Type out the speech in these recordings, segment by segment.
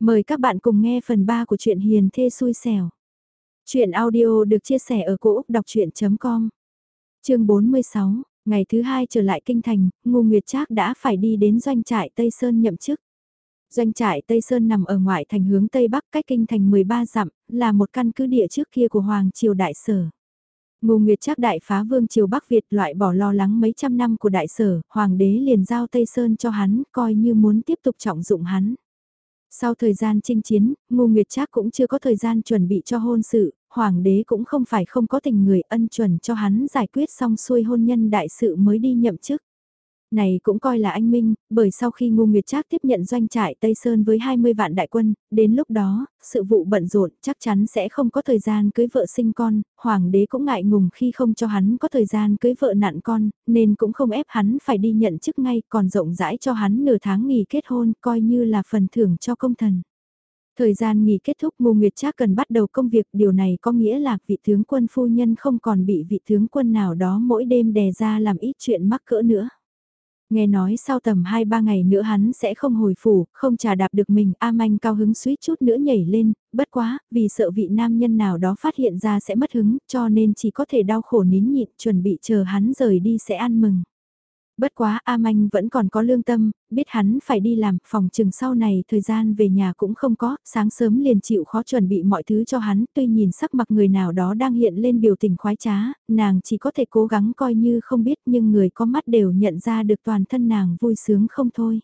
Mời các bạn cùng nghe phần 3 của truyện Hiền Thê Xui Xẻo. Chuyện audio được chia sẻ ở cỗ đọc chuyện.com Trường 46, ngày thứ hai trở lại kinh thành, Ngô Nguyệt Trác đã phải đi đến doanh trại Tây Sơn nhậm chức. Doanh trại Tây Sơn nằm ở ngoại thành hướng Tây Bắc cách kinh thành 13 dặm, là một căn cứ địa trước kia của Hoàng Triều Đại Sở. Ngô Nguyệt Trác đại phá vương triều Bắc Việt loại bỏ lo lắng mấy trăm năm của đại sở, hoàng đế liền giao Tây Sơn cho hắn, coi như muốn tiếp tục trọng dụng hắn. Sau thời gian chinh chiến, Ngô Nguyệt Trác cũng chưa có thời gian chuẩn bị cho hôn sự, hoàng đế cũng không phải không có tình người ân chuẩn cho hắn giải quyết xong xuôi hôn nhân đại sự mới đi nhậm chức. Này cũng coi là anh Minh, bởi sau khi Ngô Nguyệt Trác tiếp nhận doanh trại Tây Sơn với 20 vạn đại quân, đến lúc đó, sự vụ bận rộn chắc chắn sẽ không có thời gian cưới vợ sinh con, hoàng đế cũng ngại ngùng khi không cho hắn có thời gian cưới vợ nạn con, nên cũng không ép hắn phải đi nhận chức ngay, còn rộng rãi cho hắn nửa tháng nghỉ kết hôn, coi như là phần thưởng cho công thần. Thời gian nghỉ kết thúc Ngô Nguyệt Trác cần bắt đầu công việc, điều này có nghĩa là vị tướng quân phu nhân không còn bị vị tướng quân nào đó mỗi đêm đè ra làm ít chuyện mắc cỡ nữa. Nghe nói sau tầm 2-3 ngày nữa hắn sẽ không hồi phủ, không trả đạp được mình, A Manh cao hứng suýt chút nữa nhảy lên, bất quá, vì sợ vị nam nhân nào đó phát hiện ra sẽ mất hứng, cho nên chỉ có thể đau khổ nín nhịn, chuẩn bị chờ hắn rời đi sẽ ăn mừng. Bất quá A Manh vẫn còn có lương tâm, biết hắn phải đi làm, phòng trừng sau này thời gian về nhà cũng không có, sáng sớm liền chịu khó chuẩn bị mọi thứ cho hắn, tuy nhìn sắc mặt người nào đó đang hiện lên biểu tình khoái trá, nàng chỉ có thể cố gắng coi như không biết nhưng người có mắt đều nhận ra được toàn thân nàng vui sướng không thôi.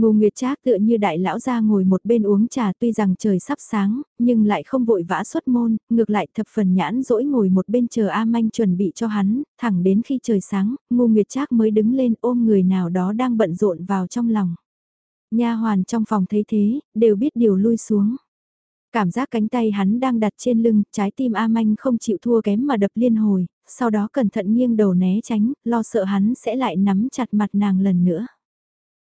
Ngô Nguyệt Trác tựa như đại lão ra ngồi một bên uống trà tuy rằng trời sắp sáng, nhưng lại không vội vã xuất môn, ngược lại thập phần nhãn dỗi ngồi một bên chờ A Manh chuẩn bị cho hắn, thẳng đến khi trời sáng, Ngô Nguyệt Trác mới đứng lên ôm người nào đó đang bận rộn vào trong lòng. Nha hoàn trong phòng thấy thế, đều biết điều lui xuống. Cảm giác cánh tay hắn đang đặt trên lưng, trái tim A Manh không chịu thua kém mà đập liên hồi, sau đó cẩn thận nghiêng đầu né tránh, lo sợ hắn sẽ lại nắm chặt mặt nàng lần nữa.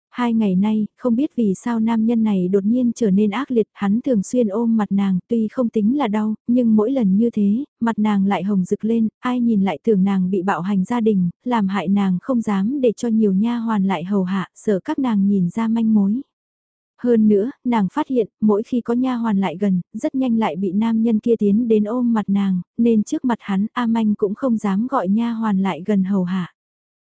Hai ngày nay, không biết vì sao nam nhân này đột nhiên trở nên ác liệt, hắn thường xuyên ôm mặt nàng, tuy không tính là đau, nhưng mỗi lần như thế, mặt nàng lại hồng rực lên, ai nhìn lại tưởng nàng bị bạo hành gia đình, làm hại nàng không dám để cho nhiều nha hoàn lại hầu hạ, sợ các nàng nhìn ra manh mối. Hơn nữa, nàng phát hiện, mỗi khi có nha hoàn lại gần, rất nhanh lại bị nam nhân kia tiến đến ôm mặt nàng, nên trước mặt hắn, A Manh cũng không dám gọi nha hoàn lại gần hầu hạ.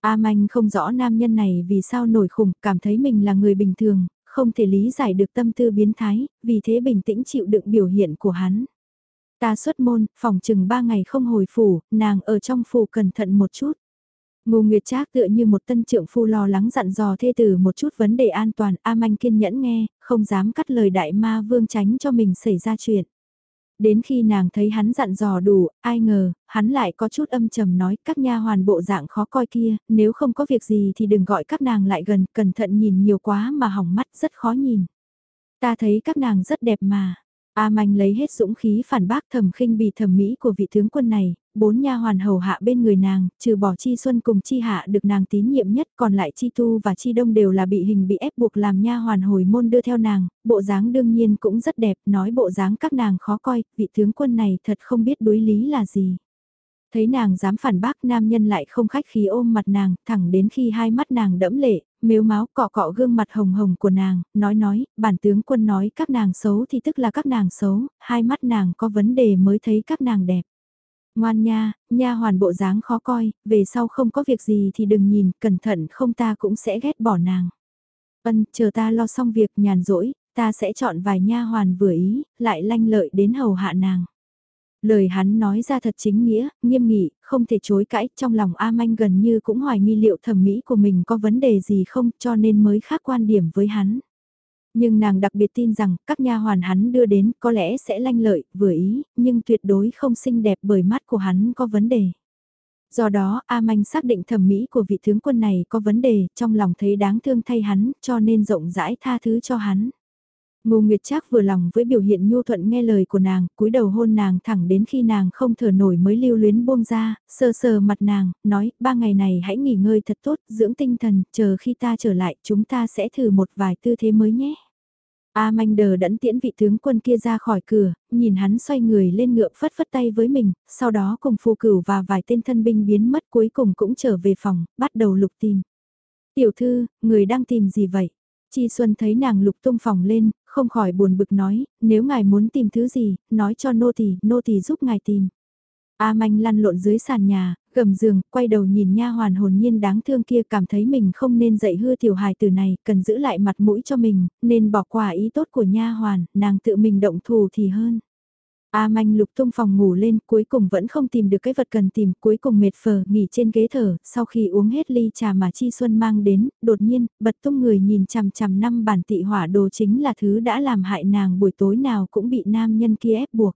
A Manh không rõ nam nhân này vì sao nổi khủng, cảm thấy mình là người bình thường, không thể lý giải được tâm tư biến thái, vì thế bình tĩnh chịu đựng biểu hiện của hắn. Ta xuất môn, phòng chừng ba ngày không hồi phủ, nàng ở trong phủ cẩn thận một chút. Ngô Nguyệt Trác tựa như một tân trưởng phu lo lắng dặn dò thê tử một chút vấn đề an toàn, A Manh kiên nhẫn nghe, không dám cắt lời đại ma vương tránh cho mình xảy ra chuyện. Đến khi nàng thấy hắn dặn dò đủ, ai ngờ, hắn lại có chút âm trầm nói các nha hoàn bộ dạng khó coi kia, nếu không có việc gì thì đừng gọi các nàng lại gần, cẩn thận nhìn nhiều quá mà hỏng mắt rất khó nhìn. Ta thấy các nàng rất đẹp mà. A Manh lấy hết dũng khí phản bác thầm khinh bì thẩm mỹ của vị tướng quân này, bốn nha hoàn hầu hạ bên người nàng, trừ bỏ Chi Xuân cùng Chi Hạ được nàng tín nhiệm nhất, còn lại Chi Tu và Chi Đông đều là bị hình bị ép buộc làm nha hoàn hồi môn đưa theo nàng, bộ dáng đương nhiên cũng rất đẹp, nói bộ dáng các nàng khó coi, vị tướng quân này thật không biết đối lý là gì. Thấy nàng dám phản bác nam nhân lại không khách khí ôm mặt nàng, thẳng đến khi hai mắt nàng đẫm lệ, miếu máu cọ cọ gương mặt hồng hồng của nàng, nói nói, bản tướng quân nói các nàng xấu thì tức là các nàng xấu, hai mắt nàng có vấn đề mới thấy các nàng đẹp. Ngoan nha, nha hoàn bộ dáng khó coi, về sau không có việc gì thì đừng nhìn, cẩn thận không ta cũng sẽ ghét bỏ nàng. Ân, chờ ta lo xong việc nhàn rỗi, ta sẽ chọn vài nha hoàn vừa ý, lại lanh lợi đến hầu hạ nàng. Lời hắn nói ra thật chính nghĩa, nghiêm nghị, không thể chối cãi, trong lòng A Manh gần như cũng hoài nghi liệu thẩm mỹ của mình có vấn đề gì không cho nên mới khác quan điểm với hắn. Nhưng nàng đặc biệt tin rằng các nha hoàn hắn đưa đến có lẽ sẽ lanh lợi, vừa ý, nhưng tuyệt đối không xinh đẹp bởi mắt của hắn có vấn đề. Do đó A Manh xác định thẩm mỹ của vị tướng quân này có vấn đề, trong lòng thấy đáng thương thay hắn, cho nên rộng rãi tha thứ cho hắn. Ngô Nguyệt Trác vừa lòng với biểu hiện nhu thuận nghe lời của nàng, cúi đầu hôn nàng thẳng đến khi nàng không thở nổi mới lưu luyến buông ra, sờ sờ mặt nàng, nói, ba ngày này hãy nghỉ ngơi thật tốt, dưỡng tinh thần, chờ khi ta trở lại chúng ta sẽ thử một vài tư thế mới nhé. A manh đờ đẫn tiễn vị tướng quân kia ra khỏi cửa, nhìn hắn xoay người lên ngựa phất phất tay với mình, sau đó cùng phù cửu và vài tên thân binh biến mất cuối cùng cũng trở về phòng, bắt đầu lục tìm. Tiểu thư, người đang tìm gì vậy? Chi Xuân thấy nàng lục tung phòng lên, không khỏi buồn bực nói, nếu ngài muốn tìm thứ gì, nói cho nô tỳ, nô tỳ giúp ngài tìm. A manh lăn lộn dưới sàn nhà, gầm giường, quay đầu nhìn nha hoàn hồn nhiên đáng thương kia cảm thấy mình không nên dạy hư tiểu hài từ này, cần giữ lại mặt mũi cho mình, nên bỏ qua ý tốt của nha hoàn, nàng tự mình động thù thì hơn. A manh lục tung phòng ngủ lên, cuối cùng vẫn không tìm được cái vật cần tìm, cuối cùng mệt phờ, nghỉ trên ghế thở, sau khi uống hết ly trà mà Chi Xuân mang đến, đột nhiên, bật tung người nhìn chằm chằm năm bản tị hỏa đồ chính là thứ đã làm hại nàng buổi tối nào cũng bị nam nhân kia ép buộc.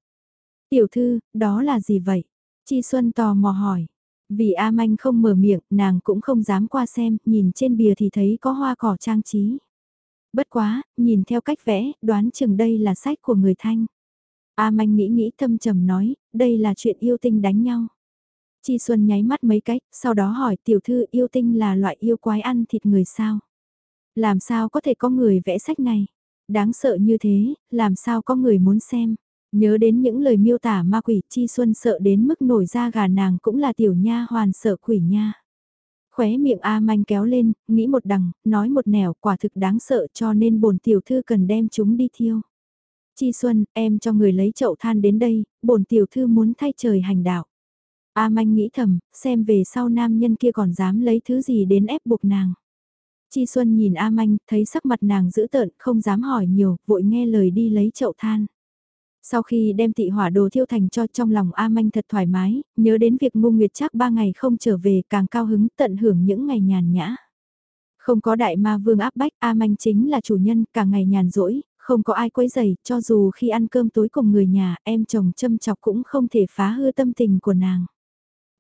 Tiểu thư, đó là gì vậy? Chi Xuân tò mò hỏi. Vì A Manh không mở miệng, nàng cũng không dám qua xem, nhìn trên bìa thì thấy có hoa cỏ trang trí. Bất quá, nhìn theo cách vẽ, đoán chừng đây là sách của người Thanh. A Manh nghĩ nghĩ thâm trầm nói, đây là chuyện yêu tinh đánh nhau. Chi Xuân nháy mắt mấy cách, sau đó hỏi tiểu thư yêu tinh là loại yêu quái ăn thịt người sao? Làm sao có thể có người vẽ sách này? Đáng sợ như thế, làm sao có người muốn xem? Nhớ đến những lời miêu tả ma quỷ Chi Xuân sợ đến mức nổi da gà nàng cũng là tiểu nha hoàn sợ quỷ nha. Khóe miệng A manh kéo lên, nghĩ một đằng, nói một nẻo quả thực đáng sợ cho nên bổn tiểu thư cần đem chúng đi thiêu. Chi Xuân, em cho người lấy chậu than đến đây, bổn tiểu thư muốn thay trời hành đạo. A manh nghĩ thầm, xem về sau nam nhân kia còn dám lấy thứ gì đến ép buộc nàng. Chi Xuân nhìn A manh, thấy sắc mặt nàng dữ tợn, không dám hỏi nhiều, vội nghe lời đi lấy chậu than. Sau khi đem tị hỏa đồ thiêu thành cho trong lòng A Manh thật thoải mái, nhớ đến việc ngu nguyệt chắc ba ngày không trở về càng cao hứng tận hưởng những ngày nhàn nhã. Không có đại ma vương áp bách, A Manh chính là chủ nhân, cả ngày nhàn rỗi, không có ai quấy giày, cho dù khi ăn cơm tối cùng người nhà, em chồng châm chọc cũng không thể phá hư tâm tình của nàng.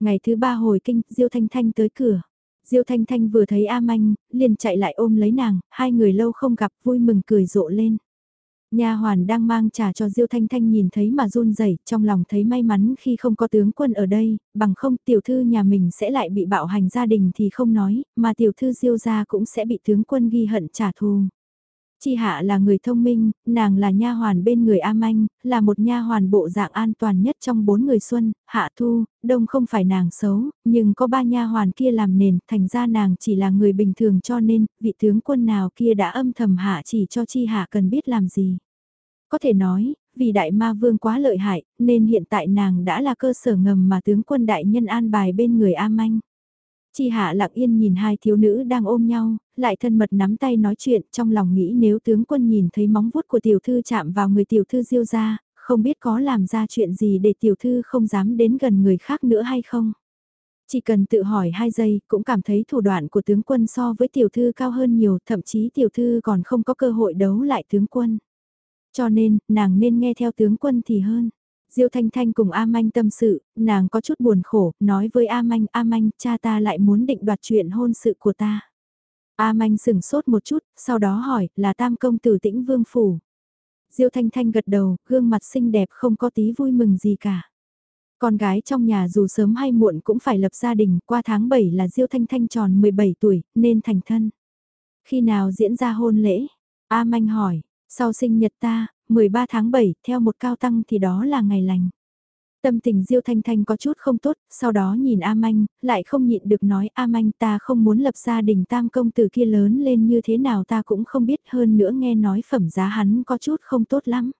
Ngày thứ ba hồi kinh, Diêu Thanh Thanh tới cửa. Diêu Thanh Thanh vừa thấy A Manh, liền chạy lại ôm lấy nàng, hai người lâu không gặp vui mừng cười rộ lên. Nha hoàn đang mang trà cho Diêu Thanh Thanh nhìn thấy mà run rẩy, trong lòng thấy may mắn khi không có tướng quân ở đây, bằng không tiểu thư nhà mình sẽ lại bị bạo hành gia đình thì không nói, mà tiểu thư Diêu gia cũng sẽ bị tướng quân ghi hận trả thù. Chi Hạ là người thông minh, nàng là nha hoàn bên người A Manh, là một nha hoàn bộ dạng an toàn nhất trong bốn người xuân, Hạ Thu, Đông không phải nàng xấu, nhưng có ba nha hoàn kia làm nền, thành ra nàng chỉ là người bình thường cho nên, vị tướng quân nào kia đã âm thầm hạ chỉ cho Chi Hạ cần biết làm gì. Có thể nói, vì đại ma vương quá lợi hại, nên hiện tại nàng đã là cơ sở ngầm mà tướng quân đại nhân an bài bên người A Manh. Chi hạ lặng yên nhìn hai thiếu nữ đang ôm nhau, lại thân mật nắm tay nói chuyện trong lòng nghĩ nếu tướng quân nhìn thấy móng vuốt của tiểu thư chạm vào người tiểu thư diêu ra, không biết có làm ra chuyện gì để tiểu thư không dám đến gần người khác nữa hay không. Chỉ cần tự hỏi hai giây cũng cảm thấy thủ đoạn của tướng quân so với tiểu thư cao hơn nhiều, thậm chí tiểu thư còn không có cơ hội đấu lại tướng quân. Cho nên, nàng nên nghe theo tướng quân thì hơn. Diêu Thanh Thanh cùng A Manh tâm sự, nàng có chút buồn khổ, nói với A Manh, A Manh, cha ta lại muốn định đoạt chuyện hôn sự của ta. A Manh sừng sốt một chút, sau đó hỏi, là tam công tử tĩnh vương phủ. Diêu Thanh Thanh gật đầu, gương mặt xinh đẹp không có tí vui mừng gì cả. Con gái trong nhà dù sớm hay muộn cũng phải lập gia đình, qua tháng 7 là Diêu Thanh Thanh tròn 17 tuổi, nên thành thân. Khi nào diễn ra hôn lễ? A Manh hỏi, sau sinh nhật ta, 13 tháng 7, theo một cao tăng thì đó là ngày lành. Tâm tình Diêu Thanh Thanh có chút không tốt, sau đó nhìn A Manh, lại không nhịn được nói A Manh ta không muốn lập gia đình tam công từ kia lớn lên như thế nào ta cũng không biết hơn nữa nghe nói phẩm giá hắn có chút không tốt lắm.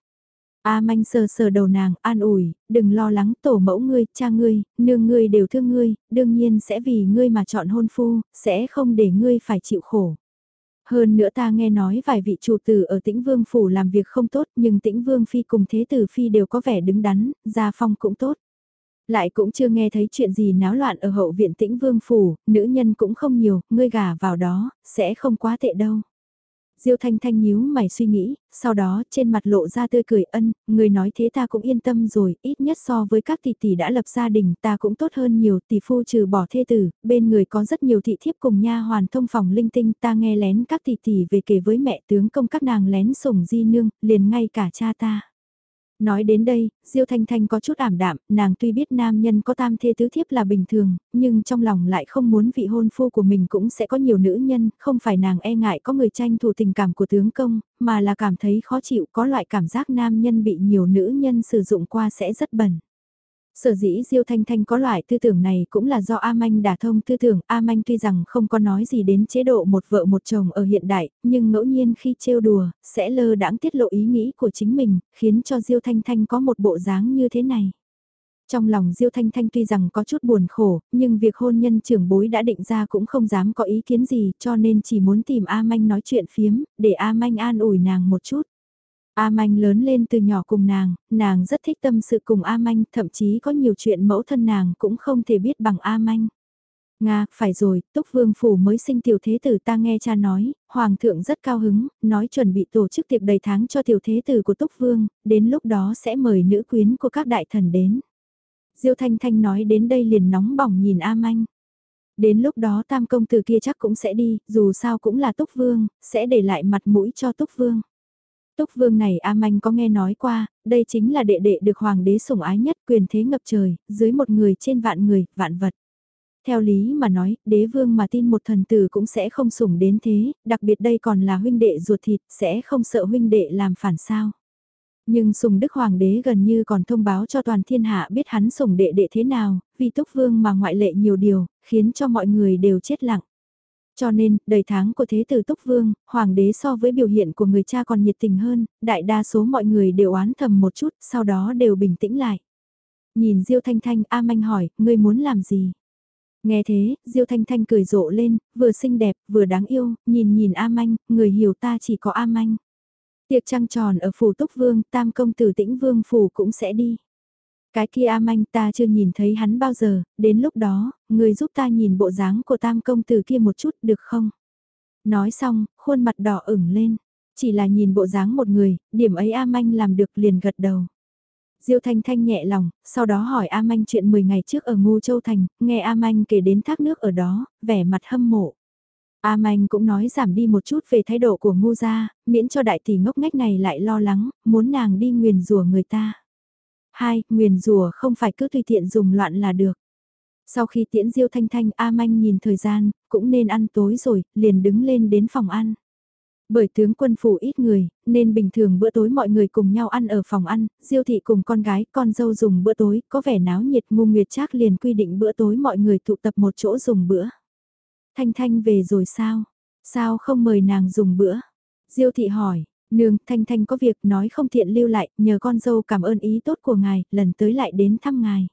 A Manh sờ sờ đầu nàng, an ủi, đừng lo lắng tổ mẫu ngươi, cha ngươi, nương ngươi đều thương ngươi, đương nhiên sẽ vì ngươi mà chọn hôn phu, sẽ không để ngươi phải chịu khổ. Hơn nữa ta nghe nói vài vị chủ tử ở tĩnh vương phủ làm việc không tốt nhưng tĩnh vương phi cùng thế tử phi đều có vẻ đứng đắn, gia phong cũng tốt. Lại cũng chưa nghe thấy chuyện gì náo loạn ở hậu viện tĩnh vương phủ, nữ nhân cũng không nhiều, ngươi gả vào đó, sẽ không quá tệ đâu. Diêu Thanh Thanh nhíu mày suy nghĩ, sau đó trên mặt lộ ra tươi cười ân, người nói thế ta cũng yên tâm rồi, ít nhất so với các tỷ tỷ đã lập gia đình ta cũng tốt hơn nhiều, tỷ phu trừ bỏ thê tử, bên người có rất nhiều thị thiếp cùng nha hoàn thông phòng linh tinh, ta nghe lén các tỷ tỷ về kể với mẹ tướng công các nàng lén sủng di nương, liền ngay cả cha ta. Nói đến đây, Diêu Thanh Thanh có chút ảm đạm, nàng tuy biết nam nhân có tam thê tứ thiếp là bình thường, nhưng trong lòng lại không muốn vị hôn phu của mình cũng sẽ có nhiều nữ nhân, không phải nàng e ngại có người tranh thủ tình cảm của tướng công, mà là cảm thấy khó chịu có loại cảm giác nam nhân bị nhiều nữ nhân sử dụng qua sẽ rất bẩn. Sở dĩ Diêu Thanh Thanh có loại tư tưởng này cũng là do A Manh đả thông tư tưởng, A Manh tuy rằng không có nói gì đến chế độ một vợ một chồng ở hiện đại, nhưng ngẫu nhiên khi trêu đùa, sẽ lơ đãng tiết lộ ý nghĩ của chính mình, khiến cho Diêu Thanh Thanh có một bộ dáng như thế này. Trong lòng Diêu Thanh Thanh tuy rằng có chút buồn khổ, nhưng việc hôn nhân trưởng bối đã định ra cũng không dám có ý kiến gì cho nên chỉ muốn tìm A Manh nói chuyện phiếm, để A Manh an ủi nàng một chút. A Manh lớn lên từ nhỏ cùng nàng, nàng rất thích tâm sự cùng A Manh, thậm chí có nhiều chuyện mẫu thân nàng cũng không thể biết bằng A Manh. Nga, phải rồi, Túc Vương Phủ mới sinh tiểu thế tử ta nghe cha nói, Hoàng thượng rất cao hứng, nói chuẩn bị tổ chức tiệc đầy tháng cho tiểu thế tử của Túc Vương, đến lúc đó sẽ mời nữ quyến của các đại thần đến. Diêu Thanh Thanh nói đến đây liền nóng bỏng nhìn A Manh. Đến lúc đó tam công tử kia chắc cũng sẽ đi, dù sao cũng là Túc Vương, sẽ để lại mặt mũi cho Túc Vương. Túc Vương này A Manh có nghe nói qua, đây chính là đệ đệ được hoàng đế sủng ái nhất quyền thế ngập trời, dưới một người trên vạn người, vạn vật. Theo lý mà nói, đế vương mà tin một thần tử cũng sẽ không sủng đến thế, đặc biệt đây còn là huynh đệ ruột thịt, sẽ không sợ huynh đệ làm phản sao. Nhưng sùng đức hoàng đế gần như còn thông báo cho toàn thiên hạ biết hắn sùng đệ đệ thế nào, vì túc vương mà ngoại lệ nhiều điều, khiến cho mọi người đều chết lặng. Cho nên, đầy tháng của thế tử Túc Vương, Hoàng đế so với biểu hiện của người cha còn nhiệt tình hơn, đại đa số mọi người đều oán thầm một chút, sau đó đều bình tĩnh lại. Nhìn Diêu Thanh Thanh, A Manh hỏi, ngươi muốn làm gì? Nghe thế, Diêu Thanh Thanh cười rộ lên, vừa xinh đẹp, vừa đáng yêu, nhìn nhìn A Manh, người hiểu ta chỉ có A Manh. Tiệc trăng tròn ở phủ Túc Vương, Tam Công Tử Tĩnh Vương phủ cũng sẽ đi. Cái kia A Manh ta chưa nhìn thấy hắn bao giờ, đến lúc đó, người giúp ta nhìn bộ dáng của tam công tử kia một chút được không? Nói xong, khuôn mặt đỏ ửng lên. Chỉ là nhìn bộ dáng một người, điểm ấy A Manh làm được liền gật đầu. Diêu Thanh Thanh nhẹ lòng, sau đó hỏi A Manh chuyện 10 ngày trước ở Ngu Châu Thành, nghe A Manh kể đến thác nước ở đó, vẻ mặt hâm mộ. A Manh cũng nói giảm đi một chút về thái độ của Ngu gia, miễn cho đại tỷ ngốc ngách này lại lo lắng, muốn nàng đi nguyền rủa người ta. Hai, nguyền rùa không phải cứ tùy tiện dùng loạn là được. Sau khi tiễn Diêu Thanh Thanh A Manh nhìn thời gian, cũng nên ăn tối rồi, liền đứng lên đến phòng ăn. Bởi tướng quân phủ ít người, nên bình thường bữa tối mọi người cùng nhau ăn ở phòng ăn, Diêu thị cùng con gái, con dâu dùng bữa tối, có vẻ náo nhiệt ngu nguyệt trác liền quy định bữa tối mọi người tụ tập một chỗ dùng bữa. Thanh Thanh về rồi sao? Sao không mời nàng dùng bữa? Diêu thị hỏi, Nương, Thanh Thanh có việc nói không tiện lưu lại, nhờ con dâu cảm ơn ý tốt của ngài, lần tới lại đến thăm ngài.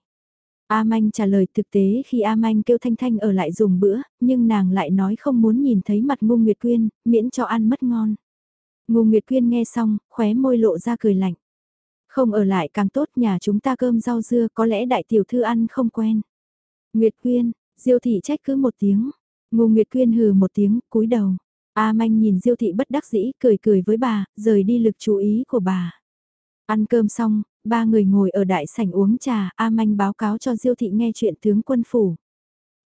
A Manh trả lời thực tế khi A Manh kêu Thanh Thanh ở lại dùng bữa, nhưng nàng lại nói không muốn nhìn thấy mặt Ngô Nguyệt Quyên, miễn cho ăn mất ngon. Ngô Nguyệt Quyên nghe xong, khóe môi lộ ra cười lạnh. Không ở lại càng tốt nhà chúng ta cơm rau dưa có lẽ đại tiểu thư ăn không quen. Nguyệt Quyên, Diêu thị trách cứ một tiếng. Ngô Nguyệt Quyên hừ một tiếng, cúi đầu. A Manh nhìn Diêu thị bất đắc dĩ, cười cười với bà, rời đi lực chú ý của bà. Ăn cơm xong, ba người ngồi ở đại sảnh uống trà, A Manh báo cáo cho Diêu thị nghe chuyện tướng quân phủ.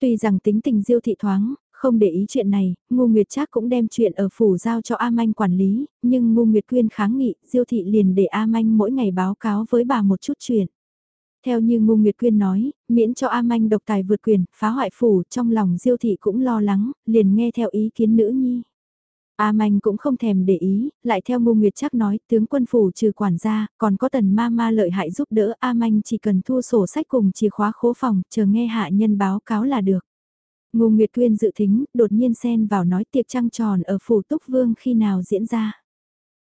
Tuy rằng tính tình Diêu thị thoáng, không để ý chuyện này, Ngô Nguyệt Trác cũng đem chuyện ở phủ giao cho A Manh quản lý, nhưng Ngô Nguyệt Quyên kháng nghị, Diêu thị liền để A Manh mỗi ngày báo cáo với bà một chút chuyện. Theo như Ngô Nguyệt Quyên nói, miễn cho A Manh độc tài vượt quyền, phá hoại phủ, trong lòng Diêu thị cũng lo lắng, liền nghe theo ý kiến nữ nhi. A Manh cũng không thèm để ý, lại theo Ngô Nguyệt chắc nói, tướng quân phủ trừ quản gia, còn có tần ma ma lợi hại giúp đỡ A Manh chỉ cần thu sổ sách cùng chìa khóa khố phòng, chờ nghe hạ nhân báo cáo là được. Ngô Nguyệt Quyên dự thính, đột nhiên xen vào nói tiệc trăng tròn ở phủ Túc Vương khi nào diễn ra.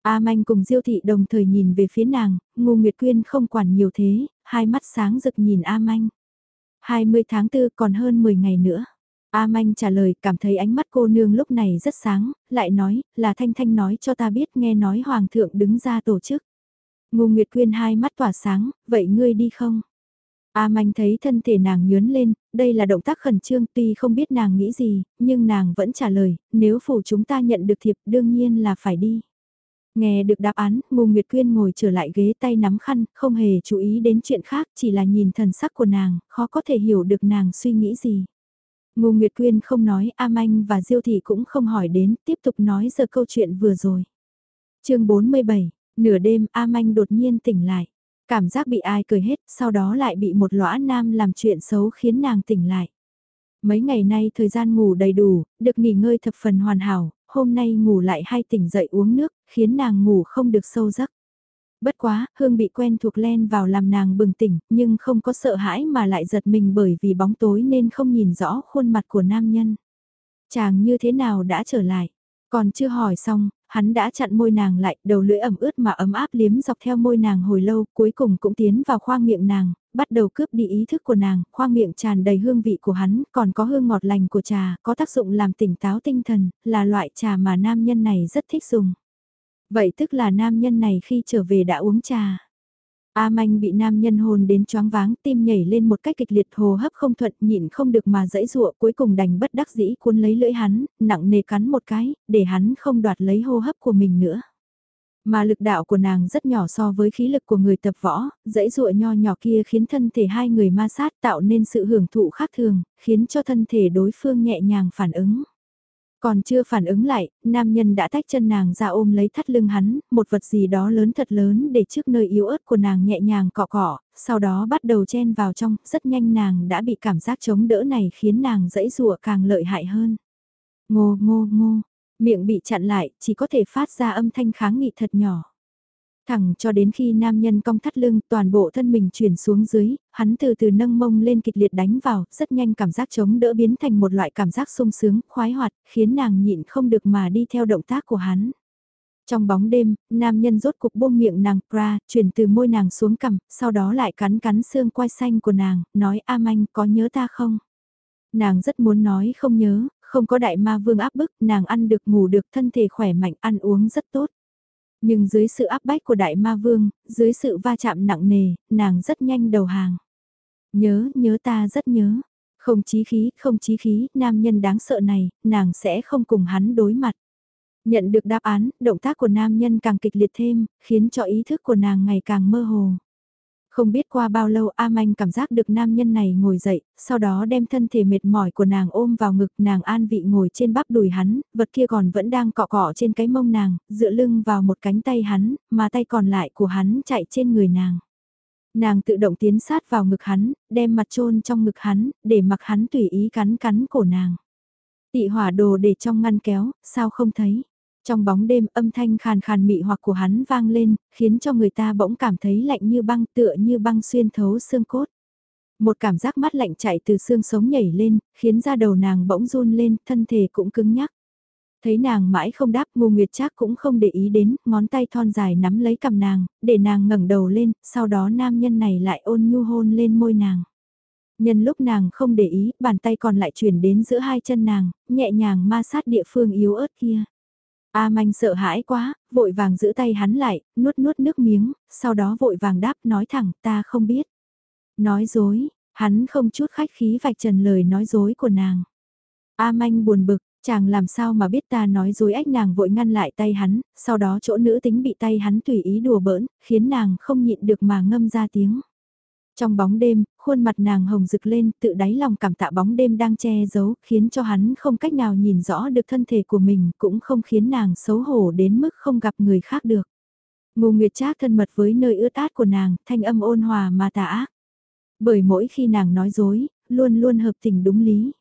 A Manh cùng Diêu Thị đồng thời nhìn về phía nàng, Ngô Nguyệt Quyên không quản nhiều thế, hai mắt sáng rực nhìn A Manh. 20 tháng 4 còn hơn 10 ngày nữa. A Manh trả lời cảm thấy ánh mắt cô nương lúc này rất sáng, lại nói, là Thanh Thanh nói cho ta biết nghe nói Hoàng thượng đứng ra tổ chức. Ngô Nguyệt Quyên hai mắt tỏa sáng, vậy ngươi đi không? A Manh thấy thân thể nàng nhướn lên, đây là động tác khẩn trương tuy không biết nàng nghĩ gì, nhưng nàng vẫn trả lời, nếu phủ chúng ta nhận được thiệp đương nhiên là phải đi. Nghe được đáp án, Ngô Nguyệt Quyên ngồi trở lại ghế tay nắm khăn, không hề chú ý đến chuyện khác, chỉ là nhìn thần sắc của nàng, khó có thể hiểu được nàng suy nghĩ gì. Ngô Nguyệt Quyên không nói, A Manh và Diêu Thị cũng không hỏi đến, tiếp tục nói giờ câu chuyện vừa rồi. chương 47, nửa đêm A Manh đột nhiên tỉnh lại. Cảm giác bị ai cười hết, sau đó lại bị một lõa nam làm chuyện xấu khiến nàng tỉnh lại. Mấy ngày nay thời gian ngủ đầy đủ, được nghỉ ngơi thập phần hoàn hảo, hôm nay ngủ lại hay tỉnh dậy uống nước, khiến nàng ngủ không được sâu giấc. Bất quá, hương bị quen thuộc len vào làm nàng bừng tỉnh, nhưng không có sợ hãi mà lại giật mình bởi vì bóng tối nên không nhìn rõ khuôn mặt của nam nhân. Chàng như thế nào đã trở lại? Còn chưa hỏi xong, hắn đã chặn môi nàng lại, đầu lưỡi ẩm ướt mà ấm áp liếm dọc theo môi nàng hồi lâu, cuối cùng cũng tiến vào khoang miệng nàng, bắt đầu cướp đi ý thức của nàng, khoang miệng tràn đầy hương vị của hắn, còn có hương ngọt lành của trà, có tác dụng làm tỉnh táo tinh thần, là loại trà mà nam nhân này rất thích dùng. Vậy tức là nam nhân này khi trở về đã uống trà. A Manh bị nam nhân hôn đến choáng váng, tim nhảy lên một cách kịch liệt hồ hấp không thuận nhịn không được mà dãy dụa cuối cùng đành bất đắc dĩ cuốn lấy lưỡi hắn, nặng nề cắn một cái, để hắn không đoạt lấy hô hấp của mình nữa. Mà lực đạo của nàng rất nhỏ so với khí lực của người tập võ, dãy dụa nho nhỏ kia khiến thân thể hai người ma sát tạo nên sự hưởng thụ khác thường, khiến cho thân thể đối phương nhẹ nhàng phản ứng. Còn chưa phản ứng lại, nam nhân đã tách chân nàng ra ôm lấy thắt lưng hắn, một vật gì đó lớn thật lớn để trước nơi yếu ớt của nàng nhẹ nhàng cọ cọ, sau đó bắt đầu chen vào trong, rất nhanh nàng đã bị cảm giác chống đỡ này khiến nàng dẫy rùa càng lợi hại hơn. Ngô ngô ngô, miệng bị chặn lại, chỉ có thể phát ra âm thanh kháng nghị thật nhỏ. Thẳng cho đến khi nam nhân cong thắt lưng toàn bộ thân mình chuyển xuống dưới, hắn từ từ nâng mông lên kịch liệt đánh vào, rất nhanh cảm giác chống đỡ biến thành một loại cảm giác sung sướng, khoái hoạt, khiến nàng nhịn không được mà đi theo động tác của hắn. Trong bóng đêm, nam nhân rốt cục buông miệng nàng pra, chuyển từ môi nàng xuống cằm, sau đó lại cắn cắn xương quai xanh của nàng, nói A Manh có nhớ ta không? Nàng rất muốn nói không nhớ, không có đại ma vương áp bức, nàng ăn được ngủ được thân thể khỏe mạnh, ăn uống rất tốt. Nhưng dưới sự áp bách của đại ma vương, dưới sự va chạm nặng nề, nàng rất nhanh đầu hàng. Nhớ, nhớ ta rất nhớ. Không chí khí, không chí khí, nam nhân đáng sợ này, nàng sẽ không cùng hắn đối mặt. Nhận được đáp án, động tác của nam nhân càng kịch liệt thêm, khiến cho ý thức của nàng ngày càng mơ hồ. Không biết qua bao lâu A Manh cảm giác được nam nhân này ngồi dậy, sau đó đem thân thể mệt mỏi của nàng ôm vào ngực nàng an vị ngồi trên bắp đùi hắn, vật kia còn vẫn đang cọ cọ trên cái mông nàng, dựa lưng vào một cánh tay hắn, mà tay còn lại của hắn chạy trên người nàng. Nàng tự động tiến sát vào ngực hắn, đem mặt trôn trong ngực hắn, để mặc hắn tùy ý cắn cắn cổ nàng. Tị hỏa đồ để trong ngăn kéo, sao không thấy? Trong bóng đêm âm thanh khàn khàn mị hoặc của hắn vang lên, khiến cho người ta bỗng cảm thấy lạnh như băng tựa như băng xuyên thấu xương cốt. Một cảm giác mắt lạnh chạy từ xương sống nhảy lên, khiến da đầu nàng bỗng run lên, thân thể cũng cứng nhắc. Thấy nàng mãi không đáp, ngô nguyệt trác cũng không để ý đến, ngón tay thon dài nắm lấy cầm nàng, để nàng ngẩng đầu lên, sau đó nam nhân này lại ôn nhu hôn lên môi nàng. Nhân lúc nàng không để ý, bàn tay còn lại chuyển đến giữa hai chân nàng, nhẹ nhàng ma sát địa phương yếu ớt kia. A manh sợ hãi quá, vội vàng giữ tay hắn lại, nuốt nuốt nước miếng, sau đó vội vàng đáp nói thẳng ta không biết. Nói dối, hắn không chút khách khí vạch trần lời nói dối của nàng. A manh buồn bực, chàng làm sao mà biết ta nói dối ách nàng vội ngăn lại tay hắn, sau đó chỗ nữ tính bị tay hắn tùy ý đùa bỡn, khiến nàng không nhịn được mà ngâm ra tiếng. Trong bóng đêm, khuôn mặt nàng hồng rực lên, tự đáy lòng cảm tạ bóng đêm đang che giấu, khiến cho hắn không cách nào nhìn rõ được thân thể của mình, cũng không khiến nàng xấu hổ đến mức không gặp người khác được. Ngô Nguyệt Trác thân mật với nơi ướt át của nàng, thanh âm ôn hòa mà tà ác. Bởi mỗi khi nàng nói dối, luôn luôn hợp tình đúng lý.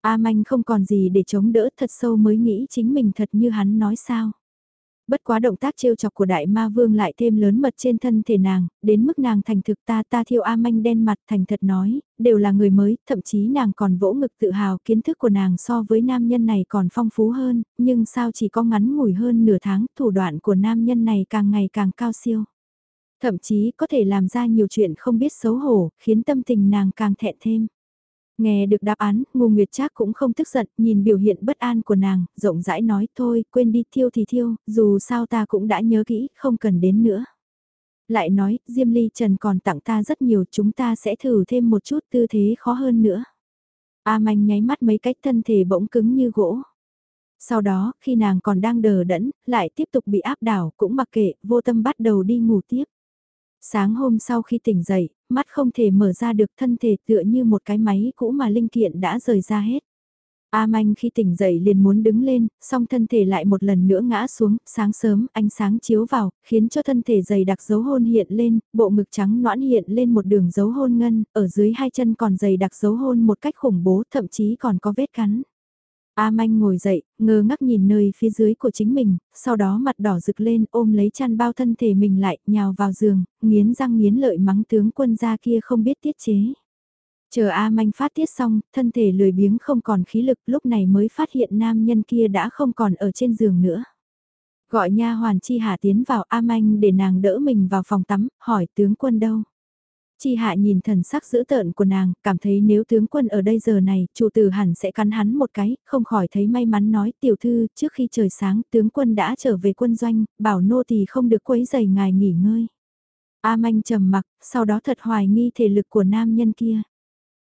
A Manh không còn gì để chống đỡ thật sâu mới nghĩ chính mình thật như hắn nói sao. Bất quá động tác trêu chọc của đại ma vương lại thêm lớn mật trên thân thể nàng, đến mức nàng thành thực ta ta thiêu A manh đen mặt thành thật nói, đều là người mới, thậm chí nàng còn vỗ ngực tự hào kiến thức của nàng so với nam nhân này còn phong phú hơn, nhưng sao chỉ có ngắn ngủi hơn nửa tháng thủ đoạn của nam nhân này càng ngày càng cao siêu. Thậm chí có thể làm ra nhiều chuyện không biết xấu hổ, khiến tâm tình nàng càng thẹn thêm. Nghe được đáp án, Ngô Nguyệt Trác cũng không tức giận, nhìn biểu hiện bất an của nàng, rộng rãi nói thôi, quên đi thiêu thì thiêu, dù sao ta cũng đã nhớ kỹ, không cần đến nữa. Lại nói, Diêm Ly Trần còn tặng ta rất nhiều, chúng ta sẽ thử thêm một chút tư thế khó hơn nữa. A manh nháy mắt mấy cách thân thể bỗng cứng như gỗ. Sau đó, khi nàng còn đang đờ đẫn, lại tiếp tục bị áp đảo, cũng mặc kệ, vô tâm bắt đầu đi ngủ tiếp. Sáng hôm sau khi tỉnh dậy, mắt không thể mở ra được thân thể tựa như một cái máy cũ mà linh kiện đã rời ra hết. A Manh khi tỉnh dậy liền muốn đứng lên, song thân thể lại một lần nữa ngã xuống, sáng sớm ánh sáng chiếu vào, khiến cho thân thể dày đặc dấu hôn hiện lên, bộ ngực trắng noãn hiện lên một đường dấu hôn ngân, ở dưới hai chân còn dày đặc dấu hôn một cách khủng bố, thậm chí còn có vết cắn. A Manh ngồi dậy, ngơ ngác nhìn nơi phía dưới của chính mình, sau đó mặt đỏ rực lên ôm lấy chăn bao thân thể mình lại, nhào vào giường, nghiến răng nghiến lợi mắng tướng quân gia kia không biết tiết chế. Chờ A Manh phát tiết xong, thân thể lười biếng không còn khí lực lúc này mới phát hiện nam nhân kia đã không còn ở trên giường nữa. Gọi nha hoàn chi Hà tiến vào A Manh để nàng đỡ mình vào phòng tắm, hỏi tướng quân đâu. Chi hạ nhìn thần sắc dữ tợn của nàng, cảm thấy nếu tướng quân ở đây giờ này, chủ tử hẳn sẽ cắn hắn một cái, không khỏi thấy may mắn nói tiểu thư, trước khi trời sáng, tướng quân đã trở về quân doanh, bảo nô thì không được quấy giày ngài nghỉ ngơi. A manh trầm mặc, sau đó thật hoài nghi thể lực của nam nhân kia.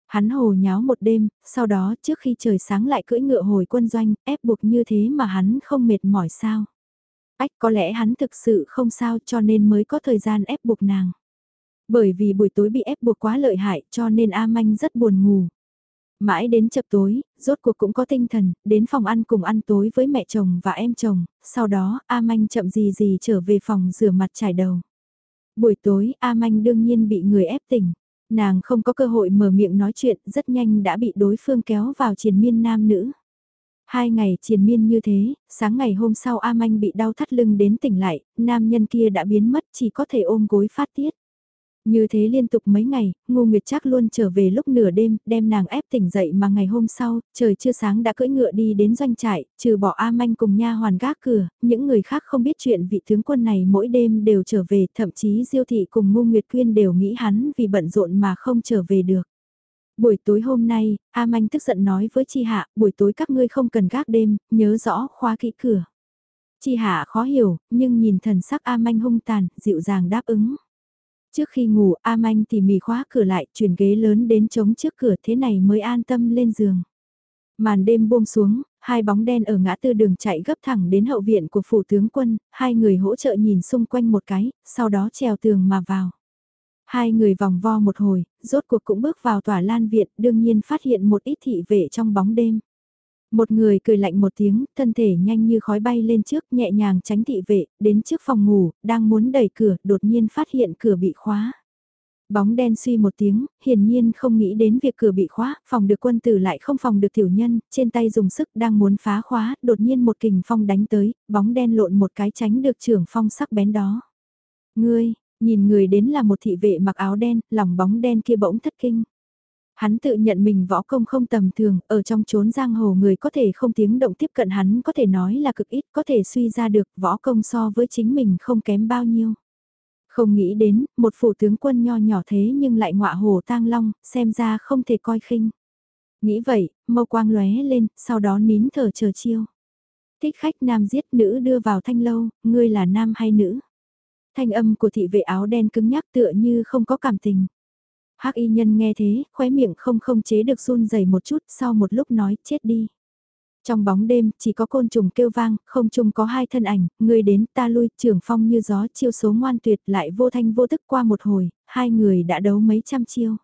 Hắn hồ nháo một đêm, sau đó trước khi trời sáng lại cưỡi ngựa hồi quân doanh, ép buộc như thế mà hắn không mệt mỏi sao. Ách có lẽ hắn thực sự không sao cho nên mới có thời gian ép buộc nàng. Bởi vì buổi tối bị ép buộc quá lợi hại cho nên A Manh rất buồn ngủ. Mãi đến chập tối, rốt cuộc cũng có tinh thần, đến phòng ăn cùng ăn tối với mẹ chồng và em chồng, sau đó A Manh chậm gì gì trở về phòng rửa mặt trải đầu. Buổi tối A Manh đương nhiên bị người ép tỉnh. Nàng không có cơ hội mở miệng nói chuyện, rất nhanh đã bị đối phương kéo vào triền miên nam nữ. Hai ngày triền miên như thế, sáng ngày hôm sau A Manh bị đau thắt lưng đến tỉnh lại, nam nhân kia đã biến mất chỉ có thể ôm gối phát tiết. Như thế liên tục mấy ngày, Ngô Nguyệt trác luôn trở về lúc nửa đêm, đem nàng ép tỉnh dậy mà ngày hôm sau, trời chưa sáng đã cưỡi ngựa đi đến doanh trại, trừ bỏ A Manh cùng nha hoàn gác cửa, những người khác không biết chuyện vị tướng quân này mỗi đêm đều trở về, thậm chí Diêu thị cùng Ngô Nguyệt Quyên đều nghĩ hắn vì bận rộn mà không trở về được. Buổi tối hôm nay, A Manh tức giận nói với Chi Hạ, buổi tối các ngươi không cần gác đêm, nhớ rõ khóa kỹ cửa. Chi Hạ khó hiểu, nhưng nhìn thần sắc A Manh hung tàn, dịu dàng đáp ứng. Trước khi ngủ, A Manh tỉ mỉ khóa cửa lại, chuyển ghế lớn đến chống trước cửa thế này mới an tâm lên giường. Màn đêm buông xuống, hai bóng đen ở ngã tư đường chạy gấp thẳng đến hậu viện của phủ tướng quân, hai người hỗ trợ nhìn xung quanh một cái, sau đó trèo tường mà vào. Hai người vòng vo một hồi, rốt cuộc cũng bước vào tòa lan viện, đương nhiên phát hiện một ít thị vệ trong bóng đêm. Một người cười lạnh một tiếng, thân thể nhanh như khói bay lên trước, nhẹ nhàng tránh thị vệ, đến trước phòng ngủ, đang muốn đẩy cửa, đột nhiên phát hiện cửa bị khóa. Bóng đen suy một tiếng, hiển nhiên không nghĩ đến việc cửa bị khóa, phòng được quân tử lại không phòng được tiểu nhân, trên tay dùng sức đang muốn phá khóa, đột nhiên một kình phong đánh tới, bóng đen lộn một cái tránh được trưởng phong sắc bén đó. Ngươi, nhìn người đến là một thị vệ mặc áo đen, lòng bóng đen kia bỗng thất kinh. Hắn tự nhận mình võ công không tầm thường, ở trong chốn giang hồ người có thể không tiếng động tiếp cận hắn có thể nói là cực ít, có thể suy ra được võ công so với chính mình không kém bao nhiêu. Không nghĩ đến, một phủ tướng quân nho nhỏ thế nhưng lại ngọa hồ tang long, xem ra không thể coi khinh. Nghĩ vậy, mâu quang lóe lên, sau đó nín thở chờ chiêu. Thích khách nam giết nữ đưa vào thanh lâu, ngươi là nam hay nữ? Thanh âm của thị vệ áo đen cứng nhắc tựa như không có cảm tình. Hắc y nhân nghe thế, khóe miệng không không chế được run rẩy một chút, sau một lúc nói, chết đi. Trong bóng đêm, chỉ có côn trùng kêu vang, không trùng có hai thân ảnh, người đến ta lui, trường phong như gió, chiêu số ngoan tuyệt lại vô thanh vô tức qua một hồi, hai người đã đấu mấy trăm chiêu.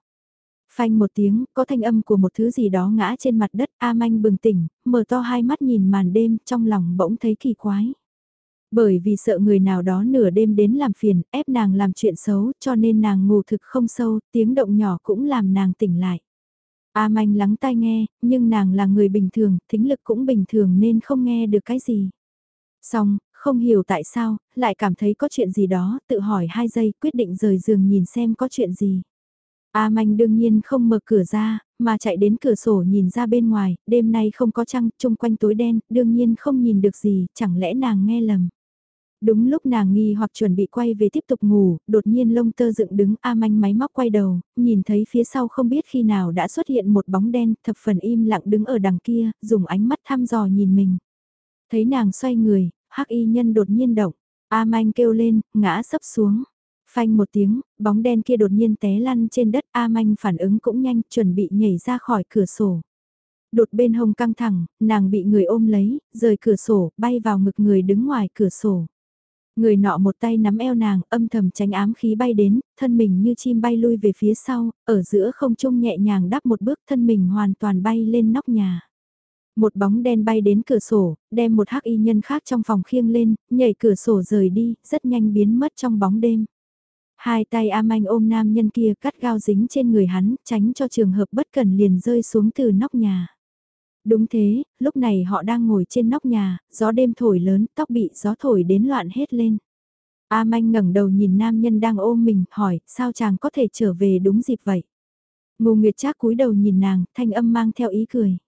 Phanh một tiếng, có thanh âm của một thứ gì đó ngã trên mặt đất, A Manh bừng tỉnh, mở to hai mắt nhìn màn đêm, trong lòng bỗng thấy kỳ quái. Bởi vì sợ người nào đó nửa đêm đến làm phiền, ép nàng làm chuyện xấu, cho nên nàng ngủ thực không sâu, tiếng động nhỏ cũng làm nàng tỉnh lại. A manh lắng tai nghe, nhưng nàng là người bình thường, thính lực cũng bình thường nên không nghe được cái gì. Xong, không hiểu tại sao, lại cảm thấy có chuyện gì đó, tự hỏi hai giây, quyết định rời giường nhìn xem có chuyện gì. A manh đương nhiên không mở cửa ra, mà chạy đến cửa sổ nhìn ra bên ngoài, đêm nay không có trăng, chung quanh tối đen, đương nhiên không nhìn được gì, chẳng lẽ nàng nghe lầm. Đúng lúc nàng nghi hoặc chuẩn bị quay về tiếp tục ngủ, đột nhiên lông tơ dựng đứng A manh máy móc quay đầu, nhìn thấy phía sau không biết khi nào đã xuất hiện một bóng đen thập phần im lặng đứng ở đằng kia, dùng ánh mắt thăm dò nhìn mình. Thấy nàng xoay người, hắc y nhân đột nhiên động, A manh kêu lên, ngã sấp xuống. Phanh một tiếng, bóng đen kia đột nhiên té lăn trên đất A manh phản ứng cũng nhanh, chuẩn bị nhảy ra khỏi cửa sổ. Đột bên hông căng thẳng, nàng bị người ôm lấy, rời cửa sổ, bay vào ngực người đứng ngoài cửa sổ. Người nọ một tay nắm eo nàng, âm thầm tránh ám khí bay đến, thân mình như chim bay lui về phía sau, ở giữa không trung nhẹ nhàng đắp một bước thân mình hoàn toàn bay lên nóc nhà. Một bóng đen bay đến cửa sổ, đem một hắc y nhân khác trong phòng khiêng lên, nhảy cửa sổ rời đi, rất nhanh biến mất trong bóng đêm. Hai tay A Manh ôm nam nhân kia cắt gao dính trên người hắn, tránh cho trường hợp bất cần liền rơi xuống từ nóc nhà. Đúng thế, lúc này họ đang ngồi trên nóc nhà, gió đêm thổi lớn, tóc bị gió thổi đến loạn hết lên. A Manh ngẩng đầu nhìn nam nhân đang ôm mình, hỏi, sao chàng có thể trở về đúng dịp vậy? Ngô Nguyệt Trác cúi đầu nhìn nàng, thanh âm mang theo ý cười.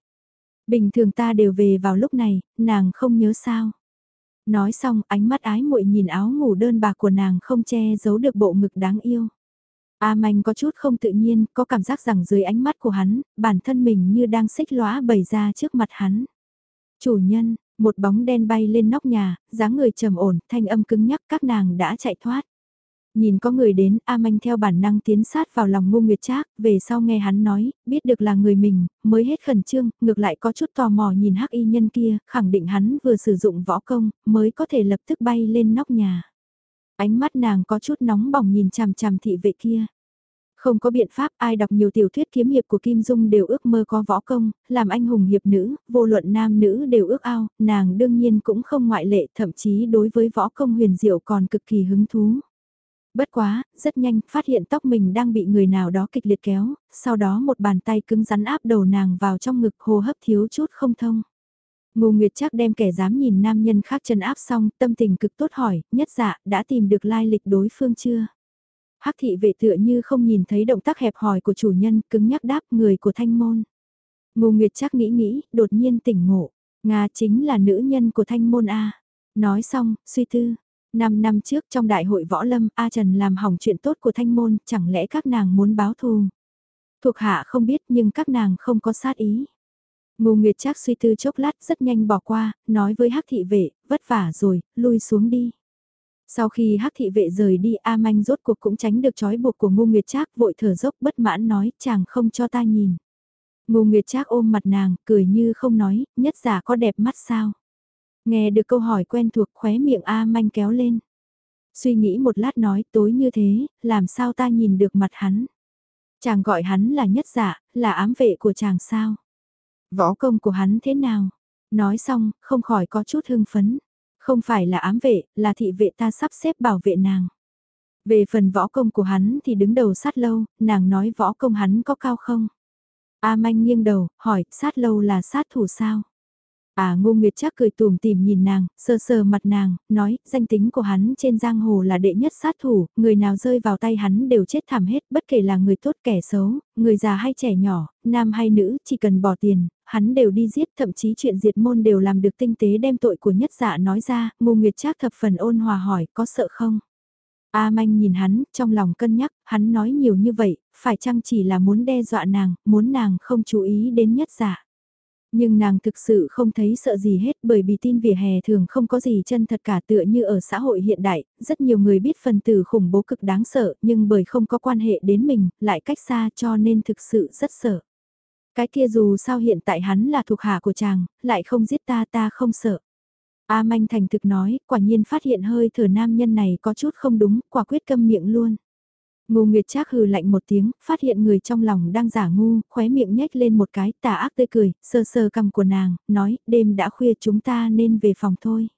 Bình thường ta đều về vào lúc này, nàng không nhớ sao. Nói xong, ánh mắt ái muội nhìn áo ngủ đơn bạc của nàng không che giấu được bộ ngực đáng yêu. A Manh có chút không tự nhiên, có cảm giác rằng dưới ánh mắt của hắn, bản thân mình như đang xích lóa bày ra trước mặt hắn. Chủ nhân, một bóng đen bay lên nóc nhà, dáng người trầm ổn, thanh âm cứng nhắc các nàng đã chạy thoát. Nhìn có người đến, A Manh theo bản năng tiến sát vào lòng ngu Nguyệt Trác, về sau nghe hắn nói, biết được là người mình, mới hết khẩn trương, ngược lại có chút tò mò nhìn hắc y nhân kia, khẳng định hắn vừa sử dụng võ công, mới có thể lập tức bay lên nóc nhà. Ánh mắt nàng có chút nóng bỏng nhìn chằm chằm thị vệ kia. Không có biện pháp ai đọc nhiều tiểu thuyết kiếm hiệp của Kim Dung đều ước mơ có võ công, làm anh hùng hiệp nữ, vô luận nam nữ đều ước ao, nàng đương nhiên cũng không ngoại lệ, thậm chí đối với võ công huyền diệu còn cực kỳ hứng thú. Bất quá, rất nhanh, phát hiện tóc mình đang bị người nào đó kịch liệt kéo, sau đó một bàn tay cứng rắn áp đầu nàng vào trong ngực hô hấp thiếu chút không thông. Ngô Nguyệt chắc đem kẻ dám nhìn nam nhân khác chân áp xong, tâm tình cực tốt hỏi, nhất dạ, đã tìm được lai lịch đối phương chưa? Hắc thị vệ tựa như không nhìn thấy động tác hẹp hòi của chủ nhân, cứng nhắc đáp người của thanh môn. Ngô Nguyệt chắc nghĩ nghĩ, đột nhiên tỉnh ngộ. Nga chính là nữ nhân của thanh môn A. Nói xong, suy tư. Năm năm trước trong đại hội võ lâm, A Trần làm hỏng chuyện tốt của thanh môn, chẳng lẽ các nàng muốn báo thù? Thuộc hạ không biết nhưng các nàng không có sát ý. Ngô Nguyệt Trác suy tư chốc lát rất nhanh bỏ qua, nói với Hắc thị vệ, vất vả rồi, lui xuống đi. Sau khi Hắc thị vệ rời đi A Manh rốt cuộc cũng tránh được trói buộc của Ngô Nguyệt Trác vội thở dốc bất mãn nói chàng không cho ta nhìn. Ngô Nguyệt Trác ôm mặt nàng, cười như không nói, nhất giả có đẹp mắt sao. Nghe được câu hỏi quen thuộc khóe miệng A Manh kéo lên. Suy nghĩ một lát nói tối như thế, làm sao ta nhìn được mặt hắn. Chàng gọi hắn là nhất giả, là ám vệ của chàng sao. Võ công của hắn thế nào? Nói xong, không khỏi có chút hưng phấn. Không phải là ám vệ, là thị vệ ta sắp xếp bảo vệ nàng. Về phần võ công của hắn thì đứng đầu sát lâu, nàng nói võ công hắn có cao không? A manh nghiêng đầu, hỏi, sát lâu là sát thủ sao? À ngô nguyệt chắc cười tùm tìm nhìn nàng, sơ sơ mặt nàng, nói, danh tính của hắn trên giang hồ là đệ nhất sát thủ, người nào rơi vào tay hắn đều chết thảm hết, bất kể là người tốt kẻ xấu, người già hay trẻ nhỏ, nam hay nữ, chỉ cần bỏ tiền, hắn đều đi giết, thậm chí chuyện diệt môn đều làm được tinh tế đem tội của nhất dạ nói ra, ngô nguyệt chắc thập phần ôn hòa hỏi, có sợ không? A manh nhìn hắn, trong lòng cân nhắc, hắn nói nhiều như vậy, phải chăng chỉ là muốn đe dọa nàng, muốn nàng không chú ý đến nhất dạ. Nhưng nàng thực sự không thấy sợ gì hết bởi vì tin vỉa hè thường không có gì chân thật cả tựa như ở xã hội hiện đại, rất nhiều người biết phần tử khủng bố cực đáng sợ nhưng bởi không có quan hệ đến mình, lại cách xa cho nên thực sự rất sợ. Cái kia dù sao hiện tại hắn là thuộc hạ của chàng, lại không giết ta ta không sợ. A Manh thành thực nói, quả nhiên phát hiện hơi thở nam nhân này có chút không đúng, quả quyết câm miệng luôn. Ngô Nguyệt Trác hừ lạnh một tiếng, phát hiện người trong lòng đang giả ngu, khóe miệng nhếch lên một cái, tà ác tươi cười, sơ sơ cầm của nàng, nói, đêm đã khuya chúng ta nên về phòng thôi.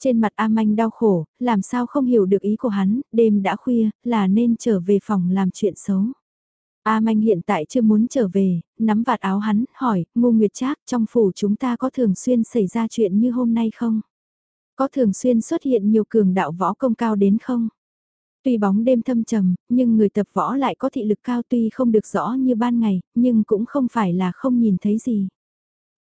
Trên mặt A Manh đau khổ, làm sao không hiểu được ý của hắn, đêm đã khuya, là nên trở về phòng làm chuyện xấu. A Manh hiện tại chưa muốn trở về, nắm vạt áo hắn, hỏi, Ngô Nguyệt Trác, trong phủ chúng ta có thường xuyên xảy ra chuyện như hôm nay không? Có thường xuyên xuất hiện nhiều cường đạo võ công cao đến không? Tuy bóng đêm thâm trầm, nhưng người tập võ lại có thị lực cao tuy không được rõ như ban ngày, nhưng cũng không phải là không nhìn thấy gì.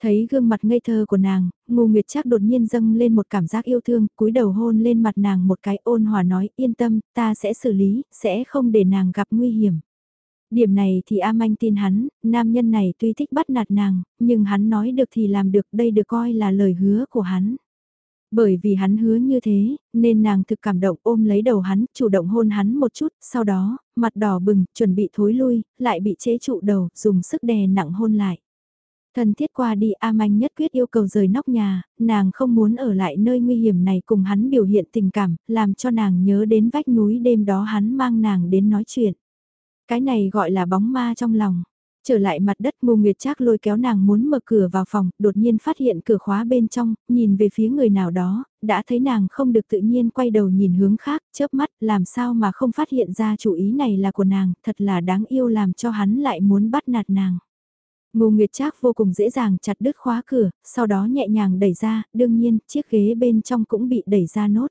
Thấy gương mặt ngây thơ của nàng, Ngô Nguyệt chắc đột nhiên dâng lên một cảm giác yêu thương, cúi đầu hôn lên mặt nàng một cái ôn hòa nói yên tâm, ta sẽ xử lý, sẽ không để nàng gặp nguy hiểm. Điểm này thì A Manh tin hắn, nam nhân này tuy thích bắt nạt nàng, nhưng hắn nói được thì làm được đây được coi là lời hứa của hắn. Bởi vì hắn hứa như thế, nên nàng thực cảm động ôm lấy đầu hắn, chủ động hôn hắn một chút, sau đó, mặt đỏ bừng, chuẩn bị thối lui, lại bị chế trụ đầu, dùng sức đè nặng hôn lại. Thần thiết qua đi A Manh nhất quyết yêu cầu rời nóc nhà, nàng không muốn ở lại nơi nguy hiểm này cùng hắn biểu hiện tình cảm, làm cho nàng nhớ đến vách núi đêm đó hắn mang nàng đến nói chuyện. Cái này gọi là bóng ma trong lòng. Trở lại mặt đất Ngô Nguyệt Trác lôi kéo nàng muốn mở cửa vào phòng, đột nhiên phát hiện cửa khóa bên trong, nhìn về phía người nào đó, đã thấy nàng không được tự nhiên quay đầu nhìn hướng khác, chớp mắt, làm sao mà không phát hiện ra chủ ý này là của nàng, thật là đáng yêu làm cho hắn lại muốn bắt nạt nàng. Ngô Nguyệt Trác vô cùng dễ dàng chặt đứt khóa cửa, sau đó nhẹ nhàng đẩy ra, đương nhiên, chiếc ghế bên trong cũng bị đẩy ra nốt.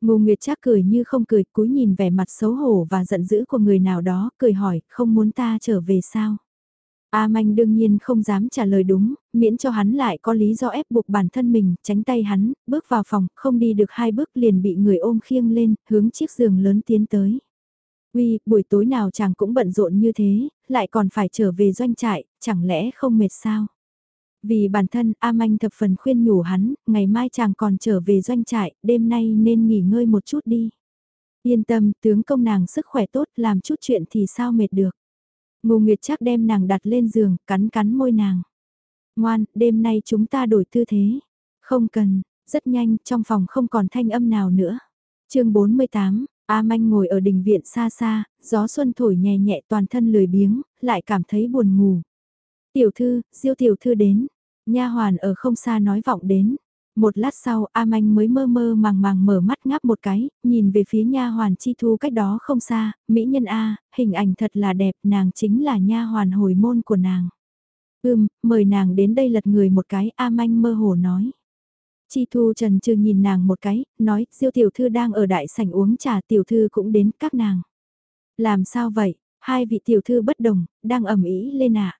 Ngô Nguyệt Trác cười như không cười, cúi nhìn vẻ mặt xấu hổ và giận dữ của người nào đó, cười hỏi, không muốn ta trở về sao? A Manh đương nhiên không dám trả lời đúng, miễn cho hắn lại có lý do ép buộc bản thân mình, tránh tay hắn, bước vào phòng, không đi được hai bước liền bị người ôm khiêng lên, hướng chiếc giường lớn tiến tới. Uy, buổi tối nào chàng cũng bận rộn như thế, lại còn phải trở về doanh trại, chẳng lẽ không mệt sao? Vì bản thân, A Manh thập phần khuyên nhủ hắn, ngày mai chàng còn trở về doanh trại, đêm nay nên nghỉ ngơi một chút đi. Yên tâm, tướng công nàng sức khỏe tốt, làm chút chuyện thì sao mệt được. Ngô Nguyệt chắc đem nàng đặt lên giường, cắn cắn môi nàng. Ngoan, đêm nay chúng ta đổi tư thế. Không cần, rất nhanh, trong phòng không còn thanh âm nào nữa. chương 48, A Manh ngồi ở đình viện xa xa, gió xuân thổi nhẹ nhẹ toàn thân lười biếng, lại cảm thấy buồn ngủ. Tiểu thư, diêu tiểu thư đến. Nha hoàn ở không xa nói vọng đến. Một lát sau, A Manh mới mơ mơ màng màng mở mắt ngáp một cái, nhìn về phía nha hoàn chi thu cách đó không xa, mỹ nhân A, hình ảnh thật là đẹp, nàng chính là nha hoàn hồi môn của nàng. Ưm, mời nàng đến đây lật người một cái, A Manh mơ hồ nói. Chi Thu Trần trừ nhìn nàng một cái, nói, diêu tiểu thư đang ở đại sảnh uống trà tiểu thư cũng đến các nàng. Làm sao vậy, hai vị tiểu thư bất đồng, đang ẩm ý lên ạ.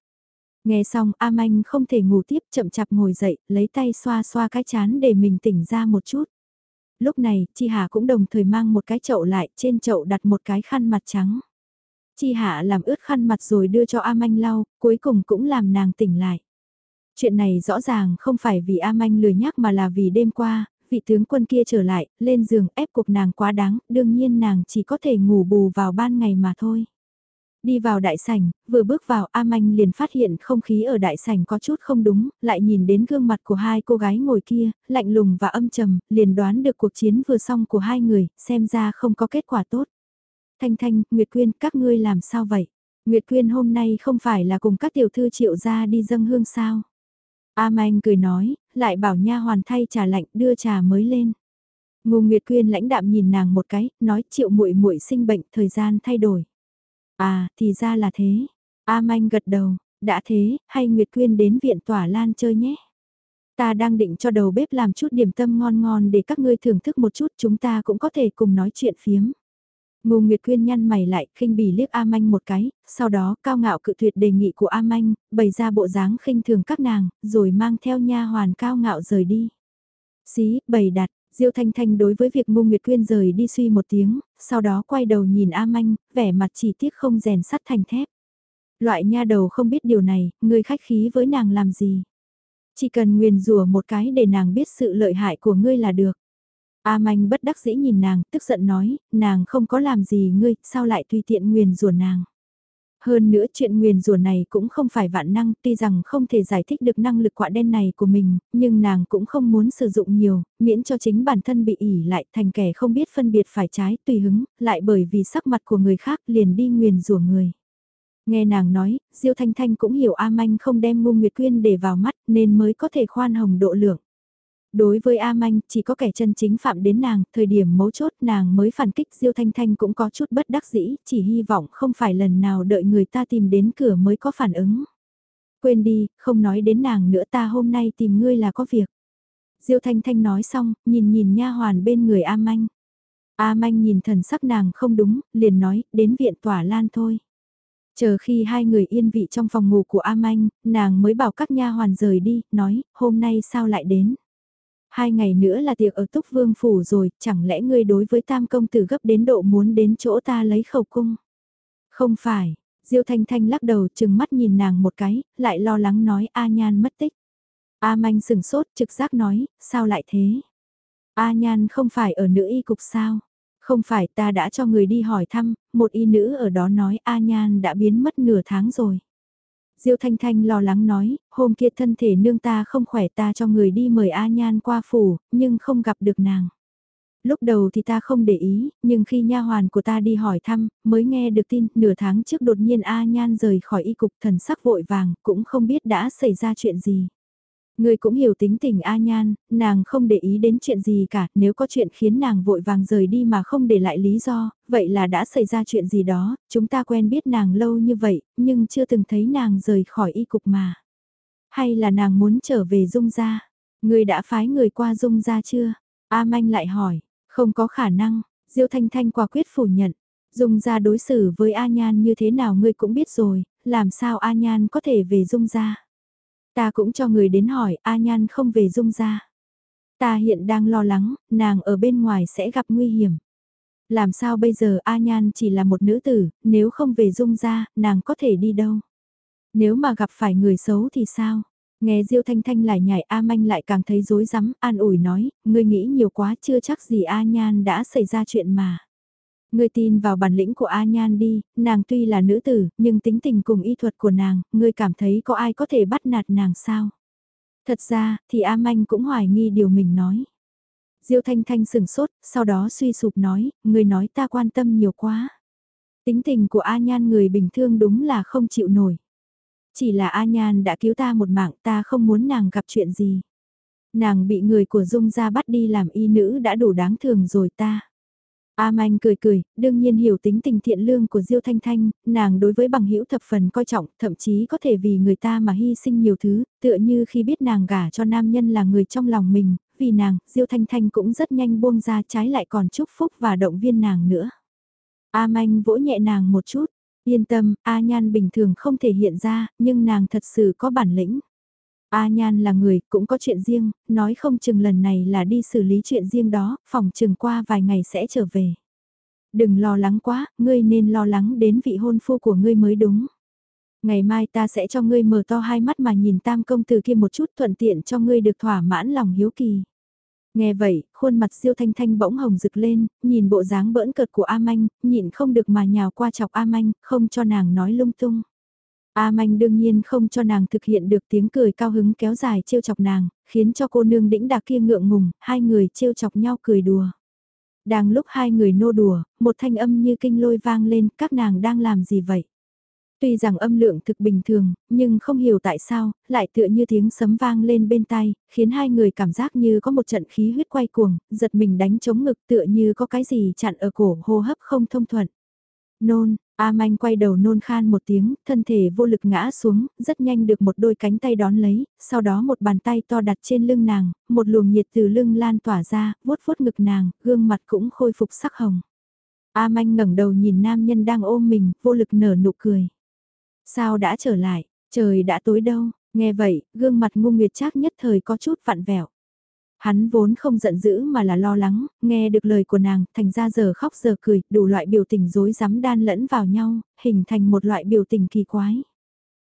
Nghe xong A Manh không thể ngủ tiếp chậm chạp ngồi dậy, lấy tay xoa xoa cái chán để mình tỉnh ra một chút. Lúc này, Chi Hà cũng đồng thời mang một cái chậu lại, trên chậu đặt một cái khăn mặt trắng. Chi Hạ làm ướt khăn mặt rồi đưa cho A Manh lau, cuối cùng cũng làm nàng tỉnh lại. Chuyện này rõ ràng không phải vì A Manh lười nhắc mà là vì đêm qua, vị tướng quân kia trở lại, lên giường ép cuộc nàng quá đáng, đương nhiên nàng chỉ có thể ngủ bù vào ban ngày mà thôi. Đi vào đại sảnh, vừa bước vào A Manh liền phát hiện không khí ở đại sảnh có chút không đúng, lại nhìn đến gương mặt của hai cô gái ngồi kia, lạnh lùng và âm trầm, liền đoán được cuộc chiến vừa xong của hai người, xem ra không có kết quả tốt. Thanh Thanh, Nguyệt Quyên, các ngươi làm sao vậy? Nguyệt Quyên hôm nay không phải là cùng các tiểu thư triệu gia đi dâng hương sao? A Manh cười nói, lại bảo nha hoàn thay trà lạnh đưa trà mới lên. Ngô Nguyệt Quyên lãnh đạm nhìn nàng một cái, nói triệu muội muội sinh bệnh, thời gian thay đổi. À, thì ra là thế. A Manh gật đầu, đã thế, hay Nguyệt Quyên đến viện tỏa lan chơi nhé. Ta đang định cho đầu bếp làm chút điểm tâm ngon ngon để các ngươi thưởng thức một chút chúng ta cũng có thể cùng nói chuyện phiếm. Ngô Nguyệt Quyên nhăn mày lại, khinh bỉ liếc A Manh một cái, sau đó cao ngạo cự tuyệt đề nghị của A Manh, bày ra bộ dáng khinh thường các nàng, rồi mang theo nha hoàn cao ngạo rời đi. Xí, bày đặt, Diêu Thanh Thanh đối với việc Ngô Nguyệt Quyên rời đi suy một tiếng, sau đó quay đầu nhìn A Manh, vẻ mặt chỉ tiếc không rèn sắt thành thép. Loại nha đầu không biết điều này, người khách khí với nàng làm gì. Chỉ cần nguyền rủa một cái để nàng biết sự lợi hại của ngươi là được. A Manh bất đắc dĩ nhìn nàng, tức giận nói, nàng không có làm gì ngươi, sao lại tùy tiện nguyền rủa nàng. Hơn nữa chuyện nguyền rủa này cũng không phải vạn năng, tuy rằng không thể giải thích được năng lực quạ đen này của mình, nhưng nàng cũng không muốn sử dụng nhiều, miễn cho chính bản thân bị ỉ lại thành kẻ không biết phân biệt phải trái, tùy hứng, lại bởi vì sắc mặt của người khác liền đi nguyền rủa người. Nghe nàng nói, Diêu Thanh Thanh cũng hiểu A Manh không đem Ngô Nguyệt Quyên để vào mắt nên mới có thể khoan hồng độ lượng. Đối với A Manh, chỉ có kẻ chân chính phạm đến nàng, thời điểm mấu chốt nàng mới phản kích Diêu Thanh Thanh cũng có chút bất đắc dĩ, chỉ hy vọng không phải lần nào đợi người ta tìm đến cửa mới có phản ứng. Quên đi, không nói đến nàng nữa ta hôm nay tìm ngươi là có việc. Diêu Thanh Thanh nói xong, nhìn nhìn nha hoàn bên người A Manh. A Manh nhìn thần sắc nàng không đúng, liền nói, đến viện tỏa lan thôi. Chờ khi hai người yên vị trong phòng ngủ của A Manh, nàng mới bảo các nha hoàn rời đi, nói, hôm nay sao lại đến. Hai ngày nữa là tiệc ở Túc Vương Phủ rồi, chẳng lẽ ngươi đối với tam công tử gấp đến độ muốn đến chỗ ta lấy khẩu cung? Không phải, Diêu Thanh Thanh lắc đầu chừng mắt nhìn nàng một cái, lại lo lắng nói A Nhan mất tích. A Manh sừng sốt trực giác nói, sao lại thế? A Nhan không phải ở nữ y cục sao? Không phải ta đã cho người đi hỏi thăm, một y nữ ở đó nói A Nhan đã biến mất nửa tháng rồi. Diêu Thanh Thanh lo lắng nói, hôm kia thân thể nương ta không khỏe ta cho người đi mời A Nhan qua phủ, nhưng không gặp được nàng. Lúc đầu thì ta không để ý, nhưng khi nha hoàn của ta đi hỏi thăm, mới nghe được tin, nửa tháng trước đột nhiên A Nhan rời khỏi y cục thần sắc vội vàng, cũng không biết đã xảy ra chuyện gì. Người cũng hiểu tính tình A Nhan, nàng không để ý đến chuyện gì cả, nếu có chuyện khiến nàng vội vàng rời đi mà không để lại lý do, vậy là đã xảy ra chuyện gì đó, chúng ta quen biết nàng lâu như vậy, nhưng chưa từng thấy nàng rời khỏi y cục mà. Hay là nàng muốn trở về dung gia? Người đã phái người qua dung gia chưa? A Manh lại hỏi, không có khả năng, Diêu Thanh Thanh quả quyết phủ nhận. Dung gia đối xử với A Nhan như thế nào ngươi cũng biết rồi, làm sao A Nhan có thể về Dung gia? Ta cũng cho người đến hỏi A Nhan không về Dung gia. Ta hiện đang lo lắng, nàng ở bên ngoài sẽ gặp nguy hiểm. Làm sao bây giờ A Nhan chỉ là một nữ tử, nếu không về Dung gia, nàng có thể đi đâu? Nếu mà gặp phải người xấu thì sao? Nghe Diêu Thanh Thanh lại nhảy A Manh lại càng thấy rối rắm, an ủi nói, ngươi nghĩ nhiều quá chưa chắc gì A Nhan đã xảy ra chuyện mà. Ngươi tin vào bản lĩnh của A Nhan đi, nàng tuy là nữ tử, nhưng tính tình cùng y thuật của nàng, ngươi cảm thấy có ai có thể bắt nạt nàng sao? Thật ra, thì A Manh cũng hoài nghi điều mình nói. Diêu Thanh Thanh sừng sốt, sau đó suy sụp nói, ngươi nói ta quan tâm nhiều quá. Tính tình của A Nhan người bình thường đúng là không chịu nổi. Chỉ là A Nhan đã cứu ta một mạng ta không muốn nàng gặp chuyện gì. Nàng bị người của Dung ra bắt đi làm y nữ đã đủ đáng thường rồi ta. A Manh cười cười, đương nhiên hiểu tính tình thiện lương của Diêu Thanh Thanh, nàng đối với bằng hữu thập phần coi trọng, thậm chí có thể vì người ta mà hy sinh nhiều thứ, tựa như khi biết nàng gả cho nam nhân là người trong lòng mình, vì nàng, Diêu Thanh Thanh cũng rất nhanh buông ra trái lại còn chúc phúc và động viên nàng nữa. A Manh vỗ nhẹ nàng một chút, yên tâm, A Nhan bình thường không thể hiện ra, nhưng nàng thật sự có bản lĩnh. A Nhan là người, cũng có chuyện riêng, nói không chừng lần này là đi xử lý chuyện riêng đó, phòng chừng qua vài ngày sẽ trở về. Đừng lo lắng quá, ngươi nên lo lắng đến vị hôn phu của ngươi mới đúng. Ngày mai ta sẽ cho ngươi mở to hai mắt mà nhìn tam công tử kia một chút thuận tiện cho ngươi được thỏa mãn lòng hiếu kỳ. Nghe vậy, khuôn mặt siêu thanh thanh bỗng hồng rực lên, nhìn bộ dáng bỡn cợt của A Manh, nhịn không được mà nhào qua chọc A Manh, không cho nàng nói lung tung. A Manh đương nhiên không cho nàng thực hiện được tiếng cười cao hứng kéo dài trêu chọc nàng, khiến cho cô nương đĩnh đạc kia ngượng ngùng, hai người trêu chọc nhau cười đùa. Đang lúc hai người nô đùa, một thanh âm như kinh lôi vang lên, các nàng đang làm gì vậy? Tuy rằng âm lượng thực bình thường, nhưng không hiểu tại sao, lại tựa như tiếng sấm vang lên bên tai, khiến hai người cảm giác như có một trận khí huyết quay cuồng, giật mình đánh chống ngực tựa như có cái gì chặn ở cổ hô hấp không thông thuận. Nôn, A Manh quay đầu nôn khan một tiếng, thân thể vô lực ngã xuống, rất nhanh được một đôi cánh tay đón lấy, sau đó một bàn tay to đặt trên lưng nàng, một luồng nhiệt từ lưng lan tỏa ra, vuốt vuốt ngực nàng, gương mặt cũng khôi phục sắc hồng. A Manh ngẩng đầu nhìn nam nhân đang ôm mình, vô lực nở nụ cười. Sao đã trở lại, trời đã tối đâu, nghe vậy, gương mặt ngu nguyệt trác nhất thời có chút vặn vẹo. Hắn vốn không giận dữ mà là lo lắng, nghe được lời của nàng, thành ra giờ khóc giờ cười, đủ loại biểu tình rối rắm đan lẫn vào nhau, hình thành một loại biểu tình kỳ quái.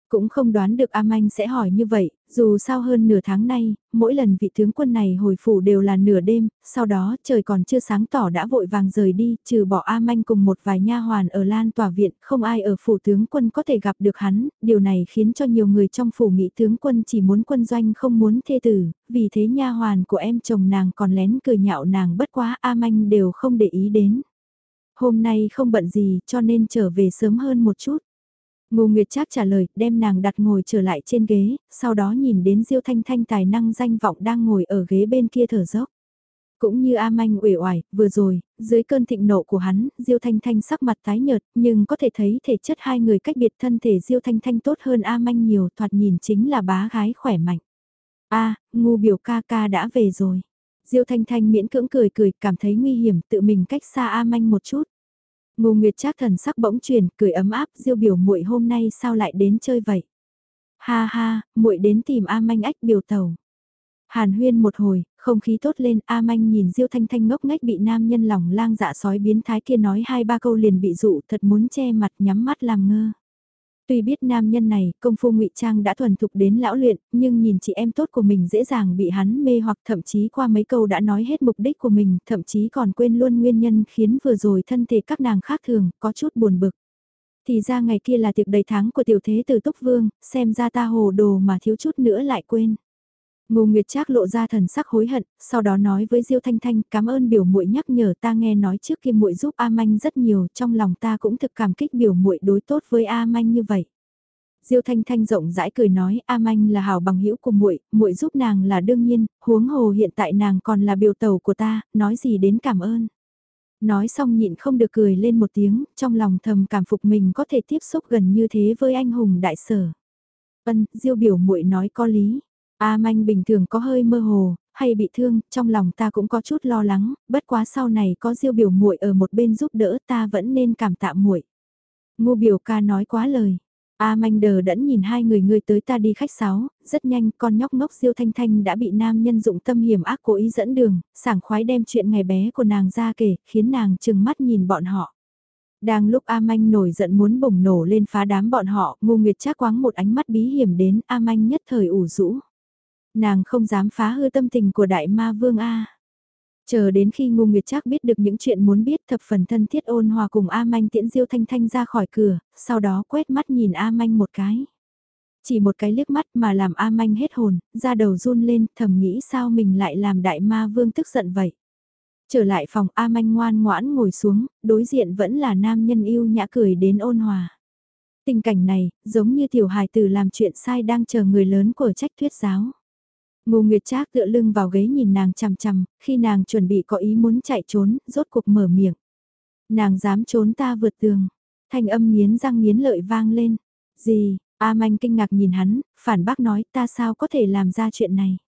Cũng không đoán được A Manh sẽ hỏi như vậy, dù sao hơn nửa tháng nay, mỗi lần vị tướng quân này hồi phủ đều là nửa đêm, sau đó trời còn chưa sáng tỏ đã vội vàng rời đi, trừ bỏ A Manh cùng một vài nha hoàn ở Lan Tòa Viện, không ai ở phủ tướng quân có thể gặp được hắn, điều này khiến cho nhiều người trong phủ nghĩ tướng quân chỉ muốn quân doanh không muốn thê tử, vì thế nha hoàn của em chồng nàng còn lén cười nhạo nàng bất quá A Manh đều không để ý đến. Hôm nay không bận gì cho nên trở về sớm hơn một chút. Ngô Nguyệt Trác trả lời, đem nàng đặt ngồi trở lại trên ghế, sau đó nhìn đến Diêu Thanh Thanh tài năng danh vọng đang ngồi ở ghế bên kia thở dốc. Cũng như A Manh uể oải, vừa rồi, dưới cơn thịnh nộ của hắn, Diêu Thanh Thanh sắc mặt tái nhợt, nhưng có thể thấy thể chất hai người cách biệt thân thể Diêu Thanh Thanh tốt hơn A Manh nhiều, thoạt nhìn chính là bá gái khỏe mạnh. A, ngu biểu ca ca đã về rồi. Diêu Thanh Thanh miễn cưỡng cười cười, cảm thấy nguy hiểm, tự mình cách xa A Manh một chút. Ngô Nguyệt Trác thần sắc bỗng chuyển, cười ấm áp, Diêu biểu muội hôm nay sao lại đến chơi vậy? Ha ha, muội đến tìm A Manh ách biểu tàu. Hàn huyên một hồi, không khí tốt lên, A Manh nhìn Diêu Thanh Thanh ngốc ngách bị nam nhân lòng lang dạ sói biến thái kia nói hai ba câu liền bị dụ thật muốn che mặt nhắm mắt làm ngơ. Tuy biết nam nhân này, công phu ngụy trang đã thuần thục đến lão luyện, nhưng nhìn chị em tốt của mình dễ dàng bị hắn mê hoặc thậm chí qua mấy câu đã nói hết mục đích của mình, thậm chí còn quên luôn nguyên nhân khiến vừa rồi thân thể các nàng khác thường, có chút buồn bực. Thì ra ngày kia là tiệc đầy tháng của tiểu thế từ Túc Vương, xem ra ta hồ đồ mà thiếu chút nữa lại quên. Ngô Nguyệt Trác lộ ra thần sắc hối hận, sau đó nói với Diêu Thanh Thanh, cảm ơn biểu muội nhắc nhở ta nghe nói trước kia muội giúp A Manh rất nhiều, trong lòng ta cũng thực cảm kích biểu muội đối tốt với A Manh như vậy. Diêu Thanh Thanh rộng rãi cười nói, A Manh là hảo bằng hữu của muội, muội giúp nàng là đương nhiên, huống hồ hiện tại nàng còn là biểu tàu của ta, nói gì đến cảm ơn. Nói xong nhịn không được cười lên một tiếng, trong lòng thầm cảm phục mình có thể tiếp xúc gần như thế với anh hùng đại sở. Ân, Diêu biểu muội nói có lý. A Manh bình thường có hơi mơ hồ, hay bị thương, trong lòng ta cũng có chút lo lắng, bất quá sau này có Diêu biểu muội ở một bên giúp đỡ ta vẫn nên cảm tạ muội. Ngu biểu ca nói quá lời. A manh đờ đẫn nhìn hai người người tới ta đi khách sáo, rất nhanh con nhóc ngốc diêu thanh thanh đã bị nam nhân dụng tâm hiểm ác cố ý dẫn đường, sảng khoái đem chuyện ngày bé của nàng ra kể, khiến nàng chừng mắt nhìn bọn họ. Đang lúc A Manh nổi giận muốn bùng nổ lên phá đám bọn họ, ngu nguyệt Trác quáng một ánh mắt bí hiểm đến A Manh nhất thời ủ rũ. Nàng không dám phá hư tâm tình của đại ma vương A. Chờ đến khi Ngô Nguyệt Trác biết được những chuyện muốn biết thập phần thân thiết ôn hòa cùng A Manh tiễn Diêu Thanh Thanh ra khỏi cửa, sau đó quét mắt nhìn A Manh một cái. Chỉ một cái liếc mắt mà làm A Manh hết hồn, ra đầu run lên, thầm nghĩ sao mình lại làm đại ma vương tức giận vậy. Trở lại phòng A Manh ngoan ngoãn ngồi xuống, đối diện vẫn là nam nhân yêu nhã cười đến ôn hòa. Tình cảnh này, giống như tiểu hài tử làm chuyện sai đang chờ người lớn của trách thuyết giáo. Ngô Nguyệt Trác tựa lưng vào ghế nhìn nàng chằm chằm, khi nàng chuẩn bị có ý muốn chạy trốn, rốt cuộc mở miệng. Nàng dám trốn ta vượt tường. Thanh âm nghiến răng nghiến lợi vang lên. Gì, A Manh kinh ngạc nhìn hắn, phản bác nói ta sao có thể làm ra chuyện này.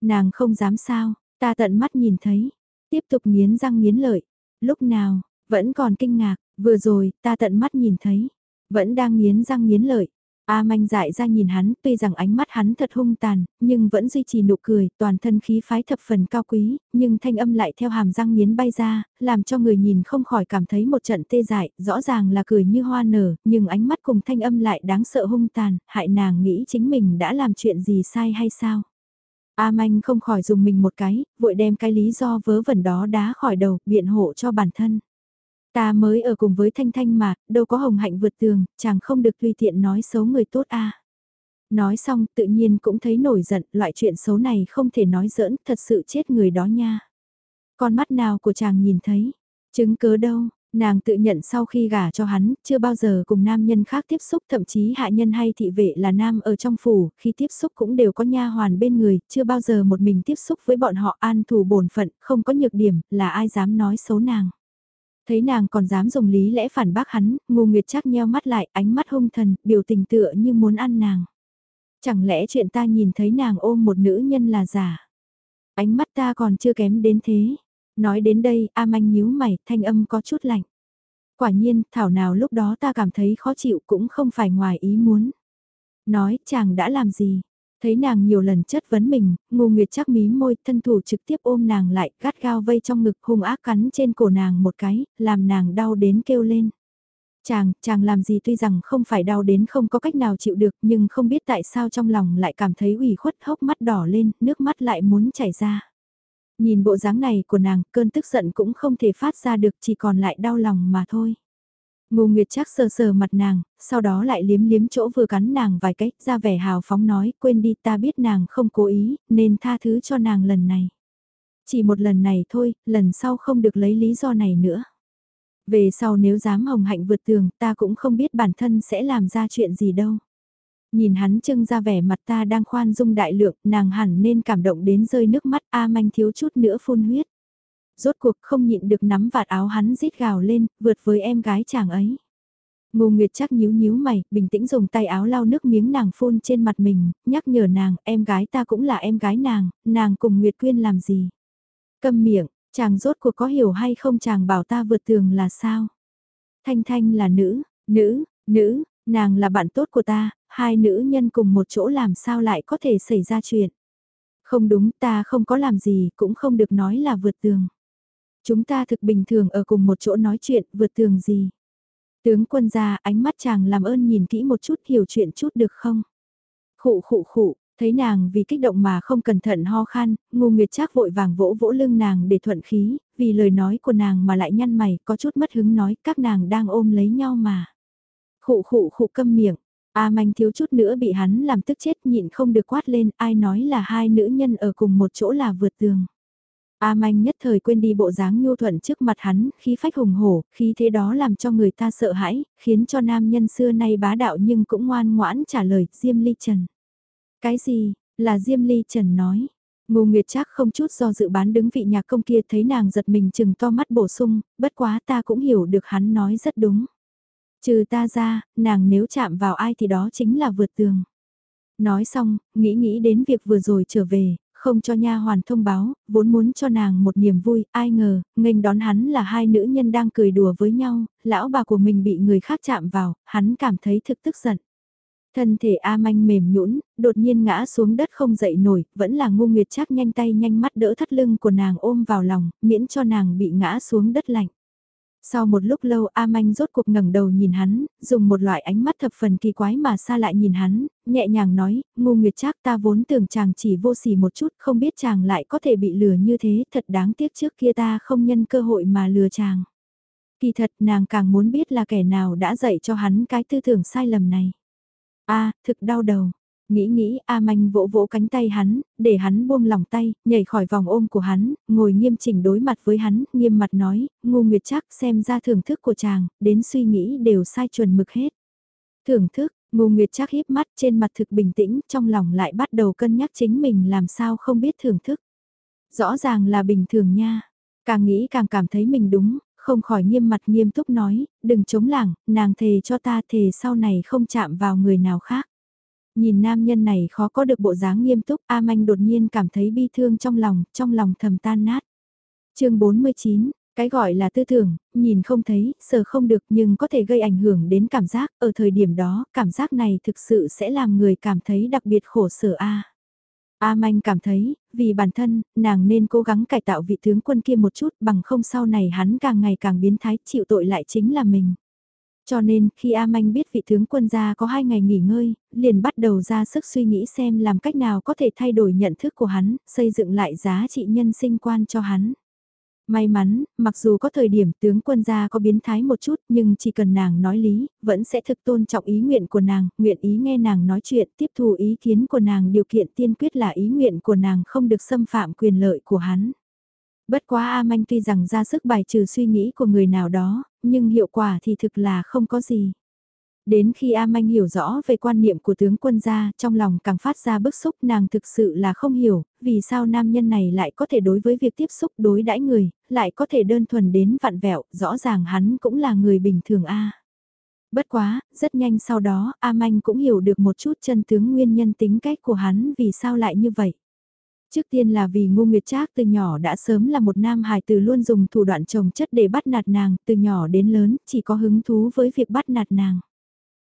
Nàng không dám sao, ta tận mắt nhìn thấy. Tiếp tục nghiến răng nghiến lợi. Lúc nào, vẫn còn kinh ngạc, vừa rồi, ta tận mắt nhìn thấy. Vẫn đang nghiến răng nghiến lợi. A manh dại ra nhìn hắn, tuy rằng ánh mắt hắn thật hung tàn, nhưng vẫn duy trì nụ cười, toàn thân khí phái thập phần cao quý, nhưng thanh âm lại theo hàm răng nghiến bay ra, làm cho người nhìn không khỏi cảm thấy một trận tê dại, rõ ràng là cười như hoa nở, nhưng ánh mắt cùng thanh âm lại đáng sợ hung tàn, hại nàng nghĩ chính mình đã làm chuyện gì sai hay sao. A manh không khỏi dùng mình một cái, vội đem cái lý do vớ vẩn đó đá khỏi đầu, biện hộ cho bản thân. Ta mới ở cùng với Thanh Thanh mà, đâu có hồng hạnh vượt tường, chàng không được tùy tiện nói xấu người tốt a. Nói xong tự nhiên cũng thấy nổi giận, loại chuyện xấu này không thể nói giỡn, thật sự chết người đó nha. Con mắt nào của chàng nhìn thấy, chứng cớ đâu, nàng tự nhận sau khi gả cho hắn, chưa bao giờ cùng nam nhân khác tiếp xúc thậm chí hạ nhân hay thị vệ là nam ở trong phủ, khi tiếp xúc cũng đều có nha hoàn bên người, chưa bao giờ một mình tiếp xúc với bọn họ an thủ bổn phận, không có nhược điểm, là ai dám nói xấu nàng. Thấy nàng còn dám dùng lý lẽ phản bác hắn, ngu nguyệt chắc nheo mắt lại, ánh mắt hung thần, biểu tình tựa như muốn ăn nàng. Chẳng lẽ chuyện ta nhìn thấy nàng ôm một nữ nhân là giả? Ánh mắt ta còn chưa kém đến thế. Nói đến đây, A Manh nhíu mày, thanh âm có chút lạnh. Quả nhiên, thảo nào lúc đó ta cảm thấy khó chịu cũng không phải ngoài ý muốn. Nói, chàng đã làm gì? Thấy nàng nhiều lần chất vấn mình, ngu nguyệt chắc mí môi, thân thủ trực tiếp ôm nàng lại, gắt gao vây trong ngực hung ác cắn trên cổ nàng một cái, làm nàng đau đến kêu lên. Chàng, chàng làm gì tuy rằng không phải đau đến không có cách nào chịu được nhưng không biết tại sao trong lòng lại cảm thấy ủy khuất hốc mắt đỏ lên, nước mắt lại muốn chảy ra. Nhìn bộ dáng này của nàng, cơn tức giận cũng không thể phát ra được chỉ còn lại đau lòng mà thôi. Ngô Nguyệt chắc sờ sờ mặt nàng, sau đó lại liếm liếm chỗ vừa cắn nàng vài cách, ra vẻ hào phóng nói, quên đi ta biết nàng không cố ý, nên tha thứ cho nàng lần này. Chỉ một lần này thôi, lần sau không được lấy lý do này nữa. Về sau nếu dám hồng hạnh vượt tường, ta cũng không biết bản thân sẽ làm ra chuyện gì đâu. Nhìn hắn trưng ra vẻ mặt ta đang khoan dung đại lượng, nàng hẳn nên cảm động đến rơi nước mắt A manh thiếu chút nữa phun huyết rốt cuộc không nhịn được nắm vạt áo hắn rít gào lên, vượt với em gái chàng ấy. Ngô Nguyệt chắc nhíu nhíu mày, bình tĩnh dùng tay áo lau nước miếng nàng phun trên mặt mình, nhắc nhở nàng, em gái ta cũng là em gái nàng, nàng cùng Nguyệt Quyên làm gì. Cầm miệng, chàng rốt cuộc có hiểu hay không chàng bảo ta vượt tường là sao. Thanh Thanh là nữ, nữ, nữ, nàng là bạn tốt của ta, hai nữ nhân cùng một chỗ làm sao lại có thể xảy ra chuyện. Không đúng ta không có làm gì cũng không được nói là vượt tường. Chúng ta thực bình thường ở cùng một chỗ nói chuyện, vượt tường gì. Tướng quân ra, ánh mắt chàng làm ơn nhìn kỹ một chút hiểu chuyện chút được không? Khụ khụ khụ, thấy nàng vì kích động mà không cẩn thận ho khan, ngu nguyệt trác vội vàng vỗ vỗ lưng nàng để thuận khí, vì lời nói của nàng mà lại nhăn mày, có chút mất hứng nói các nàng đang ôm lấy nhau mà. Khụ khụ khụ câm miệng, A manh thiếu chút nữa bị hắn làm tức chết nhịn không được quát lên, ai nói là hai nữ nhân ở cùng một chỗ là vượt tường. A Manh nhất thời quên đi bộ dáng nhu thuận trước mặt hắn, khí phách hùng hổ, khí thế đó làm cho người ta sợ hãi, khiến cho nam nhân xưa nay bá đạo nhưng cũng ngoan ngoãn trả lời, Diêm Ly Trần. Cái gì, là Diêm Ly Trần nói. Ngô Nguyệt chắc không chút do dự bán đứng vị nhạc công kia thấy nàng giật mình chừng to mắt bổ sung, bất quá ta cũng hiểu được hắn nói rất đúng. Trừ ta ra, nàng nếu chạm vào ai thì đó chính là vượt tường. Nói xong, nghĩ nghĩ đến việc vừa rồi trở về, không cho nha hoàn thông báo, vốn muốn cho nàng một niềm vui, ai ngờ, nghênh đón hắn là hai nữ nhân đang cười đùa với nhau, lão bà của mình bị người khác chạm vào, hắn cảm thấy thực tức giận. Thân thể A manh mềm nhũn, đột nhiên ngã xuống đất không dậy nổi, vẫn là ngu nguyệt chắc nhanh tay nhanh mắt đỡ thắt lưng của nàng ôm vào lòng, miễn cho nàng bị ngã xuống đất lạnh. Sau một lúc lâu A Manh rốt cuộc ngẩng đầu nhìn hắn, dùng một loại ánh mắt thập phần kỳ quái mà xa lại nhìn hắn, nhẹ nhàng nói, ngu nguyệt chắc ta vốn tưởng chàng chỉ vô sỉ một chút, không biết chàng lại có thể bị lừa như thế, thật đáng tiếc trước kia ta không nhân cơ hội mà lừa chàng. Kỳ thật nàng càng muốn biết là kẻ nào đã dạy cho hắn cái tư tưởng sai lầm này. a thực đau đầu, Nghĩ nghĩ A Manh vỗ vỗ cánh tay hắn, để hắn buông lòng tay, nhảy khỏi vòng ôm của hắn, ngồi nghiêm chỉnh đối mặt với hắn, nghiêm mặt nói, ngu nguyệt chắc xem ra thưởng thức của chàng, đến suy nghĩ đều sai chuẩn mực hết. Thưởng thức, ngu nguyệt chắc híp mắt trên mặt thực bình tĩnh, trong lòng lại bắt đầu cân nhắc chính mình làm sao không biết thưởng thức. Rõ ràng là bình thường nha, càng nghĩ càng cảm thấy mình đúng, không khỏi nghiêm mặt nghiêm túc nói, đừng chống lảng, nàng thề cho ta thề sau này không chạm vào người nào khác. Nhìn nam nhân này khó có được bộ dáng nghiêm túc, A Manh đột nhiên cảm thấy bi thương trong lòng, trong lòng thầm tan nát. chương 49, cái gọi là tư tưởng, nhìn không thấy, sờ không được nhưng có thể gây ảnh hưởng đến cảm giác, ở thời điểm đó, cảm giác này thực sự sẽ làm người cảm thấy đặc biệt khổ sở A. A Manh cảm thấy, vì bản thân, nàng nên cố gắng cải tạo vị tướng quân kia một chút bằng không sau này hắn càng ngày càng biến thái chịu tội lại chính là mình. Cho nên, khi A Manh biết vị tướng quân gia có hai ngày nghỉ ngơi, liền bắt đầu ra sức suy nghĩ xem làm cách nào có thể thay đổi nhận thức của hắn, xây dựng lại giá trị nhân sinh quan cho hắn. May mắn, mặc dù có thời điểm tướng quân gia có biến thái một chút nhưng chỉ cần nàng nói lý, vẫn sẽ thực tôn trọng ý nguyện của nàng, nguyện ý nghe nàng nói chuyện, tiếp thu ý kiến của nàng điều kiện tiên quyết là ý nguyện của nàng không được xâm phạm quyền lợi của hắn. Bất quá A Manh tuy rằng ra sức bài trừ suy nghĩ của người nào đó, nhưng hiệu quả thì thực là không có gì. Đến khi A Manh hiểu rõ về quan niệm của tướng quân gia, trong lòng càng phát ra bức xúc nàng thực sự là không hiểu, vì sao nam nhân này lại có thể đối với việc tiếp xúc đối đãi người, lại có thể đơn thuần đến vặn vẹo, rõ ràng hắn cũng là người bình thường A. Bất quá, rất nhanh sau đó, A Manh cũng hiểu được một chút chân tướng nguyên nhân tính cách của hắn vì sao lại như vậy. Trước tiên là vì Ngô Nguyệt Trác từ nhỏ đã sớm là một nam hài từ luôn dùng thủ đoạn trồng chất để bắt nạt nàng, từ nhỏ đến lớn, chỉ có hứng thú với việc bắt nạt nàng.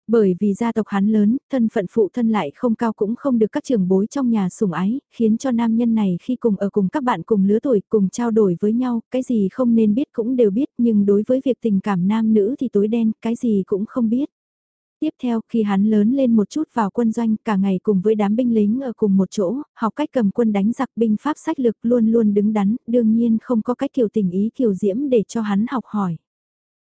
Bởi vì gia tộc hắn lớn, thân phận phụ thân lại không cao cũng không được các trưởng bối trong nhà sủng ái, khiến cho nam nhân này khi cùng ở cùng các bạn cùng lứa tuổi cùng trao đổi với nhau, cái gì không nên biết cũng đều biết nhưng đối với việc tình cảm nam nữ thì tối đen, cái gì cũng không biết. Tiếp theo, khi hắn lớn lên một chút vào quân doanh, cả ngày cùng với đám binh lính ở cùng một chỗ, học cách cầm quân đánh giặc binh pháp sách lược luôn luôn đứng đắn, đương nhiên không có cách kiểu tình ý kiểu diễm để cho hắn học hỏi.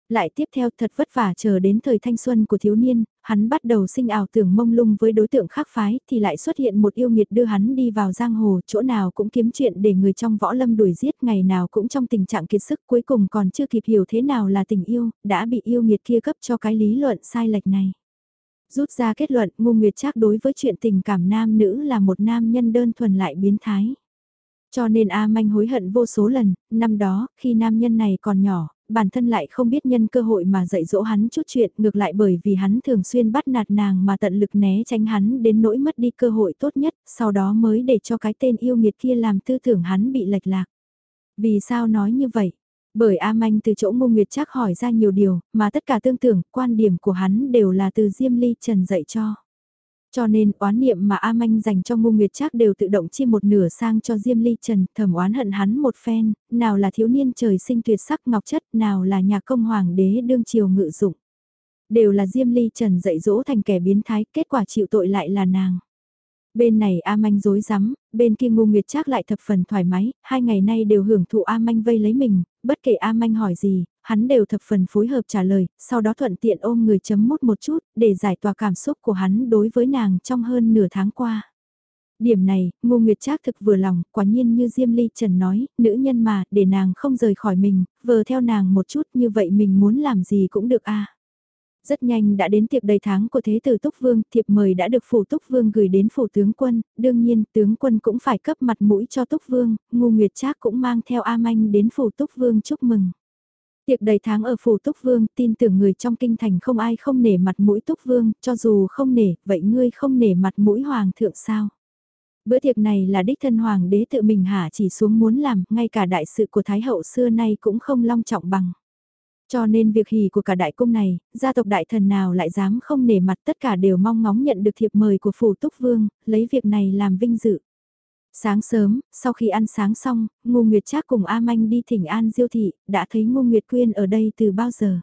Lại tiếp theo thật vất vả chờ đến thời thanh xuân của thiếu niên, hắn bắt đầu sinh ảo tưởng mông lung với đối tượng khác phái thì lại xuất hiện một yêu nghiệt đưa hắn đi vào giang hồ chỗ nào cũng kiếm chuyện để người trong võ lâm đuổi giết ngày nào cũng trong tình trạng kiệt sức cuối cùng còn chưa kịp hiểu thế nào là tình yêu, đã bị yêu nghiệt kia cấp cho cái lý luận sai lệch này. Rút ra kết luận ngu nguyệt Trác đối với chuyện tình cảm nam nữ là một nam nhân đơn thuần lại biến thái. Cho nên A Manh hối hận vô số lần, năm đó, khi nam nhân này còn nhỏ, bản thân lại không biết nhân cơ hội mà dạy dỗ hắn chút chuyện, ngược lại bởi vì hắn thường xuyên bắt nạt nàng mà tận lực né tránh hắn đến nỗi mất đi cơ hội tốt nhất, sau đó mới để cho cái tên yêu nghiệt kia làm tư tưởng hắn bị lệch lạc. Vì sao nói như vậy? Bởi A Manh từ chỗ Ngô Nguyệt Trác hỏi ra nhiều điều, mà tất cả tương tưởng, quan điểm của hắn đều là từ Diêm Ly Trần dạy cho. Cho nên oán niệm mà A Manh dành cho Ngô Nguyệt Trác đều tự động chia một nửa sang cho Diêm Ly Trần, thầm oán hận hắn một phen, nào là thiếu niên trời sinh tuyệt sắc ngọc chất, nào là nhà công hoàng đế đương triều ngự dụng. Đều là Diêm Ly Trần dạy dỗ thành kẻ biến thái, kết quả chịu tội lại là nàng. Bên này A Manh dối rắm bên kia Ngô Nguyệt Trác lại thập phần thoải mái, hai ngày nay đều hưởng thụ A Manh vây lấy mình, bất kể A Manh hỏi gì, hắn đều thập phần phối hợp trả lời, sau đó thuận tiện ôm người chấm mút một chút, để giải tỏa cảm xúc của hắn đối với nàng trong hơn nửa tháng qua. Điểm này, Ngô Nguyệt Trác thực vừa lòng, quả nhiên như Diêm Ly Trần nói, nữ nhân mà, để nàng không rời khỏi mình, vờ theo nàng một chút như vậy mình muốn làm gì cũng được a. Rất nhanh đã đến tiệc đầy tháng của Thế tử Túc Vương, thiệp mời đã được phủ Túc Vương gửi đến phủ tướng quân, đương nhiên tướng quân cũng phải cấp mặt mũi cho Túc Vương, Ngô Nguyệt Trác cũng mang theo A Manh đến phủ Túc Vương chúc mừng. Tiệc đầy tháng ở phủ Túc Vương, tin tưởng người trong kinh thành không ai không nể mặt mũi Túc Vương, cho dù không nể, vậy ngươi không nể mặt mũi Hoàng thượng sao? Bữa tiệc này là đích thân Hoàng đế tự mình hạ chỉ xuống muốn làm, ngay cả đại sự của Thái hậu xưa nay cũng không long trọng bằng. Cho nên việc hỉ của cả đại cung này, gia tộc đại thần nào lại dám không nể mặt tất cả đều mong ngóng nhận được thiệp mời của phủ Túc Vương, lấy việc này làm vinh dự. Sáng sớm, sau khi ăn sáng xong, Ngô Nguyệt Trác cùng A Manh đi thỉnh an Diêu thị, đã thấy Ngô Nguyệt Quyên ở đây từ bao giờ?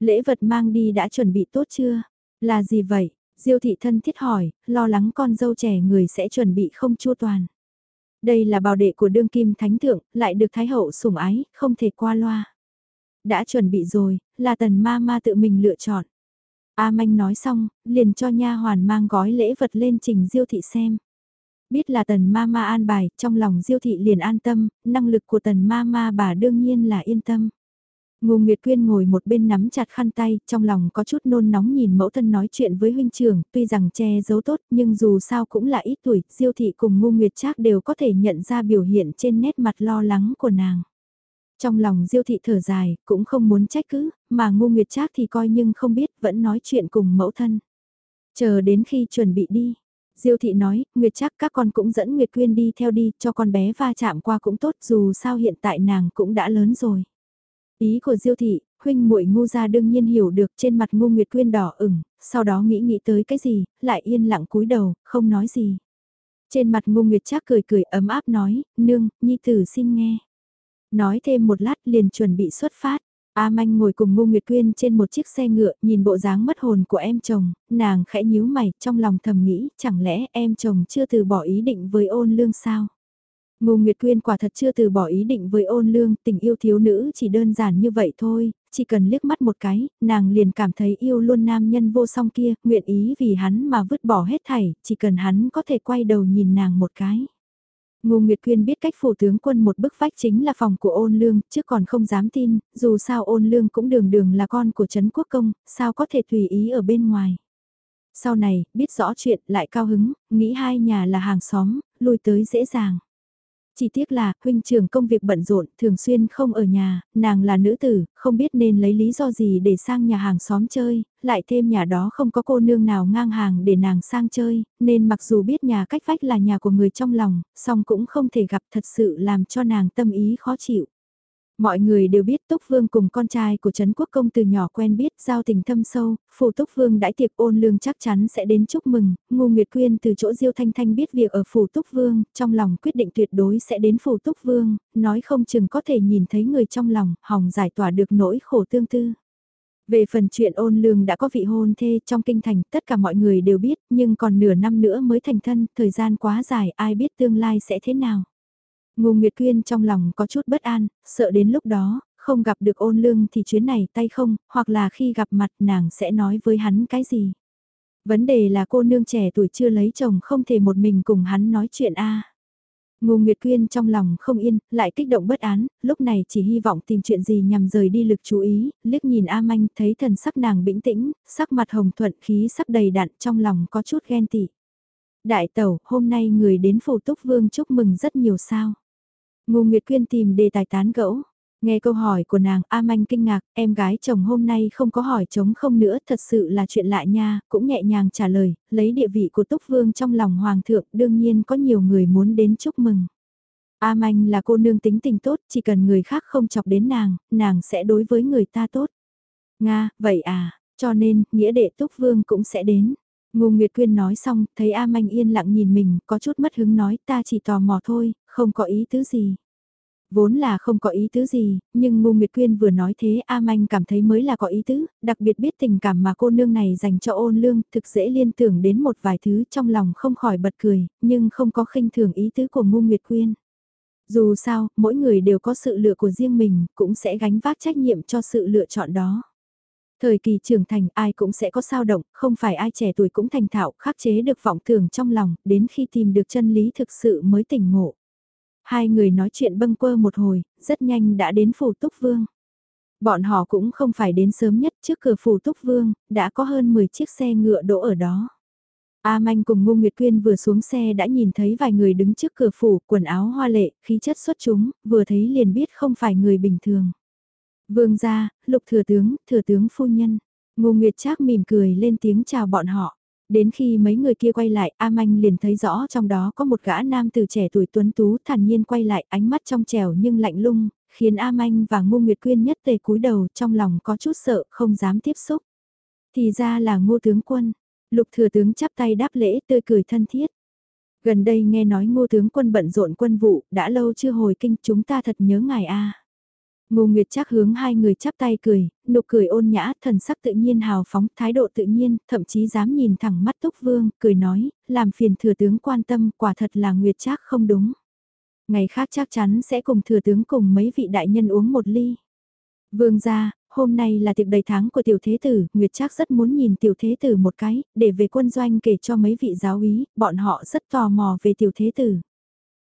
Lễ vật mang đi đã chuẩn bị tốt chưa? Là gì vậy? Diêu thị thân thiết hỏi, lo lắng con dâu trẻ người sẽ chuẩn bị không chua toàn. Đây là bào đệ của đương kim thánh thượng, lại được thái hậu sủng ái, không thể qua loa. Đã chuẩn bị rồi, là tần ma ma tự mình lựa chọn. A Manh nói xong, liền cho nha hoàn mang gói lễ vật lên trình Diêu thị xem. Biết là tần ma ma an bài, trong lòng diêu thị liền an tâm, năng lực của tần ma ma bà đương nhiên là yên tâm. Ngô Nguyệt Quyên ngồi một bên nắm chặt khăn tay, trong lòng có chút nôn nóng nhìn mẫu thân nói chuyện với huynh trưởng, tuy rằng che giấu tốt nhưng dù sao cũng là ít tuổi, diêu thị cùng Ngô Nguyệt Trác đều có thể nhận ra biểu hiện trên nét mặt lo lắng của nàng. Trong lòng diêu thị thở dài, cũng không muốn trách cứ, mà Ngô Nguyệt Trác thì coi nhưng không biết, vẫn nói chuyện cùng mẫu thân. Chờ đến khi chuẩn bị đi, Diêu thị nói, Nguyệt trác các con cũng dẫn Nguyệt Quyên đi theo đi, cho con bé va chạm qua cũng tốt dù sao hiện tại nàng cũng đã lớn rồi. Ý của Diêu thị, huynh muội ngu ra đương nhiên hiểu được trên mặt ngu Nguyệt Quyên đỏ ửng, sau đó nghĩ nghĩ tới cái gì, lại yên lặng cúi đầu, không nói gì. Trên mặt ngu Nguyệt trác cười cười ấm áp nói, nương, nhi tử xin nghe. Nói thêm một lát liền chuẩn bị xuất phát. A Manh ngồi cùng Ngô Nguyệt Quyên trên một chiếc xe ngựa, nhìn bộ dáng mất hồn của em chồng, nàng khẽ nhíu mày, trong lòng thầm nghĩ, chẳng lẽ em chồng chưa từ bỏ ý định với ôn lương sao? Ngô Nguyệt Quyên quả thật chưa từ bỏ ý định với ôn lương, tình yêu thiếu nữ chỉ đơn giản như vậy thôi, chỉ cần liếc mắt một cái, nàng liền cảm thấy yêu luôn nam nhân vô song kia, nguyện ý vì hắn mà vứt bỏ hết thảy, chỉ cần hắn có thể quay đầu nhìn nàng một cái. Ngô Nguyệt Quyên biết cách phủ tướng quân một bức vách chính là phòng của ôn lương, chứ còn không dám tin, dù sao ôn lương cũng đường đường là con của Trấn Quốc Công, sao có thể tùy ý ở bên ngoài. Sau này, biết rõ chuyện, lại cao hứng, nghĩ hai nhà là hàng xóm, lui tới dễ dàng. Chỉ tiếc là, huynh trưởng công việc bận rộn, thường xuyên không ở nhà, nàng là nữ tử, không biết nên lấy lý do gì để sang nhà hàng xóm chơi, lại thêm nhà đó không có cô nương nào ngang hàng để nàng sang chơi, nên mặc dù biết nhà cách vách là nhà của người trong lòng, song cũng không thể gặp thật sự làm cho nàng tâm ý khó chịu. Mọi người đều biết Túc Vương cùng con trai của Trấn Quốc Công từ nhỏ quen biết giao tình thâm sâu, phủ Túc Vương đãi tiệc ôn lương chắc chắn sẽ đến chúc mừng, Ngô Nguyệt Quyên từ chỗ Diêu Thanh Thanh biết việc ở phủ Túc Vương, trong lòng quyết định tuyệt đối sẽ đến phủ Túc Vương, nói không chừng có thể nhìn thấy người trong lòng, hòng giải tỏa được nỗi khổ tương tư. Về phần chuyện ôn lương đã có vị hôn thê trong kinh thành, tất cả mọi người đều biết, nhưng còn nửa năm nữa mới thành thân, thời gian quá dài, ai biết tương lai sẽ thế nào. Ngô Nguyệt Quyên trong lòng có chút bất an, sợ đến lúc đó, không gặp được ôn lương thì chuyến này tay không, hoặc là khi gặp mặt nàng sẽ nói với hắn cái gì. Vấn đề là cô nương trẻ tuổi chưa lấy chồng không thể một mình cùng hắn nói chuyện a. Ngô Nguyệt Quyên trong lòng không yên, lại kích động bất án, lúc này chỉ hy vọng tìm chuyện gì nhằm rời đi lực chú ý, liếc nhìn A Manh thấy thần sắc nàng bĩnh tĩnh, sắc mặt hồng thuận khí sắc đầy đặn trong lòng có chút ghen tị. Đại tẩu, hôm nay người đến phủ túc vương chúc mừng rất nhiều sao. Ngô Nguyệt Quyên tìm đề tài tán gẫu. Nghe câu hỏi của nàng, A Manh kinh ngạc, em gái chồng hôm nay không có hỏi chống không nữa, thật sự là chuyện lạ nha, cũng nhẹ nhàng trả lời, lấy địa vị của Túc Vương trong lòng Hoàng thượng, đương nhiên có nhiều người muốn đến chúc mừng. A Manh là cô nương tính tình tốt, chỉ cần người khác không chọc đến nàng, nàng sẽ đối với người ta tốt. Nga, vậy à, cho nên, nghĩa đệ Túc Vương cũng sẽ đến. Ngô Nguyệt Quyên nói xong, thấy A Manh yên lặng nhìn mình, có chút mất hứng nói ta chỉ tò mò thôi, không có ý tứ gì. Vốn là không có ý tứ gì, nhưng Ngô Nguyệt Quyên vừa nói thế A Manh cảm thấy mới là có ý tứ, đặc biệt biết tình cảm mà cô nương này dành cho ôn lương, thực dễ liên tưởng đến một vài thứ trong lòng không khỏi bật cười, nhưng không có khinh thường ý tứ của Ngô Nguyệt Quyên. Dù sao, mỗi người đều có sự lựa của riêng mình, cũng sẽ gánh vác trách nhiệm cho sự lựa chọn đó. Thời kỳ trưởng thành ai cũng sẽ có sao động, không phải ai trẻ tuổi cũng thành thạo, khắc chế được vọng tưởng trong lòng, đến khi tìm được chân lý thực sự mới tỉnh ngộ. Hai người nói chuyện bâng quơ một hồi, rất nhanh đã đến phủ túc vương. Bọn họ cũng không phải đến sớm nhất trước cửa phủ túc vương, đã có hơn 10 chiếc xe ngựa đỗ ở đó. A Manh cùng Ngô Nguyệt Quyên vừa xuống xe đã nhìn thấy vài người đứng trước cửa phủ, quần áo hoa lệ, khí chất xuất chúng, vừa thấy liền biết không phải người bình thường. Vương gia, lục thừa tướng, thừa tướng phu nhân. Ngô Nguyệt Trác mỉm cười lên tiếng chào bọn họ. Đến khi mấy người kia quay lại, A Manh liền thấy rõ trong đó có một gã nam từ trẻ tuổi tuấn tú thản nhiên quay lại ánh mắt trong trẻo nhưng lạnh lung, khiến A Manh và Ngô Nguyệt Quyên nhất tề cúi đầu trong lòng có chút sợ không dám tiếp xúc. Thì ra là ngô tướng quân, lục thừa tướng chắp tay đáp lễ tươi cười thân thiết. Gần đây nghe nói ngô tướng quân bận rộn quân vụ, đã lâu chưa hồi kinh chúng ta thật nhớ ngài a. Ngô Nguyệt chắc hướng hai người chắp tay cười, nụ cười ôn nhã, thần sắc tự nhiên hào phóng, thái độ tự nhiên, thậm chí dám nhìn thẳng mắt Túc Vương, cười nói, làm phiền thừa tướng quan tâm, quả thật là Nguyệt chắc không đúng. Ngày khác chắc chắn sẽ cùng thừa tướng cùng mấy vị đại nhân uống một ly. Vương gia, hôm nay là tiệc đầy tháng của tiểu thế tử, Nguyệt Trác rất muốn nhìn tiểu thế tử một cái, để về quân doanh kể cho mấy vị giáo úy, bọn họ rất tò mò về tiểu thế tử.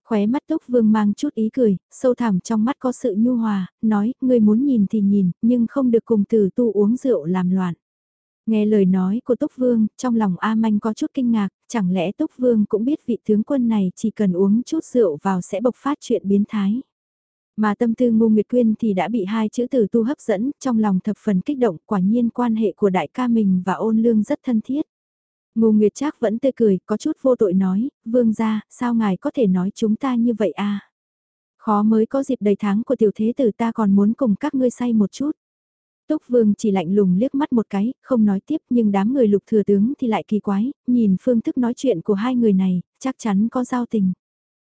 Khóe mắt Túc Vương mang chút ý cười, sâu thẳm trong mắt có sự nhu hòa, nói, ngươi muốn nhìn thì nhìn, nhưng không được cùng tử tu uống rượu làm loạn. Nghe lời nói của Túc Vương, trong lòng A Manh có chút kinh ngạc, chẳng lẽ Túc Vương cũng biết vị tướng quân này chỉ cần uống chút rượu vào sẽ bộc phát chuyện biến thái. Mà tâm tư Ngô Nguyệt Quyên thì đã bị hai chữ tử tu hấp dẫn, trong lòng thập phần kích động, quả nhiên quan hệ của đại ca mình và ôn lương rất thân thiết. Ngô Nguyệt Trác vẫn tươi cười, có chút vô tội nói, vương gia, sao ngài có thể nói chúng ta như vậy à? Khó mới có dịp đầy tháng của tiểu thế tử ta còn muốn cùng các ngươi say một chút. Túc Vương chỉ lạnh lùng liếc mắt một cái, không nói tiếp nhưng đám người lục thừa tướng thì lại kỳ quái, nhìn phương thức nói chuyện của hai người này, chắc chắn có giao tình.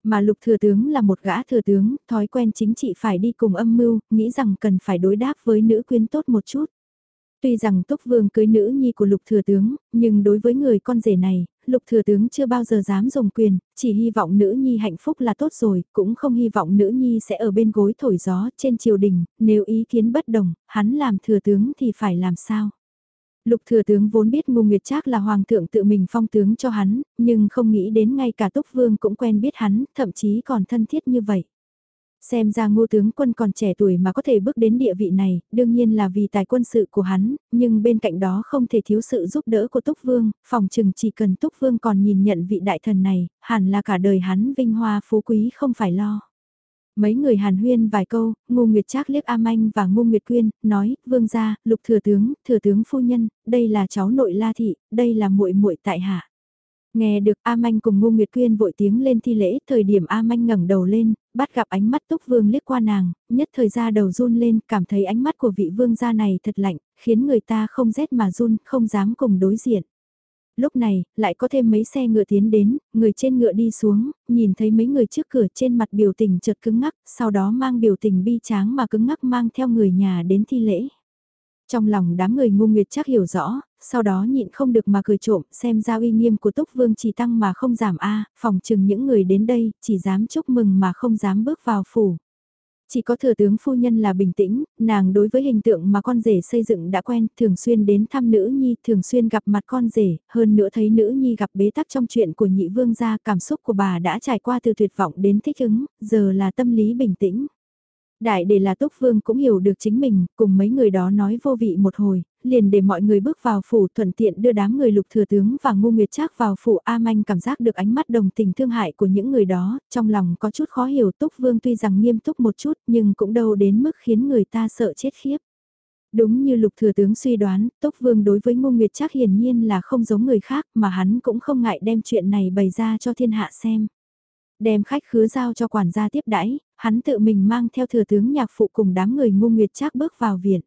Mà lục thừa tướng là một gã thừa tướng, thói quen chính trị phải đi cùng âm mưu, nghĩ rằng cần phải đối đáp với nữ quyến tốt một chút. Tuy rằng Túc Vương cưới nữ nhi của Lục Thừa Tướng, nhưng đối với người con rể này, Lục Thừa Tướng chưa bao giờ dám dùng quyền, chỉ hy vọng nữ nhi hạnh phúc là tốt rồi, cũng không hy vọng nữ nhi sẽ ở bên gối thổi gió trên triều đình, nếu ý kiến bất đồng, hắn làm Thừa Tướng thì phải làm sao? Lục Thừa Tướng vốn biết Ngô Nguyệt Trác là Hoàng thượng tự mình phong tướng cho hắn, nhưng không nghĩ đến ngay cả Túc Vương cũng quen biết hắn, thậm chí còn thân thiết như vậy. Xem ra ngô tướng quân còn trẻ tuổi mà có thể bước đến địa vị này, đương nhiên là vì tài quân sự của hắn, nhưng bên cạnh đó không thể thiếu sự giúp đỡ của Túc Vương, phòng chừng chỉ cần Túc Vương còn nhìn nhận vị đại thần này, hẳn là cả đời hắn vinh hoa phú quý không phải lo. Mấy người hàn huyên vài câu, Ngô Nguyệt Trác liếc A Manh và Ngô Nguyệt Quyên, nói, vương gia, lục thừa tướng, thừa tướng phu nhân, đây là cháu nội La Thị, đây là muội muội tại hạ. Nghe được A Manh cùng Ngô Nguyệt Quyên vội tiếng lên thi lễ, thời điểm A Manh ngẩng đầu lên, bắt gặp ánh mắt Túc Vương liếc qua nàng, nhất thời ra đầu run lên, cảm thấy ánh mắt của vị vương gia này thật lạnh, khiến người ta không rét mà run, không dám cùng đối diện. Lúc này, lại có thêm mấy xe ngựa tiến đến, người trên ngựa đi xuống, nhìn thấy mấy người trước cửa trên mặt biểu tình chợt cứng ngắc, sau đó mang biểu tình bi tráng mà cứng ngắc mang theo người nhà đến thi lễ. Trong lòng đám người ngu nguyệt chắc hiểu rõ, sau đó nhịn không được mà cười trộm, xem ra uy nghiêm của Túc Vương chỉ tăng mà không giảm a, phòng chừng những người đến đây chỉ dám chúc mừng mà không dám bước vào phủ. Chỉ có thừa tướng phu nhân là bình tĩnh, nàng đối với hình tượng mà con rể xây dựng đã quen, thường xuyên đến thăm nữ nhi, thường xuyên gặp mặt con rể, hơn nữa thấy nữ nhi gặp bế tắc trong chuyện của nhị vương gia, cảm xúc của bà đã trải qua từ tuyệt vọng đến thích ứng, giờ là tâm lý bình tĩnh. Đại để là Túc Vương cũng hiểu được chính mình, cùng mấy người đó nói vô vị một hồi, liền để mọi người bước vào phủ thuận tiện đưa đám người lục thừa tướng và ngu nguyệt trác vào phủ A Manh cảm giác được ánh mắt đồng tình thương hại của những người đó, trong lòng có chút khó hiểu Túc Vương tuy rằng nghiêm túc một chút nhưng cũng đâu đến mức khiến người ta sợ chết khiếp. Đúng như lục thừa tướng suy đoán, Túc Vương đối với ngu Nguyệt Trác hiển nhiên là không giống người khác mà hắn cũng không ngại đem chuyện này bày ra cho thiên hạ xem. Đem khách khứa giao cho quản gia tiếp đãi, hắn tự mình mang theo thừa tướng nhạc phụ cùng đám người Ngô Nguyệt Trác bước vào viện.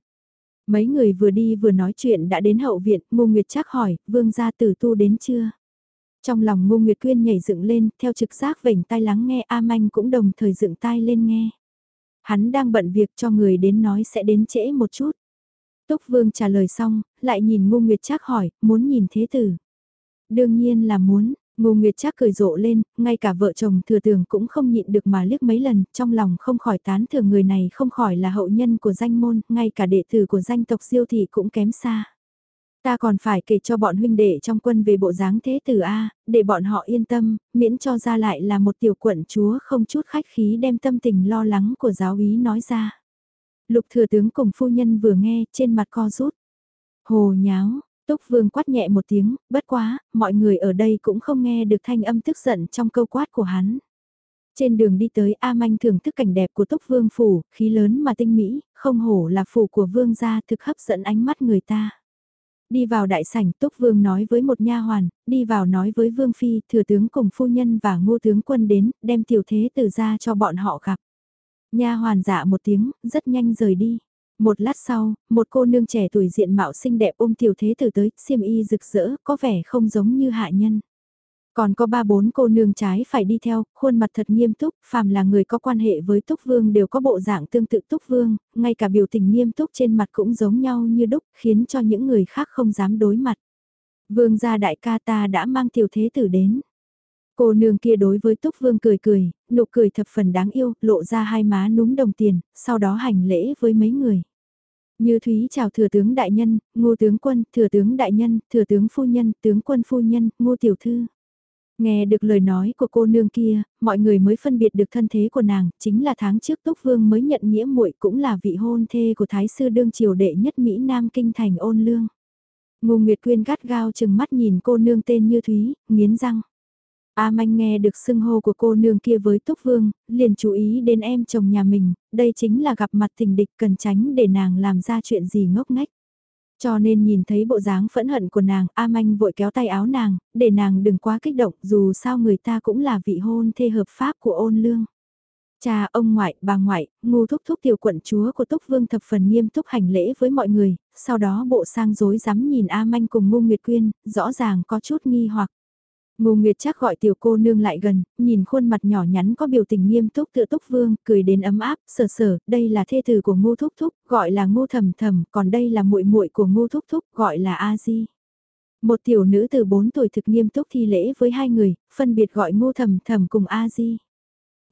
Mấy người vừa đi vừa nói chuyện đã đến hậu viện, Ngô Nguyệt Trác hỏi, vương gia tử tu đến chưa? Trong lòng Ngô Nguyệt Quyên nhảy dựng lên, theo trực giác vểnh tai lắng nghe A Manh cũng đồng thời dựng tai lên nghe. Hắn đang bận việc cho người đến nói sẽ đến trễ một chút. Túc Vương trả lời xong, lại nhìn Ngô Nguyệt Trác hỏi, muốn nhìn thế tử. Đương nhiên là muốn, Ngô Nguyệt Trác cười rộ lên, ngay cả vợ chồng thừa tường cũng không nhịn được mà liếc mấy lần, trong lòng không khỏi tán thưởng người này không khỏi là hậu nhân của danh môn, ngay cả đệ tử của danh tộc siêu thị cũng kém xa. Ta còn phải kể cho bọn huynh đệ trong quân về bộ dáng thế tử A, để bọn họ yên tâm, miễn cho ra lại là một tiểu quận chúa không chút khách khí đem tâm tình lo lắng của giáo úy nói ra. Lục thừa tướng cùng phu nhân vừa nghe, trên mặt co rút. Hồ nháo, Túc Vương quát nhẹ một tiếng, bất quá, mọi người ở đây cũng không nghe được thanh âm tức giận trong câu quát của hắn. Trên đường đi tới A Manh thưởng thức cảnh đẹp của Túc Vương phủ, khí lớn mà tinh mỹ, không hổ là phủ của Vương gia thực hấp dẫn ánh mắt người ta. Đi vào đại sảnh, Túc Vương nói với một nha hoàn, đi vào nói với Vương Phi, thừa tướng cùng phu nhân và ngô tướng quân đến, đem tiểu thế tử ra cho bọn họ gặp. Nha hoàn dạ một tiếng, rất nhanh rời đi. Một lát sau, một cô nương trẻ tuổi diện mạo xinh đẹp ôm tiểu thế tử tới, xiêm y rực rỡ, có vẻ không giống như hạ nhân. Còn có ba bốn cô nương trái phải đi theo, khuôn mặt thật nghiêm túc, phàm là người có quan hệ với Túc Vương đều có bộ dạng tương tự Túc Vương, ngay cả biểu tình nghiêm túc trên mặt cũng giống nhau như đúc, khiến cho những người khác không dám đối mặt. Vương gia đại ca ta đã mang tiểu thế tử đến. Cô nương kia đối với Túc Vương cười cười, nụ cười thập phần đáng yêu, lộ ra hai má núm đồng tiền, sau đó hành lễ với mấy người. Như Thúy chào thừa tướng đại nhân, ngô tướng quân, thừa tướng đại nhân, thừa tướng phu nhân, tướng quân phu nhân, ngô tiểu thư. Nghe được lời nói của cô nương kia, mọi người mới phân biệt được thân thế của nàng, chính là tháng trước Túc Vương mới nhận nghĩa muội cũng là vị hôn thê của Thái sư đương triều đệ nhất Mỹ Nam Kinh thành ôn lương. Ngô Nguyệt Quyên gắt gao chừng mắt nhìn cô nương tên như Thúy, nghiến răng. A Manh nghe được xưng hô của cô nương kia với Túc Vương, liền chú ý đến em chồng nhà mình, đây chính là gặp mặt tình địch cần tránh để nàng làm ra chuyện gì ngốc nghếch. Cho nên nhìn thấy bộ dáng phẫn hận của nàng, A Manh vội kéo tay áo nàng, để nàng đừng quá kích động, dù sao người ta cũng là vị hôn thê hợp pháp của ôn lương. Cha, ông ngoại, bà ngoại, ngu thúc thúc tiểu quận chúa của Túc Vương thập phần nghiêm túc hành lễ với mọi người, sau đó bộ sang dối dám nhìn A Manh cùng ngu Nguyệt Quyên, rõ ràng có chút nghi hoặc. Ngô Nguyệt chắc gọi tiểu cô nương lại gần, nhìn khuôn mặt nhỏ nhắn có biểu tình nghiêm túc tựa túc vương, cười đến ấm áp, sờ sờ, đây là thê tử của ngô thúc thúc, gọi là ngô thầm thầm, còn đây là muội muội của ngô thúc thúc, gọi là A Di. Một tiểu nữ từ 4 tuổi thực nghiêm túc thi lễ với hai người, phân biệt gọi ngô thầm thầm cùng A Di.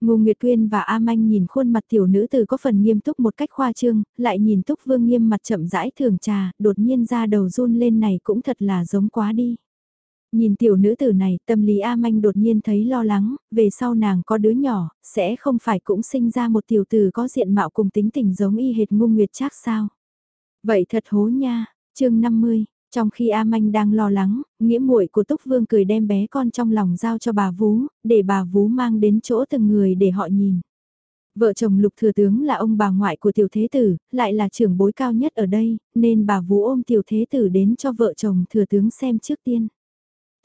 Ngô Nguyệt Quyên và A Manh nhìn khuôn mặt tiểu nữ từ có phần nghiêm túc một cách khoa trương, lại nhìn Túc Vương nghiêm mặt chậm rãi thường trà, đột nhiên ra đầu run lên này cũng thật là giống quá đi. Nhìn tiểu nữ tử này, tâm lý A Manh đột nhiên thấy lo lắng, về sau nàng có đứa nhỏ, sẽ không phải cũng sinh ra một tiểu tử có diện mạo cùng tính tình giống y hệt ngung nguyệt chắc sao. Vậy thật hố nha, chương 50, trong khi A Manh đang lo lắng, nghĩa muội của Túc Vương cười đem bé con trong lòng giao cho bà Vú, để bà Vú mang đến chỗ từng người để họ nhìn. Vợ chồng lục thừa tướng là ông bà ngoại của tiểu thế tử, lại là trưởng bối cao nhất ở đây, nên bà Vú ôm tiểu thế tử đến cho vợ chồng thừa tướng xem trước tiên.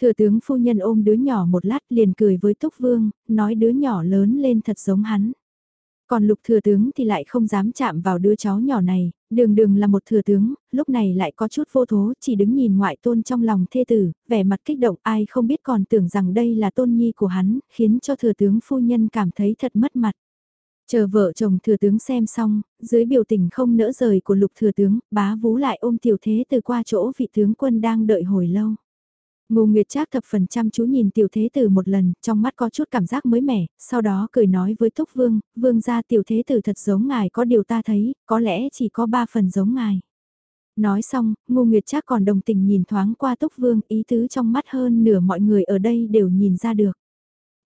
Thừa tướng phu nhân ôm đứa nhỏ một lát liền cười với Túc Vương, nói đứa nhỏ lớn lên thật giống hắn. Còn lục thừa tướng thì lại không dám chạm vào đứa cháu nhỏ này, đường đường là một thừa tướng, lúc này lại có chút vô thố, chỉ đứng nhìn ngoại tôn trong lòng thê tử, vẻ mặt kích động ai không biết còn tưởng rằng đây là tôn nhi của hắn, khiến cho thừa tướng phu nhân cảm thấy thật mất mặt. Chờ vợ chồng thừa tướng xem xong, dưới biểu tình không nỡ rời của lục thừa tướng, bá vú lại ôm tiểu thế từ qua chỗ vị tướng quân đang đợi hồi lâu. Ngô Nguyệt Trác thập phần chăm chú nhìn tiểu thế tử một lần, trong mắt có chút cảm giác mới mẻ, sau đó cười nói với Túc Vương, Vương gia tiểu thế tử thật giống ngài có điều ta thấy, có lẽ chỉ có ba phần giống ngài. Nói xong, Ngô Nguyệt Trác còn đồng tình nhìn thoáng qua Túc Vương, ý tứ trong mắt hơn nửa mọi người ở đây đều nhìn ra được.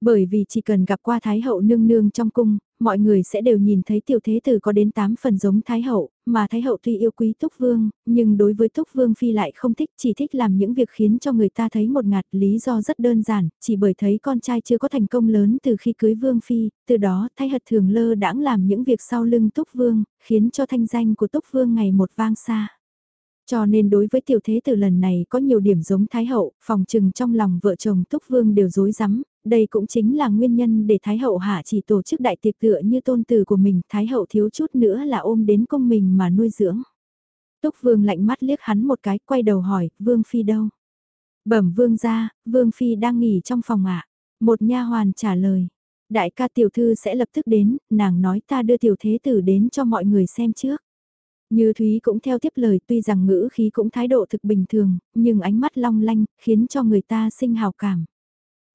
Bởi vì chỉ cần gặp qua Thái hậu nương nương trong cung, mọi người sẽ đều nhìn thấy tiểu thế tử có đến 8 phần giống Thái hậu, mà Thái hậu tuy yêu quý Túc Vương, nhưng đối với Túc Vương Phi lại không thích, chỉ thích làm những việc khiến cho người ta thấy một ngạt lý do rất đơn giản, chỉ bởi thấy con trai chưa có thành công lớn từ khi cưới Vương Phi, từ đó Thái hật thường lơ đãng làm những việc sau lưng Túc Vương, khiến cho thanh danh của Túc Vương ngày một vang xa. Cho nên đối với tiểu thế tử lần này có nhiều điểm giống Thái Hậu, phòng trừng trong lòng vợ chồng Túc Vương đều rối rắm, đây cũng chính là nguyên nhân để Thái Hậu hạ chỉ tổ chức đại tiệc tựa như tôn tử của mình, Thái Hậu thiếu chút nữa là ôm đến công mình mà nuôi dưỡng. Túc Vương lạnh mắt liếc hắn một cái, quay đầu hỏi, Vương Phi đâu? Bẩm Vương ra, Vương Phi đang nghỉ trong phòng ạ. Một nha hoàn trả lời, đại ca tiểu thư sẽ lập tức đến, nàng nói ta đưa tiểu thế tử đến cho mọi người xem trước. Như Thúy cũng theo tiếp lời tuy rằng ngữ khí cũng thái độ thực bình thường, nhưng ánh mắt long lanh, khiến cho người ta sinh hào cảm.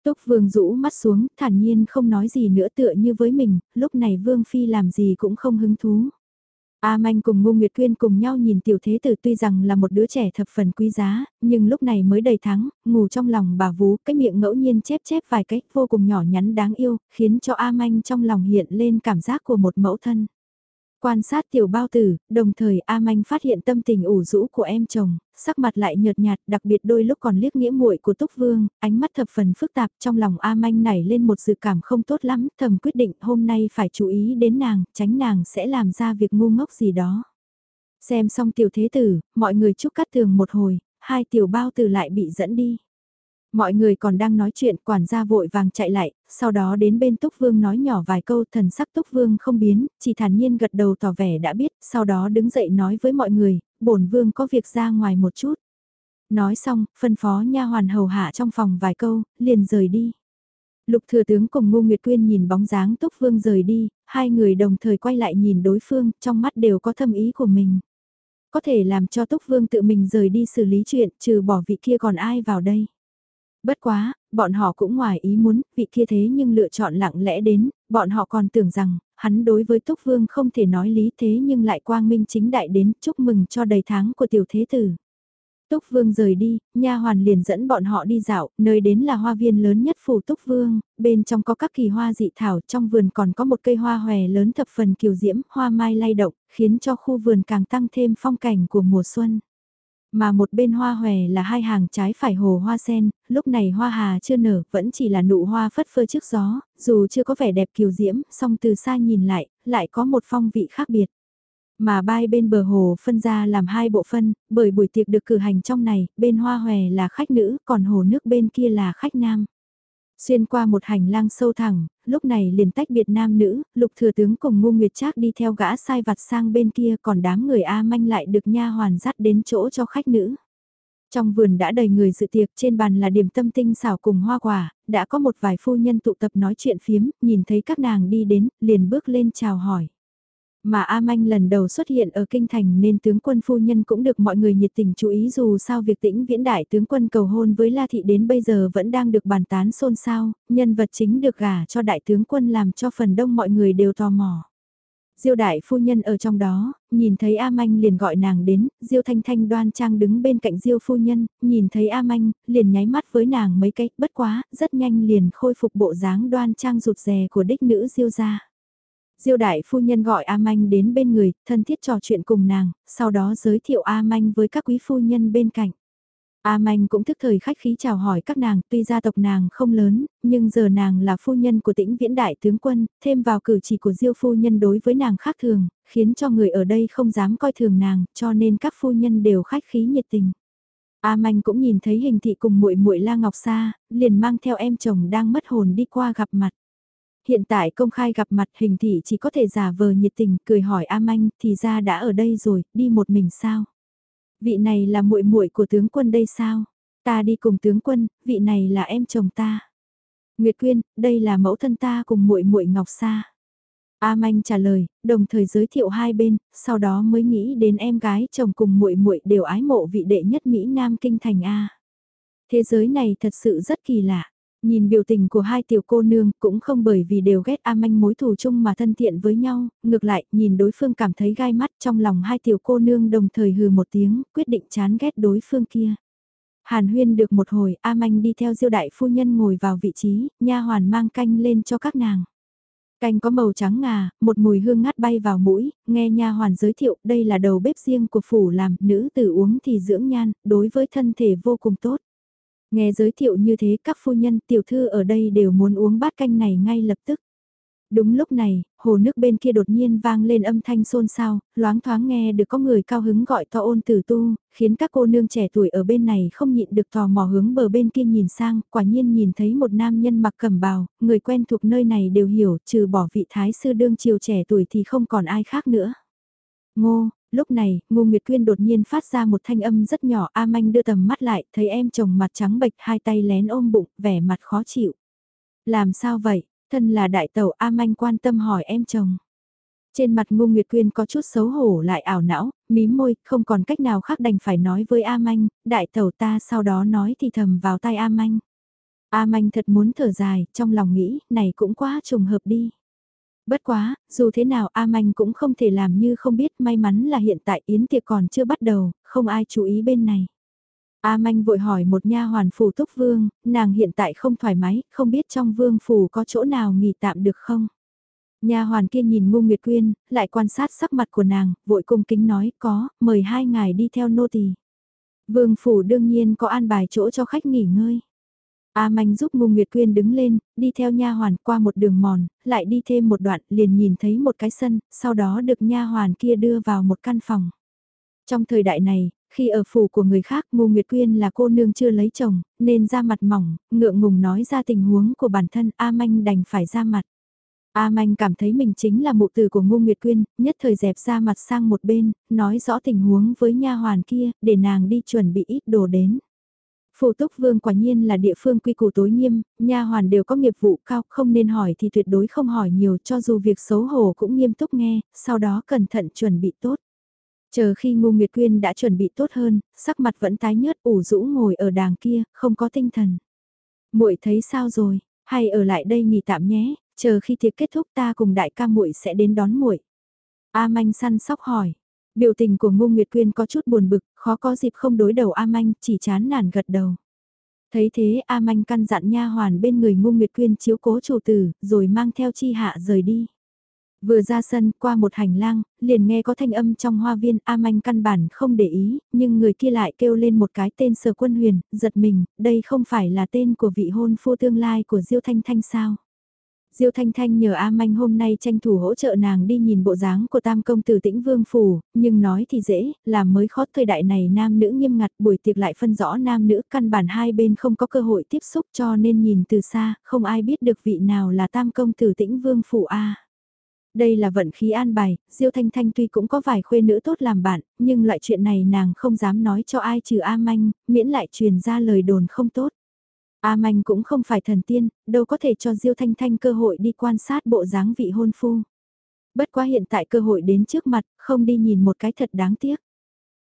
Túc Vương rũ mắt xuống, thản nhiên không nói gì nữa tựa như với mình, lúc này Vương Phi làm gì cũng không hứng thú. A Manh cùng Ngô Nguyệt Quyên cùng nhau nhìn tiểu thế tử tuy rằng là một đứa trẻ thập phần quý giá, nhưng lúc này mới đầy tháng, ngủ trong lòng bà vú, cái miệng ngẫu nhiên chép chép vài cách vô cùng nhỏ nhắn đáng yêu, khiến cho A Manh trong lòng hiện lên cảm giác của một mẫu thân. Quan sát tiểu bao tử, đồng thời A Manh phát hiện tâm tình ủ rũ của em chồng, sắc mặt lại nhợt nhạt, đặc biệt đôi lúc còn liếc nghĩa muội của Túc Vương, ánh mắt thập phần phức tạp trong lòng A Manh nảy lên một dự cảm không tốt lắm, thầm quyết định hôm nay phải chú ý đến nàng, tránh nàng sẽ làm ra việc ngu ngốc gì đó. Xem xong tiểu thế tử, mọi người chúc cắt tường một hồi, hai tiểu bao tử lại bị dẫn đi. Mọi người còn đang nói chuyện quản gia vội vàng chạy lại, sau đó đến bên Túc Vương nói nhỏ vài câu thần sắc Túc Vương không biến, chỉ thản nhiên gật đầu tỏ vẻ đã biết, sau đó đứng dậy nói với mọi người, bổn Vương có việc ra ngoài một chút. Nói xong, phân phó nha hoàn hầu hạ trong phòng vài câu, liền rời đi. Lục thừa tướng cùng Ngô Nguyệt Quyên nhìn bóng dáng Túc Vương rời đi, hai người đồng thời quay lại nhìn đối phương, trong mắt đều có thâm ý của mình. Có thể làm cho Túc Vương tự mình rời đi xử lý chuyện, trừ bỏ vị kia còn ai vào đây. Bất quá, bọn họ cũng ngoài ý muốn, vị kia thế nhưng lựa chọn lặng lẽ đến, bọn họ còn tưởng rằng, hắn đối với Túc Vương không thể nói lý thế nhưng lại quang minh chính đại đến chúc mừng cho đầy tháng của tiểu thế tử. Túc Vương rời đi, nha hoàn liền dẫn bọn họ đi dạo, nơi đến là hoa viên lớn nhất phủ Túc Vương, bên trong có các kỳ hoa dị thảo, trong vườn còn có một cây hoa hòe lớn thập phần kiều diễm, hoa mai lay động, khiến cho khu vườn càng tăng thêm phong cảnh của mùa xuân. Mà một bên hoa hòe là hai hàng trái phải hồ hoa sen, lúc này hoa hà chưa nở, vẫn chỉ là nụ hoa phất phơ trước gió, dù chưa có vẻ đẹp kiều diễm, song từ xa nhìn lại, lại có một phong vị khác biệt. Mà bai bên bờ hồ phân ra làm hai bộ phân, bởi buổi tiệc được cử hành trong này, bên hoa hòe là khách nữ, còn hồ nước bên kia là khách nam. Xuyên qua một hành lang sâu thẳng, lúc này liền tách biệt nam nữ, lục thừa tướng cùng ngu nguyệt trác đi theo gã sai vặt sang bên kia còn đám người A manh lại được nha hoàn dắt đến chỗ cho khách nữ. Trong vườn đã đầy người dự tiệc trên bàn là điểm tâm tinh xảo cùng hoa quả, đã có một vài phu nhân tụ tập nói chuyện phiếm, nhìn thấy các nàng đi đến, liền bước lên chào hỏi. Mà A Manh lần đầu xuất hiện ở kinh thành nên tướng quân phu nhân cũng được mọi người nhiệt tình chú ý dù sao việc tĩnh viễn đại tướng quân cầu hôn với La Thị đến bây giờ vẫn đang được bàn tán xôn xao, nhân vật chính được gả cho đại tướng quân làm cho phần đông mọi người đều tò mò. Diêu đại phu nhân ở trong đó, nhìn thấy A Manh liền gọi nàng đến, Diêu Thanh Thanh đoan trang đứng bên cạnh Diêu phu nhân, nhìn thấy A Manh, liền nháy mắt với nàng mấy cái, bất quá, rất nhanh liền khôi phục bộ dáng đoan trang rụt rè của đích nữ Diêu gia. Diêu đại phu nhân gọi A Manh đến bên người, thân thiết trò chuyện cùng nàng, sau đó giới thiệu A Manh với các quý phu nhân bên cạnh. A Manh cũng thức thời khách khí chào hỏi các nàng, tuy gia tộc nàng không lớn, nhưng giờ nàng là phu nhân của tĩnh viễn đại tướng quân, thêm vào cử chỉ của Diêu phu nhân đối với nàng khác thường, khiến cho người ở đây không dám coi thường nàng, cho nên các phu nhân đều khách khí nhiệt tình. A Manh cũng nhìn thấy hình thị cùng muội muội La Ngọc Sa, liền mang theo em chồng đang mất hồn đi qua gặp mặt hiện tại công khai gặp mặt hình thị chỉ có thể giả vờ nhiệt tình, cười hỏi A Manh, thì ra đã ở đây rồi, đi một mình sao? Vị này là muội muội của tướng quân đây sao? Ta đi cùng tướng quân, vị này là em chồng ta. Nguyệt Quyên, đây là mẫu thân ta cùng muội muội Ngọc Sa. A Manh trả lời, đồng thời giới thiệu hai bên, sau đó mới nghĩ đến em gái chồng cùng muội muội đều ái mộ vị đệ nhất Mỹ Nam kinh thành A. Thế giới này thật sự rất kỳ lạ. Nhìn biểu tình của hai tiểu cô nương cũng không bởi vì đều ghét A Manh mối thù chung mà thân thiện với nhau, ngược lại nhìn đối phương cảm thấy gai mắt trong lòng hai tiểu cô nương đồng thời hừ một tiếng, quyết định chán ghét đối phương kia. Hàn huyên được một hồi, A Manh đi theo diêu đại phu nhân ngồi vào vị trí, nha hoàn mang canh lên cho các nàng. Canh có màu trắng ngà, một mùi hương ngát bay vào mũi, nghe nha hoàn giới thiệu đây là đầu bếp riêng của phủ làm, nữ tử uống thì dưỡng nhan, đối với thân thể vô cùng tốt. Nghe giới thiệu như thế các phu nhân tiểu thư ở đây đều muốn uống bát canh này ngay lập tức. Đúng lúc này, hồ nước bên kia đột nhiên vang lên âm thanh xôn xao, loáng thoáng nghe được có người cao hứng gọi to ôn tử tu, khiến các cô nương trẻ tuổi ở bên này không nhịn được tò mò hướng bờ bên kia nhìn sang, quả nhiên nhìn thấy một nam nhân mặc cẩm bào, người quen thuộc nơi này đều hiểu, trừ bỏ vị thái sư đương triều trẻ tuổi thì không còn ai khác nữa. Ngô, lúc này, Ngô Nguyệt Quyên đột nhiên phát ra một thanh âm rất nhỏ, A Manh đưa tầm mắt lại, thấy em chồng mặt trắng bệch, hai tay lén ôm bụng, vẻ mặt khó chịu. Làm sao vậy? Thân là đại tẩu A Manh quan tâm hỏi em chồng. Trên mặt Ngô Nguyệt Quyên có chút xấu hổ lại ảo não, mím môi, không còn cách nào khác đành phải nói với A Manh, đại tẩu ta sau đó nói thì thầm vào tai A Manh. A Manh thật muốn thở dài, trong lòng nghĩ, này cũng quá trùng hợp đi. Bất quá, dù thế nào A Manh cũng không thể làm như không biết may mắn là hiện tại yến tiệc còn chưa bắt đầu, không ai chú ý bên này. A Manh vội hỏi một nha hoàn phủ túc vương, nàng hiện tại không thoải mái, không biết trong vương phủ có chỗ nào nghỉ tạm được không? Nha hoàn kia nhìn Ngô Nguyệt Quyên, lại quan sát sắc mặt của nàng, vội cung kính nói có, mời hai ngài đi theo nô tỳ. Vương phủ đương nhiên có an bài chỗ cho khách nghỉ ngơi. A Manh giúp Ngô Nguyệt Quyên đứng lên, đi theo nha hoàn qua một đường mòn, lại đi thêm một đoạn, liền nhìn thấy một cái sân, sau đó được nha hoàn kia đưa vào một căn phòng. Trong thời đại này, khi ở phủ của người khác Ngô Nguyệt Quyên là cô nương chưa lấy chồng, nên ra mặt mỏng, ngượng ngùng nói ra tình huống của bản thân A Manh đành phải ra mặt. A Manh cảm thấy mình chính là mụ tử của Ngô Nguyệt Quyên, nhất thời dẹp ra mặt sang một bên, nói rõ tình huống với nha hoàn kia, để nàng đi chuẩn bị ít đồ đến. Phù Túc Vương quả nhiên là địa phương quy củ tối nghiêm, nha hoàn đều có nghiệp vụ cao, không nên hỏi thì tuyệt đối không hỏi nhiều cho dù việc xấu hổ cũng nghiêm túc nghe, sau đó cẩn thận chuẩn bị tốt. Chờ khi Ngô Nguyệt Quyên đã chuẩn bị tốt hơn, sắc mặt vẫn tái nhớt ủ rũ ngồi ở đàng kia, không có tinh thần. Muội thấy sao rồi, hay ở lại đây nghỉ tạm nhé, chờ khi tiệc kết thúc ta cùng đại ca muội sẽ đến đón muội. A Manh săn sóc hỏi. Biểu tình của Ngô Nguyệt Quyên có chút buồn bực, khó có dịp không đối đầu A Manh, chỉ chán nản gật đầu. Thấy thế A Manh căn dặn nha hoàn bên người Ngô Nguyệt Quyên chiếu cố chủ tử, rồi mang theo chi hạ rời đi. Vừa ra sân, qua một hành lang, liền nghe có thanh âm trong hoa viên, A Manh căn bản không để ý, nhưng người kia lại kêu lên một cái tên sở quân huyền, giật mình, đây không phải là tên của vị hôn phu tương lai của Diêu Thanh Thanh sao? Diêu Thanh Thanh nhờ A Manh hôm nay tranh thủ hỗ trợ nàng đi nhìn bộ dáng của tam công tử tĩnh vương phủ, nhưng nói thì dễ, làm mới khó thời đại này nam nữ nghiêm ngặt buổi tiệc lại phân rõ nam nữ căn bản hai bên không có cơ hội tiếp xúc cho nên nhìn từ xa, không ai biết được vị nào là tam công tử tĩnh vương phủ A. Đây là vận khí an bài, Diêu Thanh Thanh tuy cũng có vài khuê nữ tốt làm bạn, nhưng loại chuyện này nàng không dám nói cho ai trừ A Manh, miễn lại truyền ra lời đồn không tốt. A Manh cũng không phải thần tiên, đâu có thể cho Diêu Thanh Thanh cơ hội đi quan sát bộ dáng vị hôn phu. Bất quá hiện tại cơ hội đến trước mặt, không đi nhìn một cái thật đáng tiếc.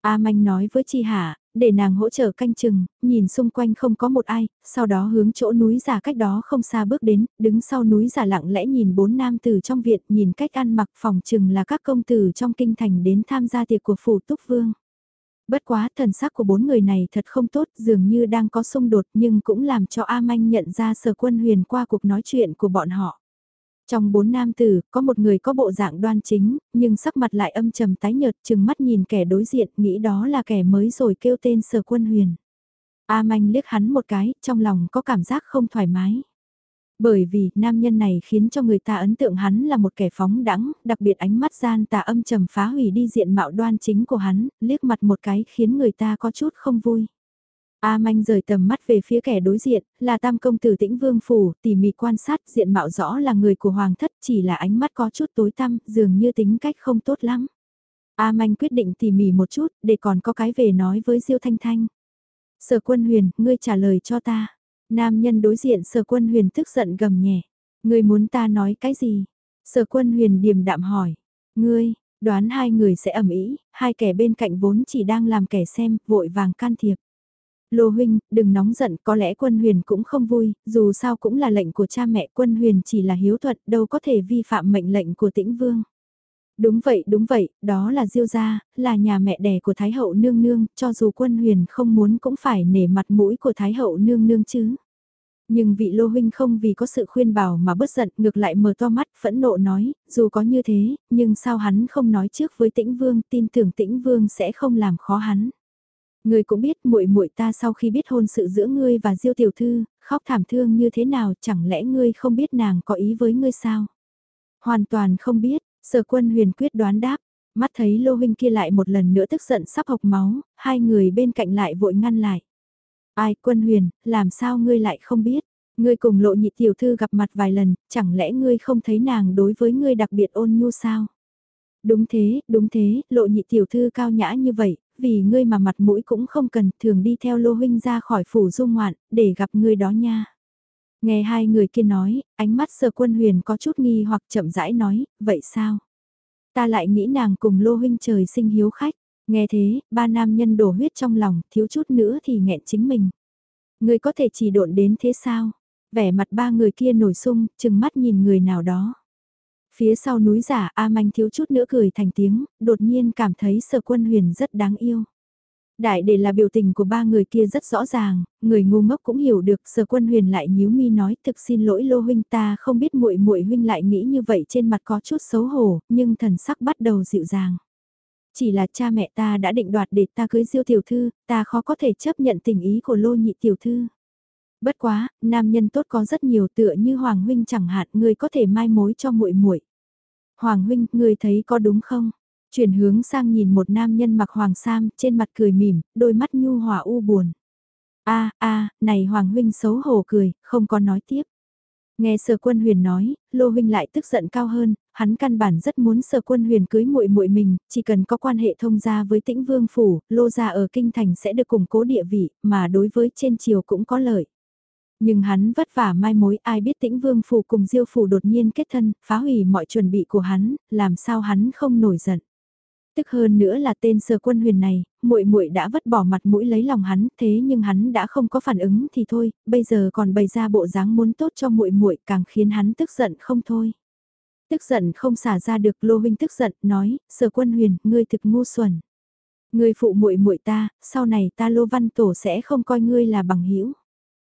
A Manh nói với Chi Hà, để nàng hỗ trợ canh chừng, nhìn xung quanh không có một ai, sau đó hướng chỗ núi giả cách đó không xa bước đến, đứng sau núi giả lặng lẽ nhìn bốn nam tử trong viện, nhìn cách ăn mặc phòng chừng là các công tử trong kinh thành đến tham gia tiệc của phủ túc vương. Bất quá thần sắc của bốn người này thật không tốt dường như đang có xung đột nhưng cũng làm cho A Manh nhận ra sở quân huyền qua cuộc nói chuyện của bọn họ. Trong bốn nam tử, có một người có bộ dạng đoan chính, nhưng sắc mặt lại âm trầm tái nhợt chừng mắt nhìn kẻ đối diện nghĩ đó là kẻ mới rồi kêu tên sở quân huyền. A Manh liếc hắn một cái, trong lòng có cảm giác không thoải mái. Bởi vì, nam nhân này khiến cho người ta ấn tượng hắn là một kẻ phóng đẳng, đặc biệt ánh mắt gian tà âm trầm phá hủy đi diện mạo đoan chính của hắn, liếc mặt một cái khiến người ta có chút không vui. A Manh rời tầm mắt về phía kẻ đối diện, là tam công tử tĩnh vương phủ, tỉ mỉ quan sát diện mạo rõ là người của hoàng thất chỉ là ánh mắt có chút tối tăm, dường như tính cách không tốt lắm. A Manh quyết định tỉ mỉ một chút, để còn có cái về nói với Diêu Thanh Thanh. Sở quân huyền, ngươi trả lời cho ta. Nam nhân đối diện sở quân huyền tức giận gầm nhẹ. Ngươi muốn ta nói cái gì? Sở quân huyền điềm đạm hỏi. Ngươi, đoán hai người sẽ ẩm ý, hai kẻ bên cạnh vốn chỉ đang làm kẻ xem, vội vàng can thiệp. Lô huynh, đừng nóng giận, có lẽ quân huyền cũng không vui, dù sao cũng là lệnh của cha mẹ quân huyền chỉ là hiếu thuật, đâu có thể vi phạm mệnh lệnh của tĩnh vương. Đúng vậy, đúng vậy, đó là diêu gia, là nhà mẹ đẻ của Thái hậu nương nương, cho dù quân huyền không muốn cũng phải nể mặt mũi của Thái hậu nương nương chứ. Nhưng vị lô huynh không vì có sự khuyên bảo mà bất giận ngược lại mở to mắt phẫn nộ nói, dù có như thế, nhưng sao hắn không nói trước với tĩnh vương, tin tưởng tĩnh vương sẽ không làm khó hắn. Ngươi cũng biết muội muội ta sau khi biết hôn sự giữa ngươi và Diêu tiểu thư, khóc thảm thương như thế nào, chẳng lẽ ngươi không biết nàng có ý với ngươi sao? Hoàn toàn không biết, Sở Quân Huyền quyết đoán đáp, mắt thấy Lô huynh kia lại một lần nữa tức giận sắp hộc máu, hai người bên cạnh lại vội ngăn lại. Ai, Quân Huyền, làm sao ngươi lại không biết? Ngươi cùng Lộ Nhị tiểu thư gặp mặt vài lần, chẳng lẽ ngươi không thấy nàng đối với ngươi đặc biệt ôn nhu sao? Đúng thế, đúng thế, Lộ Nhị tiểu thư cao nhã như vậy, vì ngươi mà mặt mũi cũng không cần thường đi theo lô huynh ra khỏi phủ dung ngoạn, để gặp ngươi đó nha. Nghe hai người kia nói, ánh mắt sờ quân huyền có chút nghi hoặc chậm rãi nói, vậy sao? Ta lại nghĩ nàng cùng lô huynh trời sinh hiếu khách, nghe thế, ba nam nhân đổ huyết trong lòng, thiếu chút nữa thì nghẹn chính mình. người có thể chỉ độn đến thế sao? Vẻ mặt ba người kia nổi sung, chừng mắt nhìn người nào đó. Phía sau núi giả A Manh thiếu chút nữa cười thành tiếng, đột nhiên cảm thấy sở quân huyền rất đáng yêu. Đại để là biểu tình của ba người kia rất rõ ràng, người ngu ngốc cũng hiểu được, Sở Quân Huyền lại nhíu mi nói, thực xin lỗi Lô huynh ta không biết muội muội huynh lại nghĩ như vậy trên mặt có chút xấu hổ, nhưng thần sắc bắt đầu dịu dàng. Chỉ là cha mẹ ta đã định đoạt để ta cưới Diêu tiểu thư, ta khó có thể chấp nhận tình ý của Lô nhị tiểu thư. Bất quá, nam nhân tốt có rất nhiều tựa như Hoàng huynh chẳng hạn, người có thể mai mối cho muội muội. Hoàng huynh, người thấy có đúng không? Chuyển hướng sang nhìn một nam nhân mặc hoàng sam, trên mặt cười mỉm, đôi mắt nhu hòa u buồn. a a này Hoàng huynh xấu hổ cười, không có nói tiếp. Nghe Sở Quân Huyền nói, Lô huynh lại tức giận cao hơn, hắn căn bản rất muốn Sở Quân Huyền cưới muội muội mình, chỉ cần có quan hệ thông gia với Tĩnh Vương phủ, Lô gia ở kinh thành sẽ được củng cố địa vị, mà đối với trên triều cũng có lợi. Nhưng hắn vất vả mai mối ai biết tĩnh vương phủ cùng diêu phủ đột nhiên kết thân, phá hủy mọi chuẩn bị của hắn, làm sao hắn không nổi giận. Tức hơn nữa là tên Sở Quân Huyền này, muội muội đã vứt bỏ mặt mũi lấy lòng hắn, thế nhưng hắn đã không có phản ứng thì thôi, bây giờ còn bày ra bộ dáng muốn tốt cho muội muội, càng khiến hắn tức giận không thôi. Tức giận không xả ra được, Lô huynh tức giận, nói, Sở Quân Huyền, ngươi thực ngu xuẩn. Ngươi phụ muội muội ta, sau này ta Lô Văn Tổ sẽ không coi ngươi là bằng hữu.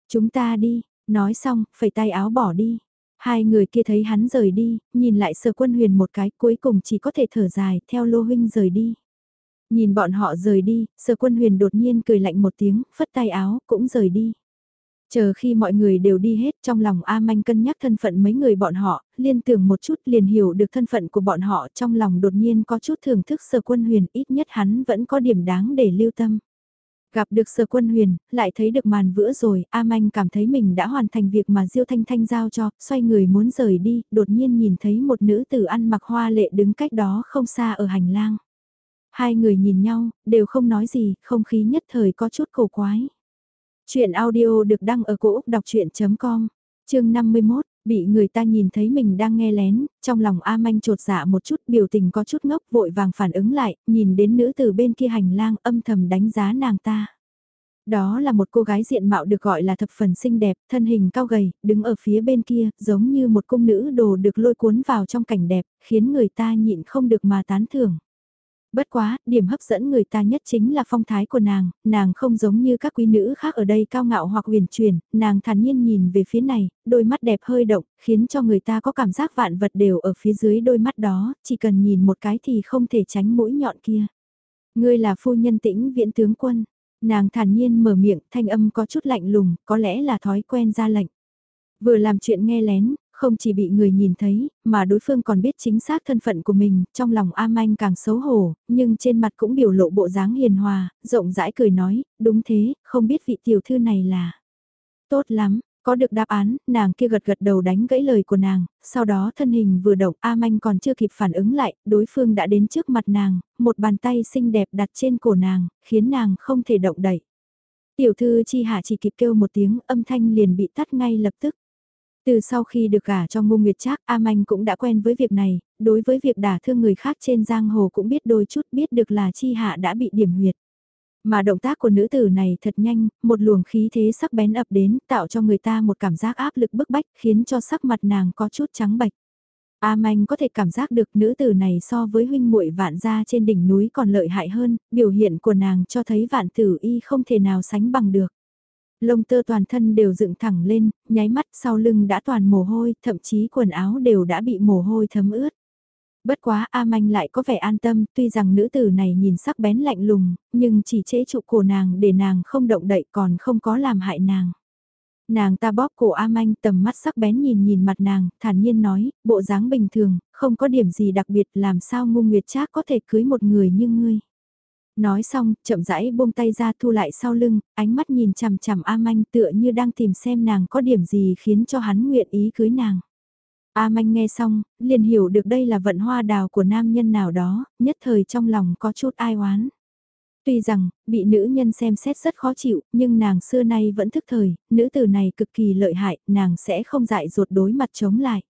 Chúng ta đi, nói xong, phẩy tay áo bỏ đi. Hai người kia thấy hắn rời đi, nhìn lại sở quân huyền một cái cuối cùng chỉ có thể thở dài theo lô huynh rời đi. Nhìn bọn họ rời đi, sở quân huyền đột nhiên cười lạnh một tiếng, phất tay áo, cũng rời đi. Chờ khi mọi người đều đi hết trong lòng A Manh cân nhắc thân phận mấy người bọn họ, liên tưởng một chút liền hiểu được thân phận của bọn họ trong lòng đột nhiên có chút thưởng thức sở quân huyền ít nhất hắn vẫn có điểm đáng để lưu tâm. Gặp được sở quân huyền, lại thấy được màn vữa rồi, A Manh cảm thấy mình đã hoàn thành việc mà Diêu Thanh Thanh giao cho, xoay người muốn rời đi, đột nhiên nhìn thấy một nữ tử ăn mặc hoa lệ đứng cách đó không xa ở hành lang. Hai người nhìn nhau, đều không nói gì, không khí nhất thời có chút cổ quái. Chuyện audio được đăng ở cổ Úc đọc chuyện.com, chương 51, bị người ta nhìn thấy mình đang nghe lén, trong lòng A Manh trột dạ một chút biểu tình có chút ngốc vội vàng phản ứng lại, nhìn đến nữ từ bên kia hành lang âm thầm đánh giá nàng ta. Đó là một cô gái diện mạo được gọi là thập phần xinh đẹp, thân hình cao gầy, đứng ở phía bên kia, giống như một cung nữ đồ được lôi cuốn vào trong cảnh đẹp, khiến người ta nhịn không được mà tán thưởng. Bất quá, điểm hấp dẫn người ta nhất chính là phong thái của nàng, nàng không giống như các quý nữ khác ở đây cao ngạo hoặc huyền chuyển, nàng thản nhiên nhìn về phía này, đôi mắt đẹp hơi động, khiến cho người ta có cảm giác vạn vật đều ở phía dưới đôi mắt đó, chỉ cần nhìn một cái thì không thể tránh mũi nhọn kia. Ngươi là phu nhân tĩnh viễn tướng quân, nàng thản nhiên mở miệng, thanh âm có chút lạnh lùng, có lẽ là thói quen ra lệnh. Vừa làm chuyện nghe lén, không chỉ bị người nhìn thấy, mà đối phương còn biết chính xác thân phận của mình, trong lòng A Manh càng xấu hổ, nhưng trên mặt cũng biểu lộ bộ dáng hiền hòa, rộng rãi cười nói, đúng thế, không biết vị tiểu thư này là... Tốt lắm, có được đáp án, nàng kia gật gật đầu đánh gãy lời của nàng, sau đó thân hình vừa động A Manh còn chưa kịp phản ứng lại, đối phương đã đến trước mặt nàng, một bàn tay xinh đẹp đặt trên cổ nàng, khiến nàng không thể động đậy. Tiểu thư chi hạ chỉ kịp kêu một tiếng âm thanh liền bị tắt ngay lập tức. Từ sau khi được gả cho Ngô Nguyệt Trác, A Manh cũng đã quen với việc này, đối với việc đả thương người khác trên giang hồ cũng biết đôi chút biết được là chi hạ đã bị điểm huyệt. Mà động tác của nữ tử này thật nhanh, một luồng khí thế sắc bén ập đến, tạo cho người ta một cảm giác áp lực bức bách, khiến cho sắc mặt nàng có chút trắng bệch. A Manh có thể cảm giác được nữ tử này so với huynh muội vạn gia trên đỉnh núi còn lợi hại hơn, biểu hiện của nàng cho thấy vạn tử y không thể nào sánh bằng được. Lông tơ toàn thân đều dựng thẳng lên, nháy mắt sau lưng đã toàn mồ hôi, thậm chí quần áo đều đã bị mồ hôi thấm ướt. Bất quá A Manh lại có vẻ an tâm, tuy rằng nữ tử này nhìn sắc bén lạnh lùng, nhưng chỉ chế trụ cổ nàng để nàng không động đậy còn không có làm hại nàng. Nàng ta bóp cổ A Manh tầm mắt sắc bén nhìn nhìn mặt nàng, thản nhiên nói, bộ dáng bình thường, không có điểm gì đặc biệt làm sao ngu nguyệt trác có thể cưới một người như ngươi. Nói xong, chậm rãi buông tay ra thu lại sau lưng, ánh mắt nhìn chằm chằm A Manh tựa như đang tìm xem nàng có điểm gì khiến cho hắn nguyện ý cưới nàng. A Manh nghe xong, liền hiểu được đây là vận hoa đào của nam nhân nào đó, nhất thời trong lòng có chút ai oán. Tuy rằng, bị nữ nhân xem xét rất khó chịu, nhưng nàng xưa nay vẫn thức thời, nữ tử này cực kỳ lợi hại, nàng sẽ không dại ruột đối mặt chống lại.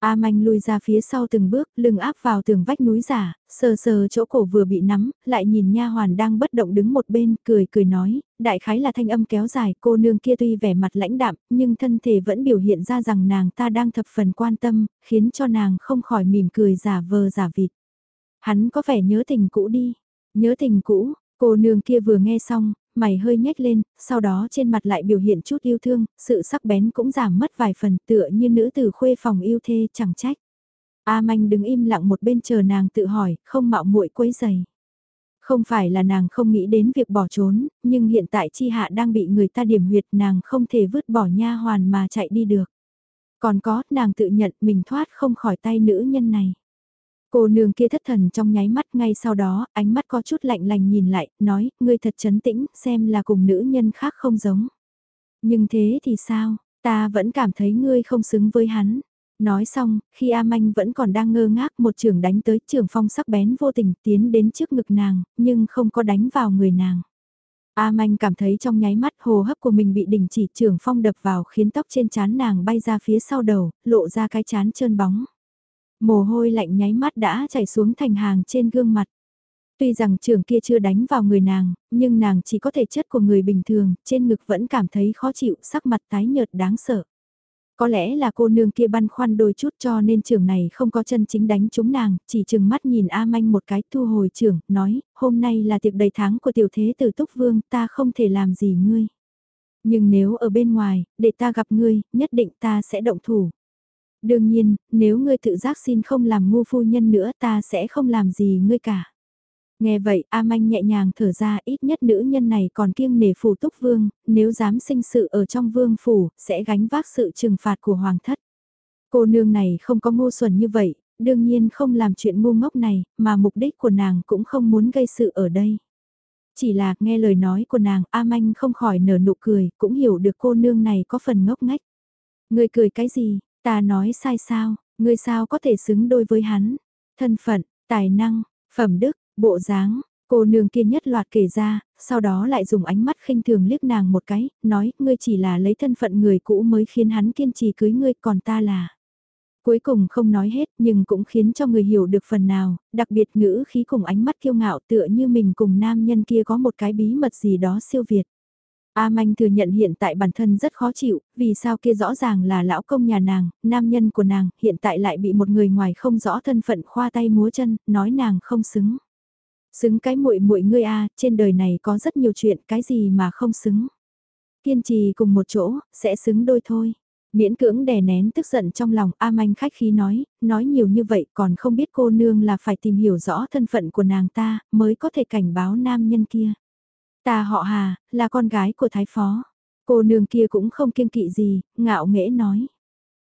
A Manh lui ra phía sau từng bước, lưng áp vào tường vách núi giả, sờ sờ chỗ cổ vừa bị nắm, lại nhìn nha hoàn đang bất động đứng một bên, cười cười nói, đại khái là thanh âm kéo dài, cô nương kia tuy vẻ mặt lãnh đạm, nhưng thân thể vẫn biểu hiện ra rằng nàng ta đang thập phần quan tâm, khiến cho nàng không khỏi mỉm cười giả vờ giả vịt. Hắn có vẻ nhớ tình cũ đi, nhớ tình cũ, cô nương kia vừa nghe xong, mày hơi nhếch lên, sau đó trên mặt lại biểu hiện chút yêu thương, sự sắc bén cũng giảm mất vài phần tựa như nữ tử khuê phòng yêu thê chẳng trách. A Manh đứng im lặng một bên chờ nàng tự hỏi, không mạo muội quấy giày. Không phải là nàng không nghĩ đến việc bỏ trốn, nhưng hiện tại chi hạ đang bị người ta điểm huyệt nàng không thể vứt bỏ nha hoàn mà chạy đi được. Còn có, nàng tự nhận mình thoát không khỏi tay nữ nhân này. Cô nương kia thất thần trong nháy mắt ngay sau đó, ánh mắt có chút lạnh lành nhìn lại, nói, ngươi thật chấn tĩnh, xem là cùng nữ nhân khác không giống. Nhưng thế thì sao, ta vẫn cảm thấy ngươi không xứng với hắn. Nói xong, khi A Manh vẫn còn đang ngơ ngác một trường đánh tới trường phong sắc bén vô tình tiến đến trước ngực nàng, nhưng không có đánh vào người nàng. A Manh cảm thấy trong nháy mắt hồ hấp của mình bị đình chỉ trường phong đập vào khiến tóc trên trán nàng bay ra phía sau đầu, lộ ra cái chán trơn bóng. Mồ hôi lạnh nháy mắt đã chảy xuống thành hàng trên gương mặt. Tuy rằng trường kia chưa đánh vào người nàng, nhưng nàng chỉ có thể chất của người bình thường, trên ngực vẫn cảm thấy khó chịu, sắc mặt tái nhợt đáng sợ. Có lẽ là cô nương kia băn khoăn đôi chút cho nên trường này không có chân chính đánh chúng nàng, chỉ chừng mắt nhìn A Manh một cái thu hồi trưởng, nói, hôm nay là tiệc đầy tháng của tiểu thế tử Túc Vương, ta không thể làm gì ngươi. Nhưng nếu ở bên ngoài, để ta gặp ngươi, nhất định ta sẽ động thủ. Đương nhiên, nếu ngươi tự giác xin không làm ngu phu nhân nữa ta sẽ không làm gì ngươi cả. Nghe vậy, A Manh nhẹ nhàng thở ra ít nhất nữ nhân này còn kiêng nể phủ túc vương, nếu dám sinh sự ở trong vương phủ, sẽ gánh vác sự trừng phạt của hoàng thất. Cô nương này không có ngu xuẩn như vậy, đương nhiên không làm chuyện ngu ngốc này, mà mục đích của nàng cũng không muốn gây sự ở đây. Chỉ là nghe lời nói của nàng, A Manh không khỏi nở nụ cười, cũng hiểu được cô nương này có phần ngốc ngách. Người cười cái gì, Ta nói sai sao, ngươi sao có thể xứng đôi với hắn? Thân phận, tài năng, phẩm đức, bộ dáng, cô nương kia nhất loạt kể ra, sau đó lại dùng ánh mắt khinh thường liếc nàng một cái, nói, ngươi chỉ là lấy thân phận người cũ mới khiến hắn kiên trì cưới ngươi, còn ta là... Cuối cùng không nói hết nhưng cũng khiến cho người hiểu được phần nào, đặc biệt ngữ khí cùng ánh mắt kiêu ngạo tựa như mình cùng nam nhân kia có một cái bí mật gì đó siêu việt. A Manh thừa nhận hiện tại bản thân rất khó chịu, vì sao kia rõ ràng là lão công nhà nàng, nam nhân của nàng, hiện tại lại bị một người ngoài không rõ thân phận khoa tay múa chân, nói nàng không xứng. Xứng cái muội muội ngươi a, trên đời này có rất nhiều chuyện, cái gì mà không xứng. Kiên trì cùng một chỗ, sẽ xứng đôi thôi. Miễn cưỡng đè nén tức giận trong lòng A Manh khách khí nói, nói nhiều như vậy còn không biết cô nương là phải tìm hiểu rõ thân phận của nàng ta, mới có thể cảnh báo nam nhân kia. Ta họ Hà, là con gái của Thái Phó. Cô nương kia cũng không kiêng kỵ gì, ngạo nghễ nói.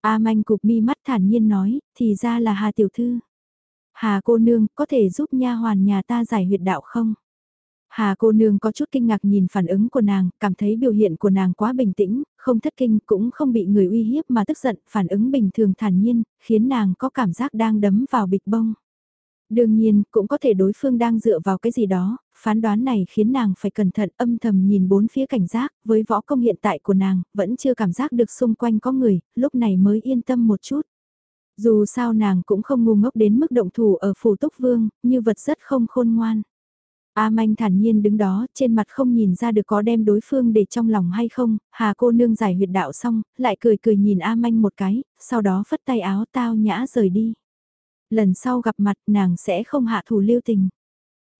A manh cục mi mắt thản nhiên nói, thì ra là Hà tiểu thư. Hà cô nương, có thể giúp nha hoàn nhà ta giải huyệt đạo không? Hà cô nương có chút kinh ngạc nhìn phản ứng của nàng, cảm thấy biểu hiện của nàng quá bình tĩnh, không thất kinh cũng không bị người uy hiếp mà tức giận, phản ứng bình thường thản nhiên, khiến nàng có cảm giác đang đấm vào bịch bông. Đương nhiên, cũng có thể đối phương đang dựa vào cái gì đó, phán đoán này khiến nàng phải cẩn thận âm thầm nhìn bốn phía cảnh giác, với võ công hiện tại của nàng, vẫn chưa cảm giác được xung quanh có người, lúc này mới yên tâm một chút. Dù sao nàng cũng không ngu ngốc đến mức động thủ ở phủ túc vương, như vật rất không khôn ngoan. A manh thản nhiên đứng đó, trên mặt không nhìn ra được có đem đối phương để trong lòng hay không, hà cô nương giải huyệt đạo xong, lại cười cười nhìn A manh một cái, sau đó phất tay áo tao nhã rời đi lần sau gặp mặt nàng sẽ không hạ thủ lưu tình.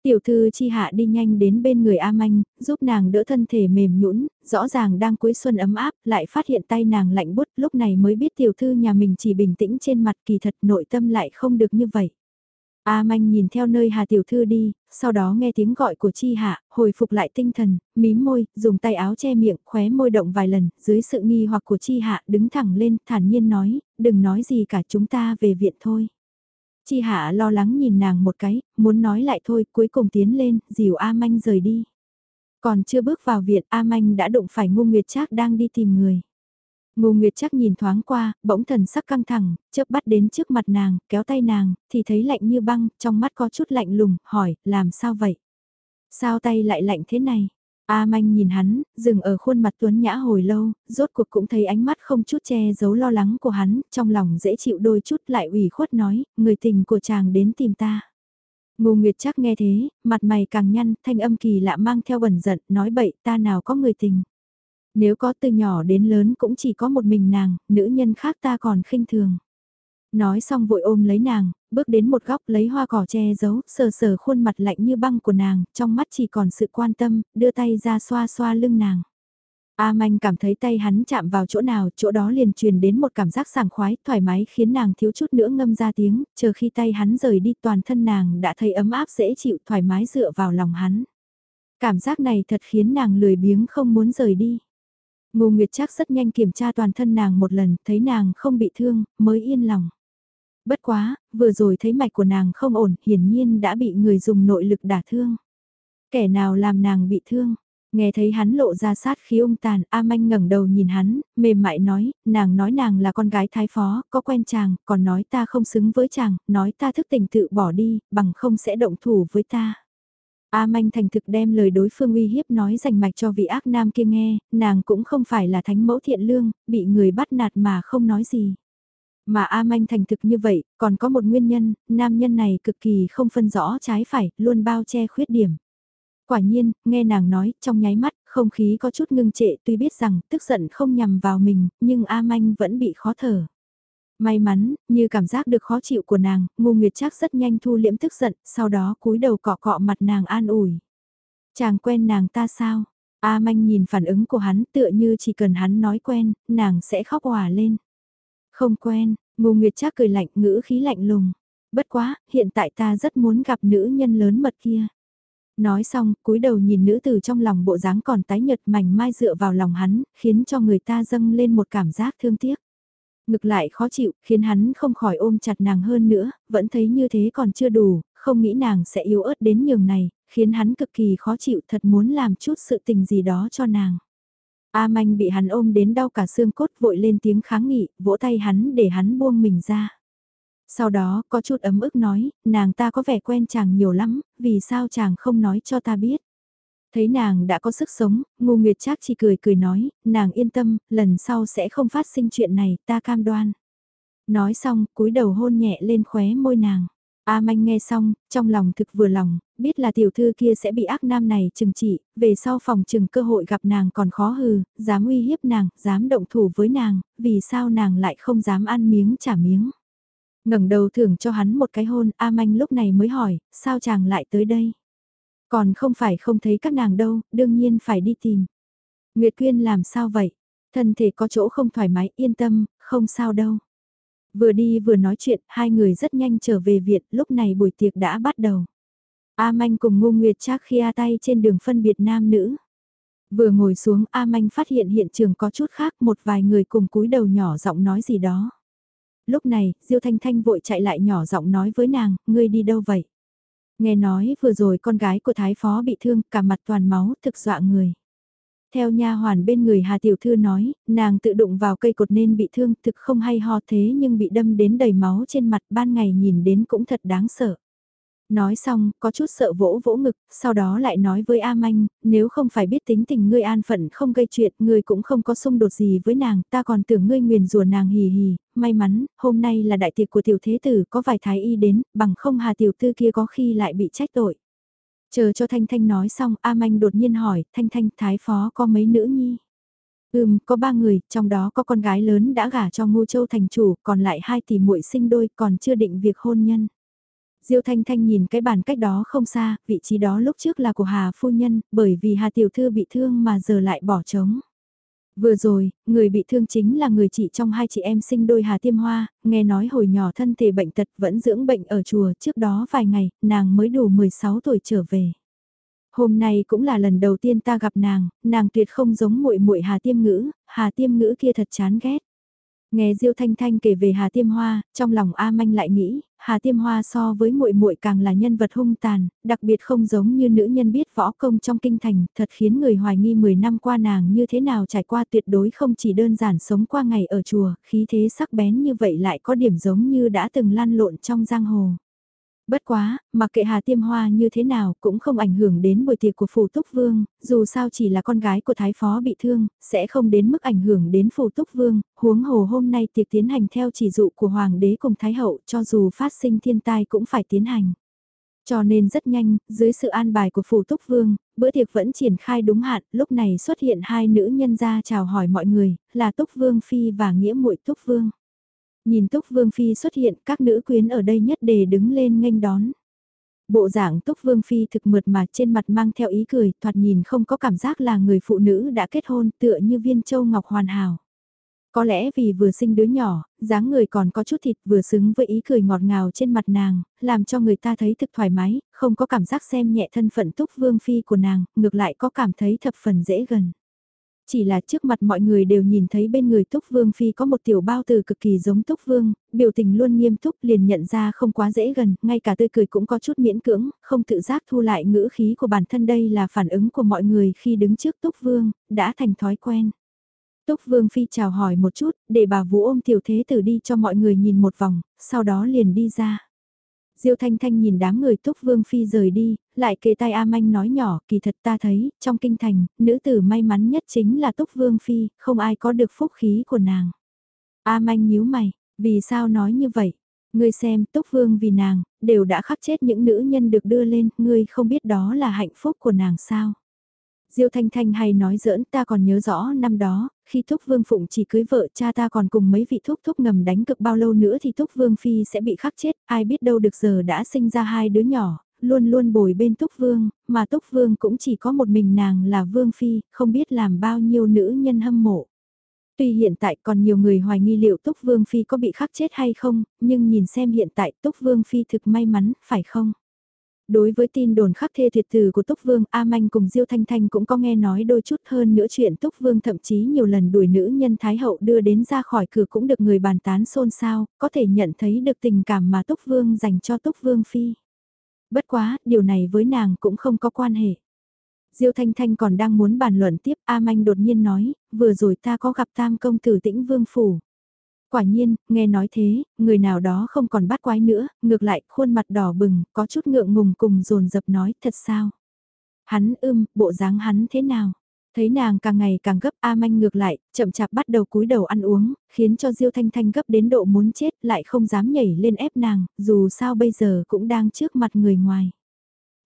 Tiểu thư chi hạ đi nhanh đến bên người A Manh, giúp nàng đỡ thân thể mềm nhũn, rõ ràng đang cuối xuân ấm áp, lại phát hiện tay nàng lạnh bút, lúc này mới biết tiểu thư nhà mình chỉ bình tĩnh trên mặt kỳ thật nội tâm lại không được như vậy. A Manh nhìn theo nơi Hà Tiểu Thư đi, sau đó nghe tiếng gọi của Chi Hạ, hồi phục lại tinh thần, mím môi, dùng tay áo che miệng, khóe môi động vài lần, dưới sự nghi hoặc của Chi Hạ đứng thẳng lên, thản nhiên nói, đừng nói gì cả chúng ta về viện thôi. Chi hạ lo lắng nhìn nàng một cái, muốn nói lại thôi, cuối cùng tiến lên, dìu A Manh rời đi. Còn chưa bước vào viện, A Manh đã đụng phải Ngô Nguyệt Trác đang đi tìm người. Ngô Nguyệt Trác nhìn thoáng qua, bỗng thần sắc căng thẳng, chớp bắt đến trước mặt nàng, kéo tay nàng, thì thấy lạnh như băng, trong mắt có chút lạnh lùng, hỏi, làm sao vậy? Sao tay lại lạnh thế này? A Manh nhìn hắn, dừng ở khuôn mặt tuấn nhã hồi lâu, rốt cuộc cũng thấy ánh mắt không chút che giấu lo lắng của hắn, trong lòng dễ chịu đôi chút lại ủy khuất nói, người tình của chàng đến tìm ta. Ngô Nguyệt chắc nghe thế, mặt mày càng nhăn, thanh âm kỳ lạ mang theo bẩn giận, nói bậy ta nào có người tình. Nếu có từ nhỏ đến lớn cũng chỉ có một mình nàng, nữ nhân khác ta còn khinh thường. Nói xong vội ôm lấy nàng, bước đến một góc lấy hoa cỏ che giấu, sờ sờ khuôn mặt lạnh như băng của nàng, trong mắt chỉ còn sự quan tâm, đưa tay ra xoa xoa lưng nàng. A Manh cảm thấy tay hắn chạm vào chỗ nào, chỗ đó liền truyền đến một cảm giác sảng khoái, thoải mái khiến nàng thiếu chút nữa ngâm ra tiếng, chờ khi tay hắn rời đi toàn thân nàng đã thấy ấm áp dễ chịu thoải mái dựa vào lòng hắn. Cảm giác này thật khiến nàng lười biếng không muốn rời đi. Ngô Nguyệt trác rất nhanh kiểm tra toàn thân nàng một lần, thấy nàng không bị thương, mới yên lòng. Bất quá, vừa rồi thấy mạch của nàng không ổn, hiển nhiên đã bị người dùng nội lực đả thương. Kẻ nào làm nàng bị thương? Nghe thấy hắn lộ ra sát khí ung tàn, A Manh ngẩng đầu nhìn hắn, mềm mại nói, nàng nói nàng là con gái thái phó, có quen chàng, còn nói ta không xứng với chàng, nói ta thức tỉnh tự bỏ đi, bằng không sẽ động thủ với ta. A Manh thành thực đem lời đối phương uy hiếp nói dành mạch cho vị ác nam kia nghe, nàng cũng không phải là thánh mẫu thiện lương, bị người bắt nạt mà không nói gì. Mà A Manh thành thực như vậy, còn có một nguyên nhân, nam nhân này cực kỳ không phân rõ trái phải, luôn bao che khuyết điểm. Quả nhiên, nghe nàng nói, trong nháy mắt, không khí có chút ngưng trệ tuy biết rằng tức giận không nhằm vào mình, nhưng A Manh vẫn bị khó thở. May mắn, như cảm giác được khó chịu của nàng, Ngô Nguyệt Trác rất nhanh thu liễm tức giận, sau đó cúi đầu cọ cọ mặt nàng an ủi. Chàng quen nàng ta sao? A Manh nhìn phản ứng của hắn tựa như chỉ cần hắn nói quen, nàng sẽ khóc hòa lên. Không quen, Ngô Nguyệt Trác cười lạnh ngữ khí lạnh lùng. Bất quá, hiện tại ta rất muốn gặp nữ nhân lớn mật kia. Nói xong, cúi đầu nhìn nữ tử trong lòng bộ dáng còn tái nhật mảnh mai dựa vào lòng hắn, khiến cho người ta dâng lên một cảm giác thương tiếc. Ngực lại khó chịu, khiến hắn không khỏi ôm chặt nàng hơn nữa, vẫn thấy như thế còn chưa đủ, không nghĩ nàng sẽ yếu ớt đến nhường này, khiến hắn cực kỳ khó chịu thật muốn làm chút sự tình gì đó cho nàng. A Manh bị hắn ôm đến đau cả xương cốt vội lên tiếng kháng nghị, vỗ tay hắn để hắn buông mình ra. Sau đó có chút ấm ức nói, nàng ta có vẻ quen chàng nhiều lắm, vì sao chàng không nói cho ta biết. Thấy nàng đã có sức sống, ngu nguyệt chắc chỉ cười cười nói, nàng yên tâm, lần sau sẽ không phát sinh chuyện này, ta cam đoan. Nói xong, cúi đầu hôn nhẹ lên khóe môi nàng. A Manh nghe xong, trong lòng thực vừa lòng, biết là tiểu thư kia sẽ bị ác nam này trừng trị, về sau phòng trừng cơ hội gặp nàng còn khó hừ, dám uy hiếp nàng, dám động thủ với nàng, vì sao nàng lại không dám ăn miếng trả miếng. ngẩng đầu thưởng cho hắn một cái hôn, A Manh lúc này mới hỏi, sao chàng lại tới đây? Còn không phải không thấy các nàng đâu, đương nhiên phải đi tìm. Nguyệt Quyên làm sao vậy? Thân thể có chỗ không thoải mái, yên tâm, không sao đâu. Vừa đi vừa nói chuyện, hai người rất nhanh trở về viện lúc này buổi tiệc đã bắt đầu. A Manh cùng Ngô Nguyệt Trác khi A tay trên đường phân biệt nam nữ. Vừa ngồi xuống A Manh phát hiện hiện trường có chút khác một vài người cùng cúi đầu nhỏ giọng nói gì đó. Lúc này, Diêu Thanh Thanh vội chạy lại nhỏ giọng nói với nàng, ngươi đi đâu vậy? Nghe nói vừa rồi con gái của Thái Phó bị thương cả mặt toàn máu thực dọa người. Theo nha hoàn bên người Hà Tiểu Thư nói, nàng tự đụng vào cây cột nên bị thương thực không hay ho thế nhưng bị đâm đến đầy máu trên mặt ban ngày nhìn đến cũng thật đáng sợ. Nói xong, có chút sợ vỗ vỗ ngực, sau đó lại nói với A Manh, nếu không phải biết tính tình ngươi an phận không gây chuyện, ngươi cũng không có xung đột gì với nàng, ta còn tưởng ngươi nguyền rùa nàng hì hì, may mắn, hôm nay là đại tiệc của tiểu thế tử, có vài thái y đến, bằng không hà tiểu tư kia có khi lại bị trách tội. Chờ cho Thanh Thanh nói xong, A Manh đột nhiên hỏi, Thanh Thanh thái phó có mấy nữ nhi? Ừm, có ba người, trong đó có con gái lớn đã gả cho Ngô Châu thành chủ, còn lại hai tỷ muội sinh đôi còn chưa định việc hôn nhân. Diêu Thanh Thanh nhìn cái bàn cách đó không xa, vị trí đó lúc trước là của Hà Phu Nhân, bởi vì Hà Tiểu Thư bị thương mà giờ lại bỏ trống. Vừa rồi, người bị thương chính là người chị trong hai chị em sinh đôi Hà Tiêm Hoa, nghe nói hồi nhỏ thân thể bệnh tật vẫn dưỡng bệnh ở chùa trước đó vài ngày, nàng mới đủ 16 tuổi trở về. Hôm nay cũng là lần đầu tiên ta gặp nàng, nàng tuyệt không giống muội muội Hà Tiêm Ngữ, Hà Tiêm Ngữ kia thật chán ghét. Nghe Diêu Thanh Thanh kể về Hà Tiêm Hoa, trong lòng A Manh lại nghĩ, Hà Tiêm Hoa so với muội muội càng là nhân vật hung tàn, đặc biệt không giống như nữ nhân biết võ công trong kinh thành, thật khiến người hoài nghi 10 năm qua nàng như thế nào trải qua tuyệt đối không chỉ đơn giản sống qua ngày ở chùa, khí thế sắc bén như vậy lại có điểm giống như đã từng lan lộn trong giang hồ. Bất quá, mặc kệ Hà Tiêm Hoa như thế nào cũng không ảnh hưởng đến buổi tiệc của Phủ Túc Vương, dù sao chỉ là con gái của Thái Phó bị thương, sẽ không đến mức ảnh hưởng đến Phủ Túc Vương, huống hồ hôm nay tiệc tiến hành theo chỉ dụ của Hoàng đế cùng Thái Hậu cho dù phát sinh thiên tai cũng phải tiến hành. Cho nên rất nhanh, dưới sự an bài của Phủ Túc Vương, bữa tiệc vẫn triển khai đúng hạn, lúc này xuất hiện hai nữ nhân ra chào hỏi mọi người, là Túc Vương Phi và Nghĩa muội Túc Vương. Nhìn Túc Vương Phi xuất hiện, các nữ quyến ở đây nhất đề đứng lên nghênh đón. Bộ dạng Túc Vương Phi thực mượt mà trên mặt mang theo ý cười, thoạt nhìn không có cảm giác là người phụ nữ đã kết hôn tựa như viên châu ngọc hoàn hảo. Có lẽ vì vừa sinh đứa nhỏ, dáng người còn có chút thịt vừa xứng với ý cười ngọt ngào trên mặt nàng, làm cho người ta thấy thực thoải mái, không có cảm giác xem nhẹ thân phận Túc Vương Phi của nàng, ngược lại có cảm thấy thập phần dễ gần. Chỉ là trước mặt mọi người đều nhìn thấy bên người Túc Vương Phi có một tiểu bao từ cực kỳ giống Túc Vương, biểu tình luôn nghiêm túc liền nhận ra không quá dễ gần, ngay cả tươi cười cũng có chút miễn cưỡng, không tự giác thu lại ngữ khí của bản thân đây là phản ứng của mọi người khi đứng trước Túc Vương, đã thành thói quen. Túc Vương Phi chào hỏi một chút, để bà Vũ ôm tiểu thế tử đi cho mọi người nhìn một vòng, sau đó liền đi ra. Diêu Thanh Thanh nhìn đám người Túc Vương Phi rời đi, lại kề tai A Manh nói nhỏ, kỳ thật ta thấy, trong kinh thành, nữ tử may mắn nhất chính là Túc Vương Phi, không ai có được phúc khí của nàng. A Manh nhíu mày, vì sao nói như vậy? Ngươi xem, Túc Vương vì nàng, đều đã khắc chết những nữ nhân được đưa lên, ngươi không biết đó là hạnh phúc của nàng sao? Diêu Thanh Thanh hay nói giỡn ta còn nhớ rõ năm đó, khi Thúc Vương Phụng chỉ cưới vợ cha ta còn cùng mấy vị thúc thúc ngầm đánh cực bao lâu nữa thì Thúc Vương Phi sẽ bị khắc chết, ai biết đâu được giờ đã sinh ra hai đứa nhỏ, luôn luôn bồi bên Túc Vương, mà Túc Vương cũng chỉ có một mình nàng là Vương Phi, không biết làm bao nhiêu nữ nhân hâm mộ. Tuy hiện tại còn nhiều người hoài nghi liệu Túc Vương Phi có bị khắc chết hay không, nhưng nhìn xem hiện tại Túc Vương Phi thực may mắn, phải không? Đối với tin đồn khắc thê tuyệt tử của Túc Vương, A Manh cùng Diêu Thanh Thanh cũng có nghe nói đôi chút hơn nữa chuyện Túc Vương thậm chí nhiều lần đuổi nữ nhân Thái Hậu đưa đến ra khỏi cửa cũng được người bàn tán xôn xao, có thể nhận thấy được tình cảm mà Túc Vương dành cho Túc Vương Phi. Bất quá, điều này với nàng cũng không có quan hệ. Diêu Thanh Thanh còn đang muốn bàn luận tiếp, A Manh đột nhiên nói, vừa rồi ta có gặp tam công tử tĩnh vương phủ. Quả nhiên, nghe nói thế, người nào đó không còn bắt quái nữa, ngược lại, khuôn mặt đỏ bừng, có chút ngượng ngùng cùng dồn dập nói, thật sao? Hắn ưm, bộ dáng hắn thế nào? Thấy nàng càng ngày càng gấp A Manh ngược lại, chậm chạp bắt đầu cúi đầu ăn uống, khiến cho Diêu Thanh Thanh gấp đến độ muốn chết lại không dám nhảy lên ép nàng, dù sao bây giờ cũng đang trước mặt người ngoài.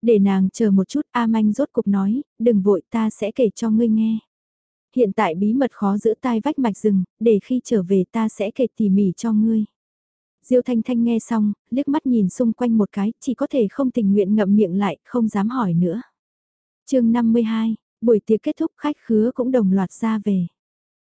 Để nàng chờ một chút A Manh rốt cục nói, đừng vội ta sẽ kể cho ngươi nghe. Hiện tại bí mật khó giữ tai vách mạch rừng, để khi trở về ta sẽ kể tỉ mỉ cho ngươi. Diêu Thanh Thanh nghe xong, liếc mắt nhìn xung quanh một cái, chỉ có thể không tình nguyện ngậm miệng lại, không dám hỏi nữa. chương 52, buổi tiệc kết thúc khách khứa cũng đồng loạt ra về.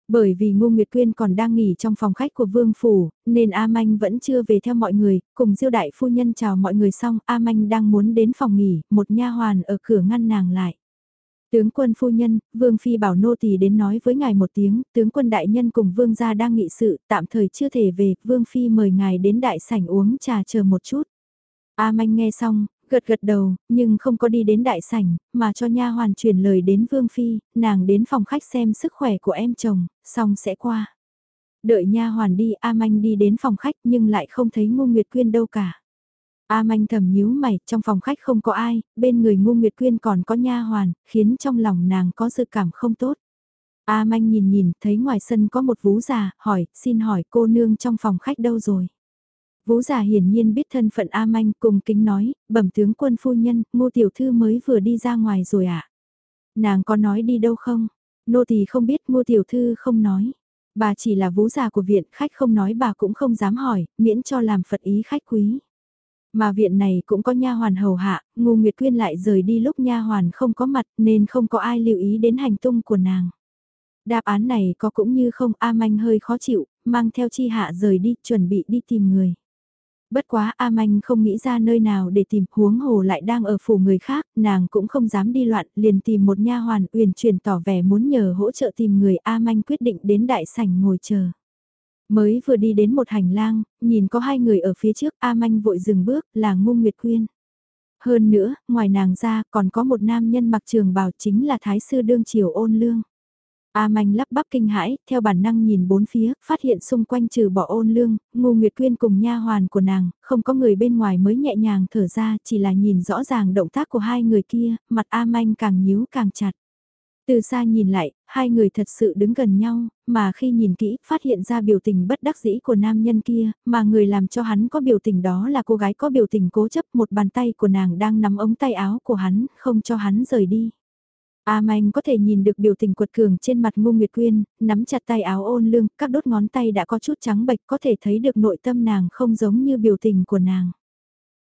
Bởi vì Ngô Nguyệt Quyên còn đang nghỉ trong phòng khách của Vương Phủ, nên A Manh vẫn chưa về theo mọi người, cùng Diêu Đại Phu Nhân chào mọi người xong, A Manh đang muốn đến phòng nghỉ, một nha hoàn ở cửa ngăn nàng lại. Tướng quân phu nhân, Vương Phi bảo nô tỳ đến nói với ngài một tiếng, tướng quân đại nhân cùng Vương gia đang nghị sự, tạm thời chưa thể về, Vương Phi mời ngài đến đại sảnh uống trà chờ một chút. A Manh nghe xong, gật gật đầu, nhưng không có đi đến đại sảnh, mà cho nha hoàn truyền lời đến Vương Phi, nàng đến phòng khách xem sức khỏe của em chồng, xong sẽ qua. Đợi nha hoàn đi, A Manh đi đến phòng khách nhưng lại không thấy Ngô Nguyệt Quyên đâu cả. A manh thầm nhíu mày, trong phòng khách không có ai, bên người ngu nguyệt quyên còn có nha hoàn, khiến trong lòng nàng có dự cảm không tốt. A manh nhìn nhìn, thấy ngoài sân có một vú già, hỏi, xin hỏi cô nương trong phòng khách đâu rồi? Vú già hiển nhiên biết thân phận A manh cùng kính nói, bẩm tướng quân phu nhân, ngô tiểu thư mới vừa đi ra ngoài rồi ạ. À? Nàng có nói đi đâu không? Nô thì không biết ngô tiểu thư không nói. Bà chỉ là vú già của viện, khách không nói bà cũng không dám hỏi, miễn cho làm phật ý khách quý. Mà viện này cũng có nha hoàn hầu hạ, Ngô Nguyệt Quyên lại rời đi lúc nha hoàn không có mặt nên không có ai lưu ý đến hành tung của nàng. Đáp án này có cũng như không A Manh hơi khó chịu, mang theo chi hạ rời đi chuẩn bị đi tìm người. Bất quá A Manh không nghĩ ra nơi nào để tìm huống hồ lại đang ở phủ người khác, nàng cũng không dám đi loạn, liền tìm một nha hoàn uyển chuyển tỏ vẻ muốn nhờ hỗ trợ tìm người A Manh quyết định đến đại sảnh ngồi chờ. Mới vừa đi đến một hành lang, nhìn có hai người ở phía trước, A Manh vội dừng bước, là Ngu Nguyệt Quyên. Hơn nữa, ngoài nàng ra còn có một nam nhân mặc trường bào chính là Thái sư Đương Triều ôn lương. A Manh lắp bắp kinh hãi, theo bản năng nhìn bốn phía, phát hiện xung quanh trừ bỏ ôn lương, ngu nguyệt quyên cùng nha hoàn của nàng, không có người bên ngoài mới nhẹ nhàng thở ra, chỉ là nhìn rõ ràng động tác của hai người kia, mặt A Manh càng nhíu càng chặt. Từ xa nhìn lại, hai người thật sự đứng gần nhau, mà khi nhìn kỹ, phát hiện ra biểu tình bất đắc dĩ của nam nhân kia, mà người làm cho hắn có biểu tình đó là cô gái có biểu tình cố chấp một bàn tay của nàng đang nắm ống tay áo của hắn, không cho hắn rời đi. A Manh có thể nhìn được biểu tình quật cường trên mặt Ngô Nguyệt Quyên, nắm chặt tay áo ôn lương, các đốt ngón tay đã có chút trắng bệch có thể thấy được nội tâm nàng không giống như biểu tình của nàng.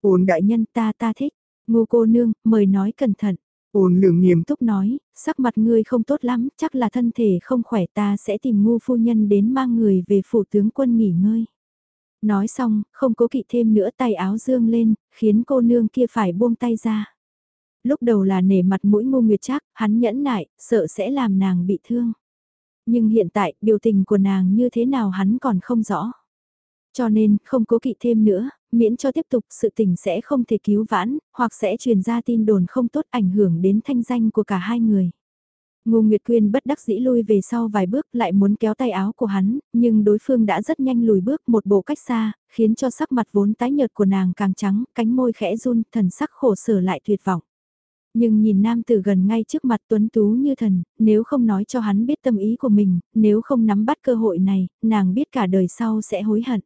Ôn đại nhân ta ta thích, Ngô cô nương, mời nói cẩn thận. Ôn lường nghiêm túc nói, sắc mặt ngươi không tốt lắm, chắc là thân thể không khỏe ta sẽ tìm ngu phu nhân đến mang người về phủ tướng quân nghỉ ngơi. Nói xong, không cố kỵ thêm nữa tay áo dương lên, khiến cô nương kia phải buông tay ra lúc đầu là nể mặt mũi ngu nguyệt chắc, hắn nhẫn nại, sợ sẽ làm nàng bị thương. Nhưng hiện tại, biểu tình của nàng như thế nào hắn còn không rõ. Cho nên, không cố kỵ thêm nữa, miễn cho tiếp tục sự tình sẽ không thể cứu vãn, hoặc sẽ truyền ra tin đồn không tốt ảnh hưởng đến thanh danh của cả hai người. Ngô Nguyệt Quyên bất đắc dĩ lui về sau vài bước lại muốn kéo tay áo của hắn, nhưng đối phương đã rất nhanh lùi bước một bộ cách xa, khiến cho sắc mặt vốn tái nhợt của nàng càng trắng, cánh môi khẽ run, thần sắc khổ sở lại tuyệt vọng. Nhưng nhìn nam tử gần ngay trước mặt tuấn tú như thần, nếu không nói cho hắn biết tâm ý của mình, nếu không nắm bắt cơ hội này, nàng biết cả đời sau sẽ hối hận.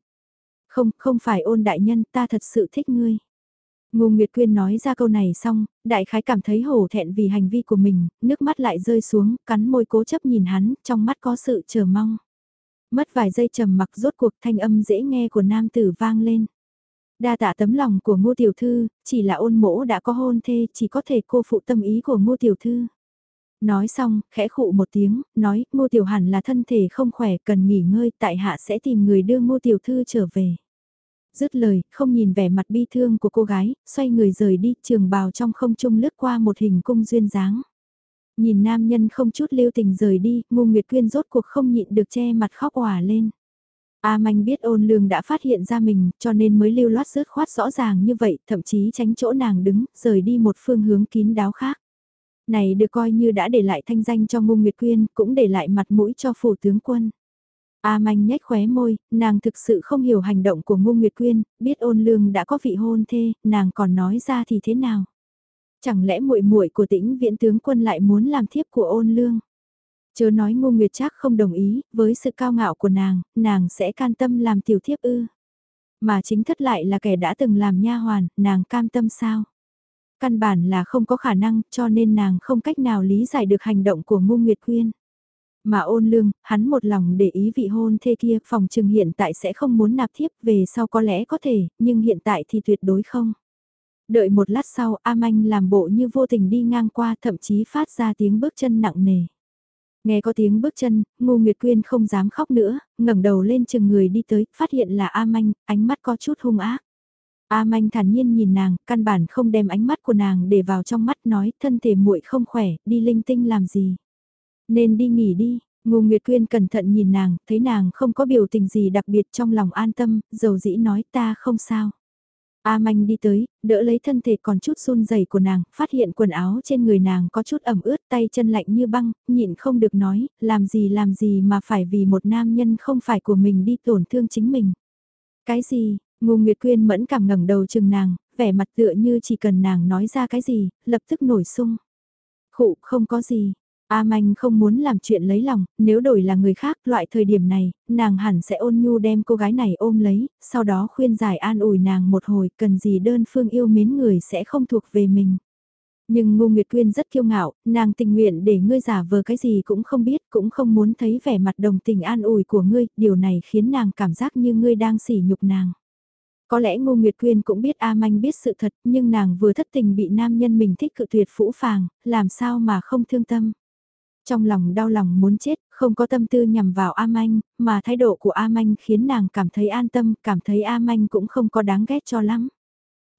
Không, không phải ôn đại nhân, ta thật sự thích ngươi. Ngô Nguyệt Quyên nói ra câu này xong, đại khái cảm thấy hổ thẹn vì hành vi của mình, nước mắt lại rơi xuống, cắn môi cố chấp nhìn hắn, trong mắt có sự chờ mong. Mất vài giây trầm mặc rốt cuộc thanh âm dễ nghe của nam tử vang lên. Đa tạ tấm lòng của ngô tiểu thư, chỉ là ôn mỗ đã có hôn thê, chỉ có thể cô phụ tâm ý của ngô tiểu thư. Nói xong, khẽ khụ một tiếng, nói, ngô tiểu hẳn là thân thể không khỏe, cần nghỉ ngơi, tại hạ sẽ tìm người đưa ngô tiểu thư trở về. Dứt lời, không nhìn vẻ mặt bi thương của cô gái, xoay người rời đi, trường bào trong không trung lướt qua một hình cung duyên dáng. Nhìn nam nhân không chút lưu tình rời đi, ngô nguyệt quyên rốt cuộc không nhịn được che mặt khóc òa lên. A Manh biết ôn lương đã phát hiện ra mình, cho nên mới lưu loát rớt khoát rõ ràng như vậy, thậm chí tránh chỗ nàng đứng, rời đi một phương hướng kín đáo khác. Này được coi như đã để lại thanh danh cho Ngô Nguyệt Quyên, cũng để lại mặt mũi cho phủ tướng quân. A Manh nhếch khóe môi, nàng thực sự không hiểu hành động của Ngô Nguyệt Quyên, biết ôn lương đã có vị hôn thê, nàng còn nói ra thì thế nào? Chẳng lẽ muội muội của tĩnh viện tướng quân lại muốn làm thiếp của ôn lương? Chớ nói Ngô Nguyệt chắc không đồng ý, với sự cao ngạo của nàng, nàng sẽ can tâm làm tiểu thiếp ư. Mà chính thất lại là kẻ đã từng làm nha hoàn, nàng cam tâm sao? Căn bản là không có khả năng, cho nên nàng không cách nào lý giải được hành động của Ngô Nguyệt Quyên. Mà ôn lương, hắn một lòng để ý vị hôn thê kia, phòng trừng hiện tại sẽ không muốn nạp thiếp về sau có lẽ có thể, nhưng hiện tại thì tuyệt đối không. Đợi một lát sau, A Manh làm bộ như vô tình đi ngang qua thậm chí phát ra tiếng bước chân nặng nề. Nghe có tiếng bước chân, Ngô Nguyệt Quyên không dám khóc nữa, ngẩng đầu lên chừng người đi tới, phát hiện là A Manh, ánh mắt có chút hung ác. A Manh thản nhiên nhìn nàng, căn bản không đem ánh mắt của nàng để vào trong mắt nói, thân thể muội không khỏe, đi linh tinh làm gì. Nên đi nghỉ đi, Ngô Nguyệt Quyên cẩn thận nhìn nàng, thấy nàng không có biểu tình gì đặc biệt trong lòng an tâm, dầu dĩ nói ta không sao. A Manh đi tới, đỡ lấy thân thể còn chút run rẩy của nàng, phát hiện quần áo trên người nàng có chút ẩm ướt tay chân lạnh như băng, nhịn không được nói, làm gì làm gì mà phải vì một nam nhân không phải của mình đi tổn thương chính mình. Cái gì, Ngô Nguyệt Quyên mẫn cảm ngẩng đầu chừng nàng, vẻ mặt tựa như chỉ cần nàng nói ra cái gì, lập tức nổi sung. Khụ không có gì, A Manh không muốn làm chuyện lấy lòng, nếu đổi là người khác, loại thời điểm này, nàng hẳn sẽ ôn nhu đem cô gái này ôm lấy, sau đó khuyên giải an ủi nàng một hồi, cần gì đơn phương yêu mến người sẽ không thuộc về mình. Nhưng Ngô Nguyệt Quyên rất kiêu ngạo, nàng tình nguyện để ngươi giả vờ cái gì cũng không biết, cũng không muốn thấy vẻ mặt đồng tình an ủi của ngươi, điều này khiến nàng cảm giác như ngươi đang sỉ nhục nàng. Có lẽ Ngô Nguyệt Quyên cũng biết A Manh biết sự thật, nhưng nàng vừa thất tình bị nam nhân mình thích cự tuyệt phũ phàng, làm sao mà không thương tâm. Trong lòng đau lòng muốn chết, không có tâm tư nhằm vào A Manh, mà thái độ của A Manh khiến nàng cảm thấy an tâm, cảm thấy A Manh cũng không có đáng ghét cho lắm.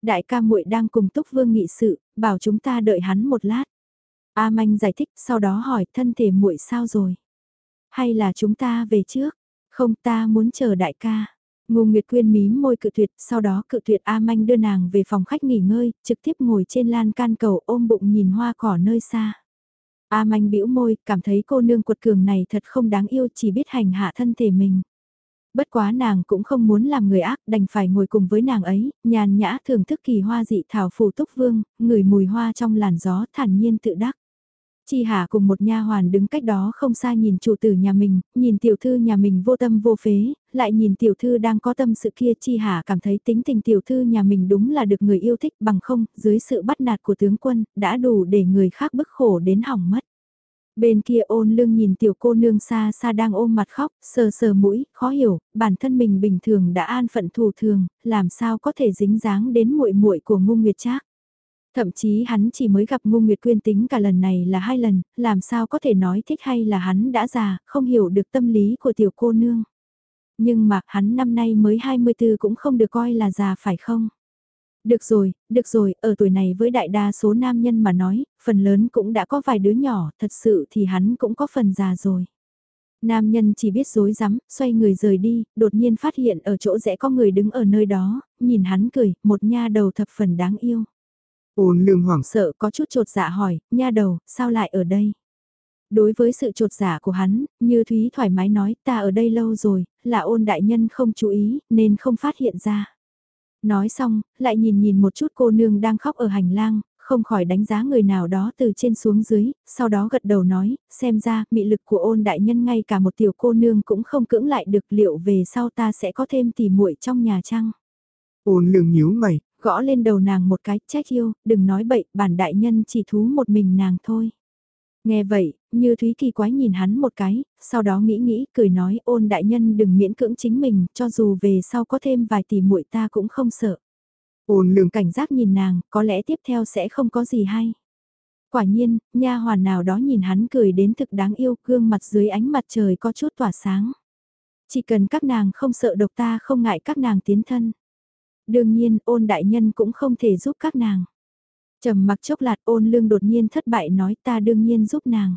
Đại ca muội đang cùng Túc Vương nghị sự, bảo chúng ta đợi hắn một lát. A Manh giải thích, sau đó hỏi thân thể muội sao rồi? Hay là chúng ta về trước? Không ta muốn chờ đại ca. Ngô Nguyệt Quyên mím môi cự tuyệt, sau đó cự tuyệt A Manh đưa nàng về phòng khách nghỉ ngơi, trực tiếp ngồi trên lan can cầu ôm bụng nhìn hoa cỏ nơi xa. A manh bĩu môi, cảm thấy cô nương quật cường này thật không đáng yêu chỉ biết hành hạ thân thể mình. Bất quá nàng cũng không muốn làm người ác, đành phải ngồi cùng với nàng ấy, nhàn nhã thưởng thức kỳ hoa dị thảo phù túc vương, ngửi mùi hoa trong làn gió thản nhiên tự đắc. Chi Hà cùng một nha hoàn đứng cách đó không xa nhìn chủ tử nhà mình, nhìn tiểu thư nhà mình vô tâm vô phế, lại nhìn tiểu thư đang có tâm sự kia Chi Hà cảm thấy tính tình tiểu thư nhà mình đúng là được người yêu thích bằng không, dưới sự bắt nạt của tướng quân, đã đủ để người khác bức khổ đến hỏng mất. Bên kia ôn lương nhìn tiểu cô nương xa xa đang ôm mặt khóc, sờ sờ mũi, khó hiểu, bản thân mình bình thường đã an phận thủ thường, làm sao có thể dính dáng đến muội muội của ngu nguyệt trác. Thậm chí hắn chỉ mới gặp Ngô Nguyệt Quyên tính cả lần này là hai lần, làm sao có thể nói thích hay là hắn đã già, không hiểu được tâm lý của tiểu cô nương. Nhưng mà hắn năm nay mới 24 cũng không được coi là già phải không? Được rồi, được rồi, ở tuổi này với đại đa số nam nhân mà nói, phần lớn cũng đã có vài đứa nhỏ, thật sự thì hắn cũng có phần già rồi. Nam nhân chỉ biết dối rắm xoay người rời đi, đột nhiên phát hiện ở chỗ rẽ có người đứng ở nơi đó, nhìn hắn cười, một nha đầu thập phần đáng yêu. Ôn lương hoảng sợ có chút trột dạ hỏi, nha đầu, sao lại ở đây? Đối với sự trột dạ của hắn, như Thúy thoải mái nói ta ở đây lâu rồi, là ôn đại nhân không chú ý, nên không phát hiện ra. Nói xong, lại nhìn nhìn một chút cô nương đang khóc ở hành lang, không khỏi đánh giá người nào đó từ trên xuống dưới, sau đó gật đầu nói, xem ra, mị lực của ôn đại nhân ngay cả một tiểu cô nương cũng không cưỡng lại được liệu về sau ta sẽ có thêm tỉ muội trong nhà chăng. Ôn lương nhíu mày, gõ lên đầu nàng một cái, trách yêu, đừng nói bậy, bản đại nhân chỉ thú một mình nàng thôi. Nghe vậy, như Thúy kỳ quái nhìn hắn một cái, sau đó nghĩ nghĩ, cười nói ôn đại nhân đừng miễn cưỡng chính mình, cho dù về sau có thêm vài tỷ muội ta cũng không sợ. Ôn lường cảnh giác nhìn nàng, có lẽ tiếp theo sẽ không có gì hay. Quả nhiên, nha hoàn nào đó nhìn hắn cười đến thực đáng yêu, gương mặt dưới ánh mặt trời có chút tỏa sáng. Chỉ cần các nàng không sợ độc ta không ngại các nàng tiến thân. Đương nhiên, ôn đại nhân cũng không thể giúp các nàng. trầm mặc chốc lạt ôn lương đột nhiên thất bại nói ta đương nhiên giúp nàng.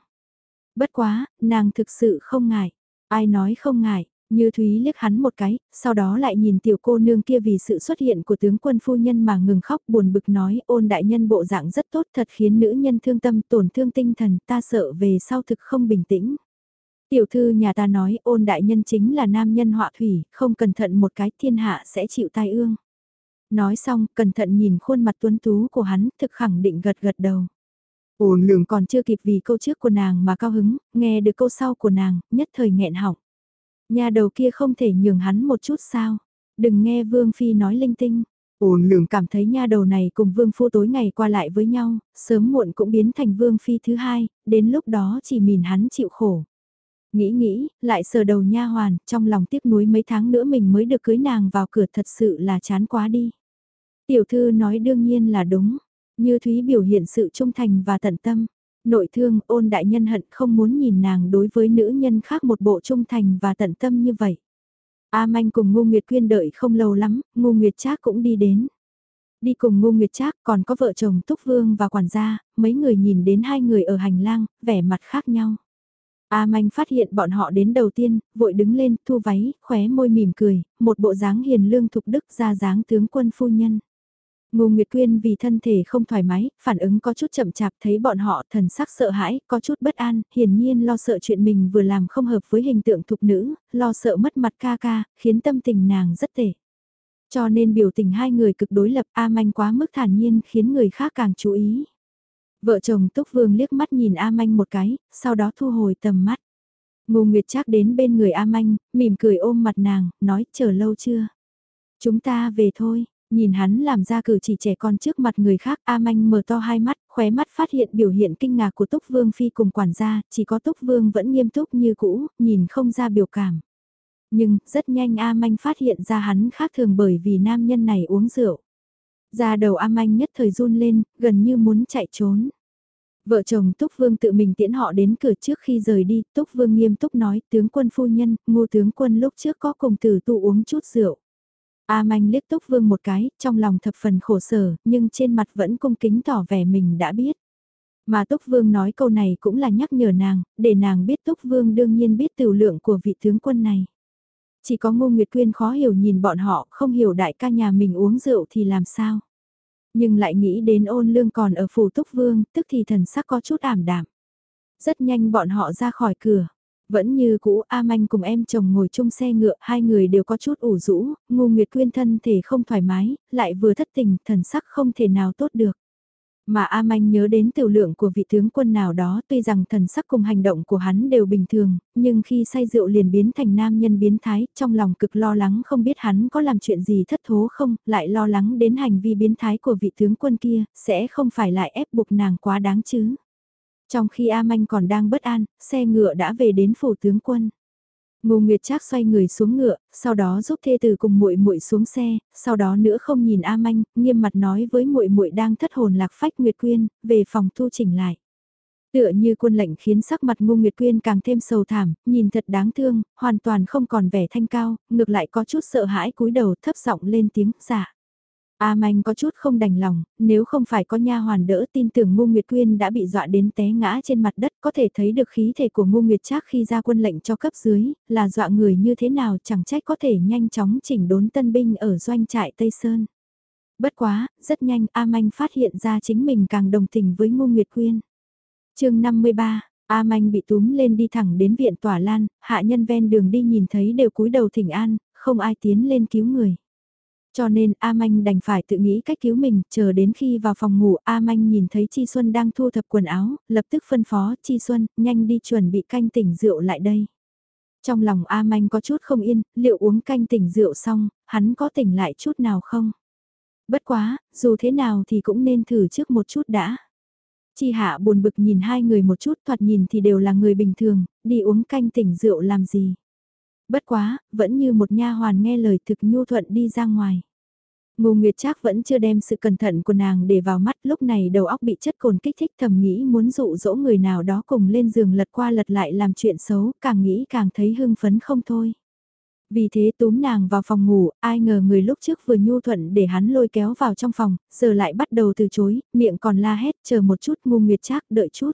Bất quá, nàng thực sự không ngại. Ai nói không ngại, như Thúy liếc hắn một cái, sau đó lại nhìn tiểu cô nương kia vì sự xuất hiện của tướng quân phu nhân mà ngừng khóc buồn bực nói ôn đại nhân bộ dạng rất tốt thật khiến nữ nhân thương tâm tổn thương tinh thần ta sợ về sau thực không bình tĩnh. Tiểu thư nhà ta nói ôn đại nhân chính là nam nhân họa thủy, không cẩn thận một cái thiên hạ sẽ chịu tai ương. Nói xong, cẩn thận nhìn khuôn mặt tuấn tú của hắn, thực khẳng định gật gật đầu. Ôn lường còn chưa kịp vì câu trước của nàng mà cao hứng, nghe được câu sau của nàng, nhất thời nghẹn họng. Nhà đầu kia không thể nhường hắn một chút sao. Đừng nghe Vương Phi nói linh tinh. Ôn lường cảm thấy nha đầu này cùng Vương Phu tối ngày qua lại với nhau, sớm muộn cũng biến thành Vương Phi thứ hai, đến lúc đó chỉ mìn hắn chịu khổ. Nghĩ nghĩ, lại sờ đầu nha hoàn, trong lòng tiếc nuối mấy tháng nữa mình mới được cưới nàng vào cửa thật sự là chán quá đi. Tiểu thư nói đương nhiên là đúng, như Thúy biểu hiện sự trung thành và tận tâm. Nội thương ôn đại nhân hận không muốn nhìn nàng đối với nữ nhân khác một bộ trung thành và tận tâm như vậy. A Manh cùng Ngô Nguyệt Quyên đợi không lâu lắm, Ngô Nguyệt Trác cũng đi đến. Đi cùng Ngô Nguyệt Trác còn có vợ chồng Túc Vương và quản gia, mấy người nhìn đến hai người ở hành lang, vẻ mặt khác nhau. A Manh phát hiện bọn họ đến đầu tiên, vội đứng lên, thu váy, khóe môi mỉm cười, một bộ dáng hiền lương thục đức ra dáng tướng quân phu nhân. Ngô Nguyệt Quyên vì thân thể không thoải mái, phản ứng có chút chậm chạp thấy bọn họ thần sắc sợ hãi, có chút bất an, hiển nhiên lo sợ chuyện mình vừa làm không hợp với hình tượng thục nữ, lo sợ mất mặt ca ca, khiến tâm tình nàng rất tệ. Cho nên biểu tình hai người cực đối lập A Manh quá mức thản nhiên khiến người khác càng chú ý. Vợ chồng Túc Vương liếc mắt nhìn A Manh một cái, sau đó thu hồi tầm mắt. Ngô Nguyệt Trác đến bên người A Manh, mỉm cười ôm mặt nàng, nói chờ lâu chưa? Chúng ta về thôi, Nhìn hắn làm ra cử chỉ trẻ con trước mặt người khác, A Manh mở to hai mắt, khóe mắt phát hiện biểu hiện kinh ngạc của Túc Vương Phi cùng quản gia, chỉ có Túc Vương vẫn nghiêm túc như cũ, nhìn không ra biểu cảm. Nhưng, rất nhanh A Manh phát hiện ra hắn khác thường bởi vì nam nhân này uống rượu. Ra đầu A Manh nhất thời run lên, gần như muốn chạy trốn. Vợ chồng Túc Vương tự mình tiễn họ đến cửa trước khi rời đi, Túc Vương nghiêm túc nói, tướng quân phu nhân, ngô tướng quân lúc trước có cùng tử tụ uống chút rượu. A Manh liếc Túc Vương một cái, trong lòng thập phần khổ sở, nhưng trên mặt vẫn cung kính tỏ vẻ mình đã biết. Mà Túc Vương nói câu này cũng là nhắc nhở nàng, để nàng biết Túc Vương đương nhiên biết tiểu lượng của vị tướng quân này. Chỉ có Ngô Nguyệt Quyên khó hiểu nhìn bọn họ, không hiểu đại ca nhà mình uống rượu thì làm sao. Nhưng lại nghĩ đến ôn lương còn ở phủ Túc Vương, tức thì thần sắc có chút ảm đạm. Rất nhanh bọn họ ra khỏi cửa. Vẫn như cũ A Manh cùng em chồng ngồi chung xe ngựa, hai người đều có chút ủ rũ, ngu nguyệt quyên thân thể không thoải mái, lại vừa thất tình, thần sắc không thể nào tốt được. Mà A Manh nhớ đến tiểu lượng của vị tướng quân nào đó tuy rằng thần sắc cùng hành động của hắn đều bình thường, nhưng khi say rượu liền biến thành nam nhân biến thái, trong lòng cực lo lắng không biết hắn có làm chuyện gì thất thố không, lại lo lắng đến hành vi biến thái của vị tướng quân kia, sẽ không phải lại ép buộc nàng quá đáng chứ. Trong khi A Manh còn đang bất an, xe ngựa đã về đến phủ tướng quân. Ngô Nguyệt Trác xoay người xuống ngựa, sau đó giúp thê tử cùng muội muội xuống xe, sau đó nữa không nhìn A Manh, nghiêm mặt nói với muội muội đang thất hồn lạc phách Nguyệt Quyên, về phòng thu chỉnh lại. Tựa như quân lệnh khiến sắc mặt Ngô Nguyệt Quyên càng thêm sầu thảm, nhìn thật đáng thương, hoàn toàn không còn vẻ thanh cao, ngược lại có chút sợ hãi cúi đầu thấp giọng lên tiếng giả. Dạ. A Manh có chút không đành lòng, nếu không phải có nha hoàn đỡ tin tưởng Ngô Nguyệt Quyên đã bị dọa đến té ngã trên mặt đất có thể thấy được khí thể của Ngô Nguyệt Trác khi ra quân lệnh cho cấp dưới, là dọa người như thế nào chẳng trách có thể nhanh chóng chỉnh đốn tân binh ở doanh trại Tây Sơn. Bất quá, rất nhanh A Manh phát hiện ra chính mình càng đồng tình với Ngô Nguyệt Quyên. chương 53 A Manh bị túm lên đi thẳng đến viện tỏa lan, hạ nhân ven đường đi nhìn thấy đều cúi đầu thỉnh an, không ai tiến lên cứu người. Cho nên A Manh đành phải tự nghĩ cách cứu mình, chờ đến khi vào phòng ngủ A Manh nhìn thấy Chi Xuân đang thu thập quần áo, lập tức phân phó Chi Xuân, nhanh đi chuẩn bị canh tỉnh rượu lại đây. Trong lòng A Manh có chút không yên, liệu uống canh tỉnh rượu xong, hắn có tỉnh lại chút nào không? Bất quá, dù thế nào thì cũng nên thử trước một chút đã. Chi hạ buồn bực nhìn hai người một chút thoạt nhìn thì đều là người bình thường, đi uống canh tỉnh rượu làm gì. Bất quá, vẫn như một nha hoàn nghe lời thực nhu thuận đi ra ngoài. Ngô Nguyệt Trác vẫn chưa đem sự cẩn thận của nàng để vào mắt, lúc này đầu óc bị chất cồn kích thích thầm nghĩ muốn dụ dỗ người nào đó cùng lên giường lật qua lật lại làm chuyện xấu, càng nghĩ càng thấy hưng phấn không thôi. Vì thế túm nàng vào phòng ngủ, ai ngờ người lúc trước vừa nhu thuận để hắn lôi kéo vào trong phòng, giờ lại bắt đầu từ chối, miệng còn la hét, chờ một chút Ngô Nguyệt Trác đợi chút.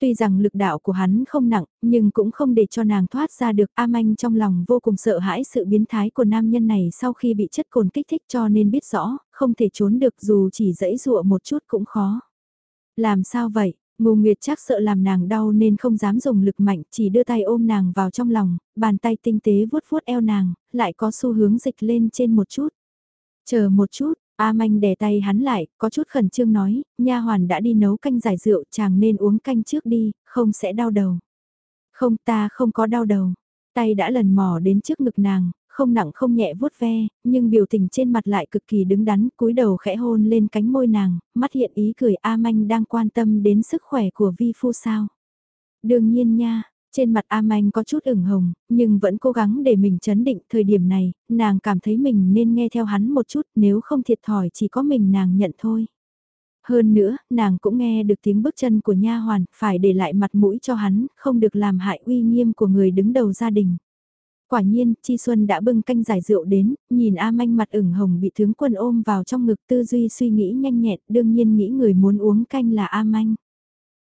Tuy rằng lực đạo của hắn không nặng, nhưng cũng không để cho nàng thoát ra được. A Manh trong lòng vô cùng sợ hãi sự biến thái của nam nhân này sau khi bị chất cồn kích thích cho nên biết rõ, không thể trốn được dù chỉ dẫy dụa một chút cũng khó. Làm sao vậy? Ngô Nguyệt chắc sợ làm nàng đau nên không dám dùng lực mạnh, chỉ đưa tay ôm nàng vào trong lòng, bàn tay tinh tế vuốt vuốt eo nàng, lại có xu hướng dịch lên trên một chút. Chờ một chút, A Manh đè tay hắn lại, có chút khẩn trương nói, nha hoàn đã đi nấu canh giải rượu, chàng nên uống canh trước đi, không sẽ đau đầu. Không ta không có đau đầu. Tay đã lần mò đến trước ngực nàng, không nặng không nhẹ vuốt ve, nhưng biểu tình trên mặt lại cực kỳ đứng đắn, cúi đầu khẽ hôn lên cánh môi nàng, mắt hiện ý cười A Manh đang quan tâm đến sức khỏe của vi phu sao. Đương nhiên nha, trên mặt A Manh có chút ửng hồng, nhưng vẫn cố gắng để mình chấn định thời điểm này, nàng cảm thấy mình nên nghe theo hắn một chút nếu không thiệt thòi chỉ có mình nàng nhận thôi. Hơn nữa, nàng cũng nghe được tiếng bước chân của nha hoàn, phải để lại mặt mũi cho hắn, không được làm hại uy nghiêm của người đứng đầu gia đình. Quả nhiên, Chi Xuân đã bưng canh giải rượu đến, nhìn A Manh mặt ửng hồng bị tướng quân ôm vào trong ngực tư duy suy nghĩ nhanh nhẹn, đương nhiên nghĩ người muốn uống canh là A Manh.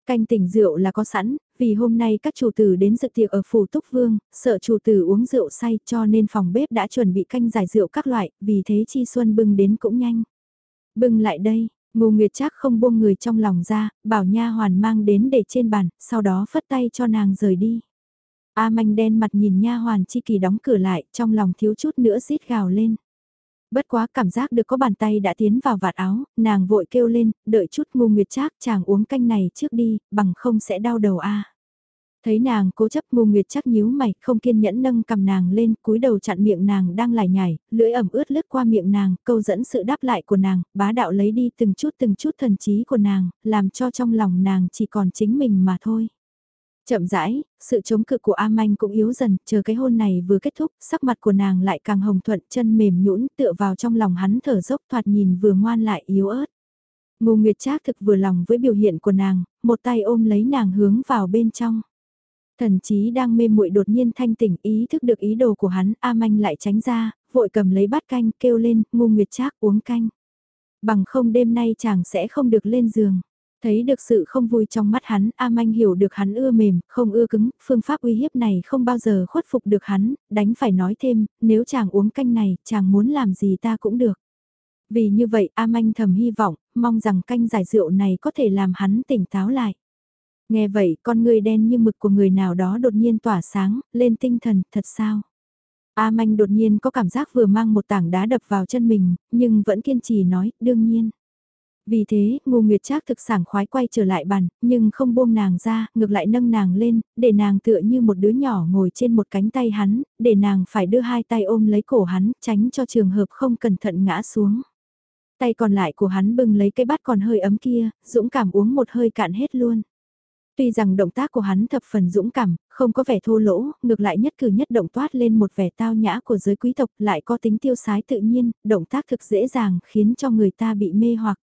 Canh tỉnh rượu là có sẵn, vì hôm nay các chủ tử đến dự tiệc ở phủ Túc Vương, sợ chủ tử uống rượu say cho nên phòng bếp đã chuẩn bị canh giải rượu các loại, vì thế Chi Xuân bưng đến cũng nhanh. Bưng lại đây, Ngô Nguyệt trác không buông người trong lòng ra, bảo nha hoàn mang đến để trên bàn, sau đó phất tay cho nàng rời đi. A manh đen mặt nhìn nha hoàn chi kỳ đóng cửa lại, trong lòng thiếu chút nữa rít gào lên. Bất quá cảm giác được có bàn tay đã tiến vào vạt áo, nàng vội kêu lên, đợi chút ngu nguyệt trác chàng uống canh này trước đi, bằng không sẽ đau đầu a. Thấy nàng cố chấp ngu nguyệt chắc nhíu mày, không kiên nhẫn nâng cầm nàng lên, cúi đầu chặn miệng nàng đang lải nhải, lưỡi ẩm ướt lướt qua miệng nàng, câu dẫn sự đáp lại của nàng, bá đạo lấy đi từng chút từng chút thần trí của nàng, làm cho trong lòng nàng chỉ còn chính mình mà thôi. Chậm rãi, sự chống cự của A Manh cũng yếu dần, chờ cái hôn này vừa kết thúc, sắc mặt của nàng lại càng hồng thuận, chân mềm nhũn tựa vào trong lòng hắn thở dốc thoạt nhìn vừa ngoan lại yếu ớt. Ngô Nguyệt Trác thực vừa lòng với biểu hiện của nàng, một tay ôm lấy nàng hướng vào bên trong. Thần chí đang mê muội đột nhiên thanh tỉnh ý thức được ý đồ của hắn, A Manh lại tránh ra, vội cầm lấy bát canh kêu lên, ngu Nguyệt Trác uống canh. Bằng không đêm nay chàng sẽ không được lên giường. Thấy được sự không vui trong mắt hắn, A Manh hiểu được hắn ưa mềm, không ưa cứng, phương pháp uy hiếp này không bao giờ khuất phục được hắn, đánh phải nói thêm, nếu chàng uống canh này, chàng muốn làm gì ta cũng được. Vì như vậy A Manh thầm hy vọng, mong rằng canh giải rượu này có thể làm hắn tỉnh táo lại. Nghe vậy, con người đen như mực của người nào đó đột nhiên tỏa sáng, lên tinh thần, thật sao? A Manh đột nhiên có cảm giác vừa mang một tảng đá đập vào chân mình, nhưng vẫn kiên trì nói, đương nhiên. Vì thế, Ngô Nguyệt Trác thực sảng khoái quay trở lại bàn, nhưng không buông nàng ra, ngược lại nâng nàng lên, để nàng tựa như một đứa nhỏ ngồi trên một cánh tay hắn, để nàng phải đưa hai tay ôm lấy cổ hắn, tránh cho trường hợp không cẩn thận ngã xuống. Tay còn lại của hắn bưng lấy cái bát còn hơi ấm kia, dũng cảm uống một hơi cạn hết luôn. Tuy rằng động tác của hắn thập phần dũng cảm, không có vẻ thô lỗ, ngược lại nhất cử nhất động toát lên một vẻ tao nhã của giới quý tộc lại có tính tiêu sái tự nhiên, động tác thực dễ dàng khiến cho người ta bị mê hoặc.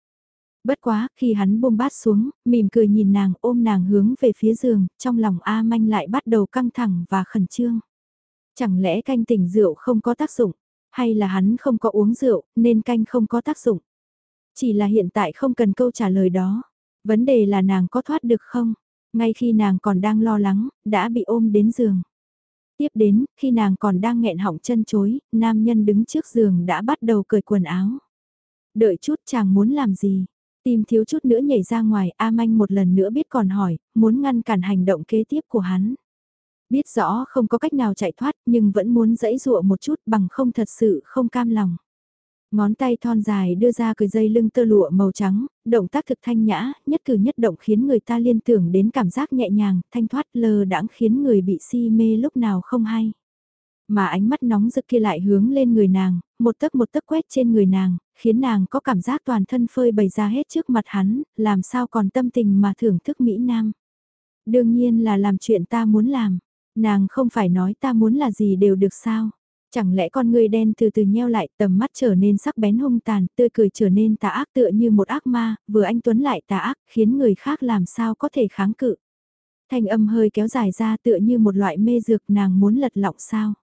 Bất quá, khi hắn buông bát xuống, mỉm cười nhìn nàng ôm nàng hướng về phía giường, trong lòng A Manh lại bắt đầu căng thẳng và khẩn trương. Chẳng lẽ canh tỉnh rượu không có tác dụng, hay là hắn không có uống rượu nên canh không có tác dụng? Chỉ là hiện tại không cần câu trả lời đó. Vấn đề là nàng có thoát được không? Ngay khi nàng còn đang lo lắng, đã bị ôm đến giường. Tiếp đến, khi nàng còn đang nghẹn họng chân chối, nam nhân đứng trước giường đã bắt đầu cởi quần áo. Đợi chút chàng muốn làm gì? Tim thiếu chút nữa nhảy ra ngoài, A Manh một lần nữa biết còn hỏi, muốn ngăn cản hành động kế tiếp của hắn. Biết rõ không có cách nào chạy thoát nhưng vẫn muốn dẫy dụa một chút bằng không thật sự không cam lòng. Ngón tay thon dài đưa ra cười dây lưng tơ lụa màu trắng, động tác thực thanh nhã, nhất cử nhất động khiến người ta liên tưởng đến cảm giác nhẹ nhàng, thanh thoát lơ đãng khiến người bị si mê lúc nào không hay. Mà ánh mắt nóng rực kia lại hướng lên người nàng, một tấc một tấc quét trên người nàng, khiến nàng có cảm giác toàn thân phơi bày ra hết trước mặt hắn, làm sao còn tâm tình mà thưởng thức Mỹ Nam. Đương nhiên là làm chuyện ta muốn làm, nàng không phải nói ta muốn là gì đều được sao. Chẳng lẽ con người đen từ từ nheo lại tầm mắt trở nên sắc bén hung tàn, tươi cười trở nên tà ác tựa như một ác ma, vừa anh Tuấn lại tà ác, khiến người khác làm sao có thể kháng cự. Thanh âm hơi kéo dài ra tựa như một loại mê dược nàng muốn lật lọng sao.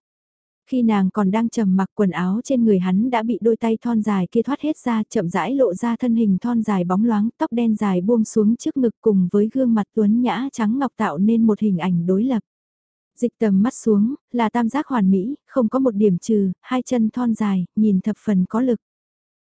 Khi nàng còn đang trầm mặc quần áo trên người hắn đã bị đôi tay thon dài kia thoát hết ra chậm rãi lộ ra thân hình thon dài bóng loáng tóc đen dài buông xuống trước ngực cùng với gương mặt tuấn nhã trắng ngọc tạo nên một hình ảnh đối lập. Dịch tầm mắt xuống, là tam giác hoàn mỹ, không có một điểm trừ, hai chân thon dài, nhìn thập phần có lực.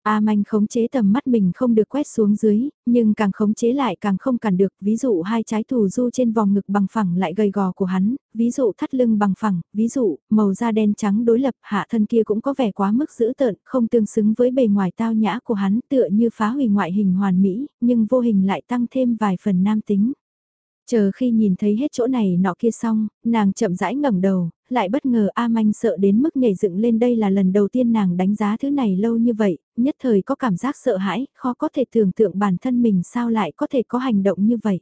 A manh khống chế tầm mắt mình không được quét xuống dưới, nhưng càng khống chế lại càng không cản được, ví dụ hai trái thủ du trên vòng ngực bằng phẳng lại gầy gò của hắn, ví dụ thắt lưng bằng phẳng, ví dụ màu da đen trắng đối lập hạ thân kia cũng có vẻ quá mức dữ tợn, không tương xứng với bề ngoài tao nhã của hắn tựa như phá hủy ngoại hình hoàn mỹ, nhưng vô hình lại tăng thêm vài phần nam tính. Chờ khi nhìn thấy hết chỗ này nọ kia xong, nàng chậm rãi ngẩng đầu, lại bất ngờ A Manh sợ đến mức nhảy dựng lên đây là lần đầu tiên nàng đánh giá thứ này lâu như vậy, nhất thời có cảm giác sợ hãi, khó có thể tưởng tượng bản thân mình sao lại có thể có hành động như vậy.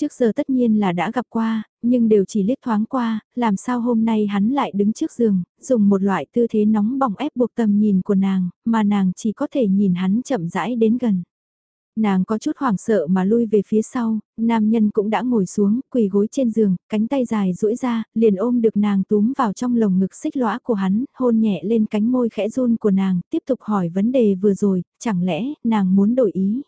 Trước giờ tất nhiên là đã gặp qua, nhưng đều chỉ liếc thoáng qua, làm sao hôm nay hắn lại đứng trước giường, dùng một loại tư thế nóng bỏng ép buộc tầm nhìn của nàng, mà nàng chỉ có thể nhìn hắn chậm rãi đến gần. Nàng có chút hoảng sợ mà lui về phía sau, nam nhân cũng đã ngồi xuống, quỳ gối trên giường, cánh tay dài duỗi ra, liền ôm được nàng túm vào trong lồng ngực xích lõa của hắn, hôn nhẹ lên cánh môi khẽ run của nàng, tiếp tục hỏi vấn đề vừa rồi, chẳng lẽ nàng muốn đổi ý.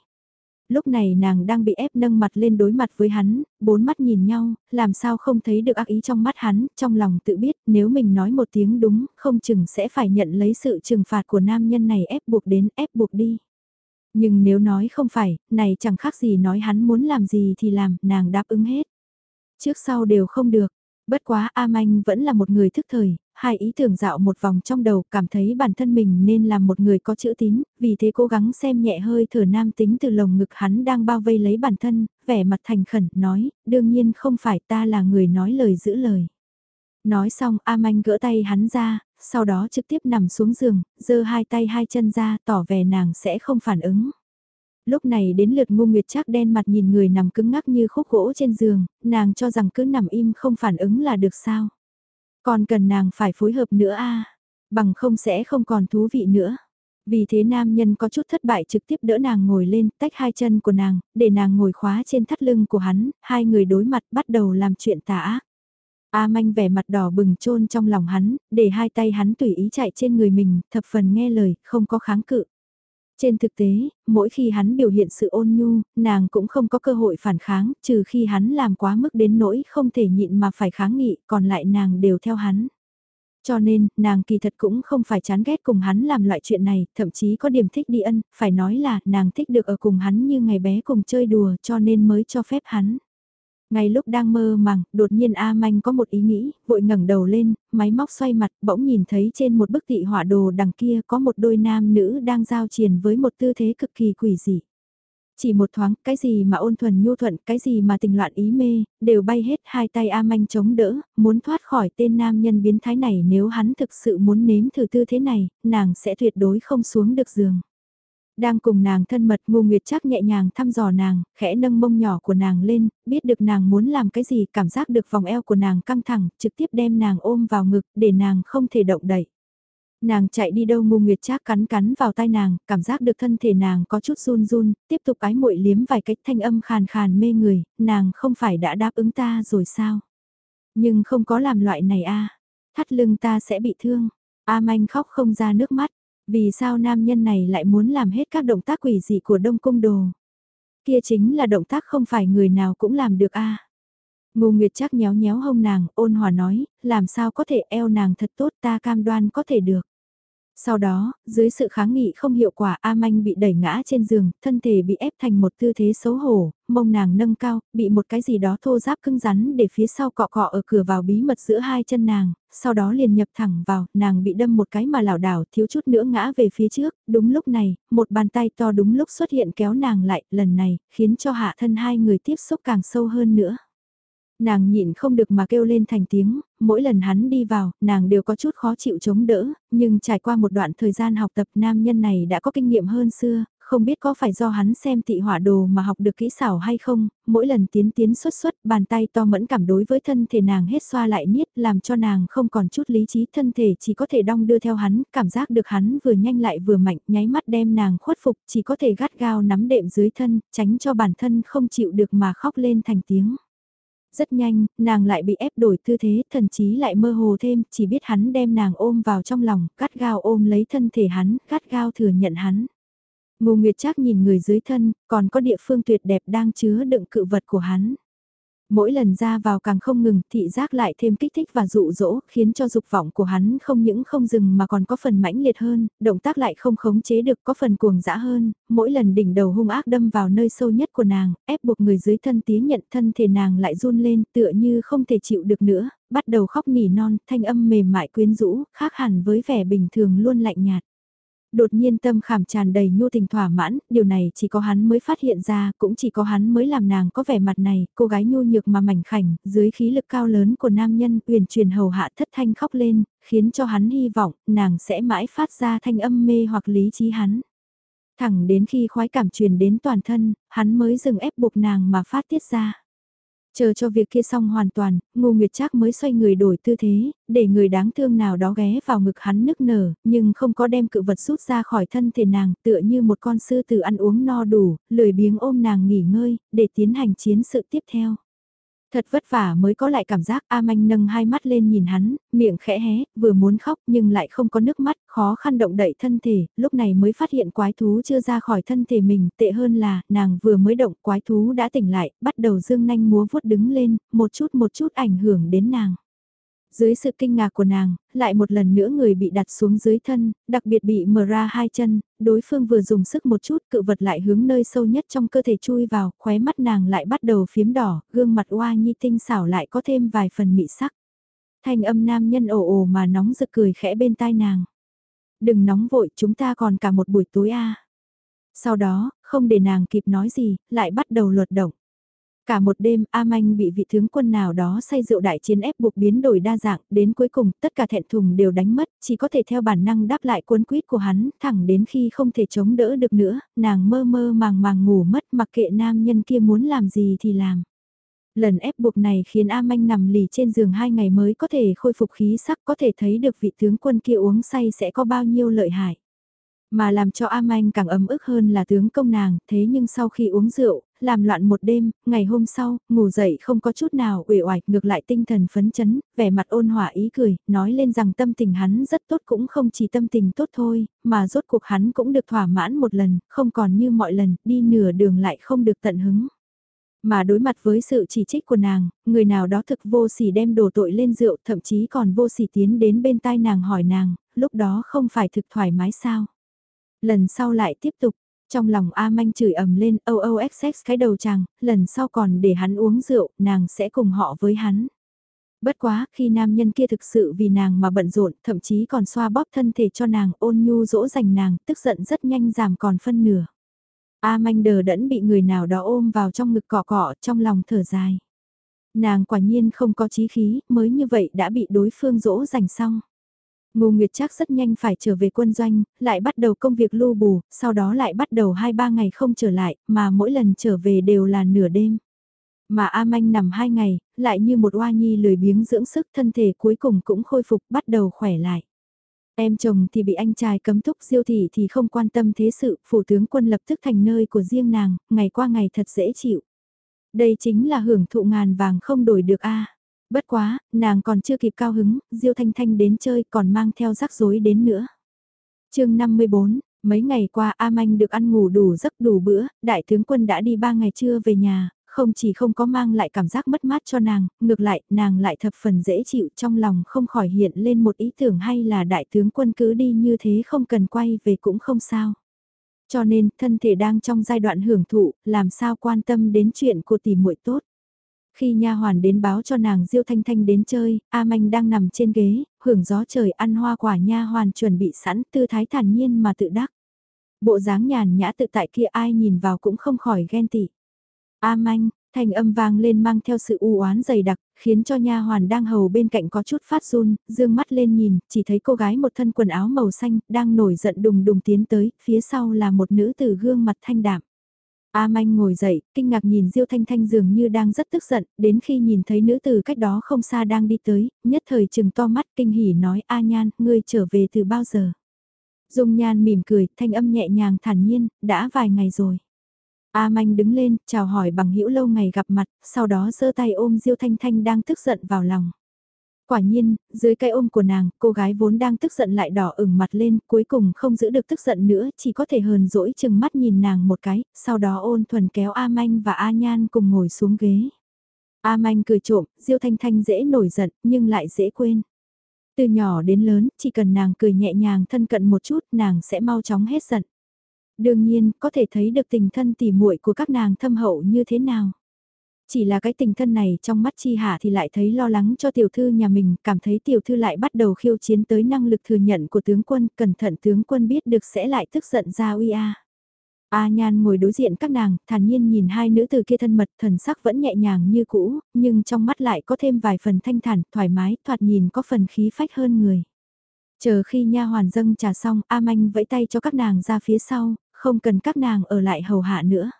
Lúc này nàng đang bị ép nâng mặt lên đối mặt với hắn, bốn mắt nhìn nhau, làm sao không thấy được ác ý trong mắt hắn, trong lòng tự biết nếu mình nói một tiếng đúng, không chừng sẽ phải nhận lấy sự trừng phạt của nam nhân này ép buộc đến ép buộc đi. Nhưng nếu nói không phải, này chẳng khác gì nói hắn muốn làm gì thì làm, nàng đáp ứng hết. Trước sau đều không được. Bất quá A Manh vẫn là một người thức thời, hai ý tưởng dạo một vòng trong đầu cảm thấy bản thân mình nên là một người có chữ tín, vì thế cố gắng xem nhẹ hơi thở nam tính từ lồng ngực hắn đang bao vây lấy bản thân, vẻ mặt thành khẩn, nói, đương nhiên không phải ta là người nói lời giữ lời. Nói xong A Manh gỡ tay hắn ra, sau đó trực tiếp nằm xuống giường, giơ hai tay hai chân ra tỏ vẻ nàng sẽ không phản ứng. Lúc này đến lượt ngu nguyệt chắc đen mặt nhìn người nằm cứng ngắc như khúc gỗ trên giường, nàng cho rằng cứ nằm im không phản ứng là được sao. Còn cần nàng phải phối hợp nữa a bằng không sẽ không còn thú vị nữa. Vì thế nam nhân có chút thất bại trực tiếp đỡ nàng ngồi lên, tách hai chân của nàng, để nàng ngồi khóa trên thắt lưng của hắn, hai người đối mặt bắt đầu làm chuyện tà ác. A manh vẻ mặt đỏ bừng trôn trong lòng hắn, để hai tay hắn tùy ý chạy trên người mình, thập phần nghe lời, không có kháng cự. Trên thực tế, mỗi khi hắn biểu hiện sự ôn nhu, nàng cũng không có cơ hội phản kháng, trừ khi hắn làm quá mức đến nỗi không thể nhịn mà phải kháng nghị, còn lại nàng đều theo hắn. Cho nên, nàng kỳ thật cũng không phải chán ghét cùng hắn làm loại chuyện này, thậm chí có điểm thích đi ân, phải nói là nàng thích được ở cùng hắn như ngày bé cùng chơi đùa cho nên mới cho phép hắn. Ngay lúc đang mơ màng, đột nhiên A Manh có một ý nghĩ, vội ngẩng đầu lên, máy móc xoay mặt, bỗng nhìn thấy trên một bức tị họa đồ đằng kia có một đôi nam nữ đang giao triển với một tư thế cực kỳ quỷ dị. Chỉ một thoáng, cái gì mà ôn thuần nhu thuận, cái gì mà tình loạn ý mê, đều bay hết hai tay A Manh chống đỡ, muốn thoát khỏi tên nam nhân biến thái này nếu hắn thực sự muốn nếm thử tư thế này, nàng sẽ tuyệt đối không xuống được giường. Đang cùng nàng thân mật ngô nguyệt chắc nhẹ nhàng thăm dò nàng, khẽ nâng mông nhỏ của nàng lên, biết được nàng muốn làm cái gì, cảm giác được vòng eo của nàng căng thẳng, trực tiếp đem nàng ôm vào ngực, để nàng không thể động đậy. Nàng chạy đi đâu ngô nguyệt Trác cắn cắn vào tai nàng, cảm giác được thân thể nàng có chút run run, tiếp tục ái muội liếm vài cách thanh âm khàn khàn mê người, nàng không phải đã đáp ứng ta rồi sao? Nhưng không có làm loại này a thắt lưng ta sẽ bị thương. A manh khóc không ra nước mắt, vì sao nam nhân này lại muốn làm hết các động tác quỷ dị của đông cung đồ? Kia chính là động tác không phải người nào cũng làm được a. Ngô Nguyệt chắc nhéo nhéo hông nàng, ôn hòa nói, làm sao có thể eo nàng thật tốt ta cam đoan có thể được. Sau đó, dưới sự kháng nghị không hiệu quả A Manh bị đẩy ngã trên giường, thân thể bị ép thành một tư thế xấu hổ, mông nàng nâng cao, bị một cái gì đó thô giáp cứng rắn để phía sau cọ cọ ở cửa vào bí mật giữa hai chân nàng, sau đó liền nhập thẳng vào, nàng bị đâm một cái mà lảo đảo thiếu chút nữa ngã về phía trước, đúng lúc này, một bàn tay to đúng lúc xuất hiện kéo nàng lại, lần này, khiến cho hạ thân hai người tiếp xúc càng sâu hơn nữa. Nàng nhịn không được mà kêu lên thành tiếng, mỗi lần hắn đi vào, nàng đều có chút khó chịu chống đỡ, nhưng trải qua một đoạn thời gian học tập nam nhân này đã có kinh nghiệm hơn xưa, không biết có phải do hắn xem tị hỏa đồ mà học được kỹ xảo hay không, mỗi lần tiến tiến xuất xuất, bàn tay to mẫn cảm đối với thân thể nàng hết xoa lại niết, làm cho nàng không còn chút lý trí, thân thể chỉ có thể đong đưa theo hắn, cảm giác được hắn vừa nhanh lại vừa mạnh, nháy mắt đem nàng khuất phục, chỉ có thể gắt gao nắm đệm dưới thân, tránh cho bản thân không chịu được mà khóc lên thành tiếng. Rất nhanh, nàng lại bị ép đổi tư thế, thần chí lại mơ hồ thêm, chỉ biết hắn đem nàng ôm vào trong lòng, cắt gao ôm lấy thân thể hắn, cắt gao thừa nhận hắn. Ngô Nguyệt Trác nhìn người dưới thân, còn có địa phương tuyệt đẹp đang chứa đựng cự vật của hắn. Mỗi lần ra vào càng không ngừng, thị giác lại thêm kích thích và dụ dỗ, khiến cho dục vọng của hắn không những không dừng mà còn có phần mãnh liệt hơn, động tác lại không khống chế được có phần cuồng dã hơn, mỗi lần đỉnh đầu hung ác đâm vào nơi sâu nhất của nàng, ép buộc người dưới thân tía nhận thân thể nàng lại run lên tựa như không thể chịu được nữa, bắt đầu khóc nỉ non, thanh âm mềm mại quyến rũ, khác hẳn với vẻ bình thường luôn lạnh nhạt đột nhiên tâm khảm tràn đầy nhu tình thỏa mãn, điều này chỉ có hắn mới phát hiện ra, cũng chỉ có hắn mới làm nàng có vẻ mặt này, cô gái nhu nhược mà mảnh khảnh, dưới khí lực cao lớn của nam nhân, uyển truyền hầu hạ thất thanh khóc lên, khiến cho hắn hy vọng, nàng sẽ mãi phát ra thanh âm mê hoặc lý trí hắn. Thẳng đến khi khoái cảm truyền đến toàn thân, hắn mới dừng ép buộc nàng mà phát tiết ra. Chờ cho việc kia xong hoàn toàn, Ngô Nguyệt Trác mới xoay người đổi tư thế, để người đáng thương nào đó ghé vào ngực hắn nức nở, nhưng không có đem cự vật rút ra khỏi thân thể nàng, tựa như một con sư tử ăn uống no đủ, lười biếng ôm nàng nghỉ ngơi, để tiến hành chiến sự tiếp theo. Thật vất vả mới có lại cảm giác A Manh nâng hai mắt lên nhìn hắn, miệng khẽ hé, vừa muốn khóc nhưng lại không có nước mắt, khó khăn động đậy thân thể, lúc này mới phát hiện quái thú chưa ra khỏi thân thể mình, tệ hơn là, nàng vừa mới động quái thú đã tỉnh lại, bắt đầu dương nanh múa vuốt đứng lên, một chút một chút ảnh hưởng đến nàng. Dưới sự kinh ngạc của nàng, lại một lần nữa người bị đặt xuống dưới thân, đặc biệt bị mở ra hai chân, đối phương vừa dùng sức một chút cự vật lại hướng nơi sâu nhất trong cơ thể chui vào, khóe mắt nàng lại bắt đầu phiếm đỏ, gương mặt oa nhi tinh xảo lại có thêm vài phần mị sắc. Thanh âm nam nhân ồ ồ mà nóng rực cười khẽ bên tai nàng. Đừng nóng vội chúng ta còn cả một buổi tối a Sau đó, không để nàng kịp nói gì, lại bắt đầu luật động. Cả một đêm, A Manh bị vị tướng quân nào đó say rượu đại chiến ép buộc biến đổi đa dạng, đến cuối cùng tất cả thẹn thùng đều đánh mất, chỉ có thể theo bản năng đáp lại cuốn quýt của hắn, thẳng đến khi không thể chống đỡ được nữa, nàng mơ mơ màng màng ngủ mất mặc kệ nam nhân kia muốn làm gì thì làm. Lần ép buộc này khiến A Manh nằm lì trên giường hai ngày mới có thể khôi phục khí sắc có thể thấy được vị tướng quân kia uống say sẽ có bao nhiêu lợi hại. Mà làm cho A Manh càng ấm ức hơn là tướng công nàng, thế nhưng sau khi uống rượu, làm loạn một đêm, ngày hôm sau, ngủ dậy không có chút nào uể oải, ngược lại tinh thần phấn chấn, vẻ mặt ôn hòa ý cười, nói lên rằng tâm tình hắn rất tốt cũng không chỉ tâm tình tốt thôi, mà rốt cuộc hắn cũng được thỏa mãn một lần, không còn như mọi lần, đi nửa đường lại không được tận hứng. Mà đối mặt với sự chỉ trích của nàng, người nào đó thực vô sỉ đem đổ tội lên rượu, thậm chí còn vô sỉ tiến đến bên tai nàng hỏi nàng, lúc đó không phải thực thoải mái sao? Lần sau lại tiếp tục, trong lòng A Manh chửi ầm lên OOXX cái đầu chàng, lần sau còn để hắn uống rượu, nàng sẽ cùng họ với hắn. Bất quá, khi nam nhân kia thực sự vì nàng mà bận rộn, thậm chí còn xoa bóp thân thể cho nàng ôn nhu dỗ dành nàng, tức giận rất nhanh giảm còn phân nửa. A manh đờ đẫn bị người nào đó ôm vào trong ngực cọ cọ trong lòng thở dài. Nàng quả nhiên không có chí khí, mới như vậy đã bị đối phương dỗ dành xong. Ngô Nguyệt Trác rất nhanh phải trở về quân doanh, lại bắt đầu công việc lưu bù, sau đó lại bắt đầu 2-3 ngày không trở lại, mà mỗi lần trở về đều là nửa đêm. Mà A Manh nằm 2 ngày, lại như một oa nhi lười biếng dưỡng sức thân thể cuối cùng cũng khôi phục bắt đầu khỏe lại. Em chồng thì bị anh trai cấm túc diêu thị thì không quan tâm thế sự, phủ tướng quân lập tức thành nơi của riêng nàng, ngày qua ngày thật dễ chịu. Đây chính là hưởng thụ ngàn vàng không đổi được a. Bất quá, nàng còn chưa kịp cao hứng, Diêu Thanh Thanh đến chơi còn mang theo rắc rối đến nữa. chương 54, mấy ngày qua A Manh được ăn ngủ đủ giấc đủ bữa, đại tướng quân đã đi ba ngày trưa về nhà, không chỉ không có mang lại cảm giác mất mát cho nàng, ngược lại, nàng lại thập phần dễ chịu trong lòng không khỏi hiện lên một ý tưởng hay là đại tướng quân cứ đi như thế không cần quay về cũng không sao. Cho nên, thân thể đang trong giai đoạn hưởng thụ, làm sao quan tâm đến chuyện của tỷ muội tốt. Khi nha hoàn đến báo cho nàng Diêu Thanh Thanh đến chơi, A Manh đang nằm trên ghế, hưởng gió trời ăn hoa quả nha hoàn chuẩn bị sẵn tư thái thản nhiên mà tự đắc. Bộ dáng nhàn nhã tự tại kia ai nhìn vào cũng không khỏi ghen tị. A manh, thanh âm vang lên mang theo sự u oán dày đặc, khiến cho nha hoàn đang hầu bên cạnh có chút phát run, dương mắt lên nhìn, chỉ thấy cô gái một thân quần áo màu xanh, đang nổi giận đùng đùng tiến tới, phía sau là một nữ tử gương mặt thanh đạm. A Manh ngồi dậy, kinh ngạc nhìn Diêu Thanh Thanh dường như đang rất tức giận, đến khi nhìn thấy nữ tử cách đó không xa đang đi tới, nhất thời chừng to mắt kinh hỉ nói A Nhan, ngươi trở về từ bao giờ? Dung Nhan mỉm cười, thanh âm nhẹ nhàng thản nhiên, đã vài ngày rồi. A Manh đứng lên, chào hỏi bằng hữu lâu ngày gặp mặt, sau đó giơ tay ôm Diêu Thanh Thanh đang tức giận vào lòng. Quả nhiên, dưới cái ôm của nàng, cô gái vốn đang tức giận lại đỏ ửng mặt lên, cuối cùng không giữ được tức giận nữa, chỉ có thể hờn dỗi chừng mắt nhìn nàng một cái, sau đó ôn thuần kéo A Manh và A Nhan cùng ngồi xuống ghế. A Manh cười trộm, Diêu Thanh Thanh dễ nổi giận, nhưng lại dễ quên. Từ nhỏ đến lớn, chỉ cần nàng cười nhẹ nhàng thân cận một chút, nàng sẽ mau chóng hết giận. Đương nhiên, có thể thấy được tình thân tỉ muội của các nàng thâm hậu như thế nào. Chỉ là cái tình thân này trong mắt chi hạ thì lại thấy lo lắng cho tiểu thư nhà mình, cảm thấy tiểu thư lại bắt đầu khiêu chiến tới năng lực thừa nhận của tướng quân, cẩn thận tướng quân biết được sẽ lại tức giận ra uy a. A Nhan ngồi đối diện các nàng, thản nhiên nhìn hai nữ từ kia thân mật, thần sắc vẫn nhẹ nhàng như cũ, nhưng trong mắt lại có thêm vài phần thanh thản, thoải mái, thoạt nhìn có phần khí phách hơn người. Chờ khi nha hoàn dâng trà xong, A Manh vẫy tay cho các nàng ra phía sau, không cần các nàng ở lại hầu hạ nữa.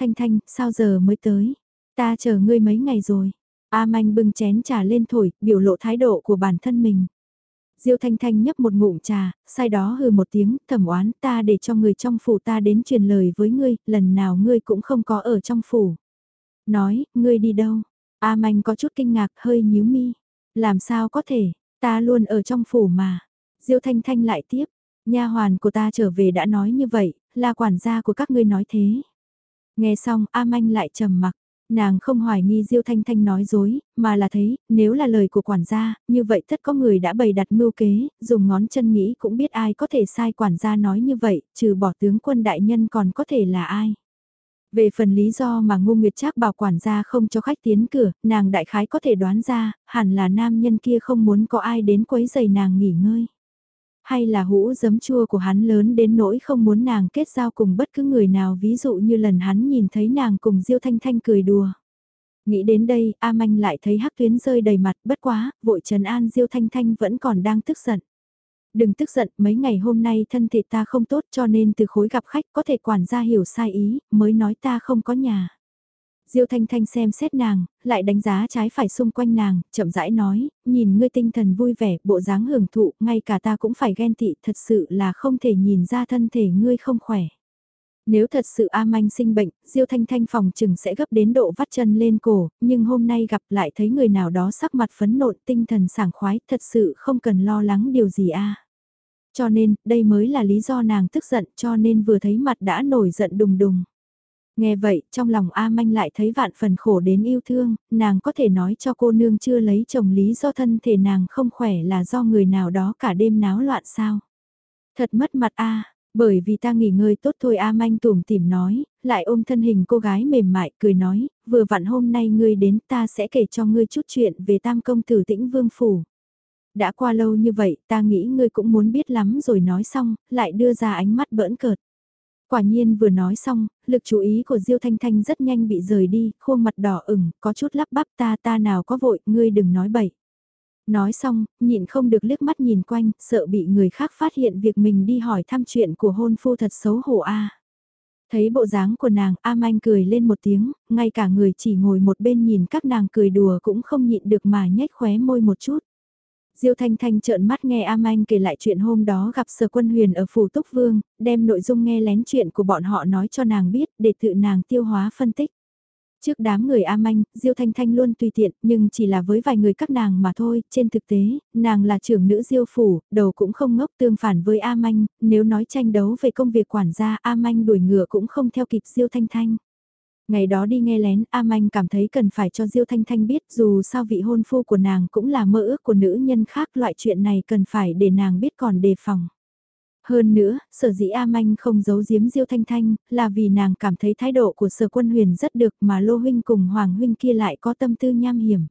Thanh Thanh, sao giờ mới tới? Ta chờ ngươi mấy ngày rồi. A Manh bưng chén trà lên thổi, biểu lộ thái độ của bản thân mình. Diêu Thanh Thanh nhấp một ngụm trà, sai đó hừ một tiếng, thẩm oán ta để cho người trong phủ ta đến truyền lời với ngươi, lần nào ngươi cũng không có ở trong phủ. Nói, ngươi đi đâu? A Manh có chút kinh ngạc, hơi nhíu mi. Làm sao có thể, ta luôn ở trong phủ mà. Diêu Thanh Thanh lại tiếp, nha hoàn của ta trở về đã nói như vậy, là quản gia của các ngươi nói thế. Nghe xong, A Manh lại trầm mặc. Nàng không hoài nghi Diêu Thanh Thanh nói dối, mà là thấy, nếu là lời của quản gia, như vậy tất có người đã bày đặt mưu kế, dùng ngón chân nghĩ cũng biết ai có thể sai quản gia nói như vậy, trừ bỏ tướng quân đại nhân còn có thể là ai. Về phần lý do mà Ngô Nguyệt Trác bảo quản gia không cho khách tiến cửa, nàng đại khái có thể đoán ra, hẳn là nam nhân kia không muốn có ai đến quấy giày nàng nghỉ ngơi. Hay là hũ giấm chua của hắn lớn đến nỗi không muốn nàng kết giao cùng bất cứ người nào ví dụ như lần hắn nhìn thấy nàng cùng Diêu Thanh Thanh cười đùa. Nghĩ đến đây, A Manh lại thấy hắc tuyến rơi đầy mặt, bất quá, vội trần an Diêu Thanh Thanh vẫn còn đang tức giận. Đừng tức giận, mấy ngày hôm nay thân thể ta không tốt cho nên từ khối gặp khách có thể quản gia hiểu sai ý, mới nói ta không có nhà. Diêu Thanh Thanh xem xét nàng, lại đánh giá trái phải xung quanh nàng, chậm rãi nói, nhìn ngươi tinh thần vui vẻ, bộ dáng hưởng thụ, ngay cả ta cũng phải ghen tị, thật sự là không thể nhìn ra thân thể ngươi không khỏe. Nếu thật sự A Manh sinh bệnh, Diêu Thanh Thanh phòng chừng sẽ gấp đến độ vắt chân lên cổ, nhưng hôm nay gặp lại thấy người nào đó sắc mặt phấn nộn tinh thần sảng khoái, thật sự không cần lo lắng điều gì a. Cho nên, đây mới là lý do nàng tức giận cho nên vừa thấy mặt đã nổi giận đùng đùng. Nghe vậy, trong lòng A Manh lại thấy vạn phần khổ đến yêu thương, nàng có thể nói cho cô nương chưa lấy chồng lý do thân thể nàng không khỏe là do người nào đó cả đêm náo loạn sao. Thật mất mặt A, Bởi vì ta nghỉ ngơi tốt thôi A Manh tủm tìm nói, lại ôm thân hình cô gái mềm mại cười nói, vừa vặn hôm nay ngươi đến ta sẽ kể cho ngươi chút chuyện về tam công tử tĩnh vương phủ. Đã qua lâu như vậy ta nghĩ ngươi cũng muốn biết lắm rồi nói xong, lại đưa ra ánh mắt bỡn cợt. Quả nhiên vừa nói xong, lực chú ý của Diêu Thanh Thanh rất nhanh bị rời đi, khuôn mặt đỏ ửng, có chút lắp bắp ta ta nào có vội, ngươi đừng nói bậy. Nói xong, nhịn không được liếc mắt nhìn quanh, sợ bị người khác phát hiện việc mình đi hỏi thăm chuyện của hôn phu thật xấu hổ a. Thấy bộ dáng của nàng, A Manh cười lên một tiếng, ngay cả người chỉ ngồi một bên nhìn các nàng cười đùa cũng không nhịn được mà nhếch khóe môi một chút. Diêu Thanh Thanh trợn mắt nghe A Manh kể lại chuyện hôm đó gặp Sở Quân Huyền ở phủ Túc Vương, đem nội dung nghe lén chuyện của bọn họ nói cho nàng biết để tự nàng tiêu hóa phân tích. Trước đám người A Manh, Diêu Thanh Thanh luôn tùy tiện, nhưng chỉ là với vài người các nàng mà thôi, trên thực tế, nàng là trưởng nữ Diêu Phủ, đầu cũng không ngốc tương phản với A Manh, nếu nói tranh đấu về công việc quản gia A Manh đuổi ngựa cũng không theo kịp Diêu Thanh Thanh. Ngày đó đi nghe lén, A Manh cảm thấy cần phải cho Diêu Thanh Thanh biết dù sao vị hôn phu của nàng cũng là mơ ước của nữ nhân khác loại chuyện này cần phải để nàng biết còn đề phòng. Hơn nữa, sở dĩ A Manh không giấu giếm Diêu Thanh Thanh, là vì nàng cảm thấy thái độ của sở quân huyền rất được mà Lô Huynh cùng Hoàng Huynh kia lại có tâm tư nham hiểm.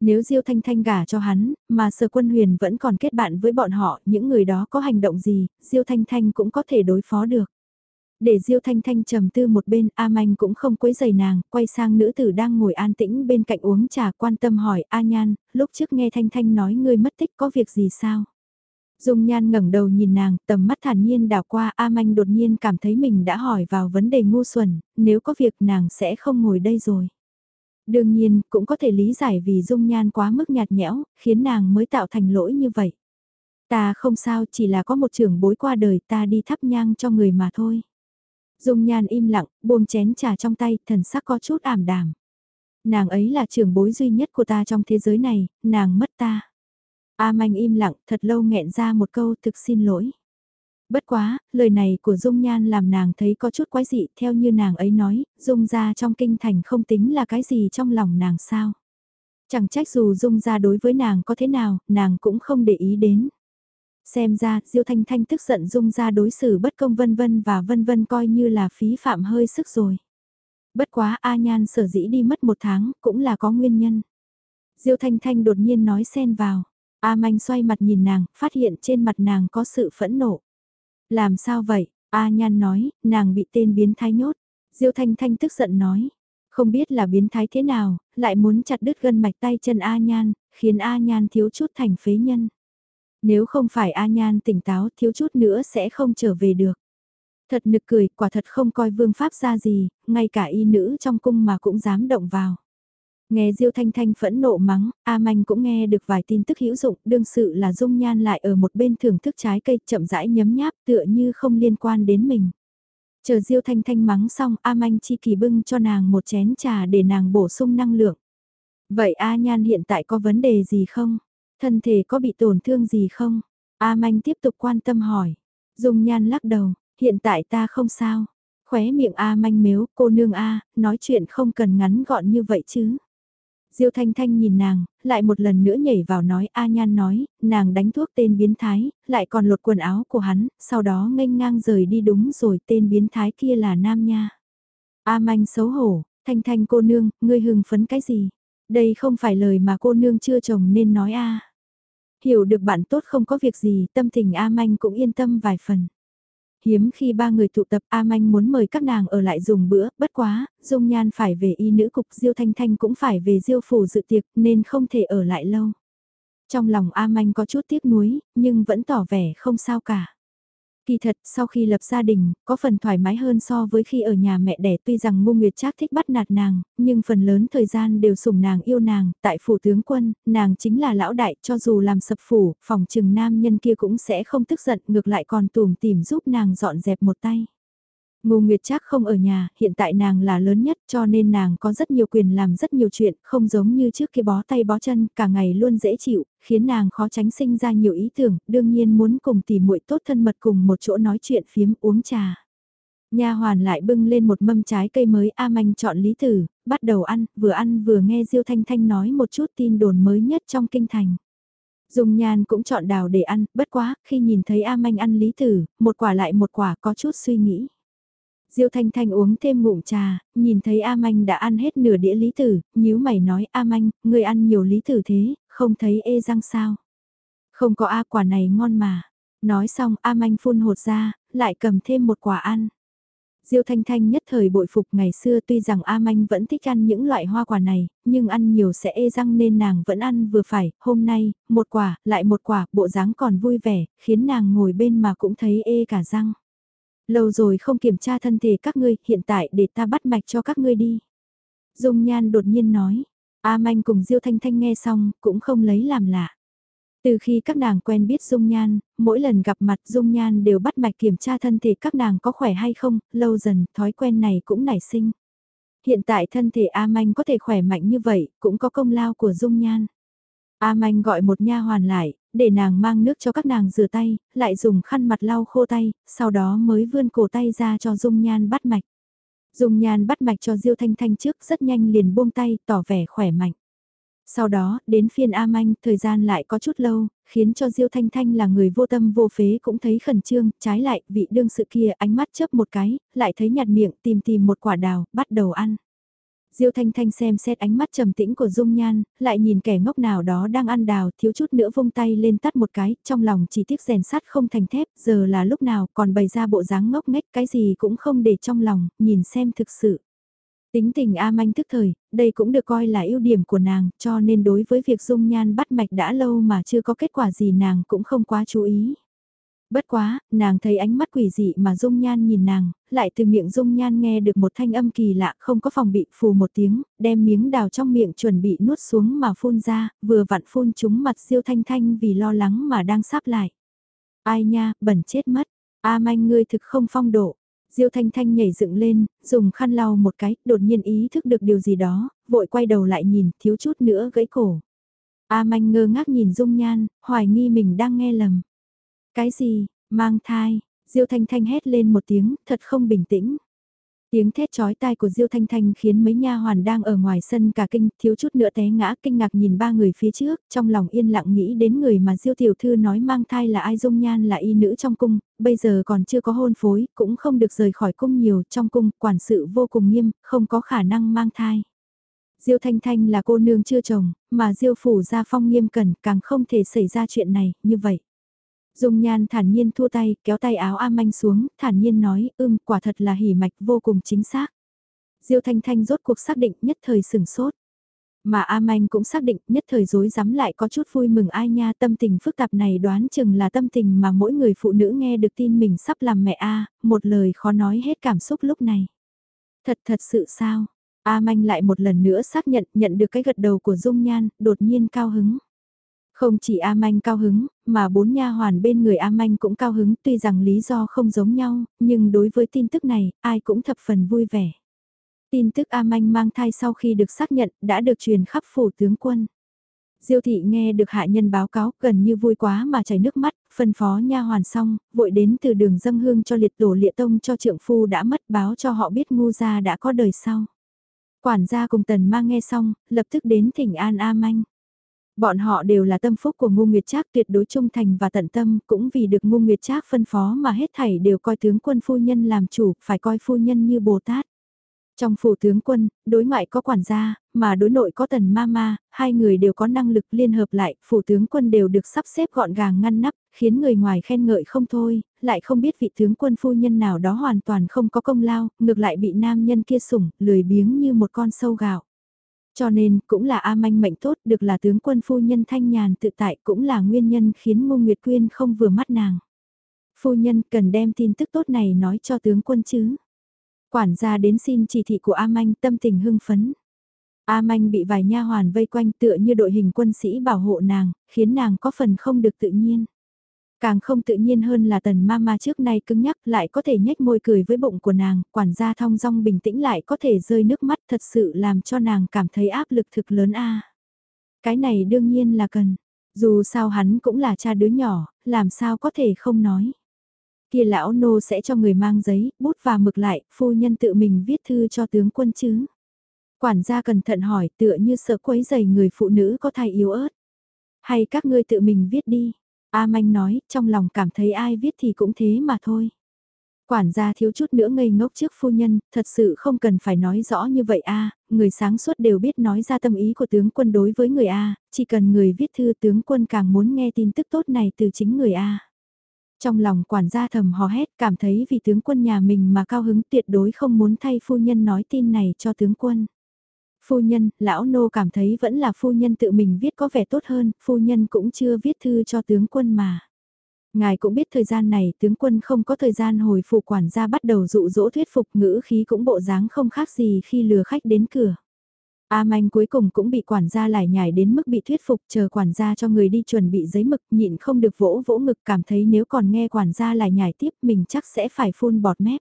Nếu Diêu Thanh Thanh gả cho hắn, mà sở quân huyền vẫn còn kết bạn với bọn họ, những người đó có hành động gì, Diêu Thanh Thanh cũng có thể đối phó được. Để Diêu Thanh Thanh trầm tư một bên, A Manh cũng không quấy giày nàng, quay sang nữ tử đang ngồi an tĩnh bên cạnh uống trà quan tâm hỏi A Nhan, lúc trước nghe Thanh Thanh nói ngươi mất tích có việc gì sao? Dung Nhan ngẩng đầu nhìn nàng, tầm mắt thản nhiên đảo qua A Manh đột nhiên cảm thấy mình đã hỏi vào vấn đề ngu xuẩn, nếu có việc nàng sẽ không ngồi đây rồi. Đương nhiên, cũng có thể lý giải vì Dung Nhan quá mức nhạt nhẽo, khiến nàng mới tạo thành lỗi như vậy. Ta không sao, chỉ là có một trưởng bối qua đời ta đi thắp nhang cho người mà thôi. Dung Nhan im lặng, buông chén trà trong tay, thần sắc có chút ảm đạm. Nàng ấy là trưởng bối duy nhất của ta trong thế giới này, nàng mất ta. A Manh im lặng, thật lâu nghẹn ra một câu thực xin lỗi. Bất quá, lời này của Dung Nhan làm nàng thấy có chút quái dị, theo như nàng ấy nói, Dung ra trong kinh thành không tính là cái gì trong lòng nàng sao. Chẳng trách dù Dung ra đối với nàng có thế nào, nàng cũng không để ý đến. Xem ra, Diêu Thanh Thanh tức giận Dung ra đối xử bất công vân vân và vân vân coi như là phí phạm hơi sức rồi. Bất quá A Nhan sở dĩ đi mất một tháng, cũng là có nguyên nhân. Diêu Thanh Thanh đột nhiên nói xen vào. A Manh xoay mặt nhìn nàng, phát hiện trên mặt nàng có sự phẫn nộ. Làm sao vậy? A Nhan nói, nàng bị tên biến thái nhốt. Diêu Thanh Thanh tức giận nói, không biết là biến thái thế nào, lại muốn chặt đứt gân mạch tay chân A Nhan, khiến A Nhan thiếu chút thành phế nhân. Nếu không phải A Nhan tỉnh táo thiếu chút nữa sẽ không trở về được. Thật nực cười, quả thật không coi vương pháp ra gì, ngay cả y nữ trong cung mà cũng dám động vào. Nghe Diêu Thanh Thanh phẫn nộ mắng, A Manh cũng nghe được vài tin tức hữu dụng, đương sự là Dung Nhan lại ở một bên thưởng thức trái cây chậm rãi nhấm nháp tựa như không liên quan đến mình. Chờ Diêu Thanh Thanh mắng xong, A Manh chi kỳ bưng cho nàng một chén trà để nàng bổ sung năng lượng. Vậy A Nhan hiện tại có vấn đề gì không? Thân thể có bị tổn thương gì không? A Manh tiếp tục quan tâm hỏi. Dung Nhan lắc đầu, hiện tại ta không sao. Khóe miệng A Manh mếu, cô nương A, nói chuyện không cần ngắn gọn như vậy chứ. Diêu Thanh Thanh nhìn nàng, lại một lần nữa nhảy vào nói A Nhan nói, nàng đánh thuốc tên biến thái, lại còn lột quần áo của hắn, sau đó nghênh ngang rời đi đúng rồi tên biến thái kia là Nam Nha. A Manh xấu hổ, Thanh Thanh cô nương, ngươi hưng phấn cái gì? Đây không phải lời mà cô nương chưa chồng nên nói a. Hiểu được bạn tốt không có việc gì, tâm tình A Manh cũng yên tâm vài phần. Hiếm khi ba người tụ tập A Manh muốn mời các nàng ở lại dùng bữa, bất quá, Dung Nhan phải về y nữ cục Diêu Thanh Thanh cũng phải về Diêu phủ dự tiệc nên không thể ở lại lâu. Trong lòng A Manh có chút tiếc nuối, nhưng vẫn tỏ vẻ không sao cả. Kỳ thật, sau khi lập gia đình, có phần thoải mái hơn so với khi ở nhà mẹ đẻ tuy rằng Ngô Nguyệt Trác thích bắt nạt nàng, nhưng phần lớn thời gian đều sủng nàng yêu nàng, tại phủ tướng quân, nàng chính là lão đại, cho dù làm sập phủ, phòng trừng nam nhân kia cũng sẽ không tức giận, ngược lại còn tùm tìm giúp nàng dọn dẹp một tay. Ngô Nguyệt Trác không ở nhà, hiện tại nàng là lớn nhất cho nên nàng có rất nhiều quyền làm rất nhiều chuyện, không giống như trước kia bó tay bó chân, cả ngày luôn dễ chịu, khiến nàng khó tránh sinh ra nhiều ý tưởng, đương nhiên muốn cùng tìm muội tốt thân mật cùng một chỗ nói chuyện phiếm uống trà. Nha hoàn lại bưng lên một mâm trái cây mới A Manh chọn lý tử, bắt đầu ăn, vừa ăn vừa nghe Diêu Thanh Thanh nói một chút tin đồn mới nhất trong kinh thành. Dung Nhan cũng chọn đào để ăn, bất quá, khi nhìn thấy A Manh ăn lý tử, một quả lại một quả có chút suy nghĩ. Diêu Thanh Thanh uống thêm ngụm trà, nhìn thấy A Manh đã ăn hết nửa đĩa lý tử, nhíu mày nói A Manh, ngươi ăn nhiều lý tử thế, không thấy ê răng sao. Không có A quả này ngon mà. Nói xong A Manh phun hột ra, lại cầm thêm một quả ăn. Diêu Thanh Thanh nhất thời bội phục ngày xưa tuy rằng A Manh vẫn thích ăn những loại hoa quả này, nhưng ăn nhiều sẽ ê răng nên nàng vẫn ăn vừa phải, hôm nay, một quả, lại một quả, bộ dáng còn vui vẻ, khiến nàng ngồi bên mà cũng thấy ê cả răng. Lâu rồi không kiểm tra thân thể các ngươi, hiện tại để ta bắt mạch cho các ngươi đi. Dung Nhan đột nhiên nói, A Manh cùng Diêu Thanh Thanh nghe xong, cũng không lấy làm lạ. Từ khi các nàng quen biết Dung Nhan, mỗi lần gặp mặt Dung Nhan đều bắt mạch kiểm tra thân thể các nàng có khỏe hay không, lâu dần thói quen này cũng nảy sinh. Hiện tại thân thể A Manh có thể khỏe mạnh như vậy, cũng có công lao của Dung Nhan. A Manh gọi một nha hoàn lại, để nàng mang nước cho các nàng rửa tay, lại dùng khăn mặt lau khô tay, sau đó mới vươn cổ tay ra cho Dung Nhan bắt mạch. Dung Nhan bắt mạch cho Diêu Thanh Thanh trước rất nhanh liền buông tay, tỏ vẻ khỏe mạnh. Sau đó, đến phiên A Manh, thời gian lại có chút lâu, khiến cho Diêu Thanh Thanh là người vô tâm vô phế cũng thấy khẩn trương, trái lại, vị đương sự kia ánh mắt chớp một cái, lại thấy nhạt miệng tìm tìm một quả đào, bắt đầu ăn. Diêu Thanh Thanh xem xét ánh mắt trầm tĩnh của Dung Nhan, lại nhìn kẻ ngốc nào đó đang ăn đào, thiếu chút nữa vung tay lên tắt một cái, trong lòng chỉ tiếc rèn sắt không thành thép, giờ là lúc nào còn bày ra bộ dáng ngốc nghếch cái gì cũng không để trong lòng, nhìn xem thực sự. Tính tình A Manh thức thời, đây cũng được coi là ưu điểm của nàng, cho nên đối với việc dung nhan bắt mạch đã lâu mà chưa có kết quả gì nàng cũng không quá chú ý. Bất quá, nàng thấy ánh mắt quỷ dị mà dung nhan nhìn nàng, lại từ miệng dung nhan nghe được một thanh âm kỳ lạ không có phòng bị phù một tiếng, đem miếng đào trong miệng chuẩn bị nuốt xuống mà phun ra, vừa vặn phun trúng mặt siêu thanh thanh vì lo lắng mà đang sắp lại. Ai nha, bẩn chết mất, A manh ngươi thực không phong độ, Diêu Thanh Thanh nhảy dựng lên, dùng khăn lau một cái, đột nhiên ý thức được điều gì đó, vội quay đầu lại nhìn, thiếu chút nữa gãy cổ. A Manh ngơ ngác nhìn Dung Nhan, hoài nghi mình đang nghe lầm. Cái gì, mang thai, Diêu Thanh Thanh hét lên một tiếng, thật không bình tĩnh. Tiếng thét chói tai của Diêu Thanh Thanh khiến mấy nha hoàn đang ở ngoài sân cả kinh, thiếu chút nữa té ngã kinh ngạc nhìn ba người phía trước, trong lòng yên lặng nghĩ đến người mà Diêu tiểu thư nói mang thai là ai dung nhan là y nữ trong cung, bây giờ còn chưa có hôn phối, cũng không được rời khỏi cung nhiều, trong cung quản sự vô cùng nghiêm, không có khả năng mang thai. Diêu Thanh Thanh là cô nương chưa chồng, mà Diêu phủ gia phong nghiêm cẩn, càng không thể xảy ra chuyện này, như vậy. Dung Nhan thản nhiên thua tay, kéo tay áo A Manh xuống, thản nhiên nói, ưm, quả thật là hỉ mạch vô cùng chính xác. Diêu Thanh Thanh rốt cuộc xác định nhất thời sừng sốt. Mà A Manh cũng xác định nhất thời dối rắm lại có chút vui mừng ai nha tâm tình phức tạp này đoán chừng là tâm tình mà mỗi người phụ nữ nghe được tin mình sắp làm mẹ A, một lời khó nói hết cảm xúc lúc này. Thật thật sự sao? A Manh lại một lần nữa xác nhận nhận được cái gật đầu của Dung Nhan, đột nhiên cao hứng. Không chỉ A Manh cao hứng, mà bốn nha hoàn bên người A Manh cũng cao hứng tuy rằng lý do không giống nhau, nhưng đối với tin tức này, ai cũng thập phần vui vẻ. Tin tức A Manh mang thai sau khi được xác nhận đã được truyền khắp phủ tướng quân. Diêu thị nghe được hạ nhân báo cáo gần như vui quá mà chảy nước mắt, phân phó nha hoàn xong, vội đến từ đường dâng hương cho liệt tổ liệt tông cho trượng phu đã mất báo cho họ biết ngu gia đã có đời sau. Quản gia cùng tần mang nghe xong, lập tức đến thỉnh an A Manh. Bọn họ đều là tâm phúc của Ngô Nguyệt Trác tuyệt đối trung thành và tận tâm, cũng vì được Ngô Nguyệt Trác phân phó mà hết thảy đều coi tướng quân phu nhân làm chủ, phải coi phu nhân như Bồ Tát. Trong phủ tướng quân, đối ngoại có quản gia, mà đối nội có tần ma ma, hai người đều có năng lực liên hợp lại, phủ tướng quân đều được sắp xếp gọn gàng ngăn nắp, khiến người ngoài khen ngợi không thôi, lại không biết vị tướng quân phu nhân nào đó hoàn toàn không có công lao, ngược lại bị nam nhân kia sủng, lười biếng như một con sâu gạo. Cho nên, cũng là A Manh mệnh tốt, được là tướng quân phu nhân thanh nhàn tự tại cũng là nguyên nhân khiến Ngô Nguyệt Quyên không vừa mắt nàng. Phu nhân cần đem tin tức tốt này nói cho tướng quân chứ. Quản gia đến xin chỉ thị của A Manh tâm tình hưng phấn. A Manh bị vài nha hoàn vây quanh tựa như đội hình quân sĩ bảo hộ nàng, khiến nàng có phần không được tự nhiên. Càng không tự nhiên hơn là tần mama trước nay cứng nhắc lại có thể nhếch môi cười với bụng của nàng, quản gia thong dong bình tĩnh lại có thể rơi nước mắt thật sự làm cho nàng cảm thấy áp lực thực lớn a. Cái này đương nhiên là cần, dù sao hắn cũng là cha đứa nhỏ, làm sao có thể không nói. Kia lão nô sẽ cho người mang giấy, bút và mực lại, phu nhân tự mình viết thư cho tướng quân chứ. Quản gia cẩn thận hỏi tựa như sợ quấy giày người phụ nữ có thai yếu ớt. Hay các ngươi tự mình viết đi. A Manh nói, trong lòng cảm thấy ai viết thì cũng thế mà thôi. Quản gia thiếu chút nữa ngây ngốc trước phu nhân, thật sự không cần phải nói rõ như vậy a người sáng suốt đều biết nói ra tâm ý của tướng quân đối với người A, chỉ cần người viết thư tướng quân càng muốn nghe tin tức tốt này từ chính người A. Trong lòng quản gia thầm hò hét cảm thấy vì tướng quân nhà mình mà cao hứng tuyệt đối không muốn thay phu nhân nói tin này cho tướng quân. Phu nhân, lão nô cảm thấy vẫn là phu nhân tự mình viết có vẻ tốt hơn, phu nhân cũng chưa viết thư cho tướng quân mà. Ngài cũng biết thời gian này tướng quân không có thời gian hồi phụ quản gia bắt đầu dụ dỗ thuyết phục ngữ khí cũng bộ dáng không khác gì khi lừa khách đến cửa. A Manh cuối cùng cũng bị quản gia lải nhải đến mức bị thuyết phục chờ quản gia cho người đi chuẩn bị giấy mực nhịn không được vỗ vỗ ngực cảm thấy nếu còn nghe quản gia lải nhải tiếp mình chắc sẽ phải phun bọt mép.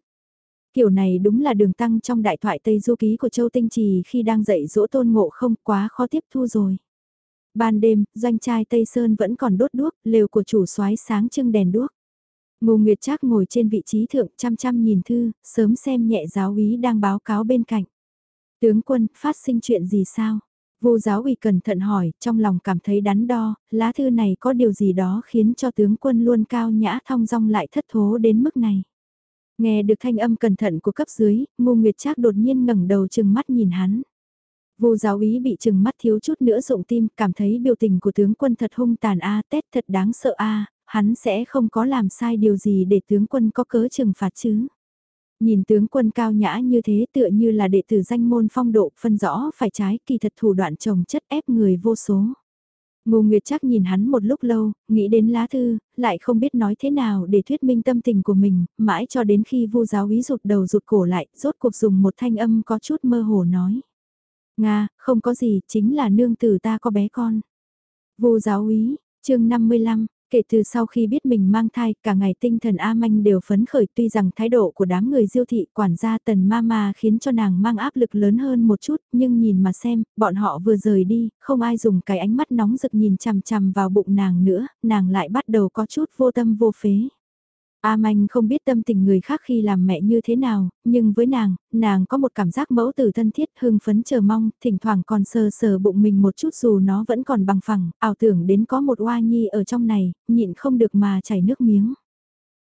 Kiểu này đúng là đường tăng trong đại thoại Tây Du Ký của Châu Tinh Trì khi đang dạy dỗ tôn ngộ không quá khó tiếp thu rồi. Ban đêm, doanh trai Tây Sơn vẫn còn đốt đuốc, lều của chủ soái sáng trưng đèn đuốc. Ngô Nguyệt Trác ngồi trên vị trí thượng chăm chăm nhìn thư, sớm xem nhẹ giáo úy đang báo cáo bên cạnh. Tướng quân, phát sinh chuyện gì sao? Vô giáo ủy cẩn thận hỏi, trong lòng cảm thấy đắn đo, lá thư này có điều gì đó khiến cho tướng quân luôn cao nhã thong dong lại thất thố đến mức này. Nghe được thanh âm cẩn thận của cấp dưới, Ngô Nguyệt Trác đột nhiên ngẩng đầu chừng mắt nhìn hắn. Vô giáo ý bị chừng mắt thiếu chút nữa rụng tim, cảm thấy biểu tình của tướng quân thật hung tàn a, tét thật đáng sợ a, hắn sẽ không có làm sai điều gì để tướng quân có cớ trừng phạt chứ. Nhìn tướng quân cao nhã như thế tựa như là đệ tử danh môn phong độ phân rõ phải trái kỳ thật thủ đoạn trồng chất ép người vô số. Ngô Nguyệt chắc nhìn hắn một lúc lâu, nghĩ đến lá thư, lại không biết nói thế nào để thuyết minh tâm tình của mình, mãi cho đến khi vu giáo ý rụt đầu rụt cổ lại, rốt cuộc dùng một thanh âm có chút mơ hồ nói. Nga, không có gì, chính là nương tử ta có bé con. Vu giáo úy, chương 55, kể từ sau khi biết mình mang thai, cả ngày tinh thần A Manh đều phấn khởi tuy rằng thái độ của đám người diêu thị quản gia tần ma ma khiến cho nàng mang áp lực lớn hơn một chút, nhưng nhìn mà xem, bọn họ vừa rời đi, không ai dùng cái ánh mắt nóng rực nhìn chằm chằm vào bụng nàng nữa, nàng lại bắt đầu có chút vô tâm vô phế. A Manh không biết tâm tình người khác khi làm mẹ như thế nào, nhưng với nàng, nàng có một cảm giác mẫu tử thân thiết hưng phấn chờ mong, thỉnh thoảng còn sờ sờ bụng mình một chút dù nó vẫn còn bằng phẳng, ảo tưởng đến có một oa nhi ở trong này, nhịn không được mà chảy nước miếng.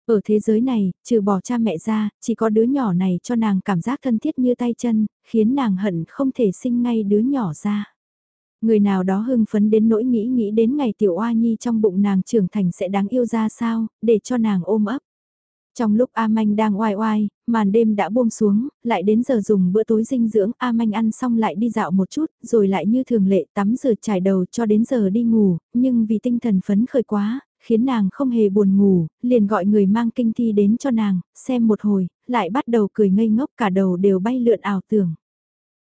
Ở thế giới này, trừ bỏ cha mẹ ra, chỉ có đứa nhỏ này cho nàng cảm giác thân thiết như tay chân, khiến nàng hận không thể sinh ngay đứa nhỏ ra. Người nào đó hưng phấn đến nỗi nghĩ nghĩ đến ngày tiểu oa nhi trong bụng nàng trưởng thành sẽ đáng yêu ra sao, để cho nàng ôm ấp. Trong lúc A Manh đang oai oai, màn đêm đã buông xuống, lại đến giờ dùng bữa tối dinh dưỡng, A Manh ăn xong lại đi dạo một chút, rồi lại như thường lệ tắm rửa trải đầu cho đến giờ đi ngủ, nhưng vì tinh thần phấn khởi quá, khiến nàng không hề buồn ngủ, liền gọi người mang kinh thi đến cho nàng, xem một hồi, lại bắt đầu cười ngây ngốc cả đầu đều bay lượn ảo tưởng.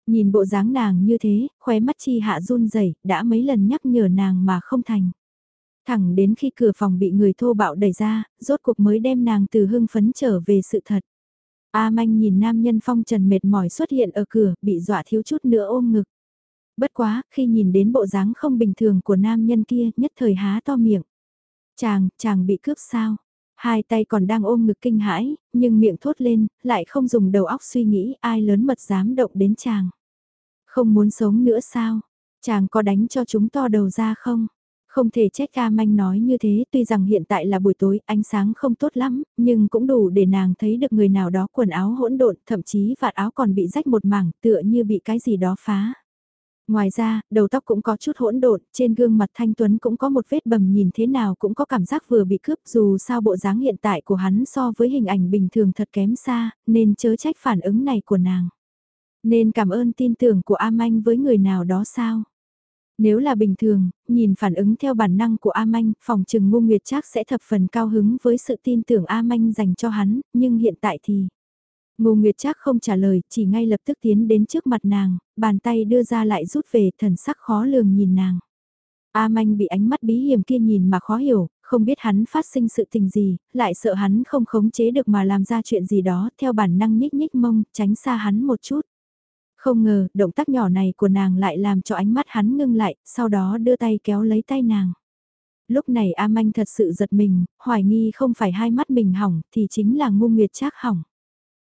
Nhìn bộ dáng nàng như thế, khóe mắt chi hạ run rẩy đã mấy lần nhắc nhở nàng mà không thành. Thẳng đến khi cửa phòng bị người thô bạo đẩy ra, rốt cuộc mới đem nàng từ hưng phấn trở về sự thật. A manh nhìn nam nhân phong trần mệt mỏi xuất hiện ở cửa, bị dọa thiếu chút nữa ôm ngực. Bất quá, khi nhìn đến bộ dáng không bình thường của nam nhân kia, nhất thời há to miệng. Chàng, chàng bị cướp sao? Hai tay còn đang ôm ngực kinh hãi, nhưng miệng thốt lên, lại không dùng đầu óc suy nghĩ ai lớn mật dám động đến chàng. Không muốn sống nữa sao? Chàng có đánh cho chúng to đầu ra không? Không thể trách ca manh nói như thế tuy rằng hiện tại là buổi tối ánh sáng không tốt lắm, nhưng cũng đủ để nàng thấy được người nào đó quần áo hỗn độn, thậm chí vạt áo còn bị rách một mảng tựa như bị cái gì đó phá. Ngoài ra, đầu tóc cũng có chút hỗn độn, trên gương mặt thanh tuấn cũng có một vết bầm nhìn thế nào cũng có cảm giác vừa bị cướp dù sao bộ dáng hiện tại của hắn so với hình ảnh bình thường thật kém xa, nên chớ trách phản ứng này của nàng. Nên cảm ơn tin tưởng của A Manh với người nào đó sao? Nếu là bình thường, nhìn phản ứng theo bản năng của A Manh, phòng trừng ngu nguyệt chắc sẽ thập phần cao hứng với sự tin tưởng A Manh dành cho hắn, nhưng hiện tại thì... Ngô Nguyệt Trác không trả lời, chỉ ngay lập tức tiến đến trước mặt nàng, bàn tay đưa ra lại rút về, thần sắc khó lường nhìn nàng. A Manh bị ánh mắt bí hiểm kia nhìn mà khó hiểu, không biết hắn phát sinh sự tình gì, lại sợ hắn không khống chế được mà làm ra chuyện gì đó, theo bản năng nhích nhích mông, tránh xa hắn một chút. Không ngờ, động tác nhỏ này của nàng lại làm cho ánh mắt hắn ngưng lại, sau đó đưa tay kéo lấy tay nàng. Lúc này A Manh thật sự giật mình, hoài nghi không phải hai mắt mình hỏng, thì chính là ngu nguyệt trác hỏng.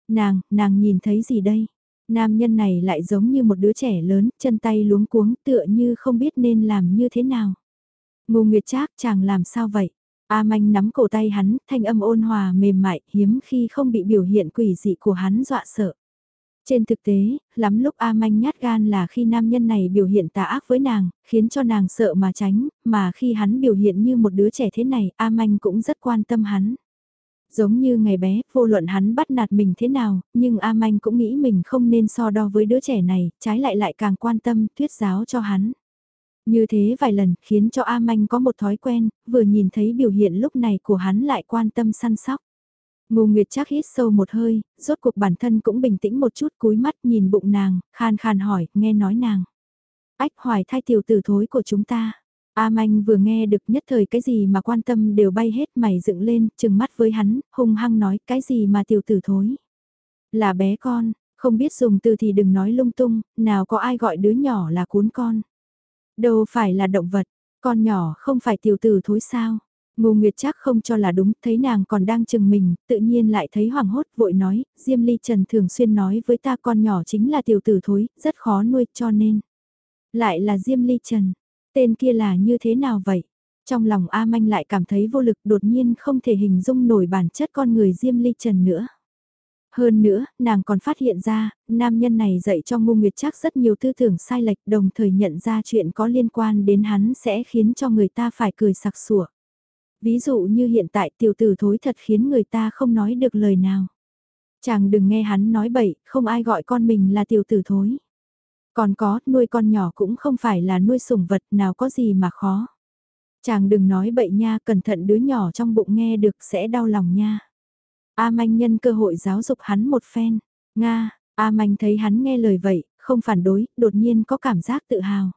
Nàng, nàng nhìn thấy gì đây? Nam nhân này lại giống như một đứa trẻ lớn, chân tay luống cuống tựa như không biết nên làm như thế nào. Ngu Nguyệt Trác chàng làm sao vậy? A Manh nắm cổ tay hắn, thanh âm ôn hòa mềm mại, hiếm khi không bị biểu hiện quỷ dị của hắn dọa sợ. Trên thực tế, lắm lúc A Manh nhát gan là khi nam nhân này biểu hiện tà ác với nàng, khiến cho nàng sợ mà tránh, mà khi hắn biểu hiện như một đứa trẻ thế này, A Manh cũng rất quan tâm hắn. Giống như ngày bé, vô luận hắn bắt nạt mình thế nào, nhưng A Manh cũng nghĩ mình không nên so đo với đứa trẻ này, trái lại lại càng quan tâm, thuyết giáo cho hắn. Như thế vài lần khiến cho A Manh có một thói quen, vừa nhìn thấy biểu hiện lúc này của hắn lại quan tâm săn sóc. Ngô Nguyệt chắc hít sâu một hơi, rốt cuộc bản thân cũng bình tĩnh một chút cúi mắt nhìn bụng nàng, khan khan hỏi, nghe nói nàng. Ách hoài thai tiểu tử thối của chúng ta. A Manh vừa nghe được nhất thời cái gì mà quan tâm đều bay hết mày dựng lên, chừng mắt với hắn, hung hăng nói cái gì mà tiểu tử thối. Là bé con, không biết dùng từ thì đừng nói lung tung, nào có ai gọi đứa nhỏ là cuốn con. Đâu phải là động vật, con nhỏ không phải tiểu tử thối sao. Ngô Nguyệt chắc không cho là đúng, thấy nàng còn đang chừng mình, tự nhiên lại thấy hoảng hốt vội nói, Diêm Ly Trần thường xuyên nói với ta con nhỏ chính là tiểu tử thối, rất khó nuôi cho nên. Lại là Diêm Ly Trần, tên kia là như thế nào vậy? Trong lòng A Manh lại cảm thấy vô lực đột nhiên không thể hình dung nổi bản chất con người Diêm Ly Trần nữa. Hơn nữa, nàng còn phát hiện ra, nam nhân này dạy cho Ngô Nguyệt Trác rất nhiều tư tưởng sai lệch đồng thời nhận ra chuyện có liên quan đến hắn sẽ khiến cho người ta phải cười sặc sủa. Ví dụ như hiện tại tiểu tử thối thật khiến người ta không nói được lời nào. Chàng đừng nghe hắn nói bậy, không ai gọi con mình là tiểu tử thối. Còn có, nuôi con nhỏ cũng không phải là nuôi sủng vật nào có gì mà khó. Chàng đừng nói bậy nha, cẩn thận đứa nhỏ trong bụng nghe được sẽ đau lòng nha. A Manh nhân cơ hội giáo dục hắn một phen. Nga, A Manh thấy hắn nghe lời vậy, không phản đối, đột nhiên có cảm giác tự hào.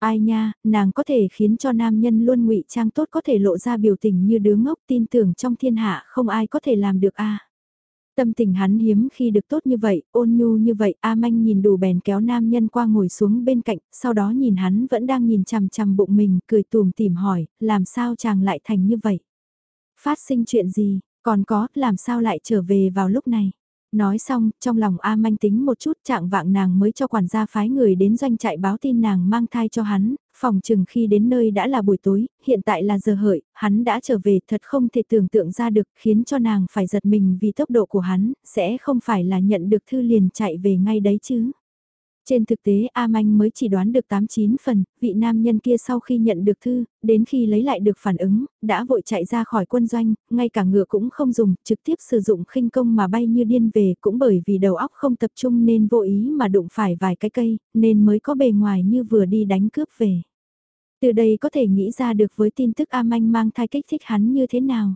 Ai nha, nàng có thể khiến cho nam nhân luôn ngụy trang tốt có thể lộ ra biểu tình như đứa ngốc tin tưởng trong thiên hạ không ai có thể làm được a. Tâm tình hắn hiếm khi được tốt như vậy, ôn nhu như vậy, A Manh nhìn đủ bèn kéo nam nhân qua ngồi xuống bên cạnh, sau đó nhìn hắn vẫn đang nhìn chằm chằm bụng mình, cười tùm tìm hỏi, làm sao chàng lại thành như vậy? Phát sinh chuyện gì, còn có, làm sao lại trở về vào lúc này? Nói xong, trong lòng A manh tính một chút trạng vạng nàng mới cho quản gia phái người đến doanh trại báo tin nàng mang thai cho hắn, phòng chừng khi đến nơi đã là buổi tối, hiện tại là giờ hợi, hắn đã trở về thật không thể tưởng tượng ra được khiến cho nàng phải giật mình vì tốc độ của hắn, sẽ không phải là nhận được thư liền chạy về ngay đấy chứ. Trên thực tế A Manh mới chỉ đoán được 8-9 phần, vị nam nhân kia sau khi nhận được thư, đến khi lấy lại được phản ứng, đã vội chạy ra khỏi quân doanh, ngay cả ngựa cũng không dùng, trực tiếp sử dụng khinh công mà bay như điên về cũng bởi vì đầu óc không tập trung nên vô ý mà đụng phải vài cái cây, nên mới có bề ngoài như vừa đi đánh cướp về. Từ đây có thể nghĩ ra được với tin tức A Manh mang thai kích thích hắn như thế nào.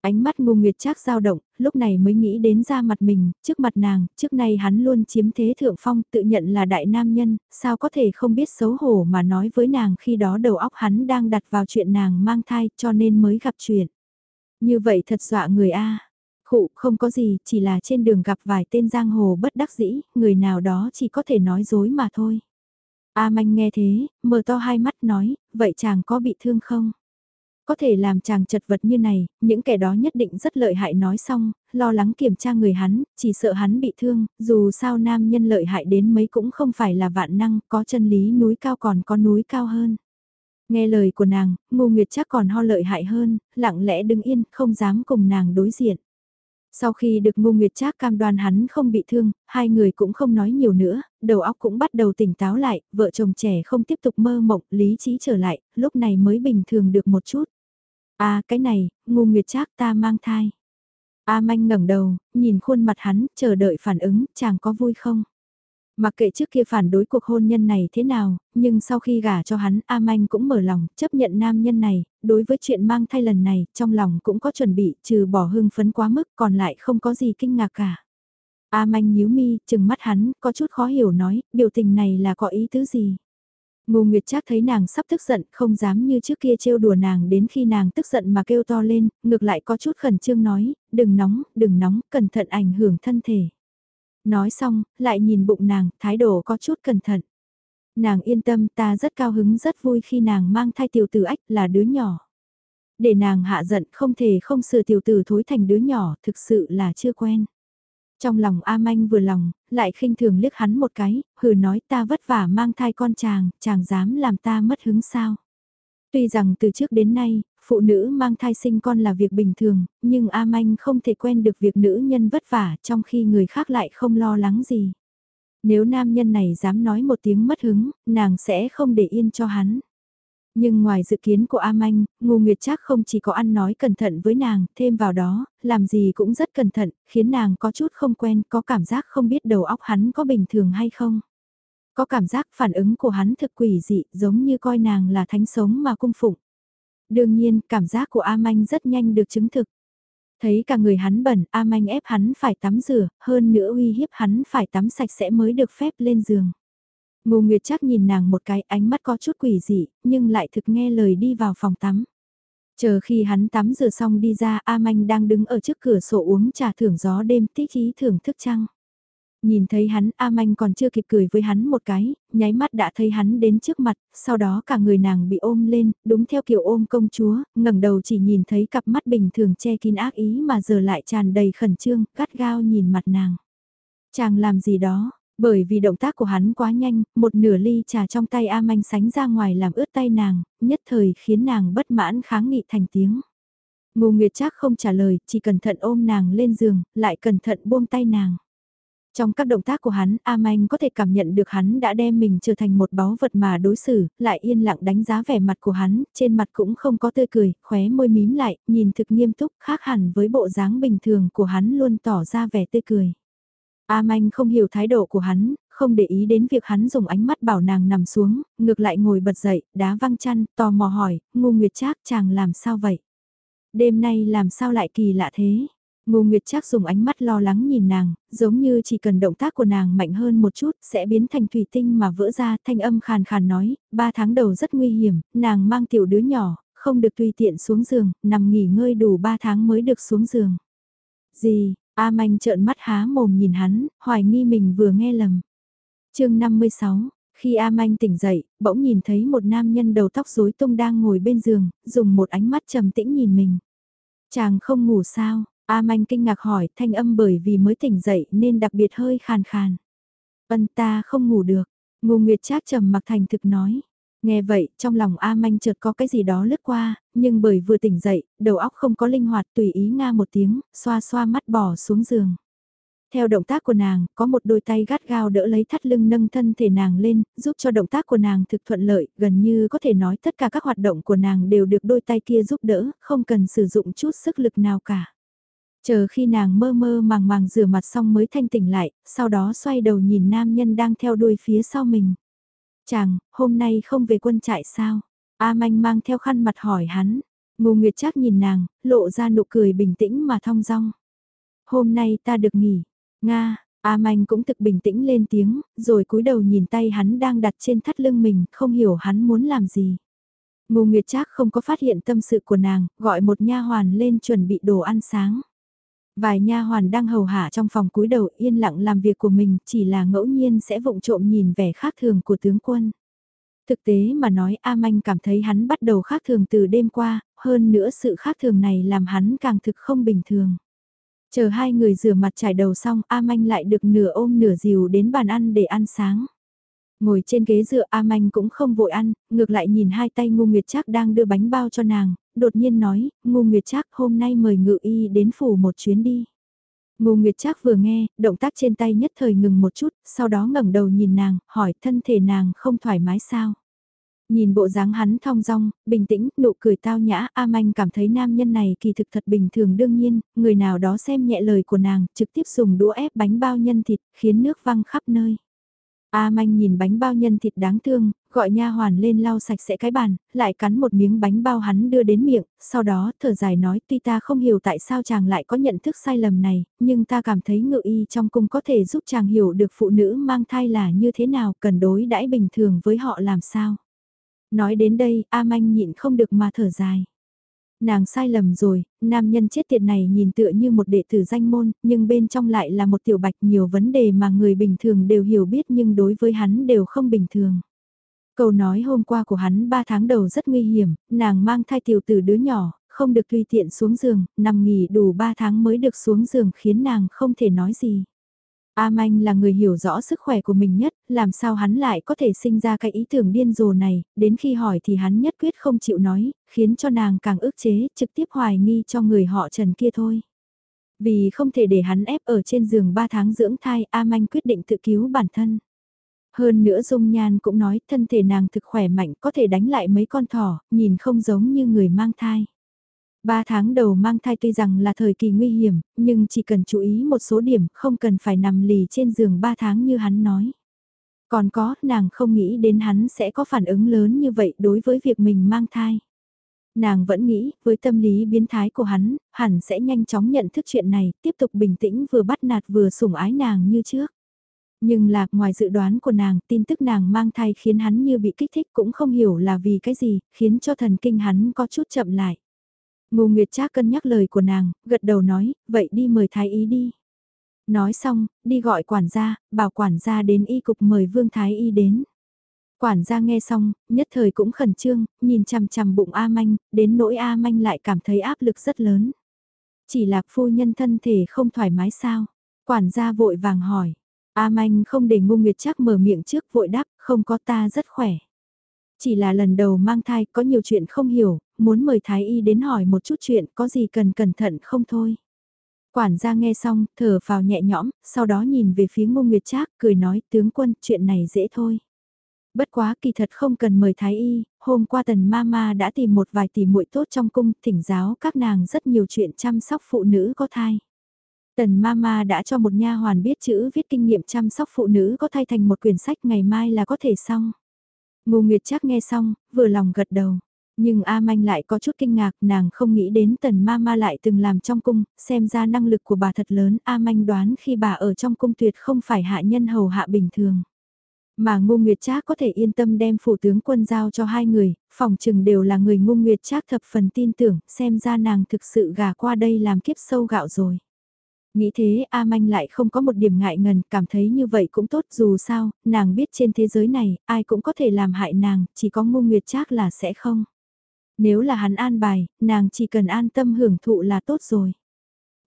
Ánh mắt ngô nguyệt trác dao động, lúc này mới nghĩ đến ra mặt mình, trước mặt nàng, trước nay hắn luôn chiếm thế thượng phong, tự nhận là đại nam nhân, sao có thể không biết xấu hổ mà nói với nàng khi đó đầu óc hắn đang đặt vào chuyện nàng mang thai cho nên mới gặp chuyện. Như vậy thật dọa người A. Khụ không có gì, chỉ là trên đường gặp vài tên giang hồ bất đắc dĩ, người nào đó chỉ có thể nói dối mà thôi. A manh nghe thế, mở to hai mắt nói, vậy chàng có bị thương không? Có thể làm chàng chật vật như này, những kẻ đó nhất định rất lợi hại nói xong, lo lắng kiểm tra người hắn, chỉ sợ hắn bị thương, dù sao nam nhân lợi hại đến mấy cũng không phải là vạn năng, có chân lý núi cao còn có núi cao hơn. Nghe lời của nàng, Ngô Nguyệt chắc còn ho lợi hại hơn, lặng lẽ đứng yên, không dám cùng nàng đối diện. Sau khi được Ngô Nguyệt Trác cam đoan hắn không bị thương, hai người cũng không nói nhiều nữa, đầu óc cũng bắt đầu tỉnh táo lại, vợ chồng trẻ không tiếp tục mơ mộng, lý trí trở lại, lúc này mới bình thường được một chút. À cái này, ngu nguyệt trác ta mang thai. A manh ngẩng đầu, nhìn khuôn mặt hắn, chờ đợi phản ứng, chàng có vui không? Mặc kệ trước kia phản đối cuộc hôn nhân này thế nào, nhưng sau khi gả cho hắn, A Manh cũng mở lòng, chấp nhận nam nhân này, đối với chuyện mang thai lần này, trong lòng cũng có chuẩn bị, trừ bỏ hưng phấn quá mức, còn lại không có gì kinh ngạc cả. A Manh nhíu mi, chừng mắt hắn, có chút khó hiểu nói, biểu tình này là có ý tứ gì? Ngô Nguyệt Trác thấy nàng sắp tức giận, không dám như trước kia trêu đùa nàng đến khi nàng tức giận mà kêu to lên, ngược lại có chút khẩn trương nói, đừng nóng, đừng nóng, cẩn thận ảnh hưởng thân thể. Nói xong, lại nhìn bụng nàng, thái độ có chút cẩn thận. Nàng yên tâm ta rất cao hứng rất vui khi nàng mang thai tiểu tử ách là đứa nhỏ. Để nàng hạ giận không thể không sửa tiểu tử thối thành đứa nhỏ, thực sự là chưa quen. Trong lòng A Manh vừa lòng, lại khinh thường liếc hắn một cái, hừ nói ta vất vả mang thai con chàng, chàng dám làm ta mất hứng sao. Tuy rằng từ trước đến nay, phụ nữ mang thai sinh con là việc bình thường, nhưng A Manh không thể quen được việc nữ nhân vất vả trong khi người khác lại không lo lắng gì. Nếu nam nhân này dám nói một tiếng mất hứng, nàng sẽ không để yên cho hắn. Nhưng ngoài dự kiến của A Manh, Ngô Nguyệt Trác không chỉ có ăn nói cẩn thận với nàng, thêm vào đó, làm gì cũng rất cẩn thận, khiến nàng có chút không quen, có cảm giác không biết đầu óc hắn có bình thường hay không. Có cảm giác phản ứng của hắn thực quỷ dị, giống như coi nàng là thánh sống mà cung phụng. Đương nhiên, cảm giác của A Manh rất nhanh được chứng thực. Thấy cả người hắn bẩn, A Manh ép hắn phải tắm rửa, hơn nữa uy hiếp hắn phải tắm sạch sẽ mới được phép lên giường. Ngô Nguyệt chắc nhìn nàng một cái ánh mắt có chút quỷ dị, nhưng lại thực nghe lời đi vào phòng tắm. Chờ khi hắn tắm rửa xong đi ra A Manh đang đứng ở trước cửa sổ uống trà thưởng gió đêm tích ý thưởng thức trăng. Nhìn thấy hắn A Manh còn chưa kịp cười với hắn một cái, nháy mắt đã thấy hắn đến trước mặt, sau đó cả người nàng bị ôm lên, đúng theo kiểu ôm công chúa, ngẩng đầu chỉ nhìn thấy cặp mắt bình thường che kín ác ý mà giờ lại tràn đầy khẩn trương, cắt gao nhìn mặt nàng. Chàng làm gì đó, bởi vì động tác của hắn quá nhanh, một nửa ly trà trong tay A Manh sánh ra ngoài làm ướt tay nàng, nhất thời khiến nàng bất mãn kháng nghị thành tiếng. Ngô Nguyệt Trác không trả lời, chỉ cẩn thận ôm nàng lên giường, lại cẩn thận buông tay nàng. Trong các động tác của hắn, A Manh có thể cảm nhận được hắn đã đem mình trở thành một báu vật mà đối xử, lại yên lặng đánh giá vẻ mặt của hắn, trên mặt cũng không có tươi cười, khóe môi mím lại, nhìn thực nghiêm túc, khác hẳn với bộ dáng bình thường của hắn luôn tỏ ra vẻ tươi cười. A Manh không hiểu thái độ của hắn, không để ý đến việc hắn dùng ánh mắt bảo nàng nằm xuống, ngược lại ngồi bật dậy, đá văng chăn, tò mò hỏi, Ngô nguyệt trác chàng làm sao vậy? Đêm nay làm sao lại kỳ lạ thế? Ngô Nguyệt Trác dùng ánh mắt lo lắng nhìn nàng, giống như chỉ cần động tác của nàng mạnh hơn một chút sẽ biến thành thủy tinh mà vỡ ra thanh âm khàn khàn nói, ba tháng đầu rất nguy hiểm, nàng mang tiểu đứa nhỏ, không được tùy tiện xuống giường, nằm nghỉ ngơi đủ ba tháng mới được xuống giường. Gì, A Manh trợn mắt há mồm nhìn hắn, hoài nghi mình vừa nghe lầm. chương 56 khi A Manh tỉnh dậy, bỗng nhìn thấy một nam nhân đầu tóc rối tung đang ngồi bên giường, dùng một ánh mắt trầm tĩnh nhìn mình. Chàng không ngủ sao, A Manh kinh ngạc hỏi, thanh âm bởi vì mới tỉnh dậy nên đặc biệt hơi khàn khàn. Vân ta không ngủ được, Ngô Nguyệt Trác trầm mặc thành thực nói. Nghe vậy, trong lòng A Manh chợt có cái gì đó lướt qua, nhưng bởi vừa tỉnh dậy, đầu óc không có linh hoạt tùy ý nga một tiếng, xoa xoa mắt bỏ xuống giường. Theo động tác của nàng, có một đôi tay gắt gao đỡ lấy thắt lưng nâng thân thể nàng lên, giúp cho động tác của nàng thực thuận lợi, gần như có thể nói tất cả các hoạt động của nàng đều được đôi tay kia giúp đỡ, không cần sử dụng chút sức lực nào cả. Chờ khi nàng mơ mơ màng màng rửa mặt xong mới thanh tỉnh lại, sau đó xoay đầu nhìn nam nhân đang theo đuôi phía sau mình. Chàng, hôm nay không về quân trại sao? A Manh mang theo khăn mặt hỏi hắn. Ngô Nguyệt trác nhìn nàng, lộ ra nụ cười bình tĩnh mà thong dong. Hôm nay ta được nghỉ. Nga, A Manh cũng thực bình tĩnh lên tiếng, rồi cúi đầu nhìn tay hắn đang đặt trên thắt lưng mình, không hiểu hắn muốn làm gì. Ngô Nguyệt Trác không có phát hiện tâm sự của nàng, gọi một nha hoàn lên chuẩn bị đồ ăn sáng. Vài nha hoàn đang hầu hạ trong phòng cúi đầu yên lặng làm việc của mình, chỉ là ngẫu nhiên sẽ vụng trộm nhìn vẻ khác thường của tướng quân. Thực tế mà nói A Manh cảm thấy hắn bắt đầu khác thường từ đêm qua, hơn nữa sự khác thường này làm hắn càng thực không bình thường. Chờ hai người rửa mặt trải đầu xong A Manh lại được nửa ôm nửa dìu đến bàn ăn để ăn sáng. Ngồi trên ghế dựa A Manh cũng không vội ăn, ngược lại nhìn hai tay Ngu Nguyệt chắc đang đưa bánh bao cho nàng, đột nhiên nói, Ngô Nguyệt Trác hôm nay mời ngự y đến phủ một chuyến đi. Ngô Nguyệt Trác vừa nghe, động tác trên tay nhất thời ngừng một chút, sau đó ngẩng đầu nhìn nàng, hỏi thân thể nàng không thoải mái sao. Nhìn bộ dáng hắn thong dong, bình tĩnh, nụ cười tao nhã, A Manh cảm thấy nam nhân này kỳ thực thật bình thường đương nhiên, người nào đó xem nhẹ lời của nàng, trực tiếp dùng đũa ép bánh bao nhân thịt, khiến nước văng khắp nơi. A Manh nhìn bánh bao nhân thịt đáng thương, gọi nha hoàn lên lau sạch sẽ cái bàn, lại cắn một miếng bánh bao hắn đưa đến miệng, sau đó thở dài nói tuy ta không hiểu tại sao chàng lại có nhận thức sai lầm này, nhưng ta cảm thấy ngự y trong cung có thể giúp chàng hiểu được phụ nữ mang thai là như thế nào, cần đối đãi bình thường với họ làm sao. Nói đến đây, A Manh nhịn không được mà thở dài. Nàng sai lầm rồi, nam nhân chết tiệt này nhìn tựa như một đệ tử danh môn, nhưng bên trong lại là một tiểu bạch nhiều vấn đề mà người bình thường đều hiểu biết nhưng đối với hắn đều không bình thường. Câu nói hôm qua của hắn 3 tháng đầu rất nguy hiểm, nàng mang thai tiểu tử đứa nhỏ, không được tùy tiện xuống giường, nằm nghỉ đủ 3 tháng mới được xuống giường khiến nàng không thể nói gì. A Manh là người hiểu rõ sức khỏe của mình nhất, làm sao hắn lại có thể sinh ra cái ý tưởng điên rồ này, đến khi hỏi thì hắn nhất quyết không chịu nói, khiến cho nàng càng ức chế, trực tiếp hoài nghi cho người họ Trần kia thôi. Vì không thể để hắn ép ở trên giường 3 tháng dưỡng thai, A Manh quyết định tự cứu bản thân. Hơn nữa Dung Nhan cũng nói thân thể nàng thực khỏe mạnh có thể đánh lại mấy con thỏ, nhìn không giống như người mang thai. Ba tháng đầu mang thai tuy rằng là thời kỳ nguy hiểm, nhưng chỉ cần chú ý một số điểm không cần phải nằm lì trên giường ba tháng như hắn nói. Còn có, nàng không nghĩ đến hắn sẽ có phản ứng lớn như vậy đối với việc mình mang thai. Nàng vẫn nghĩ, với tâm lý biến thái của hắn, hẳn sẽ nhanh chóng nhận thức chuyện này, tiếp tục bình tĩnh vừa bắt nạt vừa sủng ái nàng như trước. Nhưng là, ngoài dự đoán của nàng, tin tức nàng mang thai khiến hắn như bị kích thích cũng không hiểu là vì cái gì, khiến cho thần kinh hắn có chút chậm lại. Ngô Nguyệt Trác cân nhắc lời của nàng, gật đầu nói, vậy đi mời Thái Y đi. Nói xong, đi gọi quản gia, bảo quản gia đến y cục mời Vương Thái Y đến. Quản gia nghe xong, nhất thời cũng khẩn trương, nhìn chằm chằm bụng A Manh, đến nỗi A Manh lại cảm thấy áp lực rất lớn. Chỉ là phu nhân thân thể không thoải mái sao? Quản gia vội vàng hỏi. A Manh không để Ngô Nguyệt Trác mở miệng trước vội đáp, không có ta rất khỏe. Chỉ là lần đầu mang thai có nhiều chuyện không hiểu, muốn mời Thái Y đến hỏi một chút chuyện có gì cần cẩn thận không thôi. Quản gia nghe xong, thở vào nhẹ nhõm, sau đó nhìn về phía Ngô Nguyệt Trác, cười nói, tướng quân, chuyện này dễ thôi. Bất quá kỳ thật không cần mời Thái Y, hôm qua tần mama đã tìm một vài tỷ muội tốt trong cung, thỉnh giáo các nàng rất nhiều chuyện chăm sóc phụ nữ có thai. Tần mama đã cho một nha hoàn biết chữ viết kinh nghiệm chăm sóc phụ nữ có thai thành một quyển sách ngày mai là có thể xong. Ngô Nguyệt chắc nghe xong, vừa lòng gật đầu. Nhưng A Manh lại có chút kinh ngạc, nàng không nghĩ đến tần ma ma lại từng làm trong cung, xem ra năng lực của bà thật lớn, A Manh đoán khi bà ở trong cung tuyệt không phải hạ nhân hầu hạ bình thường. Mà Ngô Nguyệt Trác có thể yên tâm đem phủ tướng quân giao cho hai người, phòng trừng đều là người Ngô Nguyệt Trác thập phần tin tưởng, xem ra nàng thực sự gà qua đây làm kiếp sâu gạo rồi. Nghĩ thế A Manh lại không có một điểm ngại ngần, cảm thấy như vậy cũng tốt dù sao, nàng biết trên thế giới này, ai cũng có thể làm hại nàng, chỉ có ngu nguyệt chắc là sẽ không. Nếu là hắn an bài, nàng chỉ cần an tâm hưởng thụ là tốt rồi.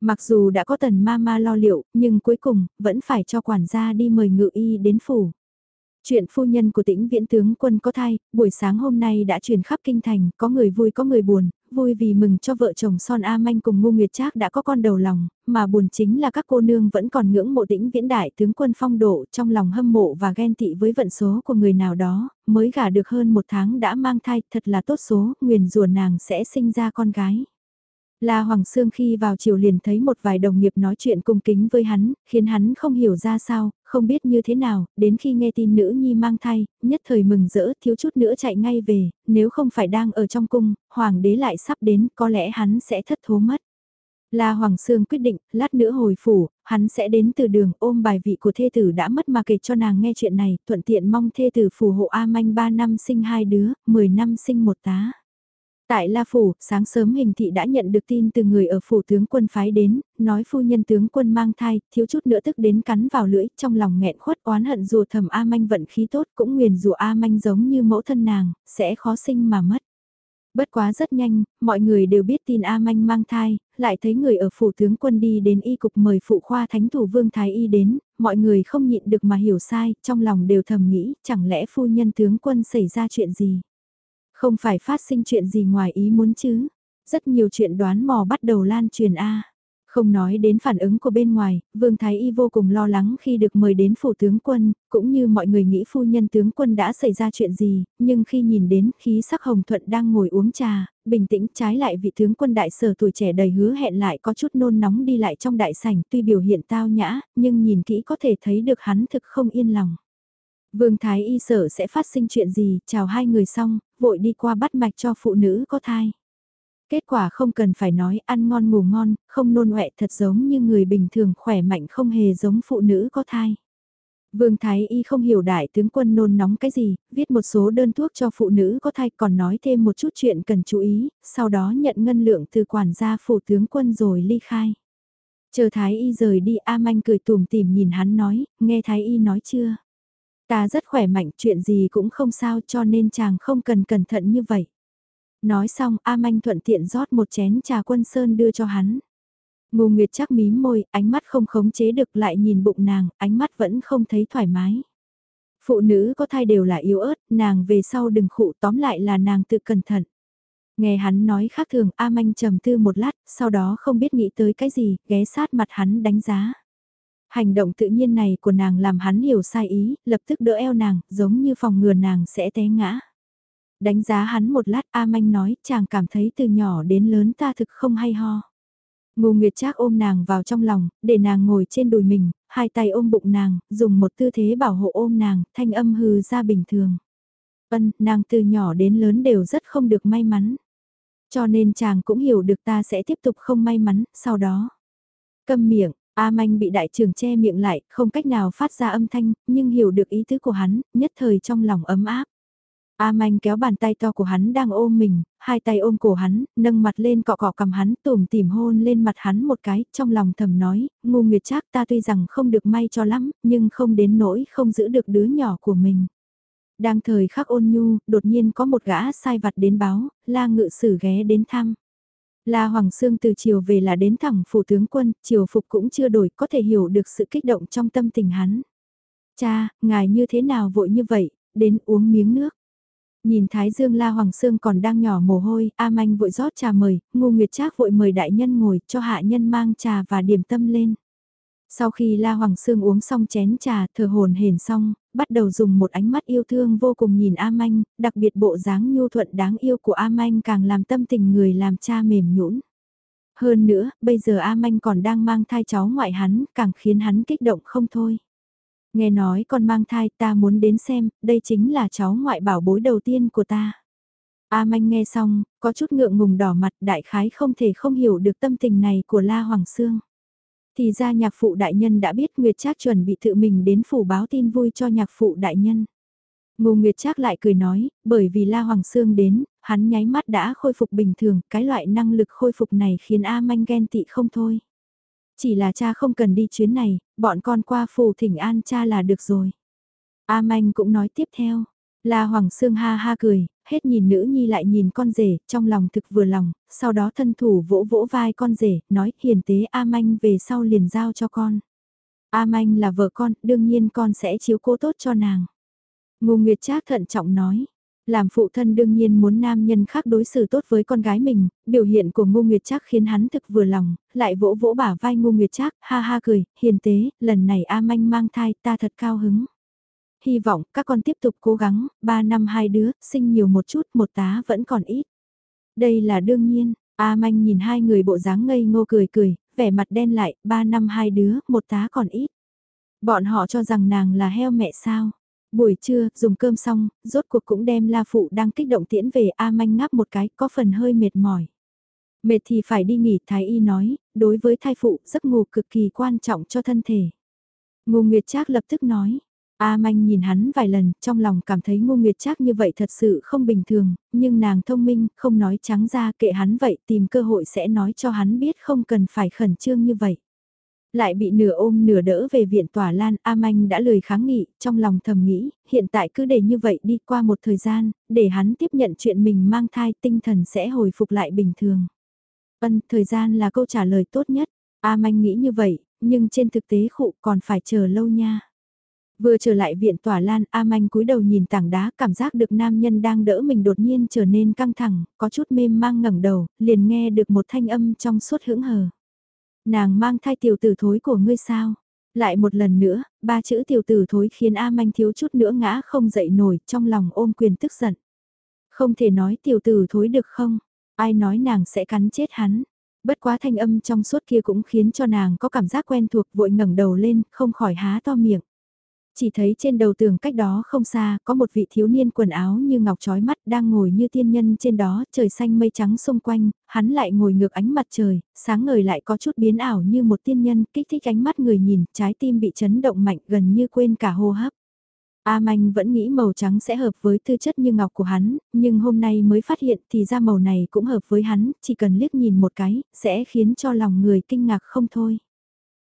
Mặc dù đã có tần ma ma lo liệu, nhưng cuối cùng, vẫn phải cho quản gia đi mời ngự y đến phủ. Chuyện phu nhân của tĩnh viễn tướng quân có thai, buổi sáng hôm nay đã truyền khắp kinh thành, có người vui có người buồn, vui vì mừng cho vợ chồng son A Manh cùng Ngô Nguyệt Trác đã có con đầu lòng, mà buồn chính là các cô nương vẫn còn ngưỡng mộ tĩnh viễn đại tướng quân phong độ trong lòng hâm mộ và ghen tị với vận số của người nào đó, mới gả được hơn một tháng đã mang thai, thật là tốt số, nguyền rủa nàng sẽ sinh ra con gái. La Hoàng Sương khi vào chiều liền thấy một vài đồng nghiệp nói chuyện cung kính với hắn, khiến hắn không hiểu ra sao, không biết như thế nào, đến khi nghe tin nữ nhi mang thai, nhất thời mừng rỡ thiếu chút nữa chạy ngay về, nếu không phải đang ở trong cung, Hoàng đế lại sắp đến, có lẽ hắn sẽ thất thố mất. La Hoàng Sương quyết định, lát nữa hồi phủ, hắn sẽ đến từ đường ôm bài vị của thê tử đã mất mà kể cho nàng nghe chuyện này, thuận tiện mong thê tử phù hộ A Manh 3 năm sinh hai đứa, 10 năm sinh một tá. Tại La Phủ, sáng sớm hình thị đã nhận được tin từ người ở phủ tướng quân phái đến, nói phu nhân tướng quân mang thai, thiếu chút nữa tức đến cắn vào lưỡi, trong lòng nghẹn khuất oán hận rùa thầm A Manh vận khí tốt cũng nguyền rùa A Manh giống như mẫu thân nàng, sẽ khó sinh mà mất. Bất quá rất nhanh, mọi người đều biết tin A Manh mang thai, lại thấy người ở phủ tướng quân đi đến y cục mời phụ khoa thánh thủ vương thái y đến, mọi người không nhịn được mà hiểu sai, trong lòng đều thầm nghĩ, chẳng lẽ phu nhân tướng quân xảy ra chuyện gì. Không phải phát sinh chuyện gì ngoài ý muốn chứ. Rất nhiều chuyện đoán mò bắt đầu lan truyền A. Không nói đến phản ứng của bên ngoài, Vương Thái Y vô cùng lo lắng khi được mời đến phủ tướng quân, cũng như mọi người nghĩ phu nhân tướng quân đã xảy ra chuyện gì, nhưng khi nhìn đến khí sắc hồng thuận đang ngồi uống trà, bình tĩnh trái lại vị tướng quân đại sở tuổi trẻ đầy hứa hẹn lại có chút nôn nóng đi lại trong đại sảnh tuy biểu hiện tao nhã, nhưng nhìn kỹ có thể thấy được hắn thực không yên lòng. Vương Thái Y sợ sẽ phát sinh chuyện gì, chào hai người xong, vội đi qua bắt mạch cho phụ nữ có thai. Kết quả không cần phải nói ăn ngon ngủ ngon, không nôn ọe thật giống như người bình thường khỏe mạnh không hề giống phụ nữ có thai. Vương Thái Y không hiểu đại tướng quân nôn nóng cái gì, viết một số đơn thuốc cho phụ nữ có thai còn nói thêm một chút chuyện cần chú ý, sau đó nhận ngân lượng từ quản gia phủ tướng quân rồi ly khai. Chờ Thái Y rời đi A Manh cười tùm tìm nhìn hắn nói, nghe Thái Y nói chưa? Ta rất khỏe mạnh, chuyện gì cũng không sao cho nên chàng không cần cẩn thận như vậy. Nói xong A Manh thuận tiện rót một chén trà quân sơn đưa cho hắn. Ngô Nguyệt chắc mím môi, ánh mắt không khống chế được lại nhìn bụng nàng, ánh mắt vẫn không thấy thoải mái. Phụ nữ có thai đều là yếu ớt, nàng về sau đừng khụ tóm lại là nàng tự cẩn thận. Nghe hắn nói khác thường, A Manh trầm tư một lát, sau đó không biết nghĩ tới cái gì, ghé sát mặt hắn đánh giá. Hành động tự nhiên này của nàng làm hắn hiểu sai ý, lập tức đỡ eo nàng, giống như phòng ngừa nàng sẽ té ngã. Đánh giá hắn một lát A Manh nói, chàng cảm thấy từ nhỏ đến lớn ta thực không hay ho. Ngô Nguyệt Trác ôm nàng vào trong lòng, để nàng ngồi trên đùi mình, hai tay ôm bụng nàng, dùng một tư thế bảo hộ ôm nàng, thanh âm hừ ra bình thường. Ân, nàng từ nhỏ đến lớn đều rất không được may mắn. Cho nên chàng cũng hiểu được ta sẽ tiếp tục không may mắn, sau đó. Câm miệng, A Manh bị đại trưởng che miệng lại, không cách nào phát ra âm thanh, nhưng hiểu được ý tứ của hắn, nhất thời trong lòng ấm áp. A Manh kéo bàn tay to của hắn đang ôm mình, hai tay ôm cổ hắn, nâng mặt lên cọ cọ cầm hắn, tùm tìm hôn lên mặt hắn một cái, trong lòng thầm nói, ngu nguyệt trác ta tuy rằng không được may cho lắm, nhưng không đến nỗi không giữ được đứa nhỏ của mình. Đang thời khắc ôn nhu, đột nhiên có một gã sai vặt đến báo, la ngự sử ghé đến thăm. La Hoàng Sương từ chiều về là đến thẳng phủ tướng quân, chiều phục cũng chưa đổi, có thể hiểu được sự kích động trong tâm tình hắn. Cha, ngài như thế nào vội như vậy, đến uống miếng nước. Nhìn Thái Dương La Hoàng Sương còn đang nhỏ mồ hôi, A Manh vội rót trà mời, Ngô Nguyệt Trác vội mời đại nhân ngồi cho hạ nhân mang trà và điểm tâm lên. Sau khi La Hoàng Sương uống xong chén trà, thờ hồn hển xong, bắt đầu dùng một ánh mắt yêu thương vô cùng nhìn A Manh, đặc biệt bộ dáng nhu thuận đáng yêu của A Manh càng làm tâm tình người làm cha mềm nhũn. Hơn nữa, bây giờ A Manh còn đang mang thai cháu ngoại hắn, càng khiến hắn kích động không thôi. Nghe nói con mang thai ta muốn đến xem, đây chính là cháu ngoại bảo bối đầu tiên của ta. A Manh nghe xong, có chút ngượng ngùng đỏ mặt đại khái không thể không hiểu được tâm tình này của La Hoàng Sương. Thì ra nhạc phụ đại nhân đã biết Nguyệt Trác chuẩn bị tự mình đến phủ báo tin vui cho nhạc phụ đại nhân. Ngô Nguyệt Trác lại cười nói, bởi vì La Hoàng Sương đến, hắn nháy mắt đã khôi phục bình thường, cái loại năng lực khôi phục này khiến A Manh ghen tị không thôi. Chỉ là cha không cần đi chuyến này, bọn con qua phủ thỉnh an cha là được rồi. A Manh cũng nói tiếp theo, La Hoàng Sương ha ha cười, hết nhìn nữ nhi lại nhìn con rể, trong lòng thực vừa lòng, sau đó thân thủ vỗ vỗ vai con rể, nói hiền tế A Manh về sau liền giao cho con. A Manh là vợ con, đương nhiên con sẽ chiếu cố tốt cho nàng. Ngô Nguyệt Trác thận trọng nói, làm phụ thân đương nhiên muốn nam nhân khác đối xử tốt với con gái mình, biểu hiện của Ngô Nguyệt Trác khiến hắn thực vừa lòng, lại vỗ vỗ bả vai Ngô Nguyệt Trác, ha ha cười, hiền tế, lần này A Manh mang thai ta thật cao hứng hy vọng các con tiếp tục cố gắng, 3 năm hai đứa, sinh nhiều một chút, một tá vẫn còn ít. Đây là đương nhiên, A Manh nhìn hai người bộ dáng ngây ngô cười cười, vẻ mặt đen lại, 3 năm hai đứa, một tá còn ít. Bọn họ cho rằng nàng là heo mẹ sao. Buổi trưa, dùng cơm xong, rốt cuộc cũng đem La Phụ đang kích động tiễn về A Manh ngáp một cái, có phần hơi mệt mỏi. Mệt thì phải đi nghỉ, Thái Y nói, đối với thai phụ, giấc ngủ cực kỳ quan trọng cho thân thể. Ngô Nguyệt Trác lập tức nói, A Manh nhìn hắn vài lần, trong lòng cảm thấy ngu nguyệt chắc như vậy thật sự không bình thường, nhưng nàng thông minh, không nói trắng ra kệ hắn vậy, tìm cơ hội sẽ nói cho hắn biết không cần phải khẩn trương như vậy. Lại bị nửa ôm nửa đỡ về viện tòa lan, A Manh đã lời kháng nghị, trong lòng thầm nghĩ, hiện tại cứ để như vậy đi qua một thời gian, để hắn tiếp nhận chuyện mình mang thai tinh thần sẽ hồi phục lại bình thường. Vân, thời gian là câu trả lời tốt nhất, A Manh nghĩ như vậy, nhưng trên thực tế khụ còn phải chờ lâu nha. Vừa trở lại viện tòa lan, A Manh cúi đầu nhìn tảng đá cảm giác được nam nhân đang đỡ mình đột nhiên trở nên căng thẳng, có chút mềm mang ngẩng đầu, liền nghe được một thanh âm trong suốt hững hờ. Nàng mang thai tiểu tử thối của ngươi sao? Lại một lần nữa, ba chữ tiểu tử thối khiến A Manh thiếu chút nữa ngã không dậy nổi trong lòng ôm quyền tức giận. Không thể nói tiểu tử thối được không? Ai nói nàng sẽ cắn chết hắn? Bất quá thanh âm trong suốt kia cũng khiến cho nàng có cảm giác quen thuộc vội ngẩng đầu lên, không khỏi há to miệng. Chỉ thấy trên đầu tường cách đó không xa, có một vị thiếu niên quần áo như ngọc trói mắt đang ngồi như tiên nhân trên đó, trời xanh mây trắng xung quanh, hắn lại ngồi ngược ánh mặt trời, sáng ngời lại có chút biến ảo như một tiên nhân, kích thích ánh mắt người nhìn, trái tim bị chấn động mạnh gần như quên cả hô hấp. A Manh vẫn nghĩ màu trắng sẽ hợp với tư chất như ngọc của hắn, nhưng hôm nay mới phát hiện thì ra màu này cũng hợp với hắn, chỉ cần liếc nhìn một cái, sẽ khiến cho lòng người kinh ngạc không thôi.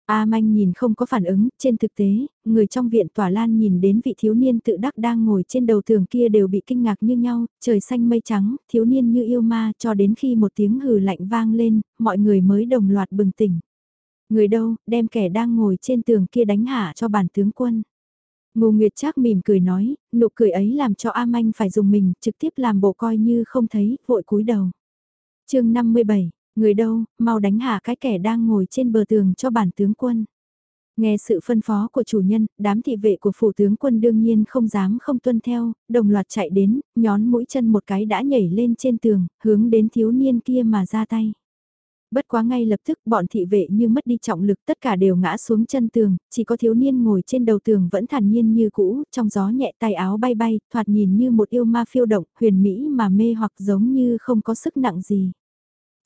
A Manh nhìn không có phản ứng, trên thực tế, người trong viện tỏa lan nhìn đến vị thiếu niên tự đắc đang ngồi trên đầu tường kia đều bị kinh ngạc như nhau, trời xanh mây trắng, thiếu niên như yêu ma cho đến khi một tiếng hừ lạnh vang lên, mọi người mới đồng loạt bừng tỉnh. Người đâu, đem kẻ đang ngồi trên tường kia đánh hạ cho bản tướng quân. Ngô Nguyệt Trác mỉm cười nói, nụ cười ấy làm cho A Manh phải dùng mình, trực tiếp làm bộ coi như không thấy, vội cúi đầu. chương 57, người đâu, mau đánh hạ cái kẻ đang ngồi trên bờ tường cho bản tướng quân. Nghe sự phân phó của chủ nhân, đám thị vệ của phủ tướng quân đương nhiên không dám không tuân theo, đồng loạt chạy đến, nhón mũi chân một cái đã nhảy lên trên tường, hướng đến thiếu niên kia mà ra tay. Bất quá ngay lập tức bọn thị vệ như mất đi trọng lực tất cả đều ngã xuống chân tường, chỉ có thiếu niên ngồi trên đầu tường vẫn thản nhiên như cũ, trong gió nhẹ tay áo bay bay, thoạt nhìn như một yêu ma phiêu động, huyền mỹ mà mê hoặc giống như không có sức nặng gì.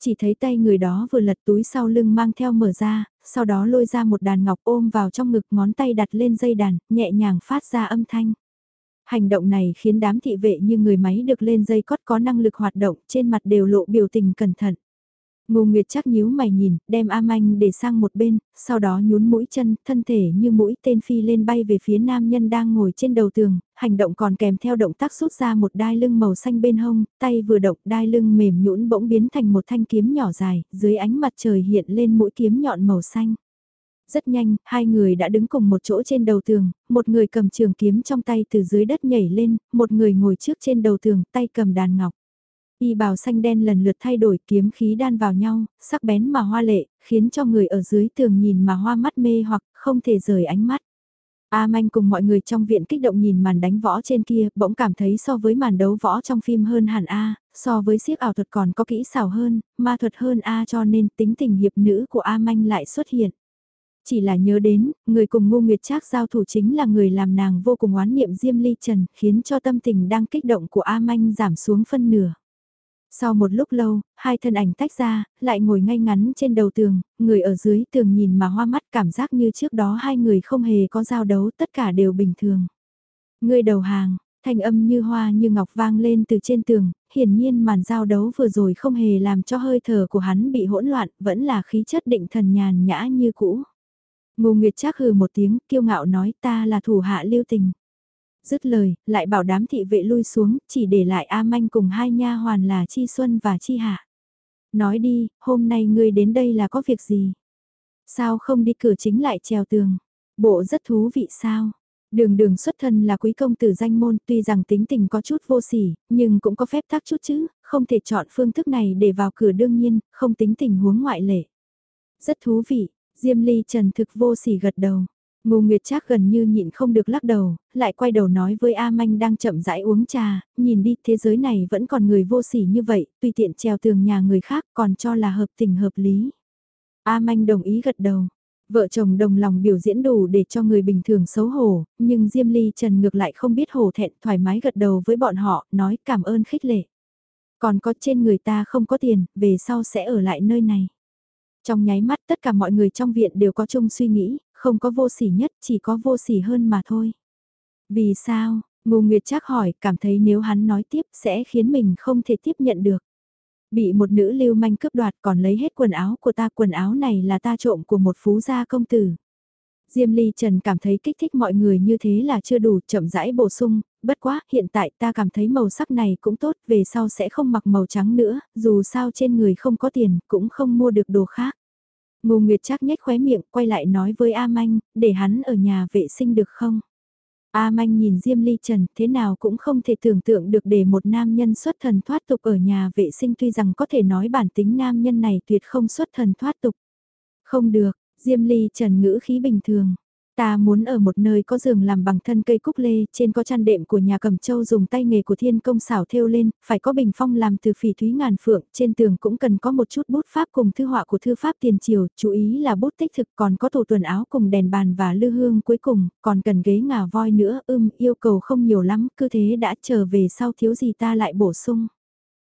Chỉ thấy tay người đó vừa lật túi sau lưng mang theo mở ra, sau đó lôi ra một đàn ngọc ôm vào trong ngực ngón tay đặt lên dây đàn, nhẹ nhàng phát ra âm thanh. Hành động này khiến đám thị vệ như người máy được lên dây cót có năng lực hoạt động trên mặt đều lộ biểu tình cẩn thận. Ngô Nguyệt chắc nhíu mày nhìn, đem A Manh để sang một bên, sau đó nhún mũi chân, thân thể như mũi tên phi lên bay về phía nam nhân đang ngồi trên đầu tường, hành động còn kèm theo động tác rút ra một đai lưng màu xanh bên hông, tay vừa động đai lưng mềm nhũn bỗng biến thành một thanh kiếm nhỏ dài, dưới ánh mặt trời hiện lên mũi kiếm nhọn màu xanh. Rất nhanh, hai người đã đứng cùng một chỗ trên đầu tường, một người cầm trường kiếm trong tay từ dưới đất nhảy lên, một người ngồi trước trên đầu tường, tay cầm đàn ngọc. Y bào xanh đen lần lượt thay đổi kiếm khí đan vào nhau, sắc bén mà hoa lệ, khiến cho người ở dưới tường nhìn mà hoa mắt mê hoặc không thể rời ánh mắt. A Manh cùng mọi người trong viện kích động nhìn màn đánh võ trên kia, bỗng cảm thấy so với màn đấu võ trong phim hơn hẳn A, so với siếc ảo thuật còn có kỹ xảo hơn, ma thuật hơn A cho nên tính tình hiệp nữ của A Manh lại xuất hiện. Chỉ là nhớ đến, người cùng Ngô Nguyệt Trác giao thủ chính là người làm nàng vô cùng oán niệm Diêm Ly Trần, khiến cho tâm tình đang kích động của A Manh giảm xuống phân nửa. Sau một lúc lâu, hai thân ảnh tách ra, lại ngồi ngay ngắn trên đầu tường, người ở dưới tường nhìn mà hoa mắt cảm giác như trước đó hai người không hề có giao đấu tất cả đều bình thường. Người đầu hàng, thanh âm như hoa như ngọc vang lên từ trên tường, hiển nhiên màn giao đấu vừa rồi không hề làm cho hơi thở của hắn bị hỗn loạn, vẫn là khí chất định thần nhàn nhã như cũ. Ngô Nguyệt Trác hừ một tiếng, kiêu ngạo nói ta là thủ hạ lưu tình. Dứt lời, lại bảo đám thị vệ lui xuống, chỉ để lại A Manh cùng hai nha hoàn là Chi Xuân và Chi Hạ. Nói đi, hôm nay ngươi đến đây là có việc gì? Sao không đi cửa chính lại trèo tường? Bộ rất thú vị sao? Đường đường xuất thân là quý công tử danh môn tuy rằng tính tình có chút vô sỉ, nhưng cũng có phép tắc chút chứ, không thể chọn phương thức này để vào cửa đương nhiên, không tính tình huống ngoại lệ. Rất thú vị, Diêm Ly Trần thực vô sỉ gật đầu. Ngô Nguyệt Trác gần như nhịn không được lắc đầu, lại quay đầu nói với A Manh đang chậm rãi uống trà, nhìn đi thế giới này vẫn còn người vô sỉ như vậy, tùy tiện treo tường nhà người khác còn cho là hợp tình hợp lý. A Manh đồng ý gật đầu. Vợ chồng đồng lòng biểu diễn đủ để cho người bình thường xấu hổ, nhưng Diêm Ly Trần ngược lại không biết hổ thẹn thoải mái gật đầu với bọn họ, nói cảm ơn khích lệ. Còn có trên người ta không có tiền, về sau sẽ ở lại nơi này. Trong nháy mắt tất cả mọi người trong viện đều có chung suy nghĩ, không có vô sỉ nhất, chỉ có vô sỉ hơn mà thôi. Vì sao? Ngô Nguyệt chắc hỏi, cảm thấy nếu hắn nói tiếp sẽ khiến mình không thể tiếp nhận được. Bị một nữ lưu manh cướp đoạt còn lấy hết quần áo của ta, quần áo này là ta trộm của một phú gia công tử. Diêm Ly Trần cảm thấy kích thích mọi người như thế là chưa đủ, chậm rãi bổ sung, bất quá, hiện tại ta cảm thấy màu sắc này cũng tốt, về sau sẽ không mặc màu trắng nữa, dù sao trên người không có tiền, cũng không mua được đồ khác. Ngô Nguyệt chắc nhếch khóe miệng, quay lại nói với A Manh, để hắn ở nhà vệ sinh được không? A Manh nhìn Diêm Ly Trần, thế nào cũng không thể tưởng tượng được để một nam nhân xuất thần thoát tục ở nhà vệ sinh tuy rằng có thể nói bản tính nam nhân này tuyệt không xuất thần thoát tục. Không được, Diêm Ly Trần ngữ khí bình thường, Ta muốn ở một nơi có giường làm bằng thân cây cúc lê, trên có chăn đệm của nhà cầm châu dùng tay nghề của thiên công xảo thêu lên, phải có bình phong làm từ phỉ thúy ngàn phượng, trên tường cũng cần có một chút bút pháp cùng thư họa của thư pháp tiền triều, chú ý là bút tích thực còn có tổ tuần áo cùng đèn bàn và lư hương cuối cùng, còn cần ghế ngả voi nữa, ưm, yêu cầu không nhiều lắm, cứ thế đã trở về sau thiếu gì ta lại bổ sung.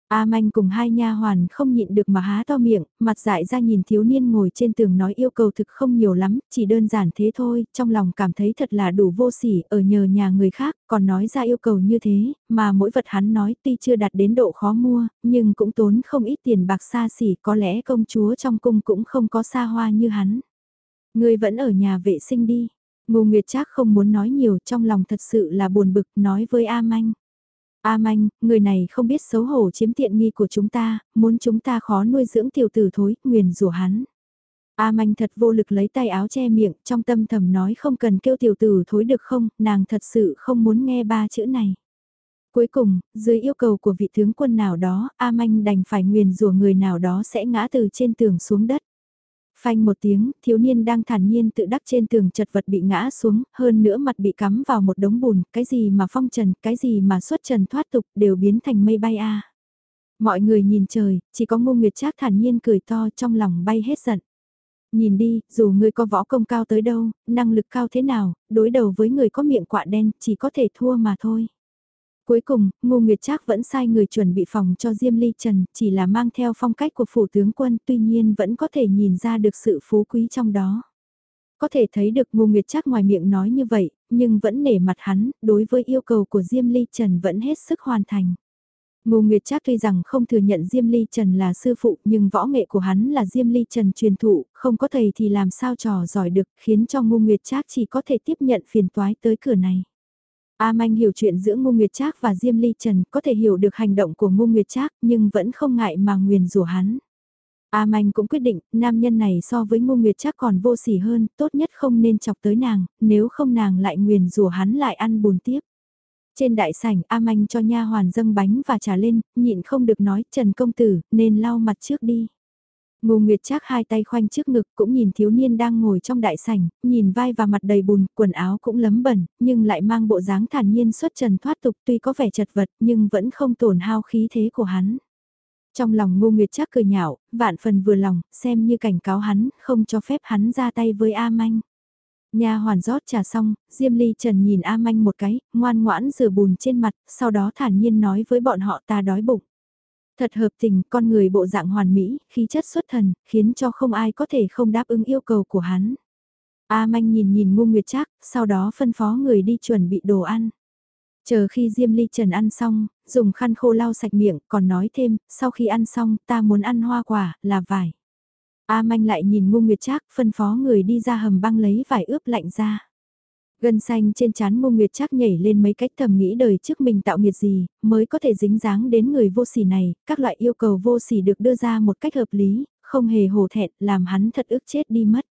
A Manh cùng hai nha hoàn không nhịn được mà há to miệng, mặt dại ra nhìn thiếu niên ngồi trên tường nói yêu cầu thực không nhiều lắm, chỉ đơn giản thế thôi, trong lòng cảm thấy thật là đủ vô sỉ, ở nhờ nhà người khác, còn nói ra yêu cầu như thế, mà mỗi vật hắn nói tuy chưa đạt đến độ khó mua, nhưng cũng tốn không ít tiền bạc xa xỉ, có lẽ công chúa trong cung cũng không có xa hoa như hắn. Người vẫn ở nhà vệ sinh đi. Ngô Nguyệt Trác không muốn nói nhiều trong lòng thật sự là buồn bực nói với A Manh. A manh, người này không biết xấu hổ chiếm tiện nghi của chúng ta, muốn chúng ta khó nuôi dưỡng tiểu tử thối, nguyền rủa hắn. A Manh thật vô lực lấy tay áo che miệng, trong tâm thầm nói không cần kêu tiểu tử thối được không, nàng thật sự không muốn nghe ba chữ này. Cuối cùng, dưới yêu cầu của vị tướng quân nào đó, A Manh đành phải nguyền rủa người nào đó sẽ ngã từ trên tường xuống đất. Phanh một tiếng, thiếu niên đang thản nhiên tự đắc trên tường chật vật bị ngã xuống, hơn nữa mặt bị cắm vào một đống bùn, cái gì mà phong trần, cái gì mà xuất trần thoát tục đều biến thành mây bay a. Mọi người nhìn trời, chỉ có Ngô Nguyệt Trác thản nhiên cười to trong lòng bay hết giận. Nhìn đi, dù ngươi có võ công cao tới đâu, năng lực cao thế nào, đối đầu với người có miệng quạ đen, chỉ có thể thua mà thôi. Cuối cùng, Ngô Nguyệt Trác vẫn sai người chuẩn bị phòng cho Diêm Ly Trần, chỉ là mang theo phong cách của phủ tướng quân, tuy nhiên vẫn có thể nhìn ra được sự phú quý trong đó. Có thể thấy được Ngô Nguyệt Trác ngoài miệng nói như vậy, nhưng vẫn nể mặt hắn, đối với yêu cầu của Diêm Ly Trần vẫn hết sức hoàn thành. Ngô Nguyệt Trác tuy rằng không thừa nhận Diêm Ly Trần là sư phụ nhưng võ nghệ của hắn là Diêm Ly Trần truyền thụ, không có thầy thì làm sao trò giỏi được khiến cho Ngô Nguyệt Trác chỉ có thể tiếp nhận phiền toái tới cửa này. A Manh hiểu chuyện giữa Ngô Nguyệt Trác và Diêm Ly Trần, có thể hiểu được hành động của Ngô Nguyệt Trác, nhưng vẫn không ngại mà nguyền rủa hắn. A Manh cũng quyết định, nam nhân này so với Ngô Nguyệt Trác còn vô sỉ hơn, tốt nhất không nên chọc tới nàng, nếu không nàng lại nguyền rủa hắn lại ăn bùn tiếp. Trên đại sảnh, A Manh cho nha hoàn dâng bánh và trà lên, nhịn không được nói, Trần công tử, nên lau mặt trước đi. Ngô Nguyệt Trác hai tay khoanh trước ngực cũng nhìn thiếu niên đang ngồi trong đại sảnh, nhìn vai và mặt đầy bùn, quần áo cũng lấm bẩn, nhưng lại mang bộ dáng thản nhiên xuất trần thoát tục tuy có vẻ chật vật nhưng vẫn không tổn hao khí thế của hắn. Trong lòng Ngô Nguyệt Trác cười nhạo, vạn phần vừa lòng, xem như cảnh cáo hắn, không cho phép hắn ra tay với A Manh. Nhà hoàn rót trà xong, Diêm Ly Trần nhìn A Manh một cái, ngoan ngoãn rửa bùn trên mặt, sau đó thản nhiên nói với bọn họ ta đói bụng. Thật hợp tình, con người bộ dạng hoàn mỹ, khí chất xuất thần, khiến cho không ai có thể không đáp ứng yêu cầu của hắn. A Manh nhìn nhìn Ngô Nguyệt Trác, sau đó phân phó người đi chuẩn bị đồ ăn. Chờ khi Diêm Ly Trần ăn xong, dùng khăn khô lau sạch miệng, còn nói thêm, sau khi ăn xong, ta muốn ăn hoa quả, là vải. A Manh lại nhìn Ngô Nguyệt Trác, phân phó người đi ra hầm băng lấy vải ướp lạnh ra. Gân xanh trên trán Ngô Nguyệt Trác nhảy lên mấy cách thầm nghĩ đời trước mình tạo nghiệt gì, mới có thể dính dáng đến người vô sỉ này, các loại yêu cầu vô sỉ được đưa ra một cách hợp lý, không hề hổ thẹn, làm hắn thật ức chết đi mất.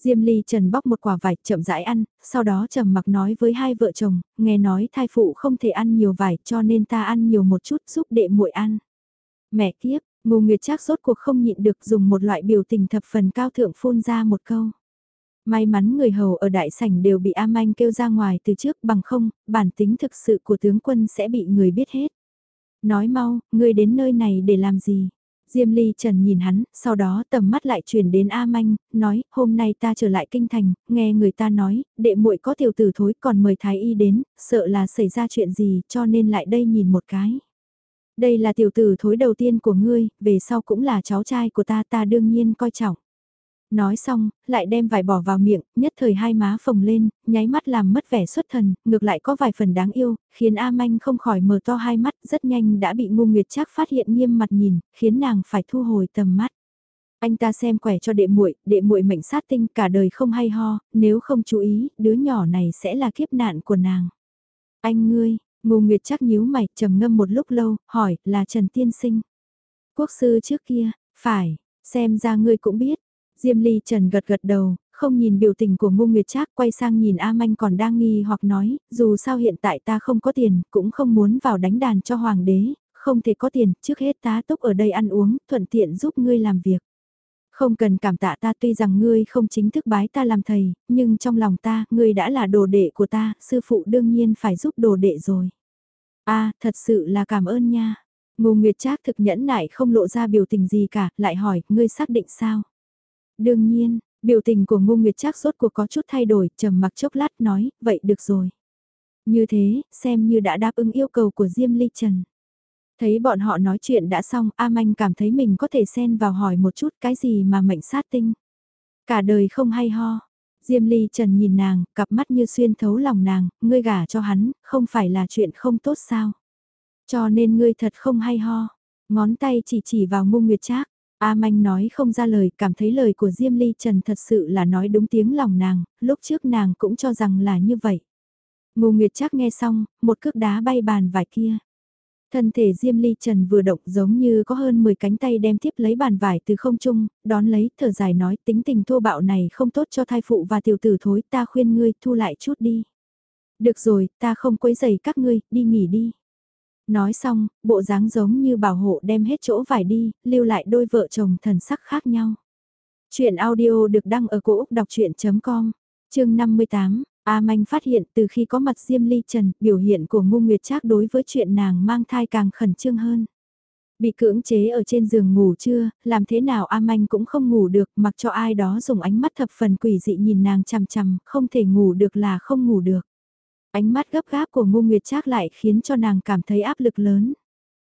Diêm Ly Trần bóc một quả vải chậm rãi ăn, sau đó trầm mặc nói với hai vợ chồng, nghe nói thai phụ không thể ăn nhiều vải cho nên ta ăn nhiều một chút giúp đệ muội ăn. Mẹ kiếp, Ngô Nguyệt Trác rốt cuộc không nhịn được dùng một loại biểu tình thập phần cao thượng phun ra một câu. May mắn người hầu ở đại sảnh đều bị A Manh kêu ra ngoài từ trước bằng không, bản tính thực sự của tướng quân sẽ bị người biết hết. Nói mau, ngươi đến nơi này để làm gì? Diêm Ly Trần nhìn hắn, sau đó tầm mắt lại chuyển đến A Manh, nói, hôm nay ta trở lại kinh thành, nghe người ta nói, đệ muội có tiểu tử thối còn mời thái y đến, sợ là xảy ra chuyện gì, cho nên lại đây nhìn một cái. Đây là tiểu tử thối đầu tiên của ngươi, về sau cũng là cháu trai của ta ta đương nhiên coi trọng. Nói xong, lại đem vải bỏ vào miệng, nhất thời hai má phồng lên, nháy mắt làm mất vẻ xuất thần, ngược lại có vài phần đáng yêu, khiến A Manh không khỏi mở to hai mắt, rất nhanh đã bị ngu nguyệt chắc phát hiện nghiêm mặt nhìn, khiến nàng phải thu hồi tầm mắt. Anh ta xem quẻ cho đệ muội, đệ muội mệnh sát tinh cả đời không hay ho, nếu không chú ý, đứa nhỏ này sẽ là kiếp nạn của nàng. Anh ngươi, Ngô Nguyệt chắc nhíu mày, trầm ngâm một lúc lâu, hỏi, là Trần Tiên Sinh. Quốc sư trước kia, phải, xem ra ngươi cũng biết. Diêm Ly Trần gật gật đầu, không nhìn biểu tình của Ngô Nguyệt Trác quay sang nhìn A Manh còn đang nghi hoặc nói, dù sao hiện tại ta không có tiền, cũng không muốn vào đánh đàn cho hoàng đế, không thể có tiền, trước hết tá túc ở đây ăn uống, thuận tiện giúp ngươi làm việc. Không cần cảm tạ ta tuy rằng ngươi không chính thức bái ta làm thầy, nhưng trong lòng ta, ngươi đã là đồ đệ của ta, sư phụ đương nhiên phải giúp đồ đệ rồi. a thật sự là cảm ơn nha. Ngô Nguyệt Trác thực nhẫn nại không lộ ra biểu tình gì cả, lại hỏi, ngươi xác định sao? Đương nhiên, biểu tình của Ngô Nguyệt Trác rốt cuộc có chút thay đổi, trầm mặc chốc lát nói, vậy được rồi. Như thế, xem như đã đáp ứng yêu cầu của Diêm Ly Trần. Thấy bọn họ nói chuyện đã xong, A Manh cảm thấy mình có thể xen vào hỏi một chút cái gì mà mệnh sát tinh. Cả đời không hay ho. Diêm Ly Trần nhìn nàng, cặp mắt như xuyên thấu lòng nàng, ngươi gả cho hắn, không phải là chuyện không tốt sao. Cho nên ngươi thật không hay ho. Ngón tay chỉ chỉ vào ngu nguyệt trác. A Manh nói không ra lời, cảm thấy lời của Diêm Ly Trần thật sự là nói đúng tiếng lòng nàng, lúc trước nàng cũng cho rằng là như vậy. Ngô Nguyệt chắc nghe xong, một cước đá bay bàn vải kia. Thân thể Diêm Ly Trần vừa động giống như có hơn 10 cánh tay đem tiếp lấy bàn vải từ không trung, đón lấy, thở dài nói tính tình thô bạo này không tốt cho thai phụ và tiểu tử thối, ta khuyên ngươi thu lại chút đi. Được rồi, ta không quấy giày các ngươi, đi nghỉ đi. Nói xong, bộ dáng giống như bảo hộ đem hết chỗ vải đi, lưu lại đôi vợ chồng thần sắc khác nhau. Chuyện audio được đăng ở cổ Úc đọc chuyện.com, chương 58, A Manh phát hiện từ khi có mặt Diêm Ly Trần, biểu hiện của Ngô Nguyệt Trác đối với chuyện nàng mang thai càng khẩn trương hơn. Bị cưỡng chế ở trên giường ngủ trưa, làm thế nào A Manh cũng không ngủ được, mặc cho ai đó dùng ánh mắt thập phần quỷ dị nhìn nàng chằm chằm, không thể ngủ được là không ngủ được. Ánh mắt gấp gáp của Ngô Nguyệt Trác lại khiến cho nàng cảm thấy áp lực lớn.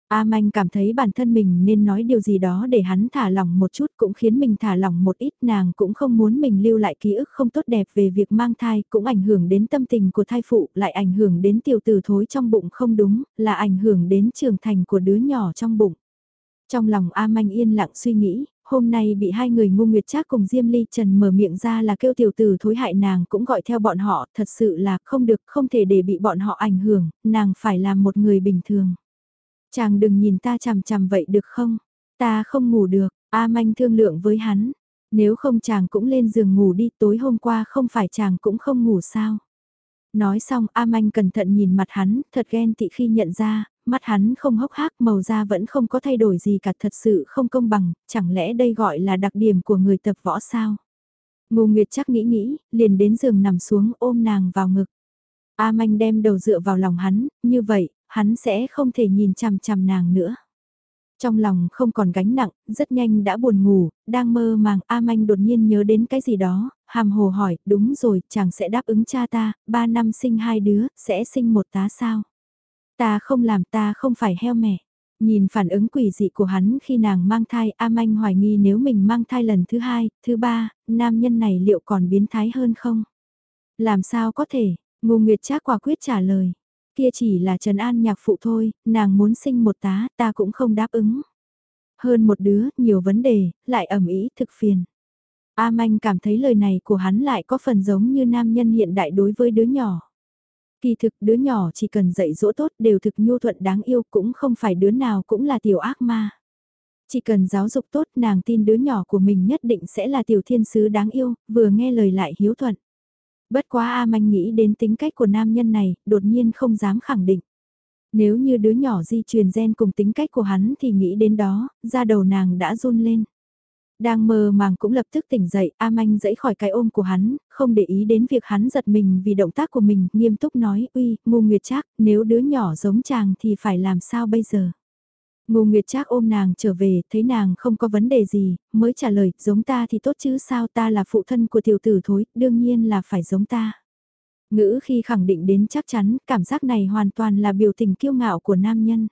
A Manh cảm thấy bản thân mình nên nói điều gì đó để hắn thả lỏng một chút cũng khiến mình thả lỏng một ít nàng cũng không muốn mình lưu lại ký ức không tốt đẹp về việc mang thai cũng ảnh hưởng đến tâm tình của thai phụ lại ảnh hưởng đến tiểu tử thối trong bụng không đúng là ảnh hưởng đến trưởng thành của đứa nhỏ trong bụng. Trong lòng A Manh yên lặng suy nghĩ, hôm nay bị hai người ngu nguyệt trác cùng Diêm Ly Trần mở miệng ra là kêu tiểu tử thối hại nàng cũng gọi theo bọn họ, thật sự là không được, không thể để bị bọn họ ảnh hưởng, nàng phải làm một người bình thường. Chàng đừng nhìn ta chằm chằm vậy được không? Ta không ngủ được, A Manh thương lượng với hắn. Nếu không chàng cũng lên giường ngủ đi tối hôm qua không phải chàng cũng không ngủ sao? Nói xong A Manh cẩn thận nhìn mặt hắn, thật ghen tị khi nhận ra, mắt hắn không hốc hác màu da vẫn không có thay đổi gì cả thật sự không công bằng, chẳng lẽ đây gọi là đặc điểm của người tập võ sao? Ngô Nguyệt chắc nghĩ nghĩ, liền đến giường nằm xuống ôm nàng vào ngực. A Manh đem đầu dựa vào lòng hắn, như vậy, hắn sẽ không thể nhìn chằm chằm nàng nữa. Trong lòng không còn gánh nặng, rất nhanh đã buồn ngủ, đang mơ màng A Manh đột nhiên nhớ đến cái gì đó, hàm hồ hỏi, đúng rồi, chàng sẽ đáp ứng cha ta, ba năm sinh hai đứa, sẽ sinh một tá sao? Ta không làm ta không phải heo mẹ. Nhìn phản ứng quỷ dị của hắn khi nàng mang thai, A Manh hoài nghi nếu mình mang thai lần thứ hai, thứ ba, nam nhân này liệu còn biến thái hơn không? Làm sao có thể, Ngô Nguyệt Trác quả quyết trả lời. Kia chỉ là Trần An nhạc phụ thôi, nàng muốn sinh một tá, ta cũng không đáp ứng. Hơn một đứa, nhiều vấn đề, lại ẩm ý thực phiền. A Manh cảm thấy lời này của hắn lại có phần giống như nam nhân hiện đại đối với đứa nhỏ. Kỳ thực đứa nhỏ chỉ cần dạy dỗ tốt đều thực nhu thuận đáng yêu cũng không phải đứa nào cũng là tiểu ác ma. Chỉ cần giáo dục tốt nàng tin đứa nhỏ của mình nhất định sẽ là tiểu thiên sứ đáng yêu, vừa nghe lời lại hiếu thuận. Bất quá A Manh nghĩ đến tính cách của nam nhân này, đột nhiên không dám khẳng định. Nếu như đứa nhỏ di truyền gen cùng tính cách của hắn thì nghĩ đến đó, da đầu nàng đã run lên. Đang mơ màng cũng lập tức tỉnh dậy, A Manh dẫy khỏi cái ôm của hắn, không để ý đến việc hắn giật mình vì động tác của mình, nghiêm túc nói, uy, ngu nguyệt chắc, nếu đứa nhỏ giống chàng thì phải làm sao bây giờ? Ngô Nguyệt Trác ôm nàng trở về, thấy nàng không có vấn đề gì, mới trả lời, giống ta thì tốt chứ sao ta là phụ thân của tiểu tử thối, đương nhiên là phải giống ta. Ngữ khi khẳng định đến chắc chắn, cảm giác này hoàn toàn là biểu tình kiêu ngạo của nam nhân.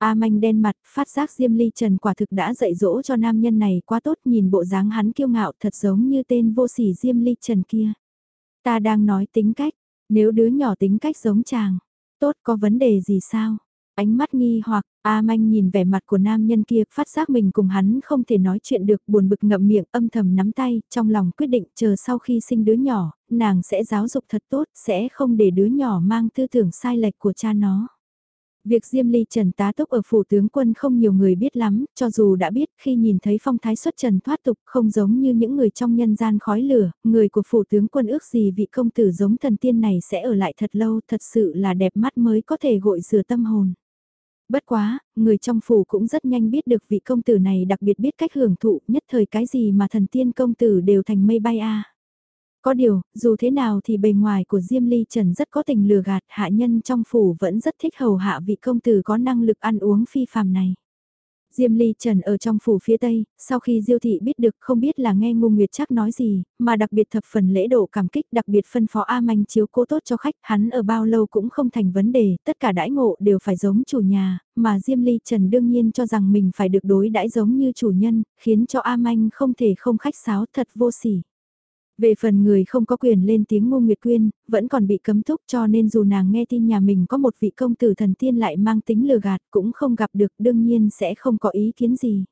A manh đen mặt, phát giác Diêm Ly Trần quả thực đã dạy dỗ cho nam nhân này quá tốt nhìn bộ dáng hắn kiêu ngạo thật giống như tên vô sỉ Diêm Ly Trần kia. Ta đang nói tính cách, nếu đứa nhỏ tính cách giống chàng, tốt có vấn đề gì sao? Ánh mắt nghi hoặc, A Manh nhìn vẻ mặt của nam nhân kia, phát giác mình cùng hắn không thể nói chuyện được, buồn bực ngậm miệng, âm thầm nắm tay, trong lòng quyết định chờ sau khi sinh đứa nhỏ, nàng sẽ giáo dục thật tốt, sẽ không để đứa nhỏ mang tư tưởng sai lệch của cha nó. Việc Diêm Ly Trần tá túc ở phủ tướng quân không nhiều người biết lắm, cho dù đã biết khi nhìn thấy phong thái xuất trần thoát tục không giống như những người trong nhân gian khói lửa, người của phủ tướng quân ước gì vị công tử giống thần tiên này sẽ ở lại thật lâu thật sự là đẹp mắt mới có thể gội rửa tâm hồn. Bất quá, người trong phủ cũng rất nhanh biết được vị công tử này đặc biệt biết cách hưởng thụ nhất thời cái gì mà thần tiên công tử đều thành mây bay a. Có điều, dù thế nào thì bề ngoài của Diêm Ly Trần rất có tình lừa gạt hạ nhân trong phủ vẫn rất thích hầu hạ vị công tử có năng lực ăn uống phi phàm này. Diêm Ly Trần ở trong phủ phía Tây, sau khi Diêu Thị biết được không biết là nghe Ngô Nguyệt chắc nói gì, mà đặc biệt thập phần lễ độ cảm kích đặc biệt phân phó A Manh chiếu cố tốt cho khách, hắn ở bao lâu cũng không thành vấn đề, tất cả đãi ngộ đều phải giống chủ nhà, mà Diêm Ly Trần đương nhiên cho rằng mình phải được đối đãi giống như chủ nhân, khiến cho A Manh không thể không khách sáo thật vô sỉ. Về phần người không có quyền lên tiếng Ngô Nguyệt Quyên, vẫn còn bị cấm thúc cho nên dù nàng nghe tin nhà mình có một vị công tử thần tiên lại mang tính lừa gạt cũng không gặp được đương nhiên sẽ không có ý kiến gì.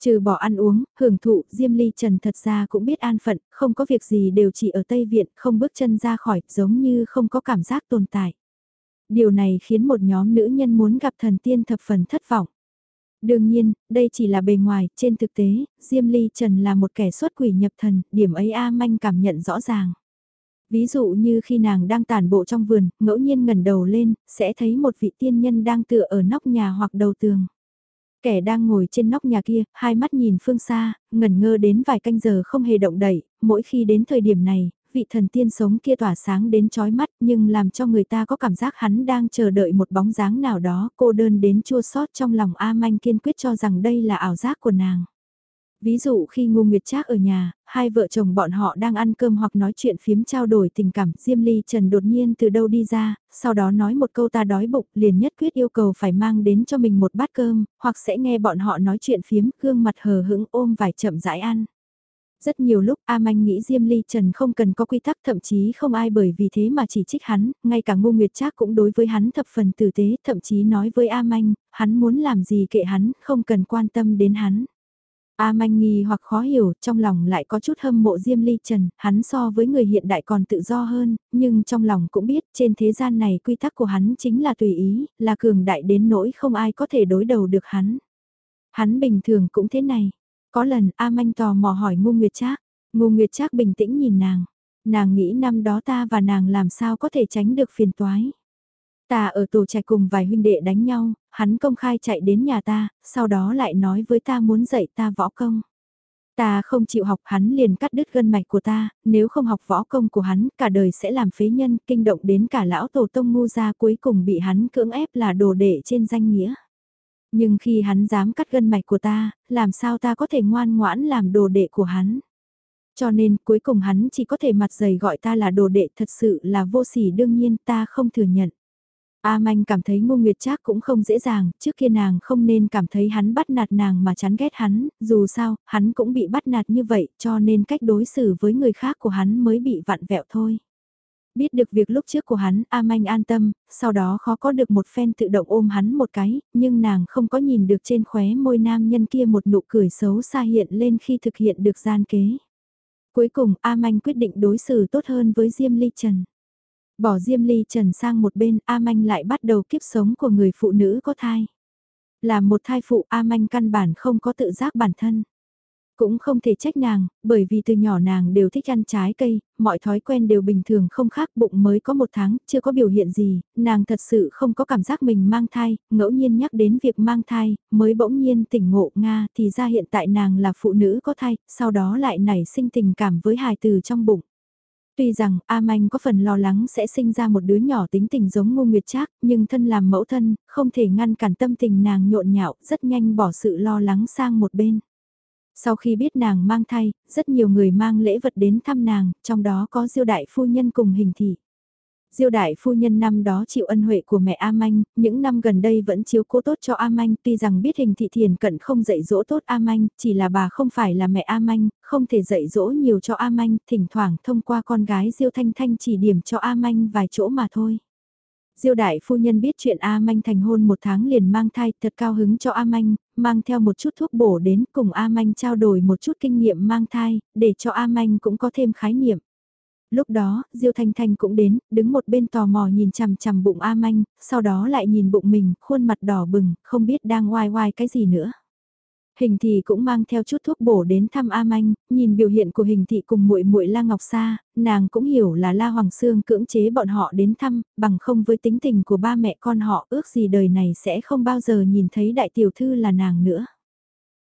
Trừ bỏ ăn uống, hưởng thụ, Diêm Ly Trần thật ra cũng biết an phận, không có việc gì đều chỉ ở Tây Viện, không bước chân ra khỏi, giống như không có cảm giác tồn tại. Điều này khiến một nhóm nữ nhân muốn gặp thần tiên thập phần thất vọng. Đương nhiên, đây chỉ là bề ngoài, trên thực tế, Diêm Ly Trần là một kẻ xuất quỷ nhập thần, điểm ấy A Manh cảm nhận rõ ràng. Ví dụ như khi nàng đang tản bộ trong vườn, ngẫu nhiên ngẩn đầu lên, sẽ thấy một vị tiên nhân đang tựa ở nóc nhà hoặc đầu tường. Kẻ đang ngồi trên nóc nhà kia, hai mắt nhìn phương xa, ngẩn ngơ đến vài canh giờ không hề động đậy, mỗi khi đến thời điểm này, vị thần tiên sống kia tỏa sáng đến chói mắt nhưng làm cho người ta có cảm giác hắn đang chờ đợi một bóng dáng nào đó cô đơn đến chua sót trong lòng A Manh kiên quyết cho rằng đây là ảo giác của nàng. Ví dụ khi Ngô Nguyệt Trác ở nhà, hai vợ chồng bọn họ đang ăn cơm hoặc nói chuyện phiếm trao đổi tình cảm, Diêm Ly Trần đột nhiên từ đâu đi ra, sau đó nói một câu ta đói bụng, liền nhất quyết yêu cầu phải mang đến cho mình một bát cơm, hoặc sẽ nghe bọn họ nói chuyện phiếm, gương mặt hờ hững ôm vài chậm rãi ăn. Rất nhiều lúc A Manh nghĩ Diêm Ly Trần không cần có quy tắc thậm chí không ai bởi vì thế mà chỉ trích hắn, ngay cả Ngô Nguyệt Trác cũng đối với hắn thập phần tử tế, thậm chí nói với A Manh, hắn muốn làm gì kệ hắn, không cần quan tâm đến hắn. A manh nghi hoặc khó hiểu, trong lòng lại có chút hâm mộ Diêm Ly Trần, hắn so với người hiện đại còn tự do hơn, nhưng trong lòng cũng biết trên thế gian này quy tắc của hắn chính là tùy ý, là cường đại đến nỗi không ai có thể đối đầu được hắn. Hắn bình thường cũng thế này. Có lần A manh tò mò hỏi Ngô Nguyệt Trác, Ngô Nguyệt Trác bình tĩnh nhìn nàng, nàng nghĩ năm đó ta và nàng làm sao có thể tránh được phiền toái. Ta ở tổ trạch cùng vài huynh đệ đánh nhau, hắn công khai chạy đến nhà ta, sau đó lại nói với ta muốn dạy ta võ công. Ta không chịu học hắn liền cắt đứt gân mạch của ta, nếu không học võ công của hắn cả đời sẽ làm phế nhân, kinh động đến cả lão tổ tông ngu gia cuối cùng bị hắn cưỡng ép là đồ đệ trên danh nghĩa. Nhưng khi hắn dám cắt gân mạch của ta, làm sao ta có thể ngoan ngoãn làm đồ đệ của hắn. Cho nên cuối cùng hắn chỉ có thể mặt dày gọi ta là đồ đệ thật sự là vô sỉ đương nhiên ta không thừa nhận. A Manh cảm thấy Ngô Nguyệt Trác cũng không dễ dàng, trước kia nàng không nên cảm thấy hắn bắt nạt nàng mà chán ghét hắn, dù sao, hắn cũng bị bắt nạt như vậy, cho nên cách đối xử với người khác của hắn mới bị vặn vẹo thôi. Biết được việc lúc trước của hắn, A Manh an tâm, sau đó khó có được một phen tự động ôm hắn một cái, nhưng nàng không có nhìn được trên khóe môi nam nhân kia một nụ cười xấu xa hiện lên khi thực hiện được gian kế. Cuối cùng, A Manh quyết định đối xử tốt hơn với Diêm Ly Trần. Bỏ Diêm Ly Trần sang một bên, A Manh lại bắt đầu kiếp sống của người phụ nữ có thai. Là một thai phụ A Manh căn bản không có tự giác bản thân. Cũng không thể trách nàng, bởi vì từ nhỏ nàng đều thích ăn trái cây, mọi thói quen đều bình thường không khác bụng mới có một tháng, chưa có biểu hiện gì, nàng thật sự không có cảm giác mình mang thai, ngẫu nhiên nhắc đến việc mang thai, mới bỗng nhiên tỉnh ngộ Nga thì ra hiện tại nàng là phụ nữ có thai, sau đó lại nảy sinh tình cảm với hài từ trong bụng. Tuy rằng A Manh có phần lo lắng sẽ sinh ra một đứa nhỏ tính tình giống Ngô Nguyệt Trác, nhưng thân làm mẫu thân, không thể ngăn cản tâm tình nàng nhộn nhạo, rất nhanh bỏ sự lo lắng sang một bên. Sau khi biết nàng mang thai, rất nhiều người mang lễ vật đến thăm nàng, trong đó có diêu đại phu nhân cùng hình thị. Diêu đại phu nhân năm đó chịu ân huệ của mẹ A Manh, những năm gần đây vẫn chiếu cố tốt cho A Manh, tuy rằng biết hình thị thiền cận không dạy dỗ tốt A Manh, chỉ là bà không phải là mẹ A Manh, không thể dạy dỗ nhiều cho A Manh, thỉnh thoảng thông qua con gái Diêu Thanh Thanh chỉ điểm cho A Manh vài chỗ mà thôi. Diêu đại phu nhân biết chuyện A Manh thành hôn một tháng liền mang thai thật cao hứng cho A Manh, mang theo một chút thuốc bổ đến cùng A Manh trao đổi một chút kinh nghiệm mang thai, để cho A Manh cũng có thêm khái niệm. Lúc đó, Diêu Thanh Thanh cũng đến, đứng một bên tò mò nhìn chằm chằm bụng A Manh, sau đó lại nhìn bụng mình, khuôn mặt đỏ bừng, không biết đang oai oai cái gì nữa. Hình thị cũng mang theo chút thuốc bổ đến thăm A Manh, nhìn biểu hiện của hình thị cùng muội muội La Ngọc Sa, nàng cũng hiểu là La Hoàng Sương cưỡng chế bọn họ đến thăm, bằng không với tính tình của ba mẹ con họ ước gì đời này sẽ không bao giờ nhìn thấy đại tiểu thư là nàng nữa.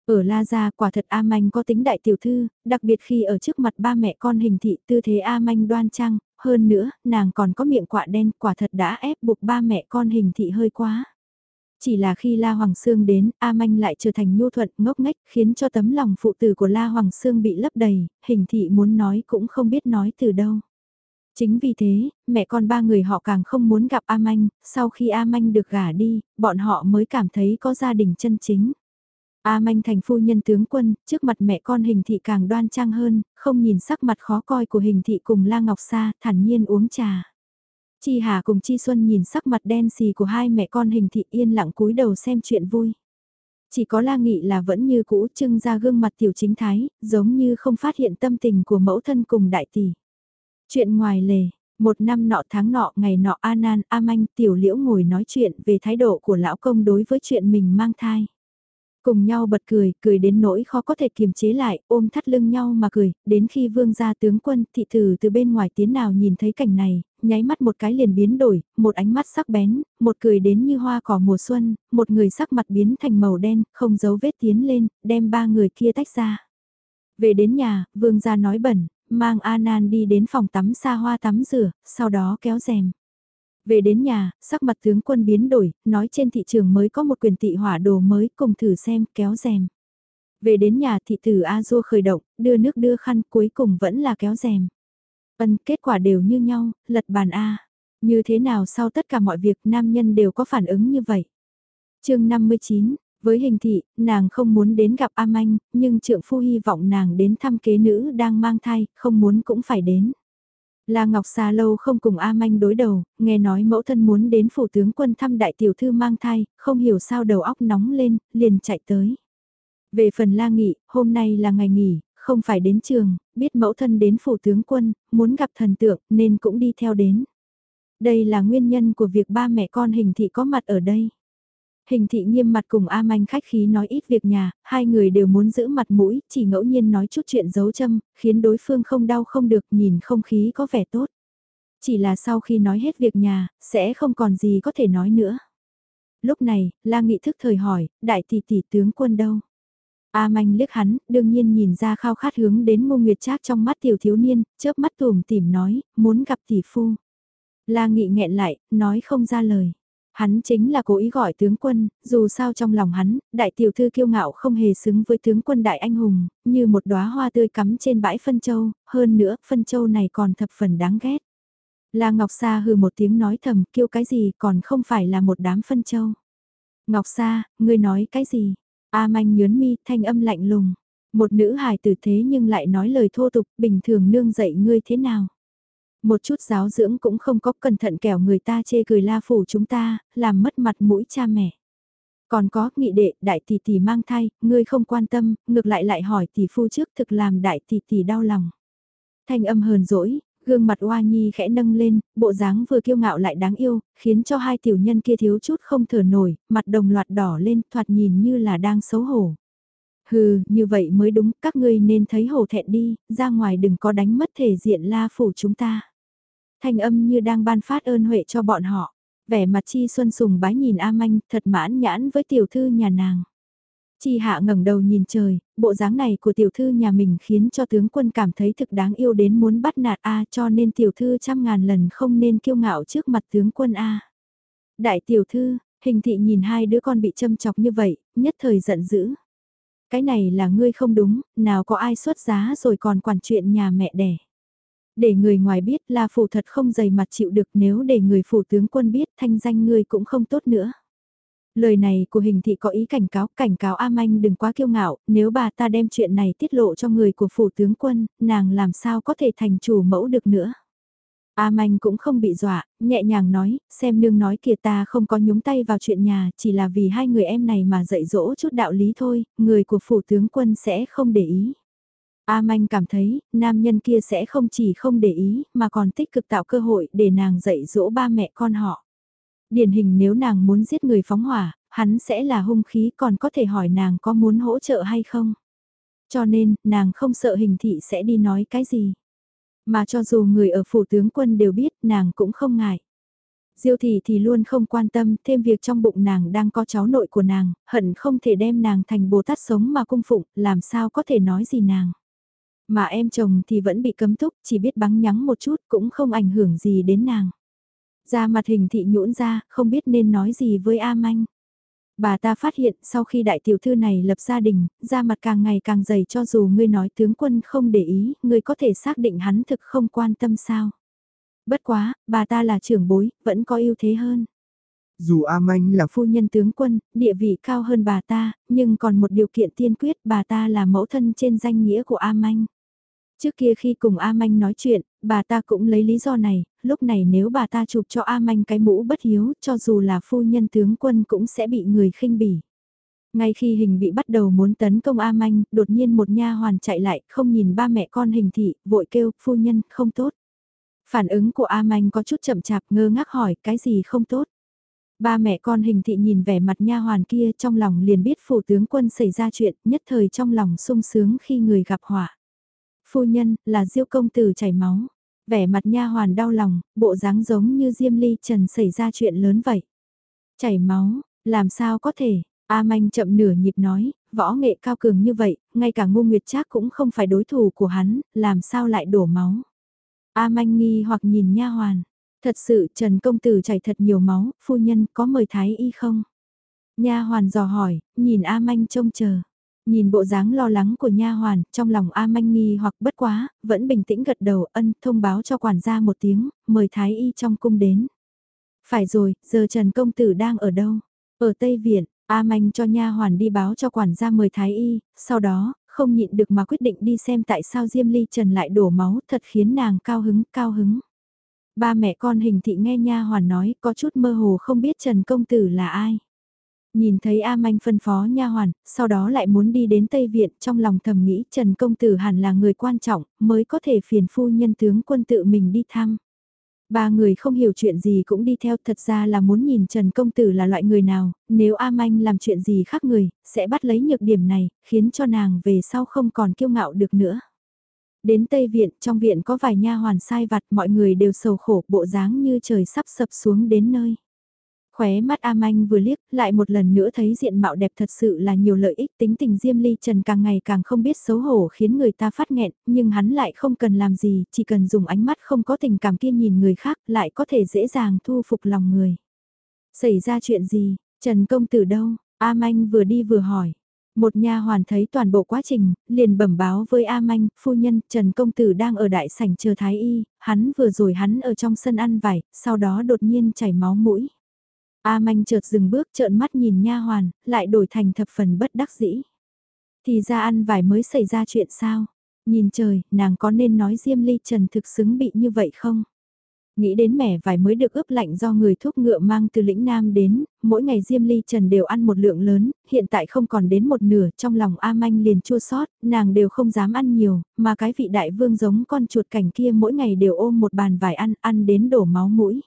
Ở La Gia quả thật A Manh có tính đại tiểu thư, đặc biệt khi ở trước mặt ba mẹ con hình thị tư thế A Manh đoan trang, hơn nữa, nàng còn có miệng quạ đen quả thật đã ép buộc ba mẹ con hình thị hơi quá. Chỉ là khi La Hoàng Sương đến, A Manh lại trở thành nhu thuận ngốc nghếch khiến cho tấm lòng phụ tử của La Hoàng Sương bị lấp đầy, hình thị muốn nói cũng không biết nói từ đâu. Chính vì thế, mẹ con ba người họ càng không muốn gặp A Manh, sau khi A Manh được gả đi, bọn họ mới cảm thấy có gia đình chân chính. A Manh thành phu nhân tướng quân, trước mặt mẹ con hình thị càng đoan trang hơn, không nhìn sắc mặt khó coi của hình thị cùng La Ngọc Sa, thản nhiên uống trà. Chi Hà cùng Chi Xuân nhìn sắc mặt đen xì của hai mẹ con hình thị yên lặng cúi đầu xem chuyện vui. Chỉ có La Nghị là vẫn như cũ trưng ra gương mặt tiểu chính thái, giống như không phát hiện tâm tình của mẫu thân cùng đại tỷ. Chuyện ngoài lề, Một năm nọ tháng nọ ngày nọ A Nan, A Manh, Tiểu Liễu ngồi nói chuyện về thái độ của lão công đối với chuyện mình mang thai. Cùng nhau bật cười, cười đến nỗi khó có thể kiềm chế lại, ôm thắt lưng nhau mà cười, đến khi vương gia tướng quân thị thử từ bên ngoài tiến nào nhìn thấy cảnh này, nháy mắt một cái liền biến đổi, một ánh mắt sắc bén, một cười đến như hoa cỏ mùa xuân, một người sắc mặt biến thành màu đen, không giấu vết tiến lên, đem ba người kia tách ra. Về đến nhà, vương gia nói bẩn, mang A Nan đi đến phòng tắm xa hoa tắm rửa, sau đó kéo rèm. Về đến nhà, sắc mặt tướng quân biến đổi, nói trên thị trường mới có một quyền tị hỏa đồ mới cùng thử xem, kéo rèm. Về đến nhà thị tử A Dua khởi động, đưa nước đưa khăn cuối cùng vẫn là kéo rèm. Vân kết quả đều như nhau, lật bàn A. Như thế nào sau tất cả mọi việc nam nhân đều có phản ứng như vậy. chương 59, với hình thị, nàng không muốn đến gặp A Manh, nhưng trượng phu hy vọng nàng đến thăm kế nữ đang mang thai, không muốn cũng phải đến. La Ngọc xa lâu không cùng A Manh đối đầu, nghe nói mẫu thân muốn đến phủ tướng quân thăm đại tiểu thư mang thai, không hiểu sao đầu óc nóng lên, liền chạy tới. Về phần La Nghị, hôm nay là ngày nghỉ, không phải đến trường, biết mẫu thân đến phủ tướng quân, muốn gặp thần tượng nên cũng đi theo đến. Đây là nguyên nhân của việc ba mẹ con hình thị có mặt ở đây. Hình thị nghiêm mặt cùng A Manh khách khí nói ít việc nhà, hai người đều muốn giữ mặt mũi, chỉ ngẫu nhiên nói chút chuyện giấu châm, khiến đối phương không đau không được nhìn không khí có vẻ tốt. Chỉ là sau khi nói hết việc nhà, sẽ không còn gì có thể nói nữa. Lúc này, La Nghị thức thời hỏi, đại tỷ tỷ tướng quân đâu? A Manh liếc hắn, đương nhiên nhìn ra khao khát hướng đến ngô nguyệt trác trong mắt tiểu thiếu niên, chớp mắt tùm tìm nói, muốn gặp tỷ phu. La Nghị nghẹn lại, nói không ra lời. Hắn chính là cố ý gọi tướng quân, dù sao trong lòng hắn, đại tiểu thư kiêu ngạo không hề xứng với tướng quân đại anh hùng, như một đóa hoa tươi cắm trên bãi phân châu, hơn nữa, phân châu này còn thập phần đáng ghét. La Ngọc Sa hừ một tiếng nói thầm, kêu cái gì còn không phải là một đám phân châu. Ngọc Sa, ngươi nói cái gì? A manh nhớn mi, thanh âm lạnh lùng. Một nữ hài tử thế nhưng lại nói lời thô tục, bình thường nương dạy ngươi thế nào? Một chút giáo dưỡng cũng không có cẩn thận kẻo người ta chê cười la phủ chúng ta, làm mất mặt mũi cha mẹ. Còn có, nghị đệ, đại tỷ tỷ mang thai, ngươi không quan tâm, ngược lại lại hỏi tỷ phu trước thực làm đại tỷ tỷ đau lòng. Thanh âm hờn dỗi, gương mặt oa nhi khẽ nâng lên, bộ dáng vừa kiêu ngạo lại đáng yêu, khiến cho hai tiểu nhân kia thiếu chút không thở nổi, mặt đồng loạt đỏ lên, thoạt nhìn như là đang xấu hổ. Hừ, như vậy mới đúng, các ngươi nên thấy hổ thẹn đi, ra ngoài đừng có đánh mất thể diện la phủ chúng ta thanh âm như đang ban phát ơn huệ cho bọn họ. Vẻ mặt Chi Xuân sùng bái nhìn A Manh, thật mãn nhãn với tiểu thư nhà nàng. Chi hạ ngẩng đầu nhìn trời, bộ dáng này của tiểu thư nhà mình khiến cho tướng quân cảm thấy thực đáng yêu đến muốn bắt nạt A cho nên tiểu thư trăm ngàn lần không nên kiêu ngạo trước mặt tướng quân A. Đại tiểu thư, hình thị nhìn hai đứa con bị châm chọc như vậy, nhất thời giận dữ. Cái này là ngươi không đúng, nào có ai xuất giá rồi còn quản chuyện nhà mẹ đẻ. Để người ngoài biết là phủ thật không dày mặt chịu được nếu để người phủ tướng quân biết thanh danh ngươi cũng không tốt nữa. Lời này của hình thị có ý cảnh cáo, cảnh cáo A Manh đừng quá kiêu ngạo, nếu bà ta đem chuyện này tiết lộ cho người của phủ tướng quân, nàng làm sao có thể thành chủ mẫu được nữa. A Manh cũng không bị dọa, nhẹ nhàng nói, xem nương nói kìa ta không có nhúng tay vào chuyện nhà, chỉ là vì hai người em này mà dạy dỗ chút đạo lý thôi, người của phủ tướng quân sẽ không để ý. A Manh cảm thấy, nam nhân kia sẽ không chỉ không để ý, mà còn tích cực tạo cơ hội để nàng dạy dỗ ba mẹ con họ. Điển hình nếu nàng muốn giết người phóng hỏa, hắn sẽ là hung khí còn có thể hỏi nàng có muốn hỗ trợ hay không. Cho nên, nàng không sợ hình thị sẽ đi nói cái gì. Mà cho dù người ở phủ tướng quân đều biết, nàng cũng không ngại. Diêu thị thì luôn không quan tâm, thêm việc trong bụng nàng đang có cháu nội của nàng, hận không thể đem nàng thành Bồ Tát sống mà cung phụng, làm sao có thể nói gì nàng. Mà em chồng thì vẫn bị cấm túc, chỉ biết bắn nhắng một chút cũng không ảnh hưởng gì đến nàng. Ra mặt hình thị nhũn ra, không biết nên nói gì với A Manh. Bà ta phát hiện sau khi đại tiểu thư này lập gia đình, da mặt càng ngày càng dày cho dù ngươi nói tướng quân không để ý, ngươi có thể xác định hắn thực không quan tâm sao. Bất quá, bà ta là trưởng bối, vẫn có ưu thế hơn. Dù A Manh là phu nhân tướng quân, địa vị cao hơn bà ta, nhưng còn một điều kiện tiên quyết bà ta là mẫu thân trên danh nghĩa của A Manh. Trước kia khi cùng A Manh nói chuyện, bà ta cũng lấy lý do này, lúc này nếu bà ta chụp cho A Manh cái mũ bất hiếu, cho dù là phu nhân tướng quân cũng sẽ bị người khinh bỉ. Ngay khi hình bị bắt đầu muốn tấn công A Manh, đột nhiên một nha hoàn chạy lại, không nhìn ba mẹ con hình thị, vội kêu, phu nhân, không tốt. Phản ứng của A Manh có chút chậm chạp ngơ ngác hỏi cái gì không tốt. Ba mẹ con hình thị nhìn vẻ mặt nha hoàn kia trong lòng liền biết phủ tướng quân xảy ra chuyện nhất thời trong lòng sung sướng khi người gặp họa. Phu nhân là diêu công tử chảy máu. Vẻ mặt nha hoàn đau lòng, bộ dáng giống như Diêm Ly Trần xảy ra chuyện lớn vậy. Chảy máu, làm sao có thể, A Manh chậm nửa nhịp nói, võ nghệ cao cường như vậy, ngay cả ngô nguyệt trác cũng không phải đối thủ của hắn, làm sao lại đổ máu. A Manh nghi hoặc nhìn nha hoàn, thật sự Trần Công Tử chảy thật nhiều máu, phu nhân có mời thái y không? Nha hoàn dò hỏi, nhìn A Manh trông chờ. Nhìn bộ dáng lo lắng của nha hoàn, trong lòng A Manh nghi hoặc bất quá, vẫn bình tĩnh gật đầu ân thông báo cho quản gia một tiếng, mời thái y trong cung đến. Phải rồi, giờ Trần Công Tử đang ở đâu? Ở Tây Viện, A Manh cho nha hoàn đi báo cho quản gia mời thái y, sau đó, không nhịn được mà quyết định đi xem tại sao Diêm Ly Trần lại đổ máu thật khiến nàng cao hứng, cao hứng. Ba mẹ con hình thị nghe nha hoàn nói có chút mơ hồ không biết Trần Công Tử là ai. Nhìn thấy A Manh phân phó nha hoàn, sau đó lại muốn đi đến Tây Viện trong lòng thầm nghĩ Trần Công Tử hẳn là người quan trọng mới có thể phiền phu nhân tướng quân tự mình đi thăm. Ba người không hiểu chuyện gì cũng đi theo thật ra là muốn nhìn Trần Công Tử là loại người nào, nếu A Manh làm chuyện gì khác người, sẽ bắt lấy nhược điểm này, khiến cho nàng về sau không còn kiêu ngạo được nữa. Đến Tây Viện, trong viện có vài nha hoàn sai vặt mọi người đều sầu khổ bộ dáng như trời sắp sập xuống đến nơi. Khóe mắt A Manh vừa liếc, lại một lần nữa thấy diện mạo đẹp thật sự là nhiều lợi ích tính tình Diêm Ly Trần càng ngày càng không biết xấu hổ khiến người ta phát nghẹn, nhưng hắn lại không cần làm gì, chỉ cần dùng ánh mắt không có tình cảm kia nhìn người khác lại có thể dễ dàng thu phục lòng người. Xảy ra chuyện gì, Trần Công Tử đâu, A Manh vừa đi vừa hỏi. Một nha hoàn thấy toàn bộ quá trình, liền bẩm báo với A Manh, phu nhân, Trần Công Tử đang ở đại sảnh chờ Thái Y, hắn vừa rồi hắn ở trong sân ăn vải, sau đó đột nhiên chảy máu mũi. A manh chợt dừng bước trợn mắt nhìn nha hoàn, lại đổi thành thập phần bất đắc dĩ. Thì ra ăn vải mới xảy ra chuyện sao? Nhìn trời, nàng có nên nói Diêm Ly Trần thực xứng bị như vậy không? Nghĩ đến mẻ vải mới được ướp lạnh do người thuốc ngựa mang từ lĩnh Nam đến, mỗi ngày Diêm Ly Trần đều ăn một lượng lớn, hiện tại không còn đến một nửa, trong lòng A Manh liền chua sót, nàng đều không dám ăn nhiều, mà cái vị đại vương giống con chuột cảnh kia mỗi ngày đều ôm một bàn vải ăn, ăn đến đổ máu mũi.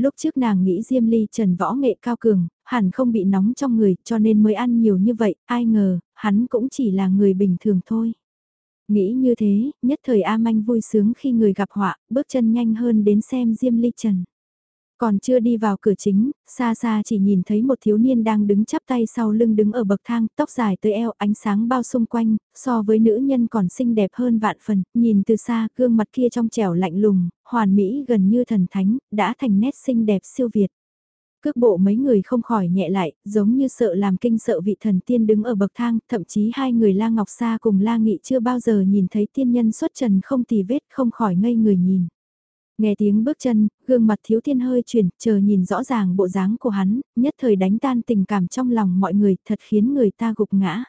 Lúc trước nàng nghĩ Diêm Ly Trần võ nghệ cao cường, hẳn không bị nóng trong người cho nên mới ăn nhiều như vậy, ai ngờ, hắn cũng chỉ là người bình thường thôi. Nghĩ như thế, nhất thời A Manh vui sướng khi người gặp họa, bước chân nhanh hơn đến xem Diêm Ly Trần. Còn chưa đi vào cửa chính, xa xa chỉ nhìn thấy một thiếu niên đang đứng chắp tay sau lưng đứng ở bậc thang, tóc dài tới eo, ánh sáng bao xung quanh, so với nữ nhân còn xinh đẹp hơn vạn phần, nhìn từ xa, gương mặt kia trong trẻo lạnh lùng, hoàn mỹ gần như thần thánh, đã thành nét xinh đẹp siêu việt. Cước bộ mấy người không khỏi nhẹ lại, giống như sợ làm kinh sợ vị thần tiên đứng ở bậc thang, thậm chí hai người La Ngọc Sa cùng La Nghị chưa bao giờ nhìn thấy tiên nhân xuất trần không tì vết không khỏi ngây người nhìn. Nghe tiếng bước chân, gương mặt thiếu thiên hơi chuyển, chờ nhìn rõ ràng bộ dáng của hắn, nhất thời đánh tan tình cảm trong lòng mọi người, thật khiến người ta gục ngã.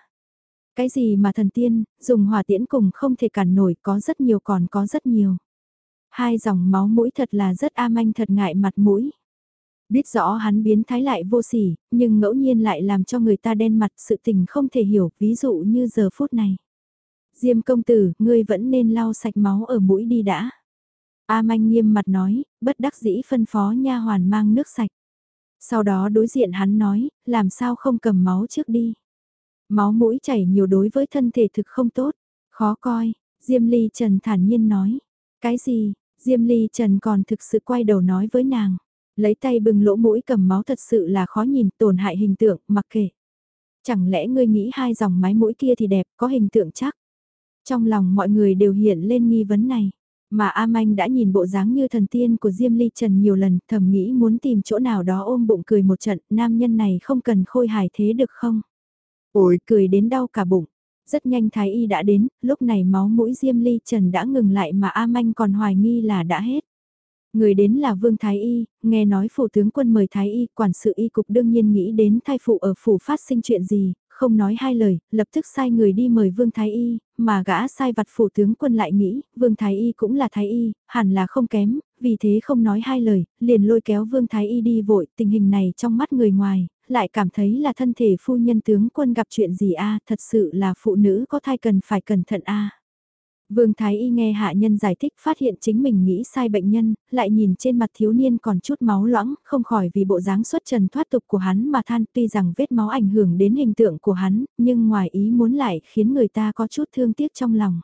Cái gì mà thần tiên, dùng hỏa tiễn cùng không thể cản nổi, có rất nhiều còn có rất nhiều. Hai dòng máu mũi thật là rất am anh thật ngại mặt mũi. Biết rõ hắn biến thái lại vô sỉ, nhưng ngẫu nhiên lại làm cho người ta đen mặt sự tình không thể hiểu, ví dụ như giờ phút này. Diêm công tử, ngươi vẫn nên lau sạch máu ở mũi đi đã. A Manh nghiêm mặt nói, bất đắc dĩ phân phó nha hoàn mang nước sạch. Sau đó đối diện hắn nói, làm sao không cầm máu trước đi. Máu mũi chảy nhiều đối với thân thể thực không tốt, khó coi, Diêm Ly Trần thản nhiên nói. Cái gì, Diêm Ly Trần còn thực sự quay đầu nói với nàng. Lấy tay bừng lỗ mũi cầm máu thật sự là khó nhìn, tổn hại hình tượng, mặc kệ. Chẳng lẽ ngươi nghĩ hai dòng mái mũi kia thì đẹp, có hình tượng chắc? Trong lòng mọi người đều hiện lên nghi vấn này. Mà A Manh đã nhìn bộ dáng như thần tiên của Diêm Ly Trần nhiều lần, thầm nghĩ muốn tìm chỗ nào đó ôm bụng cười một trận, nam nhân này không cần khôi hài thế được không? Ôi, cười đến đau cả bụng. Rất nhanh Thái Y đã đến, lúc này máu mũi Diêm Ly Trần đã ngừng lại mà A Manh còn hoài nghi là đã hết. Người đến là Vương Thái Y, nghe nói phủ tướng quân mời Thái Y, quản sự y cục đương nhiên nghĩ đến thai phụ ở phủ phát sinh chuyện gì, không nói hai lời, lập tức sai người đi mời Vương Thái Y, mà gã sai vặt phủ tướng quân lại nghĩ, Vương Thái Y cũng là Thái Y, hẳn là không kém, vì thế không nói hai lời, liền lôi kéo Vương Thái Y đi vội, tình hình này trong mắt người ngoài, lại cảm thấy là thân thể phu nhân tướng quân gặp chuyện gì a thật sự là phụ nữ có thai cần phải cẩn thận a. Vương Thái Y nghe hạ nhân giải thích phát hiện chính mình nghĩ sai bệnh nhân, lại nhìn trên mặt thiếu niên còn chút máu loãng, không khỏi vì bộ dáng xuất trần thoát tục của hắn mà than tuy rằng vết máu ảnh hưởng đến hình tượng của hắn, nhưng ngoài ý muốn lại khiến người ta có chút thương tiếc trong lòng.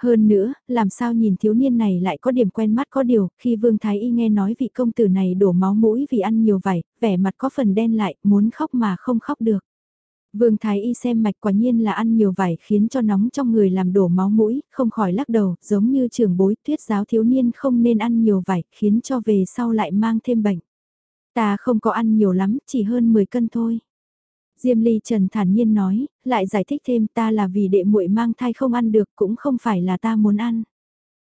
Hơn nữa, làm sao nhìn thiếu niên này lại có điểm quen mắt có điều, khi Vương Thái Y nghe nói vị công tử này đổ máu mũi vì ăn nhiều vải, vẻ mặt có phần đen lại, muốn khóc mà không khóc được. Vương Thái Y xem mạch quả nhiên là ăn nhiều vải khiến cho nóng trong người làm đổ máu mũi, không khỏi lắc đầu, giống như trường bối tuyết giáo thiếu niên không nên ăn nhiều vải, khiến cho về sau lại mang thêm bệnh. Ta không có ăn nhiều lắm, chỉ hơn 10 cân thôi. Diêm Ly Trần thản nhiên nói, lại giải thích thêm ta là vì đệ muội mang thai không ăn được cũng không phải là ta muốn ăn.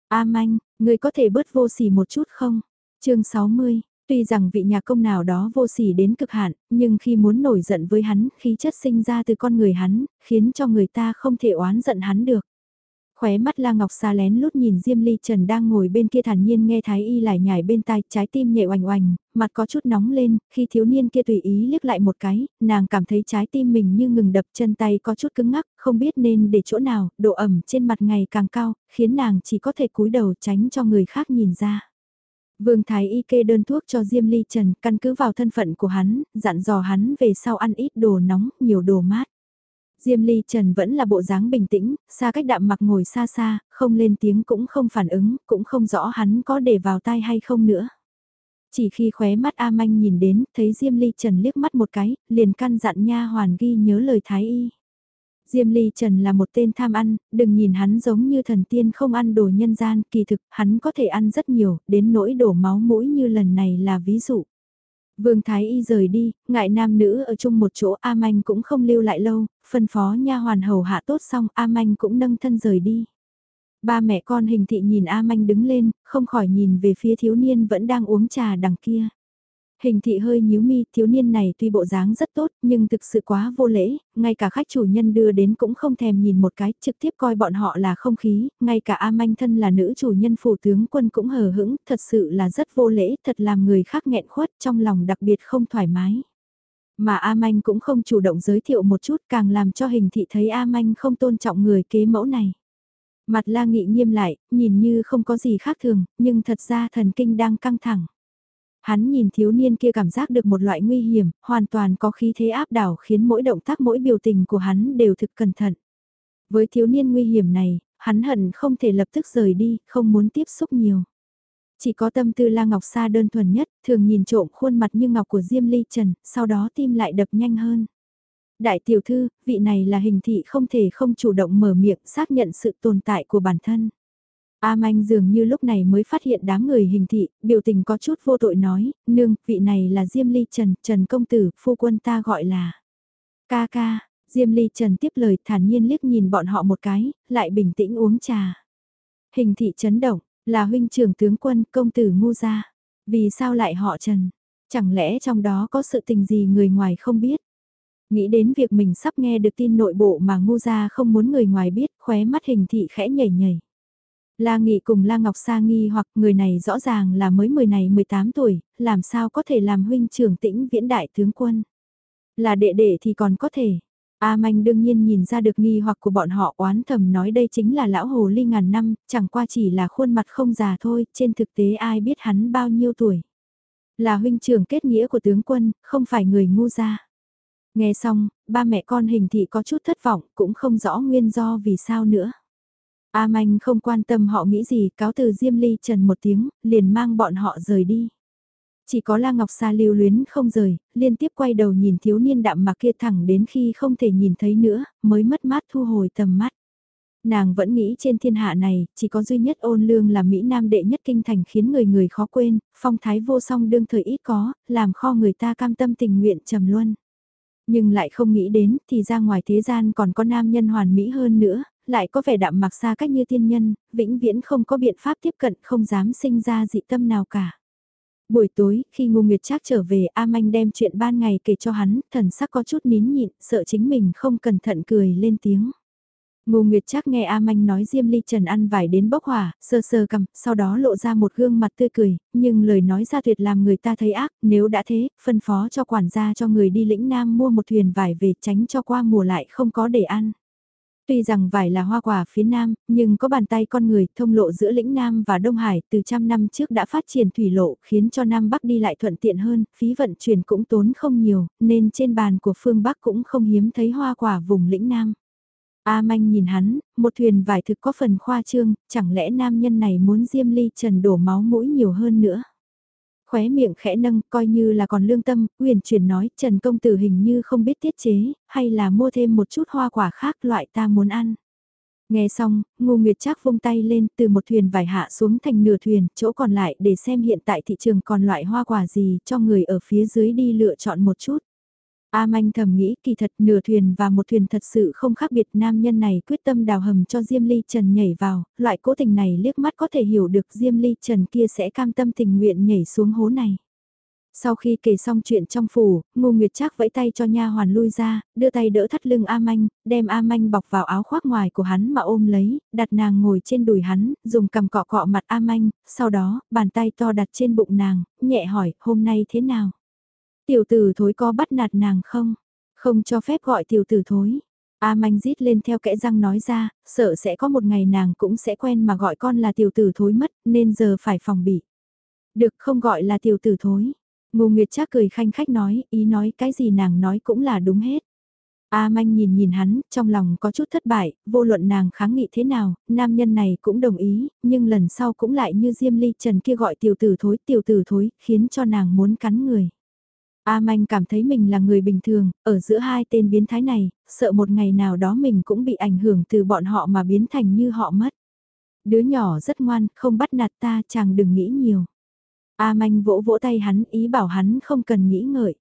A manh, người có thể bớt vô sỉ một chút không? chương 60, tuy rằng vị nhà công nào đó vô sỉ đến cực hạn, nhưng khi muốn nổi giận với hắn, khí chất sinh ra từ con người hắn, khiến cho người ta không thể oán giận hắn được. Khóe mắt La Ngọc xa lén lút nhìn Diêm Ly Trần đang ngồi bên kia thản nhiên nghe Thái Y lại nhảy bên tai, trái tim nhẹ oành oành, mặt có chút nóng lên, khi thiếu niên kia tùy ý liếc lại một cái, nàng cảm thấy trái tim mình như ngừng đập chân tay có chút cứng ngắc, không biết nên để chỗ nào, độ ẩm trên mặt ngày càng cao, khiến nàng chỉ có thể cúi đầu tránh cho người khác nhìn ra. Vương Thái Y kê đơn thuốc cho Diêm Ly Trần, căn cứ vào thân phận của hắn, dặn dò hắn về sau ăn ít đồ nóng, nhiều đồ mát. Diêm Ly Trần vẫn là bộ dáng bình tĩnh, xa cách đạm mặc ngồi xa xa, không lên tiếng cũng không phản ứng, cũng không rõ hắn có để vào tai hay không nữa. Chỉ khi khóe mắt A Manh nhìn đến, thấy Diêm Ly Trần liếc mắt một cái, liền căn dặn nha hoàn ghi nhớ lời Thái Y. Diêm Ly Trần là một tên tham ăn, đừng nhìn hắn giống như thần tiên không ăn đồ nhân gian, kỳ thực hắn có thể ăn rất nhiều, đến nỗi đổ máu mũi như lần này là ví dụ. Vương Thái Y rời đi, ngại nam nữ ở chung một chỗ A Manh cũng không lưu lại lâu, phân phó nha hoàn hầu hạ tốt xong A Manh cũng nâng thân rời đi. Ba mẹ con hình thị nhìn A Manh đứng lên, không khỏi nhìn về phía thiếu niên vẫn đang uống trà đằng kia. Hình thị hơi nhíu mi, thiếu niên này tuy bộ dáng rất tốt, nhưng thực sự quá vô lễ, ngay cả khách chủ nhân đưa đến cũng không thèm nhìn một cái, trực tiếp coi bọn họ là không khí, ngay cả A Manh thân là nữ chủ nhân phủ tướng quân cũng hờ hững, thật sự là rất vô lễ, thật làm người khác nghẹn khuất, trong lòng đặc biệt không thoải mái. Mà A Manh cũng không chủ động giới thiệu một chút, càng làm cho hình thị thấy A Manh không tôn trọng người kế mẫu này. Mặt la nghị nghiêm lại, nhìn như không có gì khác thường, nhưng thật ra thần kinh đang căng thẳng. Hắn nhìn thiếu niên kia cảm giác được một loại nguy hiểm, hoàn toàn có khí thế áp đảo khiến mỗi động tác mỗi biểu tình của hắn đều thực cẩn thận. Với thiếu niên nguy hiểm này, hắn hận không thể lập tức rời đi, không muốn tiếp xúc nhiều. Chỉ có tâm tư La Ngọc Sa đơn thuần nhất, thường nhìn trộm khuôn mặt như ngọc của Diêm Ly Trần, sau đó tim lại đập nhanh hơn. Đại tiểu thư, vị này là hình thị không thể không chủ động mở miệng xác nhận sự tồn tại của bản thân. A Manh dường như lúc này mới phát hiện đám người hình thị, biểu tình có chút vô tội nói, nương, vị này là Diêm Ly Trần, Trần Công Tử, phu quân ta gọi là. Ca ca, Diêm Ly Trần tiếp lời thản nhiên liếc nhìn bọn họ một cái, lại bình tĩnh uống trà. Hình thị chấn động, là huynh trưởng tướng quân, công tử ngu gia. Vì sao lại họ Trần? Chẳng lẽ trong đó có sự tình gì người ngoài không biết? Nghĩ đến việc mình sắp nghe được tin nội bộ mà ngu gia không muốn người ngoài biết, khóe mắt hình thị khẽ nhảy nhảy. La Nghị cùng La Ngọc Sa nghi hoặc người này rõ ràng là mới 10 này 18 tuổi, làm sao có thể làm huynh trưởng tĩnh viễn đại tướng quân. Là đệ đệ thì còn có thể. A Manh đương nhiên nhìn ra được nghi hoặc của bọn họ oán thầm nói đây chính là lão hồ ly ngàn năm, chẳng qua chỉ là khuôn mặt không già thôi, trên thực tế ai biết hắn bao nhiêu tuổi. Là huynh trưởng kết nghĩa của tướng quân, không phải người ngu ra. Nghe xong, ba mẹ con hình thị có chút thất vọng, cũng không rõ nguyên do vì sao nữa. A Manh không quan tâm họ nghĩ gì, cáo từ Diêm Ly Trần một tiếng, liền mang bọn họ rời đi. Chỉ có La Ngọc Sa lưu luyến không rời, liên tiếp quay đầu nhìn thiếu niên đạm mà kia thẳng đến khi không thể nhìn thấy nữa, mới mất mát thu hồi tầm mắt. Nàng vẫn nghĩ trên thiên hạ này, chỉ có duy nhất ôn lương là Mỹ Nam đệ nhất kinh thành khiến người người khó quên, phong thái vô song đương thời ít có, làm kho người ta cam tâm tình nguyện trầm luân. Nhưng lại không nghĩ đến thì ra ngoài thế gian còn có nam nhân hoàn mỹ hơn nữa, lại có vẻ đạm mặc xa cách như tiên nhân, vĩnh viễn không có biện pháp tiếp cận không dám sinh ra dị tâm nào cả. Buổi tối, khi Ngô Nguyệt Trác trở về, A Manh đem chuyện ban ngày kể cho hắn, thần sắc có chút nín nhịn, sợ chính mình không cẩn thận cười lên tiếng. Ngô Nguyệt Trác nghe A Manh nói Diêm Ly Trần ăn vải đến bốc hỏa, sơ sơ cầm, sau đó lộ ra một gương mặt tươi cười, nhưng lời nói ra tuyệt làm người ta thấy ác, nếu đã thế, phân phó cho quản gia cho người đi lĩnh Nam mua một thuyền vải về tránh cho qua mùa lại không có để ăn. Tuy rằng vải là hoa quả phía Nam, nhưng có bàn tay con người thông lộ giữa lĩnh Nam và Đông Hải từ trăm năm trước đã phát triển thủy lộ khiến cho Nam Bắc đi lại thuận tiện hơn, phí vận chuyển cũng tốn không nhiều, nên trên bàn của phương Bắc cũng không hiếm thấy hoa quả vùng lĩnh Nam. A Manh nhìn hắn, một thuyền vải thực có phần khoa trương, chẳng lẽ nam nhân này muốn Diêm Ly Trần đổ máu mũi nhiều hơn nữa. Khóe miệng khẽ nâng, coi như là còn lương tâm, uyển chuyển nói, Trần Công Tử hình như không biết tiết chế, hay là mua thêm một chút hoa quả khác loại ta muốn ăn. Nghe xong, Ngô Nguyệt Trác vung tay lên từ một thuyền vải hạ xuống thành nửa thuyền, chỗ còn lại để xem hiện tại thị trường còn loại hoa quả gì cho người ở phía dưới đi lựa chọn một chút. A Manh thầm nghĩ kỳ thật nửa thuyền và một thuyền thật sự không khác biệt nam nhân này quyết tâm đào hầm cho Diêm Ly Trần nhảy vào, loại cố tình này liếc mắt có thể hiểu được Diêm Ly Trần kia sẽ cam tâm tình nguyện nhảy xuống hố này. Sau khi kể xong chuyện trong phủ, Ngô Nguyệt Trác vẫy tay cho nha hoàn lui ra, đưa tay đỡ thắt lưng A Manh, đem A Manh bọc vào áo khoác ngoài của hắn mà ôm lấy, đặt nàng ngồi trên đùi hắn, dùng cầm cọ cọ mặt A Manh, sau đó, bàn tay to đặt trên bụng nàng, nhẹ hỏi, hôm nay thế nào? Tiểu tử thối có bắt nạt nàng không? Không cho phép gọi tiểu tử thối. A manh rít lên theo kẽ răng nói ra, sợ sẽ có một ngày nàng cũng sẽ quen mà gọi con là tiểu tử thối mất, nên giờ phải phòng bị. Được không gọi là tiểu tử thối. Ngô Nguyệt Trác cười khanh khách nói, ý nói cái gì nàng nói cũng là đúng hết. A manh nhìn nhìn hắn, trong lòng có chút thất bại, vô luận nàng kháng nghị thế nào, nam nhân này cũng đồng ý, nhưng lần sau cũng lại như Diêm Ly Trần kia gọi tiểu tử thối tiểu tử thối, khiến cho nàng muốn cắn người. A Manh cảm thấy mình là người bình thường, ở giữa hai tên biến thái này, sợ một ngày nào đó mình cũng bị ảnh hưởng từ bọn họ mà biến thành như họ mất. Đứa nhỏ rất ngoan, không bắt nạt ta, chàng đừng nghĩ nhiều. A Manh vỗ vỗ tay hắn, ý bảo hắn không cần nghĩ ngợi.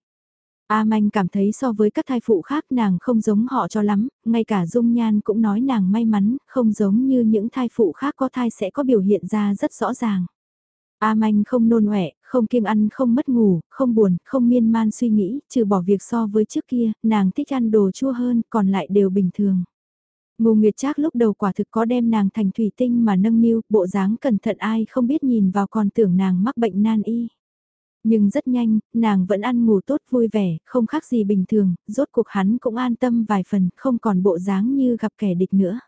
A Manh cảm thấy so với các thai phụ khác nàng không giống họ cho lắm, ngay cả Dung Nhan cũng nói nàng may mắn, không giống như những thai phụ khác có thai sẽ có biểu hiện ra rất rõ ràng. A Manh không nôn ọe, không kiêng ăn, không mất ngủ, không buồn, không miên man suy nghĩ, trừ bỏ việc so với trước kia, nàng thích ăn đồ chua hơn, còn lại đều bình thường. Ngô Nguyệt Trác lúc đầu quả thực có đem nàng thành thủy tinh mà nâng niu, bộ dáng cẩn thận ai không biết nhìn vào còn tưởng nàng mắc bệnh nan y. Nhưng rất nhanh, nàng vẫn ăn ngủ tốt vui vẻ, không khác gì bình thường, rốt cuộc hắn cũng an tâm vài phần, không còn bộ dáng như gặp kẻ địch nữa.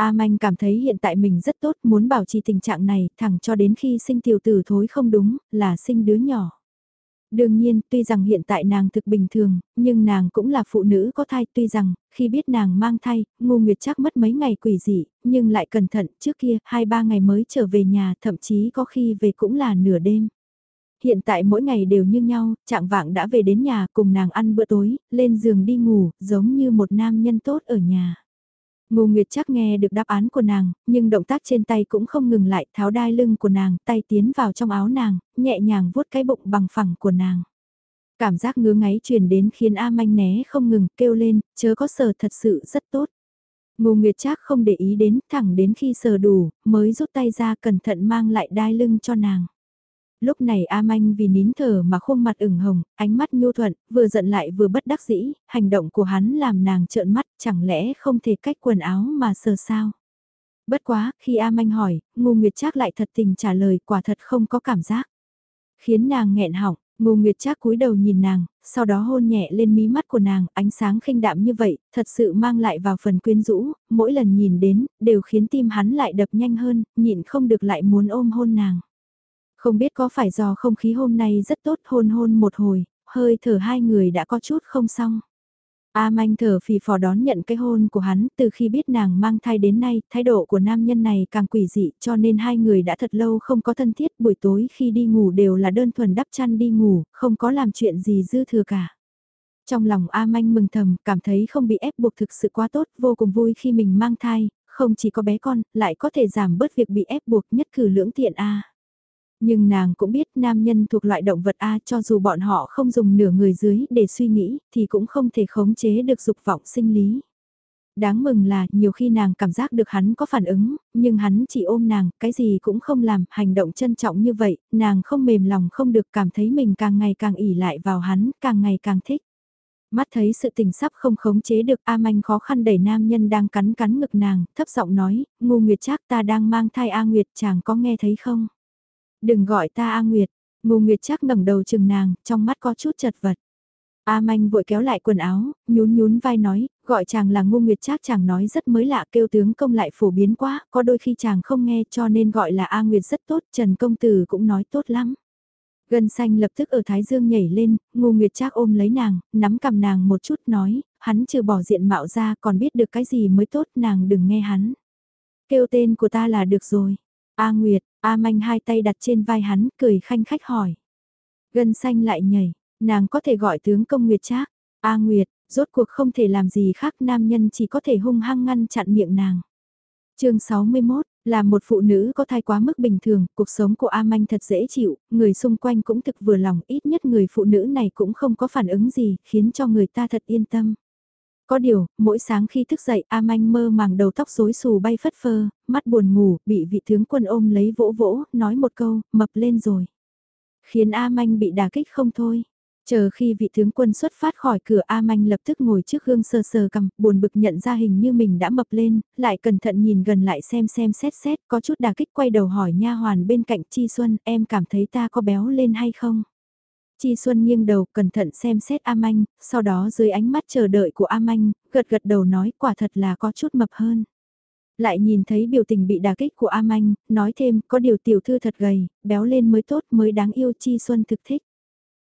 A Manh cảm thấy hiện tại mình rất tốt, muốn bảo trì tình trạng này, thẳng cho đến khi sinh tiểu tử thối không đúng, là sinh đứa nhỏ. Đương nhiên, tuy rằng hiện tại nàng thực bình thường, nhưng nàng cũng là phụ nữ có thai, tuy rằng, khi biết nàng mang thai, ngu nguyệt chắc mất mấy ngày quỷ dị, nhưng lại cẩn thận, trước kia, hai ba ngày mới trở về nhà, thậm chí có khi về cũng là nửa đêm. Hiện tại mỗi ngày đều như nhau, trạng vạng đã về đến nhà cùng nàng ăn bữa tối, lên giường đi ngủ, giống như một nam nhân tốt ở nhà. Ngô Nguyệt chắc nghe được đáp án của nàng, nhưng động tác trên tay cũng không ngừng lại tháo đai lưng của nàng, tay tiến vào trong áo nàng, nhẹ nhàng vuốt cái bụng bằng phẳng của nàng. Cảm giác ngứa ngáy truyền đến khiến A Manh né không ngừng, kêu lên, chớ có sờ thật sự rất tốt. Ngô Nguyệt Trác không để ý đến, thẳng đến khi sờ đủ, mới rút tay ra cẩn thận mang lại đai lưng cho nàng lúc này A Manh vì nín thở mà khuôn mặt ửng hồng, ánh mắt nhu thuận, vừa giận lại vừa bất đắc dĩ, hành động của hắn làm nàng trợn mắt, chẳng lẽ không thể cách quần áo mà sờ sao? Bất quá, khi A Manh hỏi, Ngô Nguyệt Trác lại thật tình trả lời quả thật không có cảm giác. Khiến nàng nghẹn họng, Ngô Nguyệt Trác cúi đầu nhìn nàng, sau đó hôn nhẹ lên mí mắt của nàng, ánh sáng khinh đạm như vậy, thật sự mang lại vào phần quyến rũ, mỗi lần nhìn đến, đều khiến tim hắn lại đập nhanh hơn, nhịn không được lại muốn ôm hôn nàng. Không biết có phải do không khí hôm nay rất tốt hôn hôn một hồi, hơi thở hai người đã có chút không xong. A manh thở phì phò đón nhận cái hôn của hắn từ khi biết nàng mang thai đến nay, thái độ của nam nhân này càng quỷ dị cho nên hai người đã thật lâu không có thân thiết buổi tối khi đi ngủ đều là đơn thuần đắp chăn đi ngủ, không có làm chuyện gì dư thừa cả. Trong lòng A manh mừng thầm, cảm thấy không bị ép buộc thực sự quá tốt, vô cùng vui khi mình mang thai, không chỉ có bé con, lại có thể giảm bớt việc bị ép buộc nhất cử lưỡng tiện A. Nhưng nàng cũng biết nam nhân thuộc loại động vật A cho dù bọn họ không dùng nửa người dưới để suy nghĩ thì cũng không thể khống chế được dục vọng sinh lý. Đáng mừng là nhiều khi nàng cảm giác được hắn có phản ứng, nhưng hắn chỉ ôm nàng, cái gì cũng không làm, hành động trân trọng như vậy, nàng không mềm lòng không được cảm thấy mình càng ngày càng ỉ lại vào hắn, càng ngày càng thích. Mắt thấy sự tình sắp không khống chế được A Manh khó khăn đẩy nam nhân đang cắn cắn ngực nàng, thấp giọng nói, ngu nguyệt chắc ta đang mang thai A Nguyệt chàng có nghe thấy không? Đừng gọi ta A Nguyệt, Ngô Nguyệt chắc ngẩng đầu chừng nàng, trong mắt có chút chật vật. A Manh vội kéo lại quần áo, nhún nhún vai nói, gọi chàng là ngô nguyệt trác chàng nói rất mới lạ kêu tướng công lại phổ biến quá, có đôi khi chàng không nghe cho nên gọi là A Nguyệt rất tốt, Trần Công Tử cũng nói tốt lắm. Gân xanh lập tức ở Thái Dương nhảy lên, ngô nguyệt trác ôm lấy nàng, nắm cầm nàng một chút nói, hắn trừ bỏ diện mạo ra còn biết được cái gì mới tốt nàng đừng nghe hắn. Kêu tên của ta là được rồi. A Nguyệt, A Manh hai tay đặt trên vai hắn, cười khanh khách hỏi. Gân xanh lại nhảy, nàng có thể gọi tướng công Nguyệt Trác. A Nguyệt, rốt cuộc không thể làm gì khác nam nhân chỉ có thể hung hăng ngăn chặn miệng nàng. chương 61, là một phụ nữ có thai quá mức bình thường, cuộc sống của A Manh thật dễ chịu, người xung quanh cũng thực vừa lòng, ít nhất người phụ nữ này cũng không có phản ứng gì, khiến cho người ta thật yên tâm. Có điều, mỗi sáng khi thức dậy A Manh mơ màng đầu tóc rối xù bay phất phơ, mắt buồn ngủ, bị vị tướng quân ôm lấy vỗ vỗ, nói một câu, mập lên rồi. Khiến A Manh bị đà kích không thôi. Chờ khi vị tướng quân xuất phát khỏi cửa A Manh lập tức ngồi trước gương sờ sờ cầm, buồn bực nhận ra hình như mình đã mập lên, lại cẩn thận nhìn gần lại xem xem xét xét, có chút đà kích quay đầu hỏi nha hoàn bên cạnh Chi Xuân, em cảm thấy ta có béo lên hay không? Chi Xuân nghiêng đầu cẩn thận xem xét A Manh, sau đó dưới ánh mắt chờ đợi của A Manh, gật gật đầu nói quả thật là có chút mập hơn. Lại nhìn thấy biểu tình bị đà kích của A Manh, nói thêm có điều tiểu thư thật gầy, béo lên mới tốt mới đáng yêu Chi Xuân thực thích.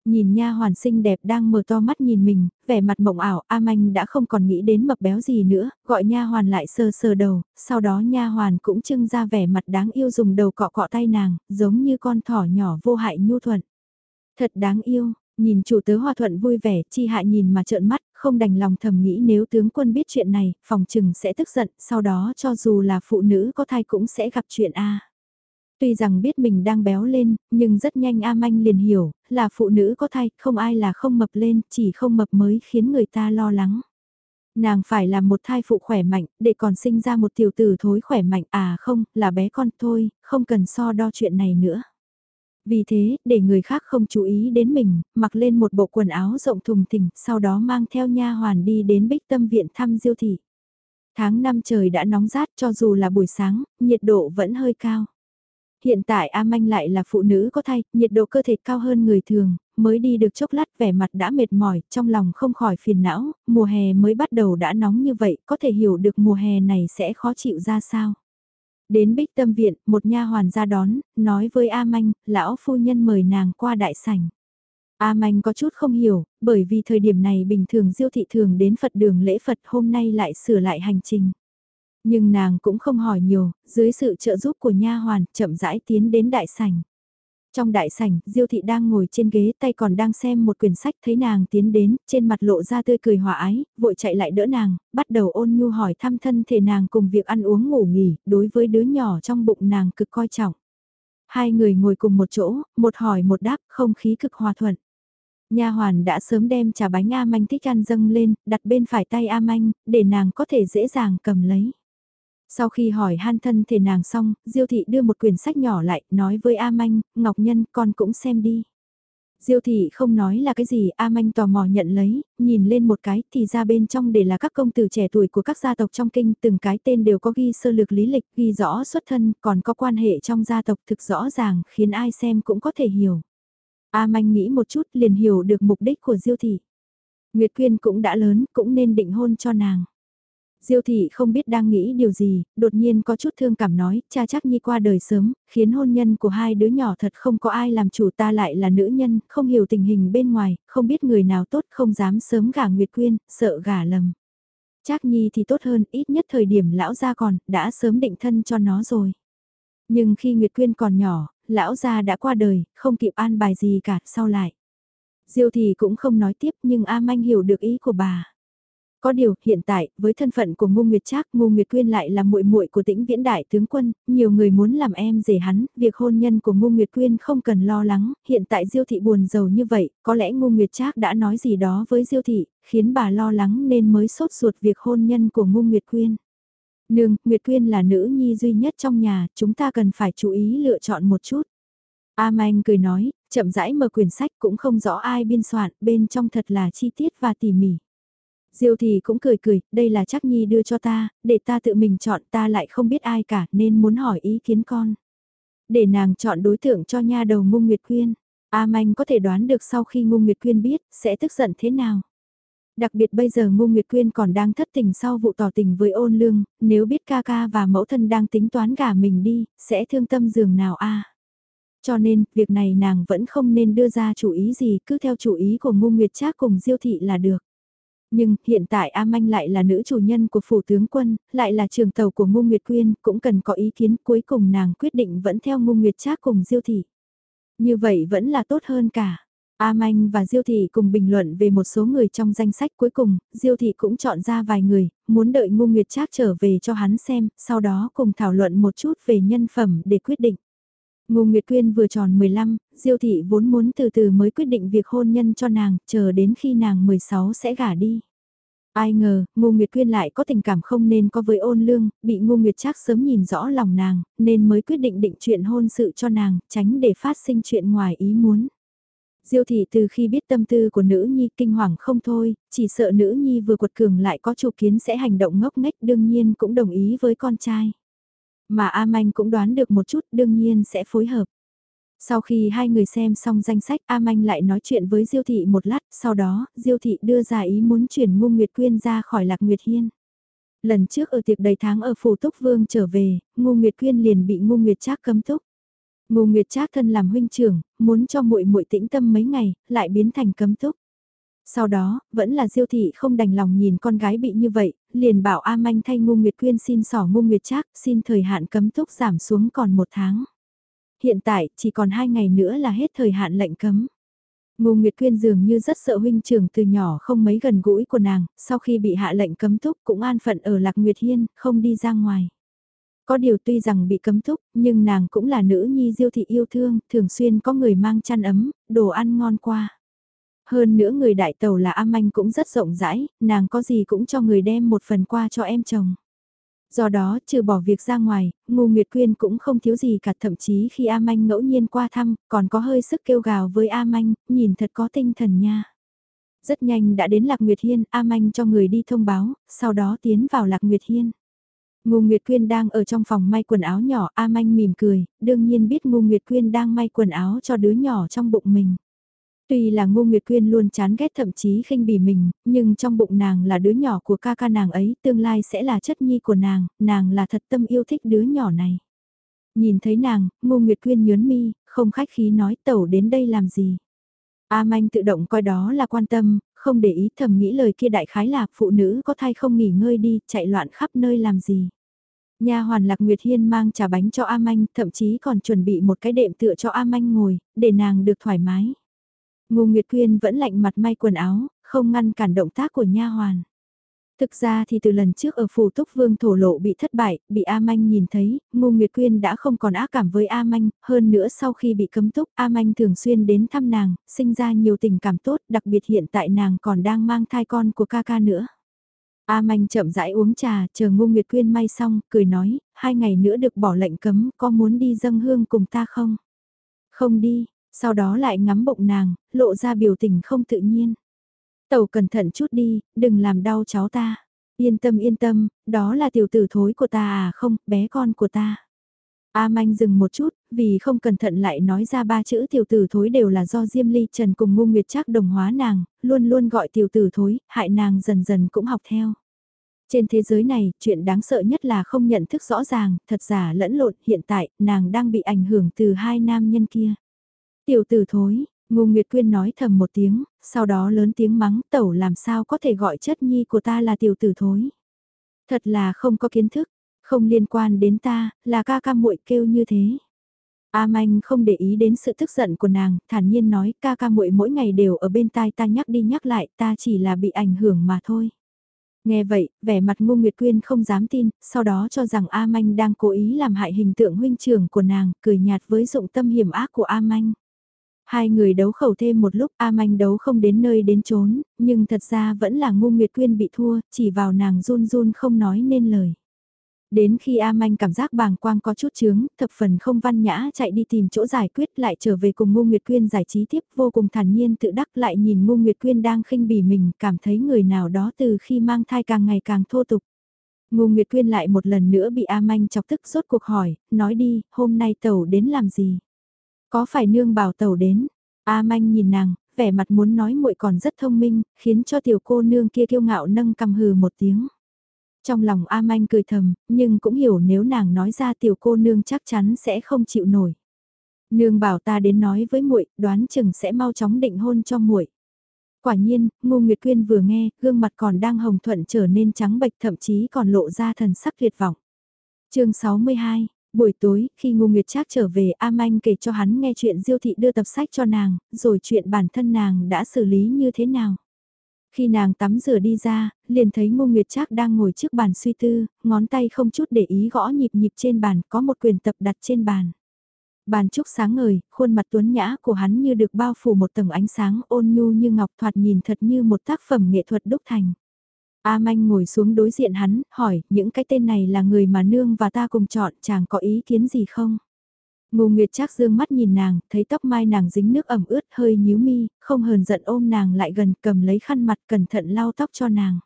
Nhìn nha hoàn xinh đẹp đang mở to mắt nhìn mình, vẻ mặt mộng ảo, A Manh đã không còn nghĩ đến mập béo gì nữa, gọi nha hoàn lại sờ sờ đầu, sau đó nha hoàn cũng trưng ra vẻ mặt đáng yêu dùng đầu cọ cọ tay nàng, giống như con thỏ nhỏ vô hại nhu thuận. Thật đáng yêu, nhìn chủ tớ hòa thuận vui vẻ, chi hạ nhìn mà trợn mắt, không đành lòng thầm nghĩ nếu tướng quân biết chuyện này, phòng trừng sẽ tức giận, sau đó cho dù là phụ nữ có thai cũng sẽ gặp chuyện A. Tuy rằng biết mình đang béo lên, nhưng rất nhanh A Manh liền hiểu, là phụ nữ có thai, không ai là không mập lên, chỉ không mập mới khiến người ta lo lắng. Nàng phải là một thai phụ khỏe mạnh, để còn sinh ra một tiểu tử thối khỏe mạnh, à không, là bé con thôi, không cần so đo chuyện này nữa. Vì thế, để người khác không chú ý đến mình, mặc lên một bộ quần áo rộng thùng thình, sau đó mang theo nha hoàn đi đến bích tâm viện thăm diêu thị. Tháng năm trời đã nóng rát cho dù là buổi sáng, nhiệt độ vẫn hơi cao. Hiện tại A Manh lại là phụ nữ có thai, nhiệt độ cơ thể cao hơn người thường, mới đi được chốc lát vẻ mặt đã mệt mỏi, trong lòng không khỏi phiền não, mùa hè mới bắt đầu đã nóng như vậy, có thể hiểu được mùa hè này sẽ khó chịu ra sao. Đến bích tâm viện, một nha hoàn ra đón, nói với A Manh, lão phu nhân mời nàng qua đại sảnh. A Manh có chút không hiểu, bởi vì thời điểm này bình thường diêu thị thường đến Phật đường lễ Phật hôm nay lại sửa lại hành trình. Nhưng nàng cũng không hỏi nhiều, dưới sự trợ giúp của nha hoàn, chậm rãi tiến đến đại sảnh. Trong đại sảnh, Diêu thị đang ngồi trên ghế tay còn đang xem một quyển sách thấy nàng tiến đến, trên mặt lộ ra tươi cười hòa ái, vội chạy lại đỡ nàng, bắt đầu ôn nhu hỏi thăm thân thể nàng cùng việc ăn uống ngủ nghỉ, đối với đứa nhỏ trong bụng nàng cực coi trọng. Hai người ngồi cùng một chỗ, một hỏi một đáp, không khí cực hòa thuận. Nha hoàn đã sớm đem trà bánh A Manh thích ăn dâng lên, đặt bên phải tay A Manh, để nàng có thể dễ dàng cầm lấy. Sau khi hỏi han thân thể nàng xong, Diêu thị đưa một quyển sách nhỏ lại, nói với A Manh, Ngọc Nhân, con cũng xem đi. Diêu thị không nói là cái gì, A Manh tò mò nhận lấy, nhìn lên một cái thì ra bên trong để là các công tử trẻ tuổi của các gia tộc trong kinh, từng cái tên đều có ghi sơ lược lý lịch, ghi rõ xuất thân, còn có quan hệ trong gia tộc thực rõ ràng, khiến ai xem cũng có thể hiểu. A Manh nghĩ một chút liền hiểu được mục đích của Diêu thị. Nguyệt Quyên cũng đã lớn, cũng nên định hôn cho nàng. Diêu thị không biết đang nghĩ điều gì, đột nhiên có chút thương cảm nói, cha chắc nhi qua đời sớm, khiến hôn nhân của hai đứa nhỏ thật không có ai làm chủ ta lại là nữ nhân, không hiểu tình hình bên ngoài, không biết người nào tốt không dám sớm gả Nguyệt Quyên, sợ gả lầm. Chắc Nhi thì tốt hơn, ít nhất thời điểm lão gia còn, đã sớm định thân cho nó rồi. Nhưng khi Nguyệt Quyên còn nhỏ, lão gia đã qua đời, không kịp an bài gì cả, sau lại. Diêu thì cũng không nói tiếp nhưng A Manh hiểu được ý của bà. Có điều, hiện tại, với thân phận của Ngô Nguyệt Trác, Ngô Nguyệt Quyên lại là muội muội của Tĩnh Viễn đại tướng quân, nhiều người muốn làm em rể hắn, việc hôn nhân của Ngô Nguyệt Quyên không cần lo lắng, hiện tại Diêu thị buồn giàu như vậy, có lẽ Ngô Nguyệt Trác đã nói gì đó với Diêu thị, khiến bà lo lắng nên mới sốt ruột việc hôn nhân của Ngô Nguyệt Quyên. Nương, Nguyệt Quyên là nữ nhi duy nhất trong nhà, chúng ta cần phải chú ý lựa chọn một chút. A Manh cười nói, chậm rãi mở quyển sách cũng không rõ ai biên soạn, bên trong thật là chi tiết và tỉ mỉ. Diêu thì cũng cười cười, đây là chắc nhi đưa cho ta, để ta tự mình chọn ta lại không biết ai cả nên muốn hỏi ý kiến con. Để nàng chọn đối tượng cho nha đầu ngung nguyệt quyên. A Manh có thể đoán được sau khi Ngô Nguyệt Quyên biết, sẽ tức giận thế nào. Đặc biệt bây giờ Ngô Nguyệt Quyên còn đang thất tình sau vụ tỏ tình với ôn lương, nếu biết ca ca và mẫu thân đang tính toán gả mình đi, sẽ thương tâm giường nào a Cho nên, việc này nàng vẫn không nên đưa ra chủ ý gì, cứ theo chủ ý của Ngô Nguyệt Trác cùng Diêu Thị là được. Nhưng, hiện tại A Manh lại là nữ chủ nhân của phủ tướng quân, lại là trường tàu của Ngô Nguyệt Quyên, cũng cần có ý kiến cuối cùng nàng quyết định vẫn theo Ngô Nguyệt Trác cùng Diêu Thị. Như vậy vẫn là tốt hơn cả. A Manh và Diêu Thị cùng bình luận về một số người trong danh sách cuối cùng, Diêu Thị cũng chọn ra vài người, muốn đợi Ngô Nguyệt Trác trở về cho hắn xem, sau đó cùng thảo luận một chút về nhân phẩm để quyết định. Ngô Nguyệt Quyên vừa tròn 15, Diêu Thị vốn muốn từ từ mới quyết định việc hôn nhân cho nàng, chờ đến khi nàng 16 sẽ gả đi. Ai ngờ, Ngô Nguyệt Quyên lại có tình cảm không nên có với ôn lương, bị Ngô Nguyệt Trác sớm nhìn rõ lòng nàng, nên mới quyết định định chuyện hôn sự cho nàng, tránh để phát sinh chuyện ngoài ý muốn. Diêu thị từ khi biết tâm tư của nữ nhi kinh hoàng không thôi, chỉ sợ nữ nhi vừa quật cường lại có chủ kiến sẽ hành động ngốc nghếch đương nhiên cũng đồng ý với con trai. Mà A Manh cũng đoán được một chút đương nhiên sẽ phối hợp. Sau khi hai người xem xong danh sách A Manh lại nói chuyện với Diêu Thị một lát, sau đó Diêu Thị đưa ra ý muốn chuyển Ngu Nguyệt Quyên ra khỏi Lạc Nguyệt Hiên. Lần trước ở tiệc đầy tháng ở Phủ Túc Vương trở về, Ngu Nguyệt Quyên liền bị Ngu Nguyệt Trác cấm túc. Ngô Nguyệt Trác thân làm huynh trưởng, muốn cho muội muội tĩnh tâm mấy ngày, lại biến thành cấm túc. Sau đó, vẫn là Diêu thị không đành lòng nhìn con gái bị như vậy, liền bảo A Manh thay Ngô Nguyệt Quyên xin sỏ Ngô Nguyệt Trác, xin thời hạn cấm túc giảm xuống còn một tháng. Hiện tại, chỉ còn hai ngày nữa là hết thời hạn lệnh cấm. Ngô Nguyệt Quyên dường như rất sợ huynh trưởng từ nhỏ không mấy gần gũi của nàng, sau khi bị hạ lệnh cấm túc cũng an phận ở Lạc Nguyệt Hiên, không đi ra ngoài. Có điều tuy rằng bị cấm túc, nhưng nàng cũng là nữ nhi diêu thị yêu thương, thường xuyên có người mang chăn ấm, đồ ăn ngon qua. Hơn nữa người đại tàu là am anh cũng rất rộng rãi, nàng có gì cũng cho người đem một phần qua cho em chồng. Do đó, trừ bỏ việc ra ngoài, Ngô Nguyệt Quyên cũng không thiếu gì cả thậm chí khi A Manh ngẫu nhiên qua thăm, còn có hơi sức kêu gào với A Manh, nhìn thật có tinh thần nha. Rất nhanh đã đến Lạc Nguyệt Hiên, A Manh cho người đi thông báo, sau đó tiến vào Lạc Nguyệt Hiên. Ngô Nguyệt Quyên đang ở trong phòng may quần áo nhỏ, A Manh mỉm cười, đương nhiên biết Ngô Nguyệt Quyên đang may quần áo cho đứa nhỏ trong bụng mình. Tuy là Ngô Nguyệt Quyên luôn chán ghét thậm chí khinh bỉ mình, nhưng trong bụng nàng là đứa nhỏ của ca ca nàng ấy, tương lai sẽ là chất nhi của nàng, nàng là thật tâm yêu thích đứa nhỏ này. Nhìn thấy nàng, Ngô Nguyệt Quyên nhớn mi, không khách khí nói tẩu đến đây làm gì. A Manh tự động coi đó là quan tâm, không để ý thầm nghĩ lời kia đại khái là phụ nữ có thai không nghỉ ngơi đi, chạy loạn khắp nơi làm gì. Nhà hoàn lạc Nguyệt Hiên mang trà bánh cho A Manh, thậm chí còn chuẩn bị một cái đệm tựa cho A Manh ngồi, để nàng được thoải mái. Ngô Nguyệt Quyên vẫn lạnh mặt may quần áo, không ngăn cản động tác của nha hoàn. Thực ra thì từ lần trước ở phủ túc vương thổ lộ bị thất bại, bị A Manh nhìn thấy, Ngô Nguyệt Quyên đã không còn ác cảm với A Manh, hơn nữa sau khi bị cấm túc, A Manh thường xuyên đến thăm nàng, sinh ra nhiều tình cảm tốt, đặc biệt hiện tại nàng còn đang mang thai con của ca ca nữa. A Manh chậm rãi uống trà, chờ Ngô Nguyệt Quyên may xong, cười nói, hai ngày nữa được bỏ lệnh cấm, có muốn đi dâng hương cùng ta không? Không đi, sau đó lại ngắm bụng nàng, lộ ra biểu tình không tự nhiên. Tẩu cẩn thận chút đi, đừng làm đau cháu ta. Yên tâm yên tâm, đó là tiểu tử thối của ta à không, bé con của ta. A Manh dừng một chút, vì không cẩn thận lại nói ra ba chữ tiểu tử thối đều là do Diêm Ly Trần cùng Ngô Nguyệt Trác đồng hóa nàng, luôn luôn gọi tiểu tử thối, hại nàng dần dần cũng học theo. Trên thế giới này, chuyện đáng sợ nhất là không nhận thức rõ ràng, thật giả lẫn lộn, hiện tại, nàng đang bị ảnh hưởng từ hai nam nhân kia. Tiểu tử thối, Ngô Nguyệt Quyên nói thầm một tiếng, sau đó lớn tiếng mắng tẩu làm sao có thể gọi chất nhi của ta là tiểu tử thối. Thật là không có kiến thức, không liên quan đến ta, là ca ca muội kêu như thế. A Manh không để ý đến sự tức giận của nàng, thản nhiên nói ca ca muội mỗi ngày đều ở bên tai ta nhắc đi nhắc lại, ta chỉ là bị ảnh hưởng mà thôi. Nghe vậy, vẻ mặt Ngô Nguyệt Quyên không dám tin, sau đó cho rằng A Manh đang cố ý làm hại hình tượng huynh trưởng của nàng, cười nhạt với dụng tâm hiểm ác của A Manh. Hai người đấu khẩu thêm một lúc A Manh đấu không đến nơi đến chốn, nhưng thật ra vẫn là ngu Nguyệt Quyên bị thua, chỉ vào nàng run run không nói nên lời. Đến khi A Manh cảm giác bàng quang có chút chướng, thập phần không văn nhã chạy đi tìm chỗ giải quyết lại trở về cùng Ngô Nguyệt Quyên giải trí tiếp vô cùng thản nhiên tự đắc lại nhìn Ngô Nguyệt Quyên đang khinh bỉ mình cảm thấy người nào đó từ khi mang thai càng ngày càng thô tục. Ngô Nguyệt Quyên lại một lần nữa bị A Manh chọc tức rốt cuộc hỏi, nói đi, hôm nay tàu đến làm gì? Có phải nương bảo tàu đến? A Manh nhìn nàng, vẻ mặt muốn nói muội còn rất thông minh, khiến cho tiểu cô nương kia kiêu ngạo nâng cầm hừ một tiếng. Trong lòng A Manh cười thầm, nhưng cũng hiểu nếu nàng nói ra tiểu cô nương chắc chắn sẽ không chịu nổi. Nương bảo ta đến nói với muội, đoán chừng sẽ mau chóng định hôn cho muội. Quả nhiên, Ngô Nguyệt Quyên vừa nghe, gương mặt còn đang hồng thuận trở nên trắng bệch thậm chí còn lộ ra thần sắc tuyệt vọng. chương 62, buổi tối, khi Ngô Nguyệt Trác trở về A Manh kể cho hắn nghe chuyện Diêu Thị đưa tập sách cho nàng, rồi chuyện bản thân nàng đã xử lý như thế nào. Khi nàng tắm rửa đi ra, liền thấy Ngô Nguyệt Trác đang ngồi trước bàn suy tư, ngón tay không chút để ý gõ nhịp nhịp trên bàn, có một quyền tập đặt trên bàn. Bàn trúc sáng ngời, khuôn mặt tuấn nhã của hắn như được bao phủ một tầng ánh sáng ôn nhu như ngọc thoạt nhìn thật như một tác phẩm nghệ thuật đúc thành. A Manh ngồi xuống đối diện hắn, hỏi, những cái tên này là người mà nương và ta cùng chọn, chàng có ý kiến gì không? Ngô Nguyệt Trác dương mắt nhìn nàng, thấy tóc mai nàng dính nước ẩm ướt hơi nhíu mi, không hờn giận ôm nàng lại gần cầm lấy khăn mặt cẩn thận lau tóc cho nàng.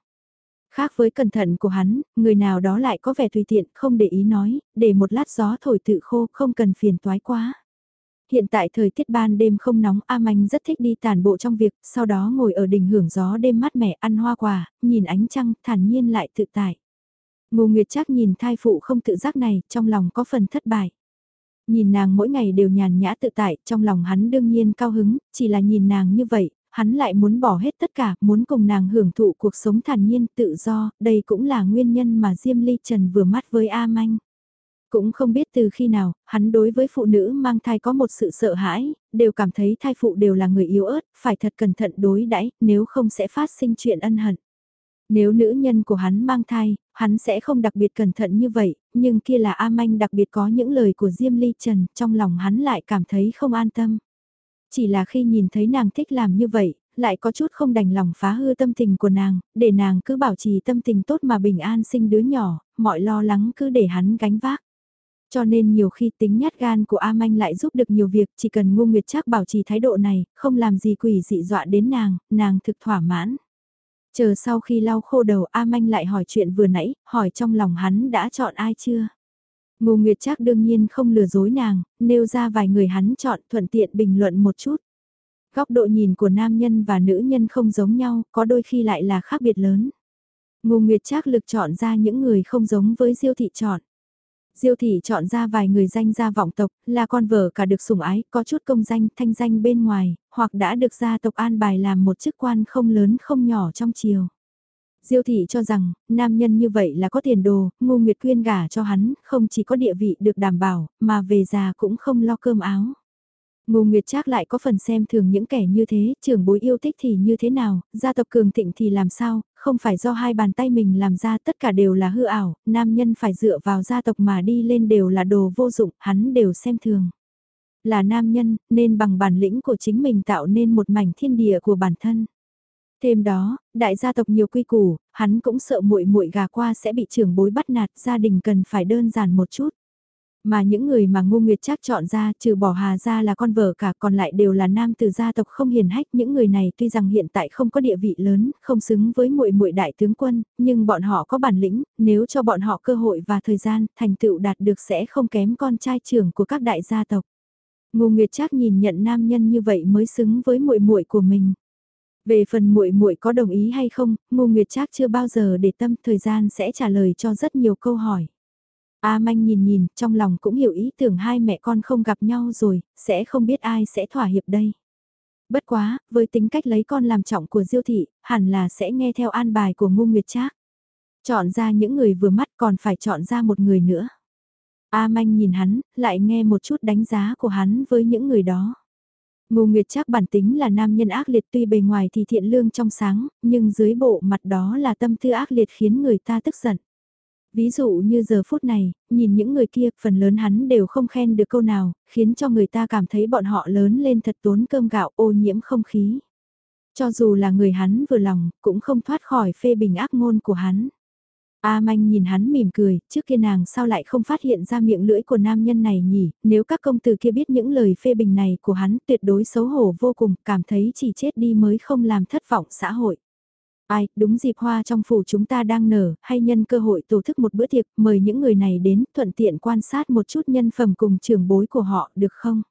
Khác với cẩn thận của hắn, người nào đó lại có vẻ tùy tiện, không để ý nói, để một lát gió thổi tự khô, không cần phiền toái quá. Hiện tại thời tiết ban đêm không nóng, A Manh rất thích đi tàn bộ trong việc, sau đó ngồi ở đỉnh hưởng gió đêm mát mẻ ăn hoa quả, nhìn ánh trăng, thản nhiên lại tự tại. Ngô Nguyệt Trác nhìn thai phụ không tự giác này, trong lòng có phần thất bại. Nhìn nàng mỗi ngày đều nhàn nhã tự tại, trong lòng hắn đương nhiên cao hứng, chỉ là nhìn nàng như vậy, hắn lại muốn bỏ hết tất cả, muốn cùng nàng hưởng thụ cuộc sống thản nhiên tự do, đây cũng là nguyên nhân mà Diêm Ly Trần vừa mắt với A Manh. Cũng không biết từ khi nào, hắn đối với phụ nữ mang thai có một sự sợ hãi, đều cảm thấy thai phụ đều là người yếu ớt, phải thật cẩn thận đối đãi nếu không sẽ phát sinh chuyện ân hận. Nếu nữ nhân của hắn mang thai, hắn sẽ không đặc biệt cẩn thận như vậy, nhưng kia là A Manh đặc biệt có những lời của Diêm Ly Trần, trong lòng hắn lại cảm thấy không an tâm. Chỉ là khi nhìn thấy nàng thích làm như vậy, lại có chút không đành lòng phá hư tâm tình của nàng, để nàng cứ bảo trì tâm tình tốt mà bình an sinh đứa nhỏ, mọi lo lắng cứ để hắn gánh vác. Cho nên nhiều khi tính nhát gan của A Manh lại giúp được nhiều việc, chỉ cần Ngô Nguyệt Trác bảo trì thái độ này, không làm gì quỷ dị dọa đến nàng, nàng thực thỏa mãn. Chờ sau khi lau khô đầu A Manh lại hỏi chuyện vừa nãy, hỏi trong lòng hắn đã chọn ai chưa? Ngô Nguyệt Trác đương nhiên không lừa dối nàng, nêu ra vài người hắn chọn thuận tiện bình luận một chút. Góc độ nhìn của nam nhân và nữ nhân không giống nhau, có đôi khi lại là khác biệt lớn. Ngô Nguyệt Trác lực chọn ra những người không giống với Diêu thị chọn. Diêu thị chọn ra vài người danh gia vọng tộc, là con vợ cả được sủng ái, có chút công danh, thanh danh bên ngoài, hoặc đã được gia tộc an bài làm một chức quan không lớn không nhỏ trong triều. Diêu thị cho rằng, nam nhân như vậy là có tiền đồ, ngu nguyệt quyên gả cho hắn, không chỉ có địa vị được đảm bảo, mà về già cũng không lo cơm áo. Ngô Nguyệt Trác lại có phần xem thường những kẻ như thế, trưởng bối yêu thích thì như thế nào, gia tộc cường thịnh thì làm sao, không phải do hai bàn tay mình làm ra tất cả đều là hư ảo, nam nhân phải dựa vào gia tộc mà đi lên đều là đồ vô dụng, hắn đều xem thường. Là nam nhân, nên bằng bản lĩnh của chính mình tạo nên một mảnh thiên địa của bản thân. Thêm đó, đại gia tộc nhiều quy củ, hắn cũng sợ muội muội gà qua sẽ bị trưởng bối bắt nạt, gia đình cần phải đơn giản một chút. Mà những người mà Ngô Nguyệt Trác chọn ra, trừ bỏ Hà ra là con vợ cả còn lại đều là nam từ gia tộc không hiền hách, những người này tuy rằng hiện tại không có địa vị lớn, không xứng với muội muội đại tướng quân, nhưng bọn họ có bản lĩnh, nếu cho bọn họ cơ hội và thời gian, thành tựu đạt được sẽ không kém con trai trưởng của các đại gia tộc. Ngô Nguyệt Trác nhìn nhận nam nhân như vậy mới xứng với muội muội của mình. Về phần muội muội có đồng ý hay không, Ngô Nguyệt Trác chưa bao giờ để tâm, thời gian sẽ trả lời cho rất nhiều câu hỏi. A Manh nhìn nhìn, trong lòng cũng hiểu ý tưởng hai mẹ con không gặp nhau rồi, sẽ không biết ai sẽ thỏa hiệp đây. Bất quá, với tính cách lấy con làm trọng của Diêu thị, hẳn là sẽ nghe theo an bài của Ngô Nguyệt Trác. Chọn ra những người vừa mắt còn phải chọn ra một người nữa. A Manh nhìn hắn, lại nghe một chút đánh giá của hắn với những người đó. Ngô Nguyệt Trác bản tính là nam nhân ác liệt tuy bề ngoài thì thiện lương trong sáng, nhưng dưới bộ mặt đó là tâm tư ác liệt khiến người ta tức giận. Ví dụ như giờ phút này, nhìn những người kia, phần lớn hắn đều không khen được câu nào, khiến cho người ta cảm thấy bọn họ lớn lên thật tốn cơm gạo ô nhiễm không khí. Cho dù là người hắn vừa lòng, cũng không thoát khỏi phê bình ác ngôn của hắn. A Manh nhìn hắn mỉm cười, trước kia nàng sao lại không phát hiện ra miệng lưỡi của nam nhân này nhỉ, nếu các công tử kia biết những lời phê bình này của hắn tuyệt đối xấu hổ vô cùng, cảm thấy chỉ chết đi mới không làm thất vọng xã hội. Ai, đúng dịp hoa trong phủ chúng ta đang nở, hay nhân cơ hội tổ chức một bữa tiệc, mời những người này đến, thuận tiện quan sát một chút nhân phẩm cùng trưởng bối của họ, được không?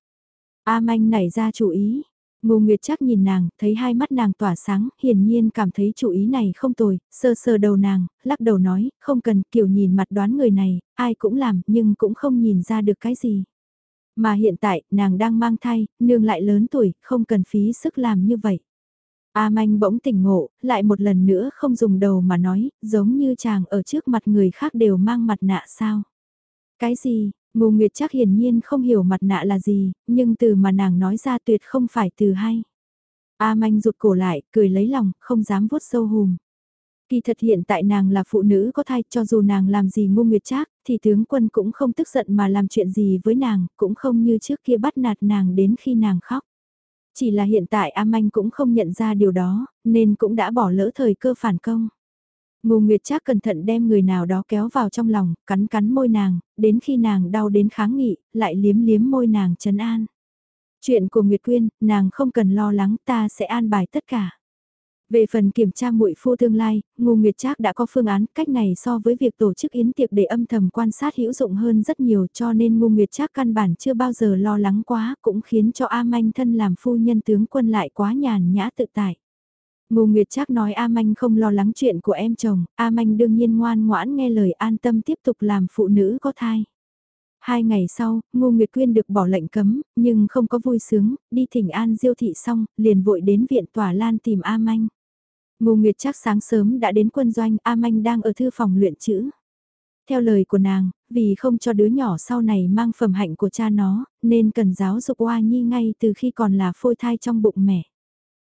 A Manh nảy ra chủ ý, Ngô Nguyệt chắc nhìn nàng, thấy hai mắt nàng tỏa sáng, hiển nhiên cảm thấy chủ ý này không tồi, sơ sơ đầu nàng, lắc đầu nói, không cần, kiểu nhìn mặt đoán người này, ai cũng làm, nhưng cũng không nhìn ra được cái gì. Mà hiện tại, nàng đang mang thai, nương lại lớn tuổi, không cần phí sức làm như vậy. A Manh bỗng tỉnh ngộ, lại một lần nữa không dùng đầu mà nói, giống như chàng ở trước mặt người khác đều mang mặt nạ sao. Cái gì, Ngô Nguyệt chắc hiển nhiên không hiểu mặt nạ là gì, nhưng từ mà nàng nói ra tuyệt không phải từ hay. A Manh rụt cổ lại, cười lấy lòng, không dám vuốt sâu hùm. Kỳ thật hiện tại nàng là phụ nữ có thai, cho dù nàng làm gì ngu nguyệt trác, thì tướng quân cũng không tức giận mà làm chuyện gì với nàng, cũng không như trước kia bắt nạt nàng đến khi nàng khóc. Chỉ là hiện tại A Manh cũng không nhận ra điều đó, nên cũng đã bỏ lỡ thời cơ phản công. Ngô Nguyệt Trác cẩn thận đem người nào đó kéo vào trong lòng, cắn cắn môi nàng, đến khi nàng đau đến kháng nghị, lại liếm liếm môi nàng trấn an. Chuyện của Nguyệt Quyên, nàng không cần lo lắng ta sẽ an bài tất cả. Về phần kiểm tra muội phu tương lai, Ngô Nguyệt Trác đã có phương án, cách này so với việc tổ chức yến tiệc để âm thầm quan sát hữu dụng hơn rất nhiều cho nên Ngô Nguyệt Trác căn bản chưa bao giờ lo lắng quá, cũng khiến cho A Manh thân làm phu nhân tướng quân lại quá nhàn nhã tự tại. Ngô Nguyệt Trác nói A Manh không lo lắng chuyện của em chồng, A Manh đương nhiên ngoan ngoãn nghe lời an tâm tiếp tục làm phụ nữ có thai. Hai ngày sau, Ngô Nguyệt Quyên được bỏ lệnh cấm, nhưng không có vui sướng, đi thỉnh an diêu thị xong, liền vội đến viện tòa lan tìm A Manh. Ngô Nguyệt chắc sáng sớm đã đến quân doanh, A Manh đang ở thư phòng luyện chữ. Theo lời của nàng, vì không cho đứa nhỏ sau này mang phẩm hạnh của cha nó, nên cần giáo dục Oa Nhi ngay từ khi còn là phôi thai trong bụng mẹ.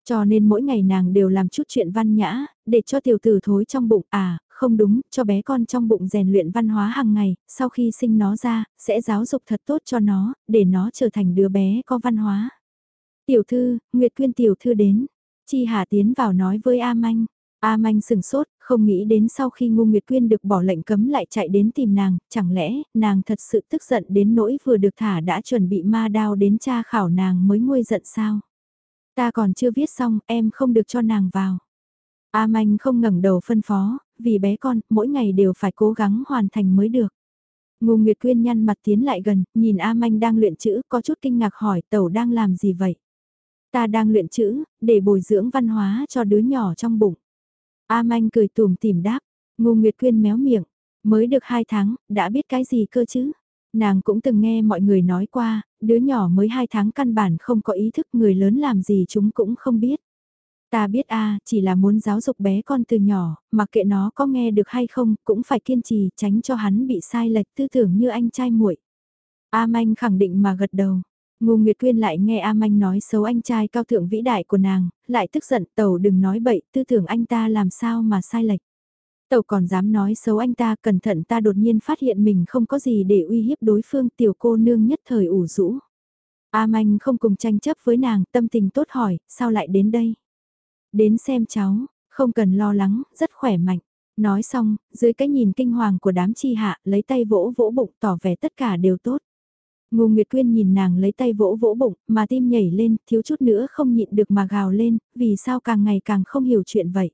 Cho nên mỗi ngày nàng đều làm chút chuyện văn nhã, để cho tiểu tử thối trong bụng, à, không đúng, cho bé con trong bụng rèn luyện văn hóa hàng ngày, sau khi sinh nó ra, sẽ giáo dục thật tốt cho nó, để nó trở thành đứa bé có văn hóa. Tiểu thư, Nguyệt Quyên tiểu thư đến, Chi Hà tiến vào nói với A Manh. A Manh sừng sốt, không nghĩ đến sau khi Ngô Nguyệt Quyên được bỏ lệnh cấm lại chạy đến tìm nàng, chẳng lẽ nàng thật sự tức giận đến nỗi vừa được thả đã chuẩn bị ma đao đến tra khảo nàng mới nguôi giận sao? Ta còn chưa viết xong, em không được cho nàng vào. A Manh không ngẩng đầu phân phó, vì bé con, mỗi ngày đều phải cố gắng hoàn thành mới được. Ngô Nguyệt Quyên nhăn mặt tiến lại gần, nhìn A Manh đang luyện chữ, có chút kinh ngạc hỏi tẩu đang làm gì vậy? Ta đang luyện chữ, để bồi dưỡng văn hóa cho đứa nhỏ trong bụng. A Manh cười tùm tìm đáp, Ngô Nguyệt Quyên méo miệng, mới được hai tháng, đã biết cái gì cơ chứ? Nàng cũng từng nghe mọi người nói qua, đứa nhỏ mới hai tháng căn bản không có ý thức người lớn làm gì chúng cũng không biết. Ta biết a chỉ là muốn giáo dục bé con từ nhỏ, mặc kệ nó có nghe được hay không, cũng phải kiên trì tránh cho hắn bị sai lệch tư tưởng như anh trai muội. A Manh khẳng định mà gật đầu. Ngô Nguyệt Quyên lại nghe A Manh nói xấu anh trai cao thượng vĩ đại của nàng, lại tức giận tàu đừng nói bậy, tư tưởng anh ta làm sao mà sai lệch. Tàu còn dám nói xấu anh ta, cẩn thận ta đột nhiên phát hiện mình không có gì để uy hiếp đối phương tiểu cô nương nhất thời ủ rũ. A Manh không cùng tranh chấp với nàng, tâm tình tốt hỏi, sao lại đến đây? Đến xem cháu, không cần lo lắng, rất khỏe mạnh. Nói xong, dưới cái nhìn kinh hoàng của đám chi hạ, lấy tay vỗ vỗ bụng tỏ vẻ tất cả đều tốt. Ngô Nguyệt Quyên nhìn nàng lấy tay vỗ vỗ bụng, mà tim nhảy lên, thiếu chút nữa không nhịn được mà gào lên, vì sao càng ngày càng không hiểu chuyện vậy.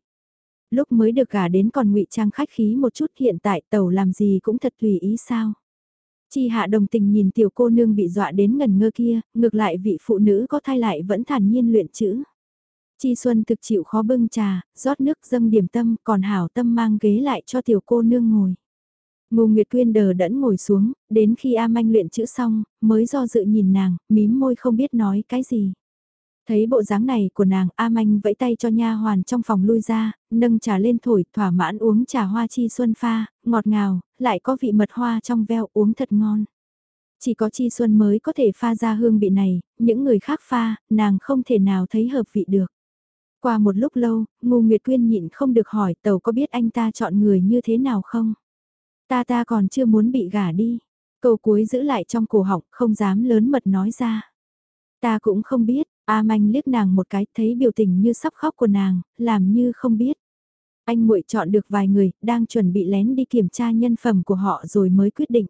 Lúc mới được gả đến còn ngụy trang khách khí một chút hiện tại tàu làm gì cũng thật tùy ý sao. Chi hạ đồng tình nhìn tiểu cô nương bị dọa đến ngần ngơ kia, ngược lại vị phụ nữ có thai lại vẫn thản nhiên luyện chữ. Chi Xuân thực chịu khó bưng trà, rót nước dâng điểm tâm, còn hảo tâm mang ghế lại cho tiểu cô nương ngồi. Ngô Nguyệt Quyên đờ đẫn ngồi xuống, đến khi A Manh luyện chữ xong, mới do dự nhìn nàng, mím môi không biết nói cái gì. Thấy bộ dáng này của nàng, A Manh vẫy tay cho nha hoàn trong phòng lui ra, nâng trà lên thổi, thỏa mãn uống trà hoa chi xuân pha, ngọt ngào, lại có vị mật hoa trong veo uống thật ngon. Chỉ có chi xuân mới có thể pha ra hương vị này, những người khác pha, nàng không thể nào thấy hợp vị được. Qua một lúc lâu, Ngô Nguyệt Quyên nhịn không được hỏi tàu có biết anh ta chọn người như thế nào không? Ta ta còn chưa muốn bị gả đi. Câu cuối giữ lại trong cổ họng, không dám lớn mật nói ra. Ta cũng không biết, A Manh liếc nàng một cái, thấy biểu tình như sắp khóc của nàng, làm như không biết. Anh muội chọn được vài người, đang chuẩn bị lén đi kiểm tra nhân phẩm của họ rồi mới quyết định.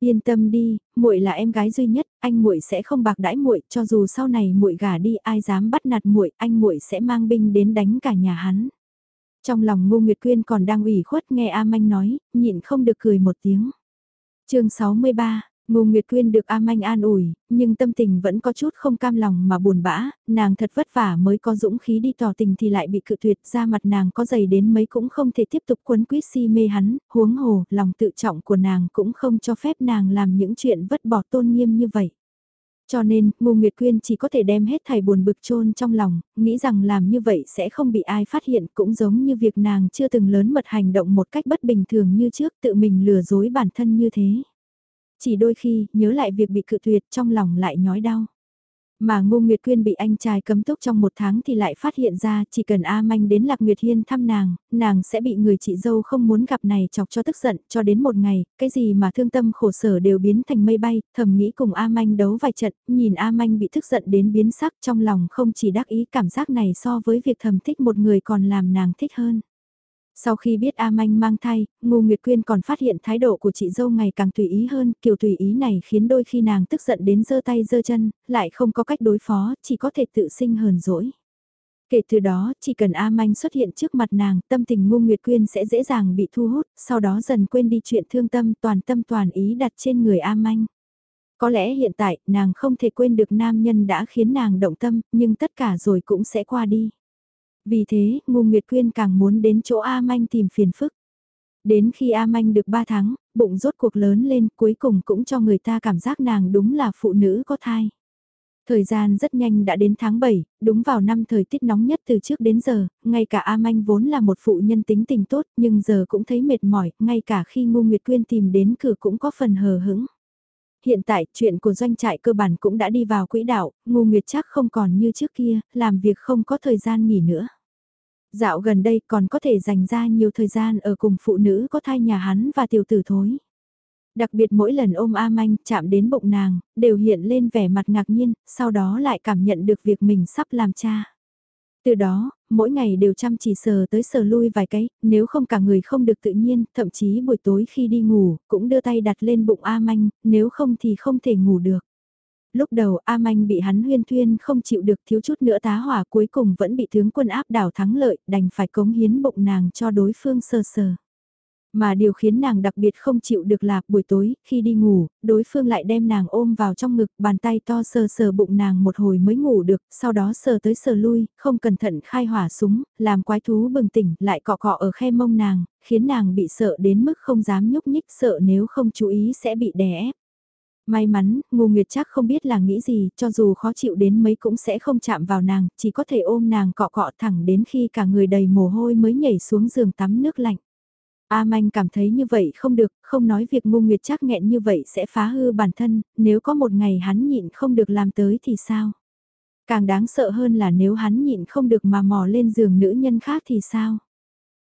Yên tâm đi, muội là em gái duy nhất, anh muội sẽ không bạc đãi muội, cho dù sau này muội gả đi, ai dám bắt nạt muội, anh muội sẽ mang binh đến đánh cả nhà hắn. Trong lòng Ngô Nguyệt Quyên còn đang ủy khuất nghe A Manh nói, nhịn không được cười một tiếng. chương 63, Ngô Nguyệt Quyên được A Manh an ủi, nhưng tâm tình vẫn có chút không cam lòng mà buồn bã, nàng thật vất vả mới có dũng khí đi tỏ tình thì lại bị cự tuyệt ra mặt nàng có dày đến mấy cũng không thể tiếp tục quấn quýt si mê hắn, huống hồ, lòng tự trọng của nàng cũng không cho phép nàng làm những chuyện vất bỏ tôn nghiêm như vậy. Cho nên, Ngô Nguyệt Quyên chỉ có thể đem hết thảy buồn bực chôn trong lòng, nghĩ rằng làm như vậy sẽ không bị ai phát hiện cũng giống như việc nàng chưa từng lớn mật hành động một cách bất bình thường như trước tự mình lừa dối bản thân như thế. Chỉ đôi khi, nhớ lại việc bị cự tuyệt trong lòng lại nhói đau. Mà Ngô Nguyệt Quyên bị anh trai cấm túc trong một tháng thì lại phát hiện ra chỉ cần A Manh đến Lạc Nguyệt Hiên thăm nàng, nàng sẽ bị người chị dâu không muốn gặp này chọc cho tức giận cho đến một ngày, cái gì mà thương tâm khổ sở đều biến thành mây bay, thầm nghĩ cùng A Manh đấu vài trận, nhìn A Manh bị tức giận đến biến sắc trong lòng không chỉ đắc ý cảm giác này so với việc thầm thích một người còn làm nàng thích hơn. Sau khi biết A Manh mang thai, Ngô Nguyệt Quyên còn phát hiện thái độ của chị dâu ngày càng tùy ý hơn, kiểu tùy ý này khiến đôi khi nàng tức giận đến giơ tay giơ chân, lại không có cách đối phó, chỉ có thể tự sinh hờn dỗi. Kể từ đó, chỉ cần A Manh xuất hiện trước mặt nàng, tâm tình Ngô Nguyệt Quyên sẽ dễ dàng bị thu hút, sau đó dần quên đi chuyện thương tâm toàn tâm toàn ý đặt trên người A Manh. Có lẽ hiện tại, nàng không thể quên được nam nhân đã khiến nàng động tâm, nhưng tất cả rồi cũng sẽ qua đi. Vì thế, Ngô Nguyệt Quyên càng muốn đến chỗ A Manh tìm phiền phức. Đến khi A Manh được 3 tháng, bụng rốt cuộc lớn lên cuối cùng cũng cho người ta cảm giác nàng đúng là phụ nữ có thai. Thời gian rất nhanh đã đến tháng 7, đúng vào năm thời tiết nóng nhất từ trước đến giờ, ngay cả A Manh vốn là một phụ nhân tính tình tốt nhưng giờ cũng thấy mệt mỏi, ngay cả khi Ngô Nguyệt Quyên tìm đến cửa cũng có phần hờ hững. Hiện tại chuyện của doanh trại cơ bản cũng đã đi vào quỹ đạo, Ngô Nguyệt chắc không còn như trước kia, làm việc không có thời gian nghỉ nữa. Dạo gần đây còn có thể dành ra nhiều thời gian ở cùng phụ nữ có thai nhà hắn và tiểu tử thối. Đặc biệt mỗi lần ôm A Manh chạm đến bụng nàng, đều hiện lên vẻ mặt ngạc nhiên, sau đó lại cảm nhận được việc mình sắp làm cha. Từ đó, mỗi ngày đều chăm chỉ sờ tới sờ lui vài cái, nếu không cả người không được tự nhiên, thậm chí buổi tối khi đi ngủ, cũng đưa tay đặt lên bụng A Manh, nếu không thì không thể ngủ được. Lúc đầu A Manh bị hắn huyên thuyên không chịu được thiếu chút nữa tá hỏa cuối cùng vẫn bị tướng quân áp đảo thắng lợi, đành phải cống hiến bụng nàng cho đối phương sơ sờ. Mà điều khiến nàng đặc biệt không chịu được là buổi tối, khi đi ngủ, đối phương lại đem nàng ôm vào trong ngực, bàn tay to sờ sờ bụng nàng một hồi mới ngủ được, sau đó sờ tới sờ lui, không cẩn thận khai hỏa súng, làm quái thú bừng tỉnh, lại cọ cọ ở khe mông nàng, khiến nàng bị sợ đến mức không dám nhúc nhích sợ nếu không chú ý sẽ bị đè ép. May mắn, Ngô Nguyệt chắc không biết là nghĩ gì, cho dù khó chịu đến mấy cũng sẽ không chạm vào nàng, chỉ có thể ôm nàng cọ cọ thẳng đến khi cả người đầy mồ hôi mới nhảy xuống giường tắm nước lạnh. A Manh cảm thấy như vậy không được, không nói việc Ngô Nguyệt chắc nghẹn như vậy sẽ phá hư bản thân, nếu có một ngày hắn nhịn không được làm tới thì sao? Càng đáng sợ hơn là nếu hắn nhịn không được mà mò lên giường nữ nhân khác thì sao?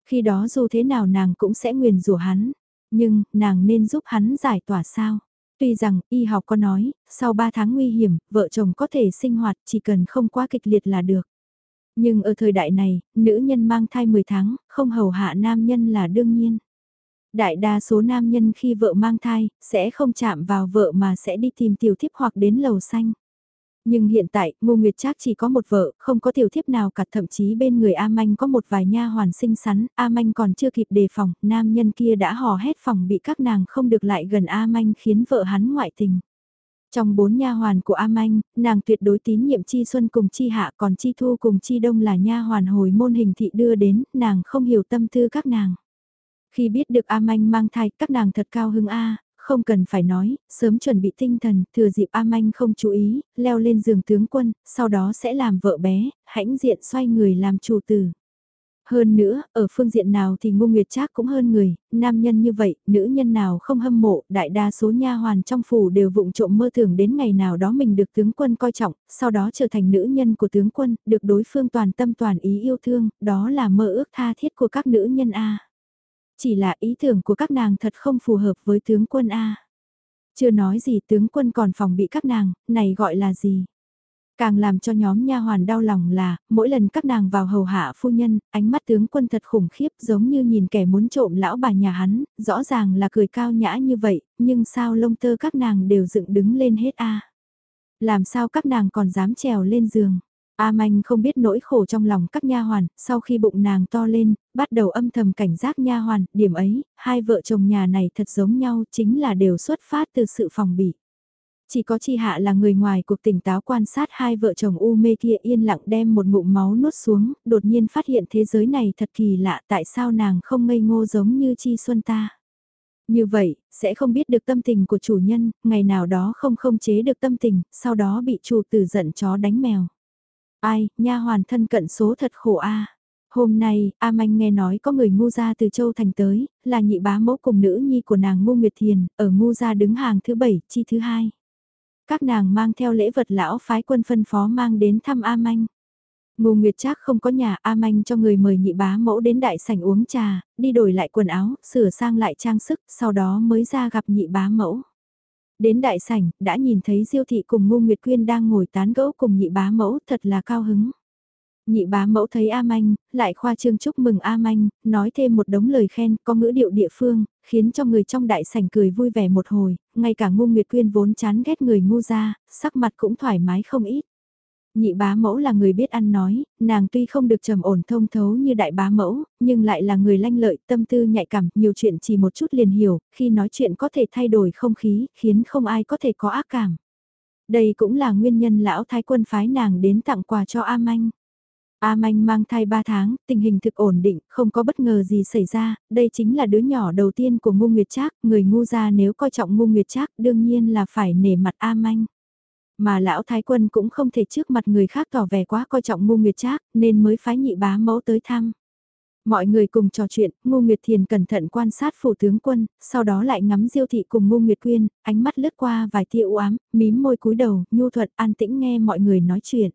Khi đó dù thế nào nàng cũng sẽ nguyền rủa hắn, nhưng nàng nên giúp hắn giải tỏa sao? Tuy rằng, y học có nói, sau 3 tháng nguy hiểm, vợ chồng có thể sinh hoạt chỉ cần không quá kịch liệt là được. Nhưng ở thời đại này, nữ nhân mang thai 10 tháng, không hầu hạ nam nhân là đương nhiên. Đại đa số nam nhân khi vợ mang thai, sẽ không chạm vào vợ mà sẽ đi tìm tiểu thiếp hoặc đến lầu xanh. Nhưng hiện tại, Ngô Nguyệt Trác chỉ có một vợ, không có tiểu thiếp nào cả thậm chí bên người A Manh có một vài nha hoàn xinh xắn, A Manh còn chưa kịp đề phòng, nam nhân kia đã hò hét phòng bị các nàng không được lại gần A Manh khiến vợ hắn ngoại tình. Trong bốn nha hoàn của A Manh, nàng tuyệt đối tín nhiệm Chi Xuân cùng Chi Hạ còn Chi Thu cùng Chi Đông là nha hoàn hồi môn hình thị đưa đến, nàng không hiểu tâm tư các nàng. Khi biết được A Manh mang thai, các nàng thật cao hứng A, không cần phải nói, sớm chuẩn bị tinh thần, thừa dịp A Manh không chú ý, leo lên giường tướng quân, sau đó sẽ làm vợ bé, hãnh diện xoay người làm chủ tử. Hơn nữa, ở phương diện nào thì Ngô Nguyệt Trác cũng hơn người, nam nhân như vậy, nữ nhân nào không hâm mộ, đại đa số nha hoàn trong phủ đều vụng trộm mơ tưởng đến ngày nào đó mình được tướng quân coi trọng, sau đó trở thành nữ nhân của tướng quân, được đối phương toàn tâm toàn ý yêu thương, đó là mơ ước tha thiết của các nữ nhân A. Chỉ là ý tưởng của các nàng thật không phù hợp với tướng quân A. Chưa nói gì tướng quân còn phòng bị các nàng, này gọi là gì? Càng làm cho nhóm nha hoàn đau lòng là, mỗi lần các nàng vào hầu hạ phu nhân, ánh mắt tướng quân thật khủng khiếp giống như nhìn kẻ muốn trộm lão bà nhà hắn, rõ ràng là cười cao nhã như vậy, nhưng sao lông tơ các nàng đều dựng đứng lên hết a Làm sao các nàng còn dám trèo lên giường? A Manh không biết nỗi khổ trong lòng các nha hoàn, sau khi bụng nàng to lên, bắt đầu âm thầm cảnh giác nha hoàn, điểm ấy, hai vợ chồng nhà này thật giống nhau, chính là đều xuất phát từ sự phòng bị. Chỉ có chi hạ là người ngoài cuộc tỉnh táo quan sát hai vợ chồng u mê kia yên lặng đem một ngụm máu nuốt xuống, đột nhiên phát hiện thế giới này thật kỳ lạ tại sao nàng không ngây ngô giống như chi xuân ta. Như vậy, sẽ không biết được tâm tình của chủ nhân, ngày nào đó không không chế được tâm tình, sau đó bị chủ tử giận chó đánh mèo. Ai, nha hoàn thân cận số thật khổ a. Hôm nay, A Manh nghe nói có người ngu gia từ Châu Thành tới, là nhị bá mẫu cùng nữ nhi của nàng ngu Nguyệt Thiền, ở ngu gia đứng hàng thứ bảy, chi thứ hai. Các nàng mang theo lễ vật lão phái quân phân phó mang đến thăm A Manh. Ngô Nguyệt Trác không có nhà A Manh cho người mời nhị bá mẫu đến đại sảnh uống trà, đi đổi lại quần áo, sửa sang lại trang sức, sau đó mới ra gặp nhị bá mẫu. Đến đại sảnh, đã nhìn thấy Diêu thị cùng Ngô Nguyệt Quyên đang ngồi tán gẫu cùng nhị bá mẫu, thật là cao hứng. Nhị bá mẫu thấy A Manh, lại khoa trương chúc mừng A Manh, nói thêm một đống lời khen, có ngữ điệu địa phương, khiến cho người trong đại sảnh cười vui vẻ một hồi, ngay cả Ngô Nguyệt Quyên vốn chán ghét người ngu ra, sắc mặt cũng thoải mái không ít. Nhị bá mẫu là người biết ăn nói, nàng tuy không được trầm ổn thông thấu như đại bá mẫu, nhưng lại là người lanh lợi, tâm tư nhạy cảm, nhiều chuyện chỉ một chút liền hiểu, khi nói chuyện có thể thay đổi không khí, khiến không ai có thể có ác cảm. Đây cũng là nguyên nhân lão thái quân phái nàng đến tặng quà cho A Manh. A Manh mang thai 3 tháng, tình hình thực ổn định, không có bất ngờ gì xảy ra, đây chính là đứa nhỏ đầu tiên của Ngu Nguyệt Trác, người ngu gia nếu coi trọng Ngu Nguyệt Trác, đương nhiên là phải nể mặt A Manh. Mà lão thái quân cũng không thể trước mặt người khác tỏ vẻ quá coi trọng Ngu Nguyệt Trác, nên mới phái nhị bá mẫu tới thăm. Mọi người cùng trò chuyện, Ngô Nguyệt Thiền cẩn thận quan sát phủ tướng quân, sau đó lại ngắm Diêu thị cùng Ngô Nguyệt Quyên, ánh mắt lướt qua vài tia u ám, mím môi cúi đầu, nhu thuận an tĩnh nghe mọi người nói chuyện.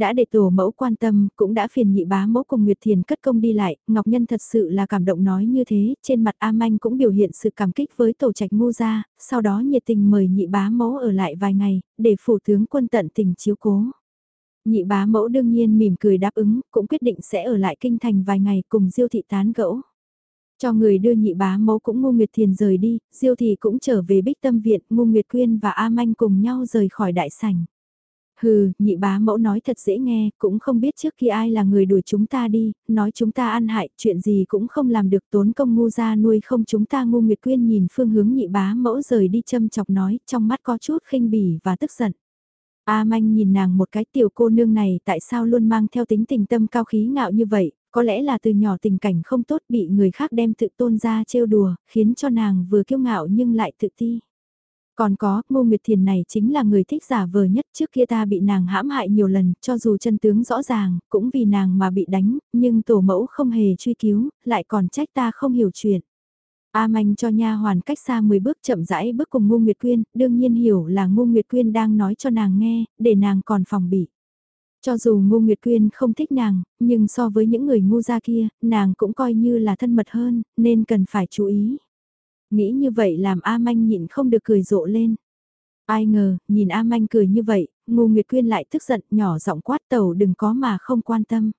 Đã để tổ mẫu quan tâm, cũng đã phiền nhị bá mẫu cùng Nguyệt Thiền cất công đi lại, Ngọc Nhân thật sự là cảm động nói như thế, trên mặt A Manh cũng biểu hiện sự cảm kích với tổ trạch ngu gia, sau đó nhiệt tình mời nhị bá mẫu ở lại vài ngày, để phủ tướng quân tận tình chiếu cố. Nhị bá mẫu đương nhiên mỉm cười đáp ứng, cũng quyết định sẽ ở lại kinh thành vài ngày cùng diêu thị tán gẫu. Cho người đưa nhị bá mẫu cũng ngu Nguyệt Thiền rời đi, diêu thị cũng trở về bích tâm viện, ngu Nguyệt Quyên và A Manh cùng nhau rời khỏi đại sảnh. Hừ, nhị bá mẫu nói thật dễ nghe, cũng không biết trước khi ai là người đuổi chúng ta đi, nói chúng ta ăn hại, chuyện gì cũng không làm được tốn công ngu ra nuôi không chúng ta ngu Nguyệt Quyên nhìn phương hướng nhị bá mẫu rời đi châm chọc nói, trong mắt có chút khinh bỉ và tức giận. A manh nhìn nàng một cái tiểu cô nương này tại sao luôn mang theo tính tình tâm cao khí ngạo như vậy, có lẽ là từ nhỏ tình cảnh không tốt bị người khác đem tự tôn ra trêu đùa, khiến cho nàng vừa kiêu ngạo nhưng lại tự ti. Còn có, Ngô Nguyệt Thiền này chính là người thích giả vờ nhất trước kia ta bị nàng hãm hại nhiều lần, cho dù chân tướng rõ ràng, cũng vì nàng mà bị đánh, nhưng tổ mẫu không hề truy cứu, lại còn trách ta không hiểu chuyện. A Manh cho nha hoàn cách xa 10 bước chậm rãi bước cùng Ngô Nguyệt Quyên, đương nhiên hiểu là Ngô Nguyệt Quyên đang nói cho nàng nghe, để nàng còn phòng bị. Cho dù Ngô Nguyệt Quyên không thích nàng, nhưng so với những người ngu gia kia, nàng cũng coi như là thân mật hơn, nên cần phải chú ý. Nghĩ như vậy làm A Manh nhịn không được cười rộ lên. Ai ngờ, nhìn A Manh cười như vậy, Ngô Nguyệt Quyên lại tức giận nhỏ giọng quát tàu đừng có mà không quan tâm.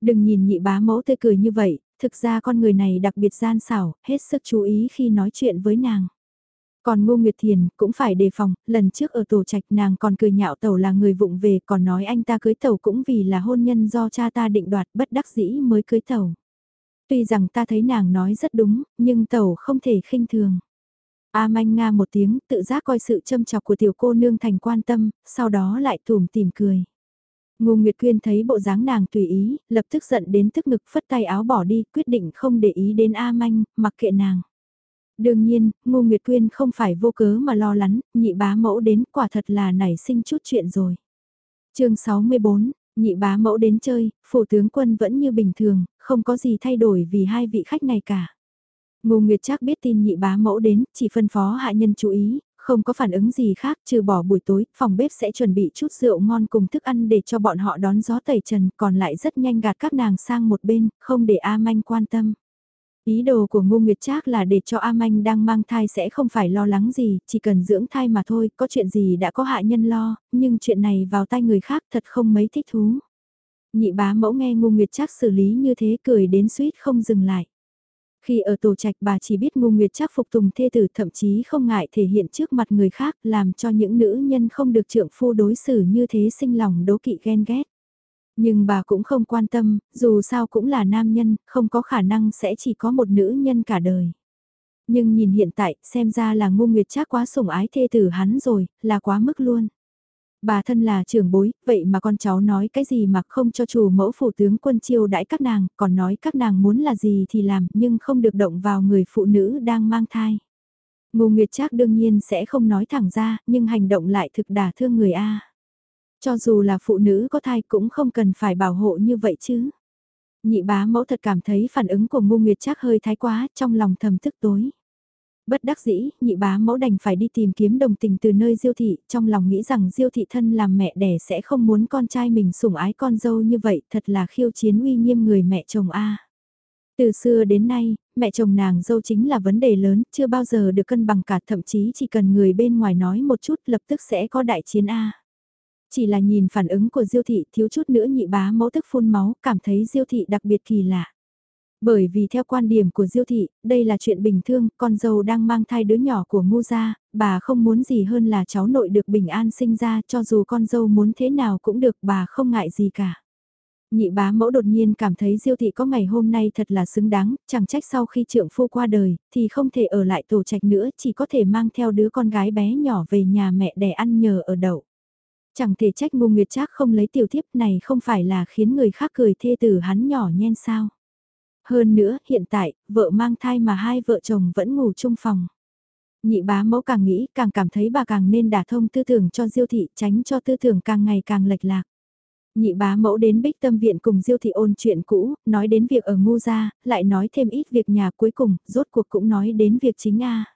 Đừng nhìn nhị bá mẫu tươi cười như vậy, thực ra con người này đặc biệt gian xảo, hết sức chú ý khi nói chuyện với nàng. Còn Ngô Nguyệt Thiền cũng phải đề phòng, lần trước ở tổ trạch nàng còn cười nhạo tàu là người vụng về còn nói anh ta cưới tàu cũng vì là hôn nhân do cha ta định đoạt bất đắc dĩ mới cưới tàu. Tuy rằng ta thấy nàng nói rất đúng, nhưng tẩu không thể khinh thường. A manh nga một tiếng, tự giác coi sự châm chọc của tiểu cô nương thành quan tâm, sau đó lại thùm tìm cười. Ngô Nguyệt Quyên thấy bộ dáng nàng tùy ý, lập tức giận đến tức ngực phất tay áo bỏ đi, quyết định không để ý đến A Manh, mặc kệ nàng. Đương nhiên, Ngô Nguyệt Quyên không phải vô cớ mà lo lắng, nhị bá mẫu đến quả thật là nảy sinh chút chuyện rồi. chương 64, nhị bá mẫu đến chơi, phủ tướng quân vẫn như bình thường, không có gì thay đổi vì hai vị khách này cả. Ngô Nguyệt Trác biết tin nhị bá mẫu đến, chỉ phân phó hạ nhân chú ý, không có phản ứng gì khác trừ bỏ buổi tối, phòng bếp sẽ chuẩn bị chút rượu ngon cùng thức ăn để cho bọn họ đón gió tẩy trần, còn lại rất nhanh gạt các nàng sang một bên, không để A Manh quan tâm. Ý đồ của Ngô Nguyệt Trác là để cho A Manh đang mang thai sẽ không phải lo lắng gì, chỉ cần dưỡng thai mà thôi, có chuyện gì đã có hạ nhân lo, nhưng chuyện này vào tay người khác thật không mấy thích thú. Nhị bá mẫu nghe Ngô Nguyệt Trác xử lý như thế cười đến suýt không dừng lại. Khi ở tổ trạch bà chỉ biết Ngô Nguyệt Trác phục tùng thê tử thậm chí không ngại thể hiện trước mặt người khác làm cho những nữ nhân không được trượng phu đối xử như thế sinh lòng đố kỵ ghen ghét. Nhưng bà cũng không quan tâm, dù sao cũng là nam nhân, không có khả năng sẽ chỉ có một nữ nhân cả đời. Nhưng nhìn hiện tại, xem ra là ngô nguyệt trác quá sủng ái thê tử hắn rồi, là quá mức luôn. Bà thân là trưởng bối, vậy mà con cháu nói cái gì mà không cho chủ mẫu phủ tướng quân chiêu đãi các nàng, còn nói các nàng muốn là gì thì làm, nhưng không được động vào người phụ nữ đang mang thai. Ngô Nguyệt Trác đương nhiên sẽ không nói thẳng ra, nhưng hành động lại thực đả thương người A. Cho dù là phụ nữ có thai cũng không cần phải bảo hộ như vậy chứ. Nhị bá mẫu thật cảm thấy phản ứng của Ngô Nguyệt Trác hơi thái quá, trong lòng thầm thức tối. Bất đắc dĩ, nhị bá mẫu đành phải đi tìm kiếm đồng tình từ nơi diêu thị, trong lòng nghĩ rằng diêu thị thân làm mẹ đẻ sẽ không muốn con trai mình sủng ái con dâu như vậy, thật là khiêu chiến uy nghiêm người mẹ chồng A. Từ xưa đến nay, mẹ chồng nàng dâu chính là vấn đề lớn, chưa bao giờ được cân bằng cả thậm chí chỉ cần người bên ngoài nói một chút lập tức sẽ có đại chiến A. Chỉ là nhìn phản ứng của diêu thị thiếu chút nữa nhị bá mẫu tức phun máu, cảm thấy diêu thị đặc biệt kỳ lạ. Bởi vì theo quan điểm của Diêu Thị, đây là chuyện bình thường, con dâu đang mang thai đứa nhỏ của ngu gia, bà không muốn gì hơn là cháu nội được bình an sinh ra cho dù con dâu muốn thế nào cũng được bà không ngại gì cả. Nhị bá mẫu đột nhiên cảm thấy Diêu Thị có ngày hôm nay thật là xứng đáng, chẳng trách sau khi trượng phu qua đời, thì không thể ở lại tổ trạch nữa, chỉ có thể mang theo đứa con gái bé nhỏ về nhà mẹ để ăn nhờ ở đậu. Chẳng thể trách ngu nguyệt trác không lấy tiểu thiếp này không phải là khiến người khác cười thê tử hắn nhỏ nhen sao. Hơn nữa, hiện tại, vợ mang thai mà hai vợ chồng vẫn ngủ chung phòng. Nhị bá mẫu càng nghĩ càng cảm thấy bà càng nên đả thông tư tưởng cho diêu thị tránh cho tư tưởng càng ngày càng lệch lạc. Nhị bá mẫu đến bích tâm viện cùng diêu thị ôn chuyện cũ, nói đến việc ở ngu gia, lại nói thêm ít việc nhà cuối cùng, rốt cuộc cũng nói đến việc chính A.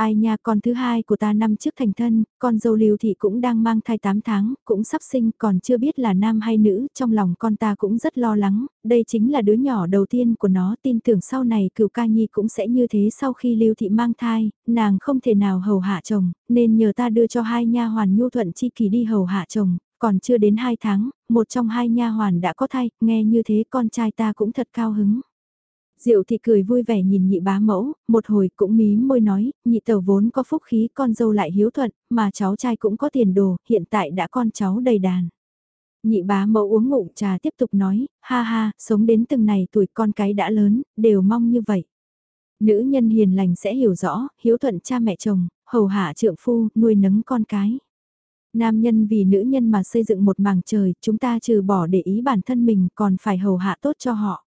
Ai nha con thứ hai của ta năm trước thành thân, con dâu lưu thị cũng đang mang thai 8 tháng, cũng sắp sinh còn chưa biết là nam hay nữ, trong lòng con ta cũng rất lo lắng, đây chính là đứa nhỏ đầu tiên của nó, tin tưởng sau này cựu ca nhi cũng sẽ như thế sau khi lưu thị mang thai, nàng không thể nào hầu hạ chồng, nên nhờ ta đưa cho hai nha hoàn nhu thuận chi kỳ đi hầu hạ chồng, còn chưa đến 2 tháng, một trong hai nha hoàn đã có thai, nghe như thế con trai ta cũng thật cao hứng. Diệu thì cười vui vẻ nhìn nhị bá mẫu, một hồi cũng mí môi nói, nhị tẩu vốn có phúc khí con dâu lại hiếu thuận, mà cháu trai cũng có tiền đồ, hiện tại đã con cháu đầy đàn. Nhị bá mẫu uống ngụm trà tiếp tục nói, ha ha, sống đến từng này tuổi con cái đã lớn, đều mong như vậy. Nữ nhân hiền lành sẽ hiểu rõ, hiếu thuận cha mẹ chồng, hầu hạ trượng phu, nuôi nấng con cái. Nam nhân vì nữ nhân mà xây dựng một mảng trời, chúng ta trừ bỏ để ý bản thân mình còn phải hầu hạ tốt cho họ.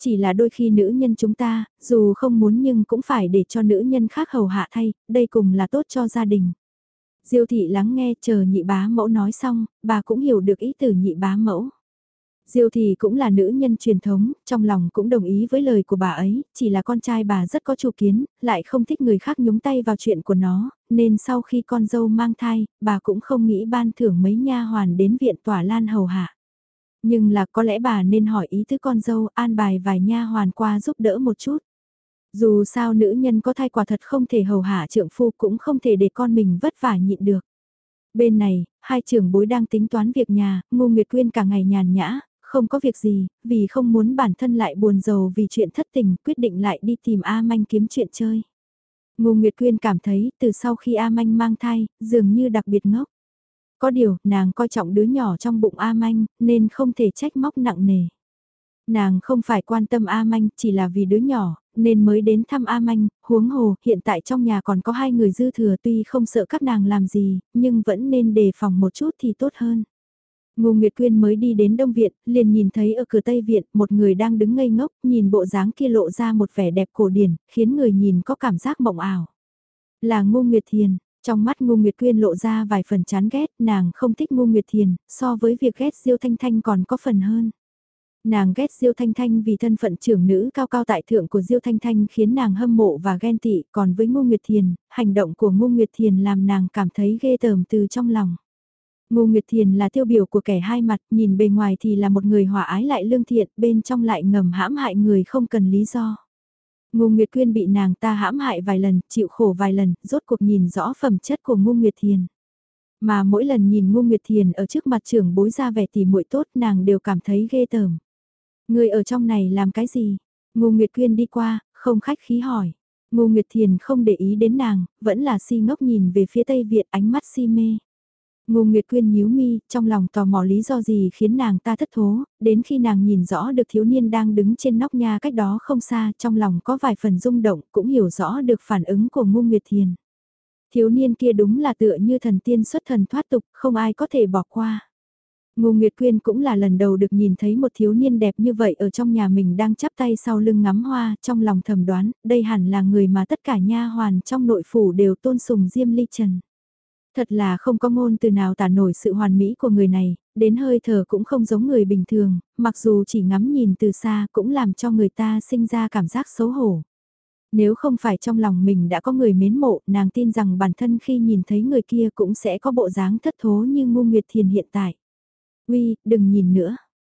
Chỉ là đôi khi nữ nhân chúng ta, dù không muốn nhưng cũng phải để cho nữ nhân khác hầu hạ thay, đây cùng là tốt cho gia đình. Diêu thị lắng nghe chờ nhị bá mẫu nói xong, bà cũng hiểu được ý từ nhị bá mẫu. Diêu thị cũng là nữ nhân truyền thống, trong lòng cũng đồng ý với lời của bà ấy, chỉ là con trai bà rất có chủ kiến, lại không thích người khác nhúng tay vào chuyện của nó, nên sau khi con dâu mang thai, bà cũng không nghĩ ban thưởng mấy nha hoàn đến viện tỏa lan hầu hạ. Nhưng là có lẽ bà nên hỏi ý tứ con dâu an bài vài nha hoàn qua giúp đỡ một chút. Dù sao nữ nhân có thai quả thật không thể hầu hạ trượng phu cũng không thể để con mình vất vả nhịn được. Bên này, hai trưởng bối đang tính toán việc nhà, Ngô Nguyệt Quyên cả ngày nhàn nhã, không có việc gì, vì không muốn bản thân lại buồn giàu vì chuyện thất tình, quyết định lại đi tìm A Manh kiếm chuyện chơi. Ngô Nguyệt Quyên cảm thấy từ sau khi A Manh mang thai, dường như đặc biệt ngốc. Có điều, nàng coi trọng đứa nhỏ trong bụng A Manh, nên không thể trách móc nặng nề. Nàng không phải quan tâm A Manh, chỉ là vì đứa nhỏ, nên mới đến thăm A Manh, huống hồ, hiện tại trong nhà còn có hai người dư thừa tuy không sợ các nàng làm gì, nhưng vẫn nên đề phòng một chút thì tốt hơn. Ngô Nguyệt Quyên mới đi đến Đông Viện, liền nhìn thấy ở cửa Tây Viện một người đang đứng ngây ngốc, nhìn bộ dáng kia lộ ra một vẻ đẹp cổ điển, khiến người nhìn có cảm giác mộng ảo. Là Ngô Nguyệt Thiền, trong mắt Ngô Nguyệt Quyên lộ ra vài phần chán ghét, nàng không thích Ngô Nguyệt Thiền, so với việc ghét Diêu Thanh Thanh còn có phần hơn. Nàng ghét Diêu Thanh Thanh vì thân phận trưởng nữ cao cao tại thượng của Diêu Thanh Thanh khiến nàng hâm mộ và ghen tị, còn với Ngô Nguyệt Thiền, hành động của Ngô Nguyệt Thiền làm nàng cảm thấy ghê tởm từ trong lòng. Ngô Nguyệt Thiền là tiêu biểu của kẻ hai mặt, nhìn bề ngoài thì là một người hòa ái lại lương thiện, bên trong lại ngầm hãm hại người không cần lý do. Ngô Nguyệt Quyên bị nàng ta hãm hại vài lần, chịu khổ vài lần, rốt cuộc nhìn rõ phẩm chất của Ngô Nguyệt Thiền. Mà mỗi lần nhìn Ngô Nguyệt Thiền ở trước mặt trưởng bối ra vẻ tỉ muội tốt nàng đều cảm thấy ghê tởm. Người ở trong này làm cái gì? Ngô Nguyệt Quyên đi qua, không khách khí hỏi. Ngô Nguyệt Thiền không để ý đến nàng, vẫn là si ngốc nhìn về phía Tây Việt ánh mắt si mê. Ngô Nguyệt Quyên nhíu mi, trong lòng tò mò lý do gì khiến nàng ta thất thố, đến khi nàng nhìn rõ được thiếu niên đang đứng trên nóc nhà cách đó không xa, trong lòng có vài phần rung động, cũng hiểu rõ được phản ứng của Ngô Nguyệt Thiền. Thiếu niên kia đúng là tựa như thần tiên xuất thần thoát tục, không ai có thể bỏ qua. Ngô Nguyệt Quyên cũng là lần đầu được nhìn thấy một thiếu niên đẹp như vậy ở trong nhà mình đang chắp tay sau lưng ngắm hoa, trong lòng thầm đoán, đây hẳn là người mà tất cả nha hoàn trong nội phủ đều tôn sùng Diêm Ly Trần. Thật là không có ngôn từ nào tả nổi sự hoàn mỹ của người này, đến hơi thở cũng không giống người bình thường, mặc dù chỉ ngắm nhìn từ xa cũng làm cho người ta sinh ra cảm giác xấu hổ. Nếu không phải trong lòng mình đã có người mến mộ, nàng tin rằng bản thân khi nhìn thấy người kia cũng sẽ có bộ dáng thất thố như Ngu Nguyệt Thiền hiện tại. Uy, đừng nhìn nữa.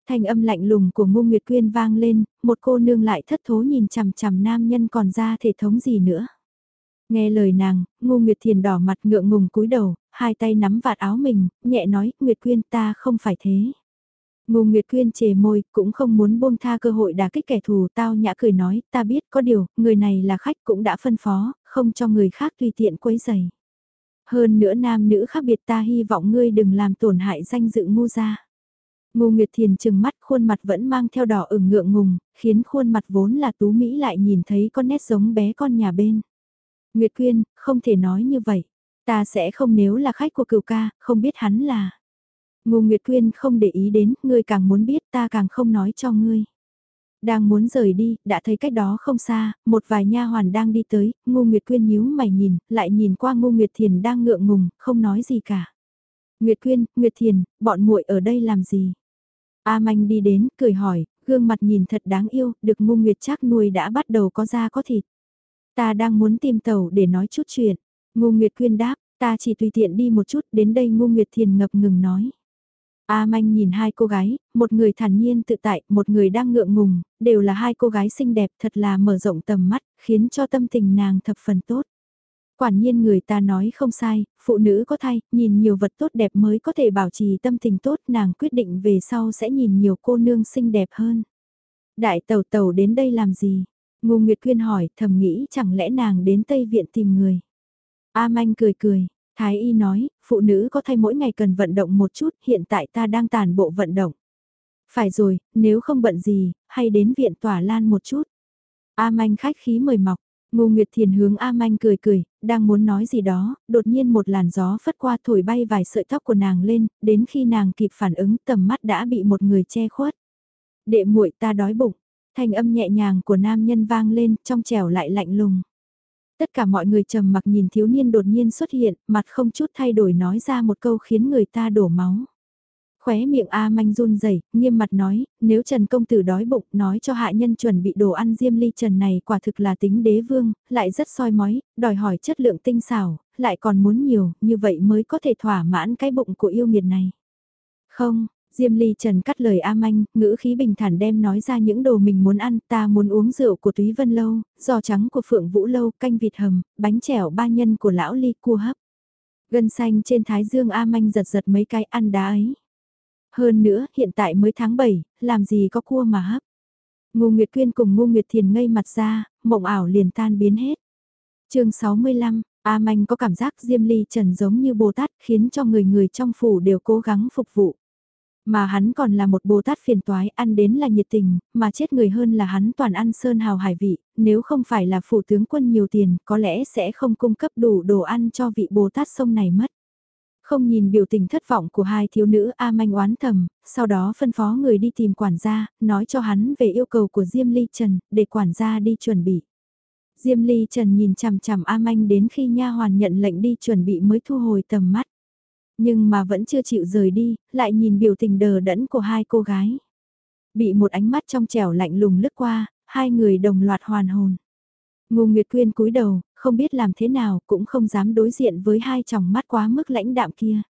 Thanh âm lạnh lùng của Ngu Nguyệt Quyên vang lên, một cô nương lại thất thố nhìn chằm chằm nam nhân còn ra thể thống gì nữa. Nghe lời nàng, Ngu Nguyệt Thiền đỏ mặt ngượng ngùng cúi đầu, hai tay nắm vạt áo mình, nhẹ nói, Nguyệt Quyên ta không phải thế. Ngô Nguyệt Quyên chề môi, cũng không muốn buông tha cơ hội đả kích kẻ thù tao nhã cười nói, ta biết có điều, người này là khách cũng đã phân phó, không cho người khác tùy tiện quấy giày. Hơn nữa nam nữ khác biệt ta hy vọng ngươi đừng làm tổn hại danh dự ngu gia. Ngô Nguyệt Thiền trừng mắt khuôn mặt vẫn mang theo đỏ ửng ngượng ngùng, khiến khuôn mặt vốn là tú Mỹ lại nhìn thấy con nét giống bé con nhà bên. Nguyệt Quyên, không thể nói như vậy. Ta sẽ không nếu là khách của cửu ca, không biết hắn là. Ngô Nguyệt Quyên không để ý đến, ngươi càng muốn biết ta càng không nói cho ngươi. Đang muốn rời đi, đã thấy cách đó không xa, một vài nha hoàn đang đi tới, Ngô Nguyệt Quyên nhíu mày nhìn, lại nhìn qua Ngô Nguyệt Thiền đang ngượng ngùng, không nói gì cả. Nguyệt Quyên, Nguyệt Thiền, bọn muội ở đây làm gì? A Manh đi đến, cười hỏi, gương mặt nhìn thật đáng yêu, được Ngô Nguyệt Trác nuôi đã bắt đầu có da có thịt. Ta đang muốn tìm tàu để nói chút chuyện. Ngô Nguyệt Quyên đáp, ta chỉ tùy tiện đi một chút, đến đây Ngô Nguyệt Thiền ngập ngừng nói. A Manh nhìn hai cô gái, một người thản nhiên tự tại, một người đang ngượng ngùng, đều là hai cô gái xinh đẹp thật là mở rộng tầm mắt, khiến cho tâm tình nàng thập phần tốt. Quản nhiên người ta nói không sai, phụ nữ có thai, nhìn nhiều vật tốt đẹp mới có thể bảo trì tâm tình tốt, nàng quyết định về sau sẽ nhìn nhiều cô nương xinh đẹp hơn. Đại tàu tàu đến đây làm gì? Ngô Nguyệt Quyên hỏi, thầm nghĩ chẳng lẽ nàng đến Tây Viện tìm người. A Manh cười cười, Thái Y nói, phụ nữ có thai mỗi ngày cần vận động một chút, hiện tại ta đang tàn bộ vận động. Phải rồi, nếu không bận gì, hay đến viện tỏa lan một chút. A Manh khách khí mời mọc, Ngô Nguyệt Thiền hướng A Manh cười cười, đang muốn nói gì đó, đột nhiên một làn gió phất qua thổi bay vài sợi tóc của nàng lên, đến khi nàng kịp phản ứng tầm mắt đã bị một người che khuất. Đệ muội ta đói bụng, thanh âm nhẹ nhàng của nam nhân vang lên, trong trẻo lại lạnh lùng. Tất cả mọi người trầm mặc nhìn thiếu niên đột nhiên xuất hiện, mặt không chút thay đổi nói ra một câu khiến người ta đổ máu. Khóe miệng A manh run rẩy nghiêm mặt nói, nếu Trần Công Tử đói bụng nói cho hạ nhân chuẩn bị đồ ăn diêm ly Trần này quả thực là tính đế vương, lại rất soi mói, đòi hỏi chất lượng tinh xảo, lại còn muốn nhiều, như vậy mới có thể thỏa mãn cái bụng của yêu nghiệt này. Không, Diêm Ly Trần cắt lời A Manh, ngữ khí bình thản đem nói ra những đồ mình muốn ăn, ta muốn uống rượu của Túy Vân Lâu, giò trắng của Phượng Vũ Lâu, canh vịt hầm, bánh chèo ba nhân của Lão Ly cua hấp. Gân xanh trên thái dương A Manh giật giật mấy cái ăn đá ấy. Hơn nữa, hiện tại mới tháng 7, làm gì có cua mà hấp. Ngô Nguyệt Quyên cùng Ngô Nguyệt Thiền ngây mặt ra, mộng ảo liền tan biến hết. chương 65, A Manh có cảm giác Diêm Ly Trần giống như Bồ Tát khiến cho người người trong phủ đều cố gắng phục vụ. Mà hắn còn là một Bồ Tát phiền toái, ăn đến là nhiệt tình, mà chết người hơn là hắn toàn ăn sơn hào hải vị, nếu không phải là phủ tướng quân nhiều tiền, có lẽ sẽ không cung cấp đủ đồ ăn cho vị Bồ Tát sông này mất. Không nhìn biểu tình thất vọng của hai thiếu nữ A Manh oán thầm, sau đó phân phó người đi tìm quản gia, nói cho hắn về yêu cầu của Diêm Ly Trần, để quản gia đi chuẩn bị. Diêm Ly Trần nhìn chằm chằm A Manh đến khi nha hoàn nhận lệnh đi chuẩn bị mới thu hồi tầm mắt. Nhưng mà vẫn chưa chịu rời đi, lại nhìn biểu tình đờ đẫn của hai cô gái. Bị một ánh mắt trong trẻo lạnh lùng lướt qua, hai người đồng loạt hoàn hồn. Ngô Nguyệt Quyên cúi đầu, không biết làm thế nào, cũng không dám đối diện với hai tròng mắt quá mức lãnh đạm kia.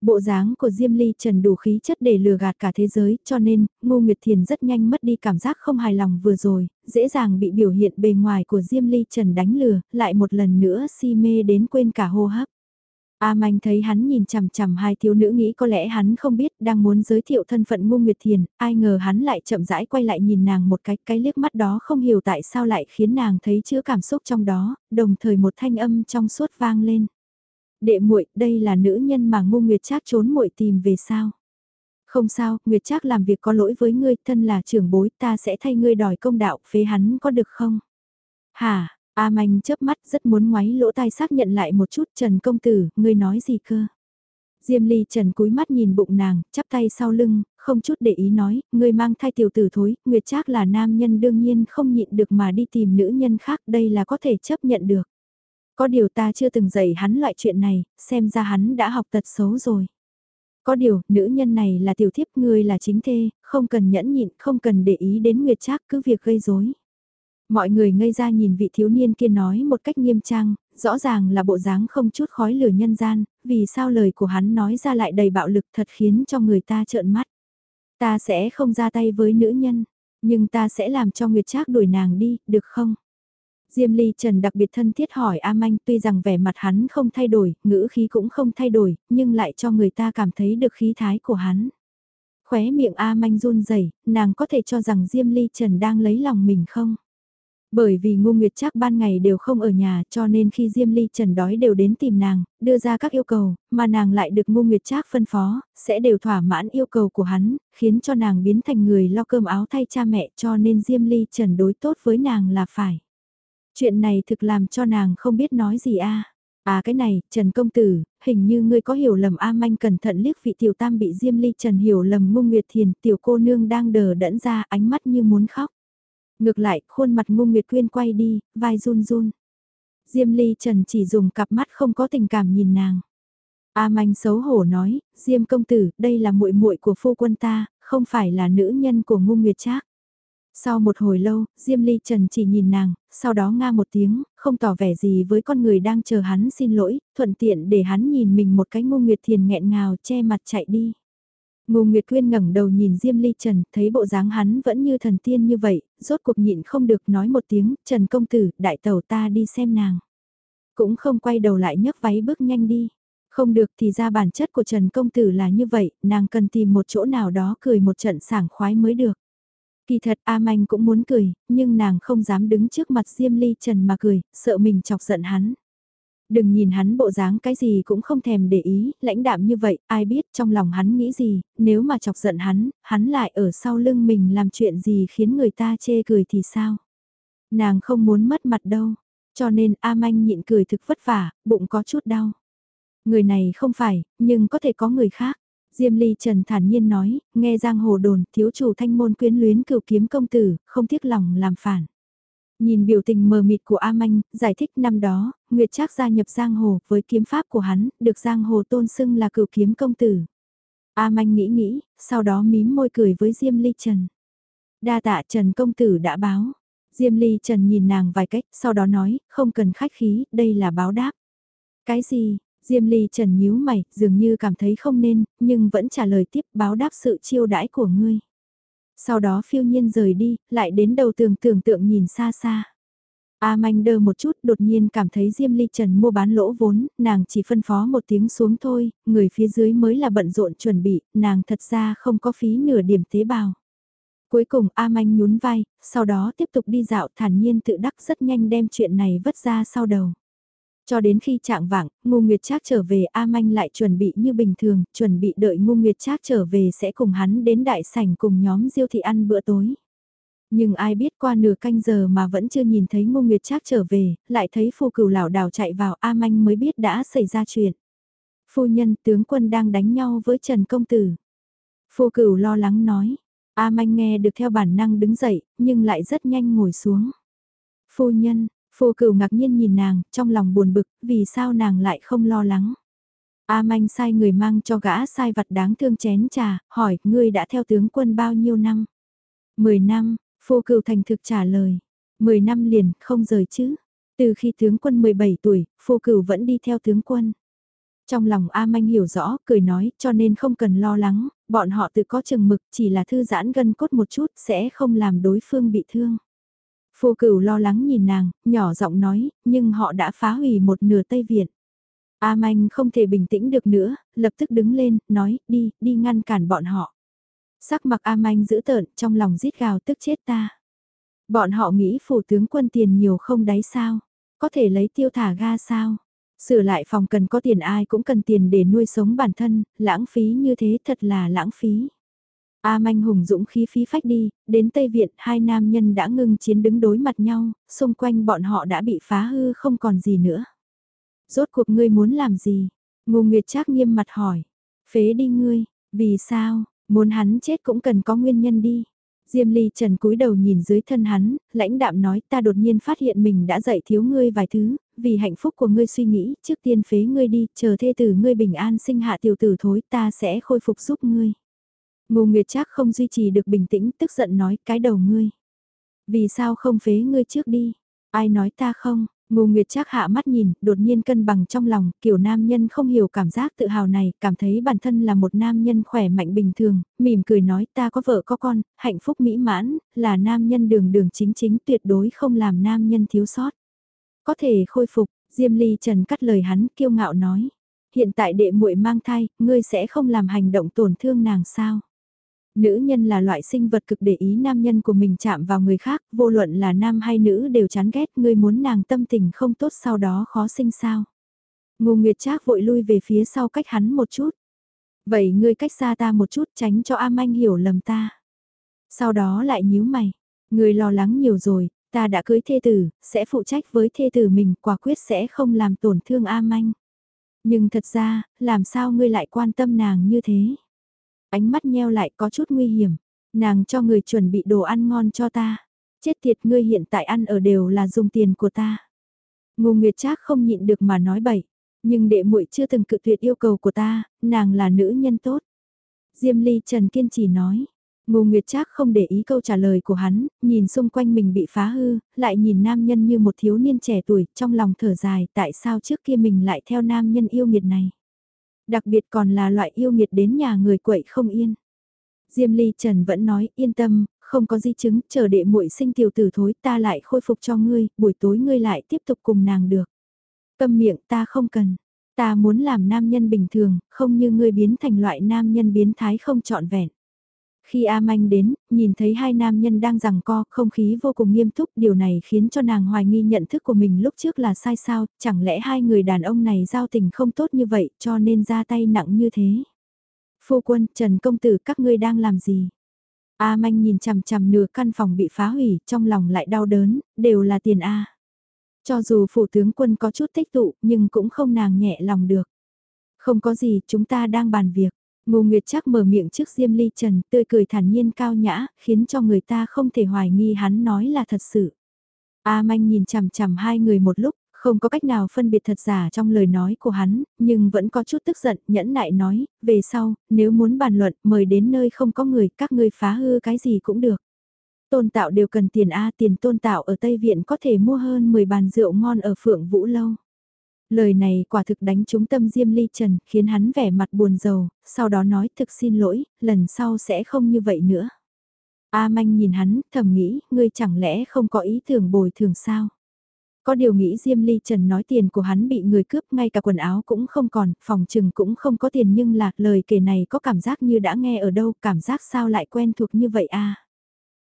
Bộ dáng của Diêm Ly Trần đủ khí chất để lừa gạt cả thế giới, cho nên, Ngô Nguyệt Thiền rất nhanh mất đi cảm giác không hài lòng vừa rồi, dễ dàng bị biểu hiện bề ngoài của Diêm Ly Trần đánh lừa, lại một lần nữa si mê đến quên cả hô hấp. A Manh thấy hắn nhìn chằm chằm hai thiếu nữ nghĩ có lẽ hắn không biết đang muốn giới thiệu thân phận Ngô Nguyệt Thiền, ai ngờ hắn lại chậm rãi quay lại nhìn nàng một cái, cái liếc mắt đó không hiểu tại sao lại khiến nàng thấy chứa cảm xúc trong đó, đồng thời một thanh âm trong suốt vang lên. đệ muội, đây là nữ nhân mà Ngô Nguyệt Trác trốn muội tìm về sao? Không sao, Nguyệt Trác làm việc có lỗi với ngươi, thân là trưởng bối, ta sẽ thay ngươi đòi công đạo, phế hắn có được không? Hả? A Manh chớp mắt rất muốn ngoáy lỗ tai xác nhận lại một chút Trần công tử, ngươi nói gì cơ? Diêm Ly Trần cúi mắt nhìn bụng nàng, chắp tay sau lưng, không chút để ý nói, ngươi mang thai tiểu tử thối, Nguyệt Trác là nam nhân đương nhiên không nhịn được mà đi tìm nữ nhân khác, đây là có thể chấp nhận được. Có điều ta chưa từng dạy hắn loại chuyện này, xem ra hắn đã học tật xấu rồi. Có điều, nữ nhân này là tiểu thiếp, ngươi là chính thê, không cần nhẫn nhịn, không cần để ý đến Nguyệt Trác cứ việc gây rối. Mọi người ngây ra nhìn vị thiếu niên kia nói một cách nghiêm trang, rõ ràng là bộ dáng không chút khói lửa nhân gian, vì sao lời của hắn nói ra lại đầy bạo lực thật khiến cho người ta trợn mắt. Ta sẽ không ra tay với nữ nhân, nhưng ta sẽ làm cho Nguyệt Trác đuổi nàng đi, được không? Diêm Ly Trần đặc biệt thân thiết hỏi A Manh tuy rằng vẻ mặt hắn không thay đổi, ngữ khí cũng không thay đổi, nhưng lại cho người ta cảm thấy được khí thái của hắn. Khóe miệng A Manh run rẩy, nàng có thể cho rằng Diêm Ly Trần đang lấy lòng mình không? Bởi vì Ngô Nguyệt trác ban ngày đều không ở nhà cho nên khi Diêm Ly Trần đói đều đến tìm nàng, đưa ra các yêu cầu, mà nàng lại được Ngô Nguyệt Trác phân phó, sẽ đều thỏa mãn yêu cầu của hắn, khiến cho nàng biến thành người lo cơm áo thay cha mẹ cho nên Diêm Ly Trần đối tốt với nàng là phải. Chuyện này thực làm cho nàng không biết nói gì a. À cái này, Trần Công Tử, hình như ngươi có hiểu lầm A Manh cẩn thận liếc vị tiểu tam bị Diêm Ly Trần hiểu lầm Ngô Nguyệt Thiền tiểu cô nương đang đờ đẫn ra ánh mắt như muốn khóc. Ngược lại, khuôn mặt ngu Nguyệt Quyên quay đi, vai run run. Diêm Ly Trần chỉ dùng cặp mắt không có tình cảm nhìn nàng. A Manh xấu hổ nói, Diêm công tử, đây là muội muội của phu quân ta, không phải là nữ nhân của ngu Nguyệt Trác. Sau một hồi lâu, Diêm Ly Trần chỉ nhìn nàng, sau đó nga một tiếng, không tỏ vẻ gì với con người đang chờ hắn xin lỗi, thuận tiện để hắn nhìn mình một cái ngu Nguyệt Thiền nghẹn ngào che mặt chạy đi. Ngô Nguyệt Quyên ngẩng đầu nhìn Diêm Ly Trần, thấy bộ dáng hắn vẫn như thần tiên như vậy, rốt cuộc nhịn không được nói một tiếng, Trần công tử, đại tàu ta đi xem nàng. Cũng không quay đầu lại nhấc váy bước nhanh đi. Không được thì ra bản chất của Trần công tử là như vậy, nàng cần tìm một chỗ nào đó cười một trận sảng khoái mới được. Kỳ thật A Manh cũng muốn cười, nhưng nàng không dám đứng trước mặt Diêm Ly Trần mà cười, sợ mình chọc giận hắn. Đừng nhìn hắn bộ dáng cái gì cũng không thèm để ý, lãnh đạm như vậy, ai biết trong lòng hắn nghĩ gì, nếu mà chọc giận hắn, hắn lại ở sau lưng mình làm chuyện gì khiến người ta chê cười thì sao? Nàng không muốn mất mặt đâu, cho nên A Manh nhịn cười thực vất vả, bụng có chút đau. Người này không phải, nhưng có thể có người khác. Diêm Ly Trần thản nhiên nói, nghe giang hồ đồn, thiếu chủ thanh môn quyến luyến cửu kiếm công tử, không tiếc lòng làm phản. Nhìn biểu tình mờ mịt của A Manh, giải thích năm đó, Nguyệt Trác gia nhập giang hồ với kiếm pháp của hắn, được giang hồ tôn xưng là cửu kiếm công tử. A Manh nghĩ nghĩ, sau đó mím môi cười với Diêm Ly Trần. Đa tạ Trần công tử đã báo. Diêm Ly Trần nhìn nàng vài cách, sau đó nói, không cần khách khí, đây là báo đáp. Cái gì? Diêm Ly Trần nhíu mày, dường như cảm thấy không nên, nhưng vẫn trả lời tiếp báo đáp sự chiêu đãi của ngươi. Sau đó phiêu nhiên rời đi, lại đến đầu tường tưởng tượng nhìn xa xa. A manh đơ một chút đột nhiên cảm thấy Diêm Ly Trần mua bán lỗ vốn, nàng chỉ phân phó một tiếng xuống thôi, người phía dưới mới là bận rộn chuẩn bị, nàng thật ra không có phí nửa điểm tế bào. Cuối cùng A manh nhún vai, sau đó tiếp tục đi dạo thản nhiên tự đắc rất nhanh đem chuyện này vất ra sau đầu. Cho đến khi trạng vạng, Ngô Nguyệt Trác trở về A Manh lại chuẩn bị như bình thường, chuẩn bị đợi Ngô Nguyệt Trác trở về sẽ cùng hắn đến đại sảnh cùng nhóm Diêu thị ăn bữa tối. Nhưng ai biết qua nửa canh giờ mà vẫn chưa nhìn thấy Ngô Nguyệt Trác trở về, lại thấy phu cửu lão đảo chạy vào A Manh mới biết đã xảy ra chuyện. Phu nhân tướng quân đang đánh nhau với Trần Công Tử. Phu cửu lo lắng nói. A Manh nghe được theo bản năng đứng dậy, nhưng lại rất nhanh ngồi xuống. Phu nhân, phu cửu ngạc nhiên nhìn nàng, trong lòng buồn bực, vì sao nàng lại không lo lắng. A manh sai người mang cho gã sai vặt đáng thương chén trà, hỏi, ngươi đã theo tướng quân bao nhiêu năm? Mười năm, phù cửu thành thực trả lời. Mười năm liền, không rời chứ. Từ khi tướng quân 17 tuổi, phù cửu vẫn đi theo tướng quân. Trong lòng A Manh hiểu rõ, cười nói, cho nên không cần lo lắng, bọn họ tự có chừng mực, chỉ là thư giãn gân cốt một chút, sẽ không làm đối phương bị thương. Phu cửu lo lắng nhìn nàng, nhỏ giọng nói, nhưng họ đã phá hủy một nửa Tây Viện. A Manh không thể bình tĩnh được nữa, lập tức đứng lên, nói, đi, đi ngăn cản bọn họ. Sắc mặt A Manh giữ tợn, trong lòng rít gào tức chết ta. Bọn họ nghĩ phủ tướng quân tiền nhiều không đáy sao, có thể lấy tiêu thả ga sao. Sửa lại phòng cần có tiền ai cũng cần tiền để nuôi sống bản thân, lãng phí như thế thật là lãng phí. A Manh hùng dũng khí phí phách đi, đến Tây Viện hai nam nhân đã ngưng chiến đứng đối mặt nhau, xung quanh bọn họ đã bị phá hư không còn gì nữa. Rốt cuộc ngươi muốn làm gì? Ngô Nguyệt Trác nghiêm mặt hỏi. Phế đi ngươi, vì sao, muốn hắn chết cũng cần có nguyên nhân đi. Diêm Ly Trần cúi đầu nhìn dưới thân hắn, lãnh đạm nói ta đột nhiên phát hiện mình đã dạy thiếu ngươi vài thứ, vì hạnh phúc của ngươi suy nghĩ, trước tiên phế ngươi đi, chờ thê tử ngươi bình an sinh hạ tiểu tử thối ta sẽ khôi phục giúp ngươi. Ngô Nguyệt Trác không duy trì được bình tĩnh, tức giận nói cái đầu ngươi. Vì sao không phế ngươi trước đi? Ai nói ta không? Ngô Nguyệt Trác hạ mắt nhìn, đột nhiên cân bằng trong lòng, kiểu nam nhân không hiểu cảm giác tự hào này, cảm thấy bản thân là một nam nhân khỏe mạnh bình thường, mỉm cười nói ta có vợ có con, hạnh phúc mỹ mãn, là nam nhân đường đường chính chính tuyệt đối không làm nam nhân thiếu sót. Có thể khôi phục, Diêm Ly Trần cắt lời hắn kiêu ngạo nói. Hiện tại đệ muội mang thai, ngươi sẽ không làm hành động tổn thương nàng sao? Nữ nhân là loại sinh vật cực để ý nam nhân của mình chạm vào người khác, vô luận là nam hay nữ đều chán ghét, ngươi muốn nàng tâm tình không tốt sau đó khó sinh sao. Ngô Nguyệt Trác vội lui về phía sau cách hắn một chút. Vậy ngươi cách xa ta một chút tránh cho A Manh hiểu lầm ta. Sau đó lại nhíu mày, ngươi lo lắng nhiều rồi, ta đã cưới thê tử, sẽ phụ trách với thê tử mình, quả quyết sẽ không làm tổn thương A Manh. Nhưng thật ra, làm sao ngươi lại quan tâm nàng như thế? Ánh mắt nheo lại có chút nguy hiểm. Nàng cho người chuẩn bị đồ ăn ngon cho ta. Chết tiệt ngươi hiện tại ăn ở đều là dùng tiền của ta. Ngô Nguyệt Trác không nhịn được mà nói bậy. Nhưng đệ muội chưa từng cự tuyệt yêu cầu của ta, nàng là nữ nhân tốt. Diêm Ly Trần kiên trì nói. Ngô Nguyệt Trác không để ý câu trả lời của hắn, nhìn xung quanh mình bị phá hư, lại nhìn nam nhân như một thiếu niên trẻ tuổi, trong lòng thở dài tại sao trước kia mình lại theo nam nhân yêu nghiệt này đặc biệt còn là loại yêu nghiệt đến nhà người quậy không yên. Diêm Ly Trần vẫn nói yên tâm, không có di chứng, chờ đệ muội sinh tiểu tử thối ta lại khôi phục cho ngươi, buổi tối ngươi lại tiếp tục cùng nàng được. Câm miệng ta không cần, ta muốn làm nam nhân bình thường, không như ngươi biến thành loại nam nhân biến thái không trọn vẹn. Khi A Manh đến, nhìn thấy hai nam nhân đang giằng co, không khí vô cùng nghiêm túc, điều này khiến cho nàng hoài nghi nhận thức của mình lúc trước là sai sao, chẳng lẽ hai người đàn ông này giao tình không tốt như vậy cho nên ra tay nặng như thế. Phu quân, Trần Công Tử các ngươi đang làm gì? A Manh nhìn chằm chằm nửa căn phòng bị phá hủy, trong lòng lại đau đớn, đều là tiền A. Cho dù phủ tướng quân có chút tích tụ, nhưng cũng không nàng nhẹ lòng được. Không có gì, chúng ta đang bàn việc. Ngô Nguyệt chắc mở miệng trước Diêm Ly Trần, tươi cười thản nhiên cao nhã, khiến cho người ta không thể hoài nghi hắn nói là thật sự. A Manh nhìn chằm chằm hai người một lúc, không có cách nào phân biệt thật giả trong lời nói của hắn, nhưng vẫn có chút tức giận, nhẫn nại nói, về sau, nếu muốn bàn luận, mời đến nơi không có người, các ngươi phá hư cái gì cũng được. Tôn tạo đều cần tiền A, tiền tôn tạo ở Tây Viện có thể mua hơn 10 bàn rượu ngon ở Phượng Vũ Lâu. Lời này quả thực đánh trúng tâm Diêm Ly Trần, khiến hắn vẻ mặt buồn rầu, sau đó nói thực xin lỗi, lần sau sẽ không như vậy nữa. A Manh nhìn hắn, thầm nghĩ, ngươi chẳng lẽ không có ý tưởng bồi thường sao? Có điều nghĩ Diêm Ly Trần nói tiền của hắn bị người cướp, ngay cả quần áo cũng không còn, phòng trừng cũng không có tiền nhưng lạc lời kể này có cảm giác như đã nghe ở đâu, cảm giác sao lại quen thuộc như vậy a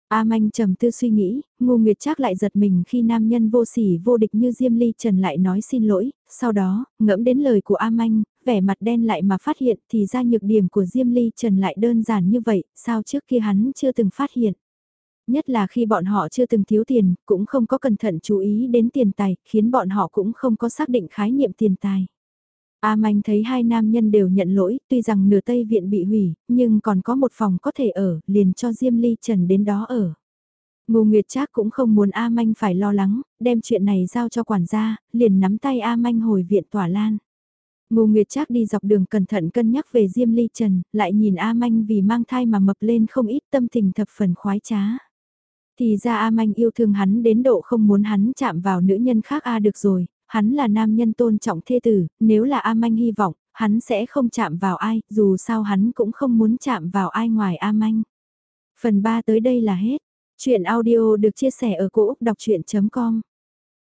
A Manh trầm tư suy nghĩ, Ngô Nguyệt Trác lại giật mình khi nam nhân vô sỉ vô địch như Diêm Ly Trần lại nói xin lỗi, sau đó, ngẫm đến lời của A Manh, vẻ mặt đen lại mà phát hiện thì ra nhược điểm của Diêm Ly Trần lại đơn giản như vậy, sao trước kia hắn chưa từng phát hiện. Nhất là khi bọn họ chưa từng thiếu tiền, cũng không có cẩn thận chú ý đến tiền tài, khiến bọn họ cũng không có xác định khái niệm tiền tài. A Manh thấy hai nam nhân đều nhận lỗi, tuy rằng nửa Tây Viện bị hủy, nhưng còn có một phòng có thể ở, liền cho Diêm Ly Trần đến đó ở. Ngô Nguyệt Trác cũng không muốn A Manh phải lo lắng, đem chuyện này giao cho quản gia, liền nắm tay A Manh hồi viện tỏa lan. Ngô Nguyệt Trác đi dọc đường cẩn thận cân nhắc về Diêm Ly Trần, lại nhìn A Manh vì mang thai mà mập lên không ít tâm tình thập phần khoái trá. Thì ra A Manh yêu thương hắn đến độ không muốn hắn chạm vào nữ nhân khác A được rồi, hắn là nam nhân tôn trọng thê tử, nếu là A Manh hy vọng, hắn sẽ không chạm vào ai, dù sao hắn cũng không muốn chạm vào ai ngoài A Manh. Phần 3 tới đây là hết. Chuyện audio được chia sẻ ở cỗ đọc chuyện.com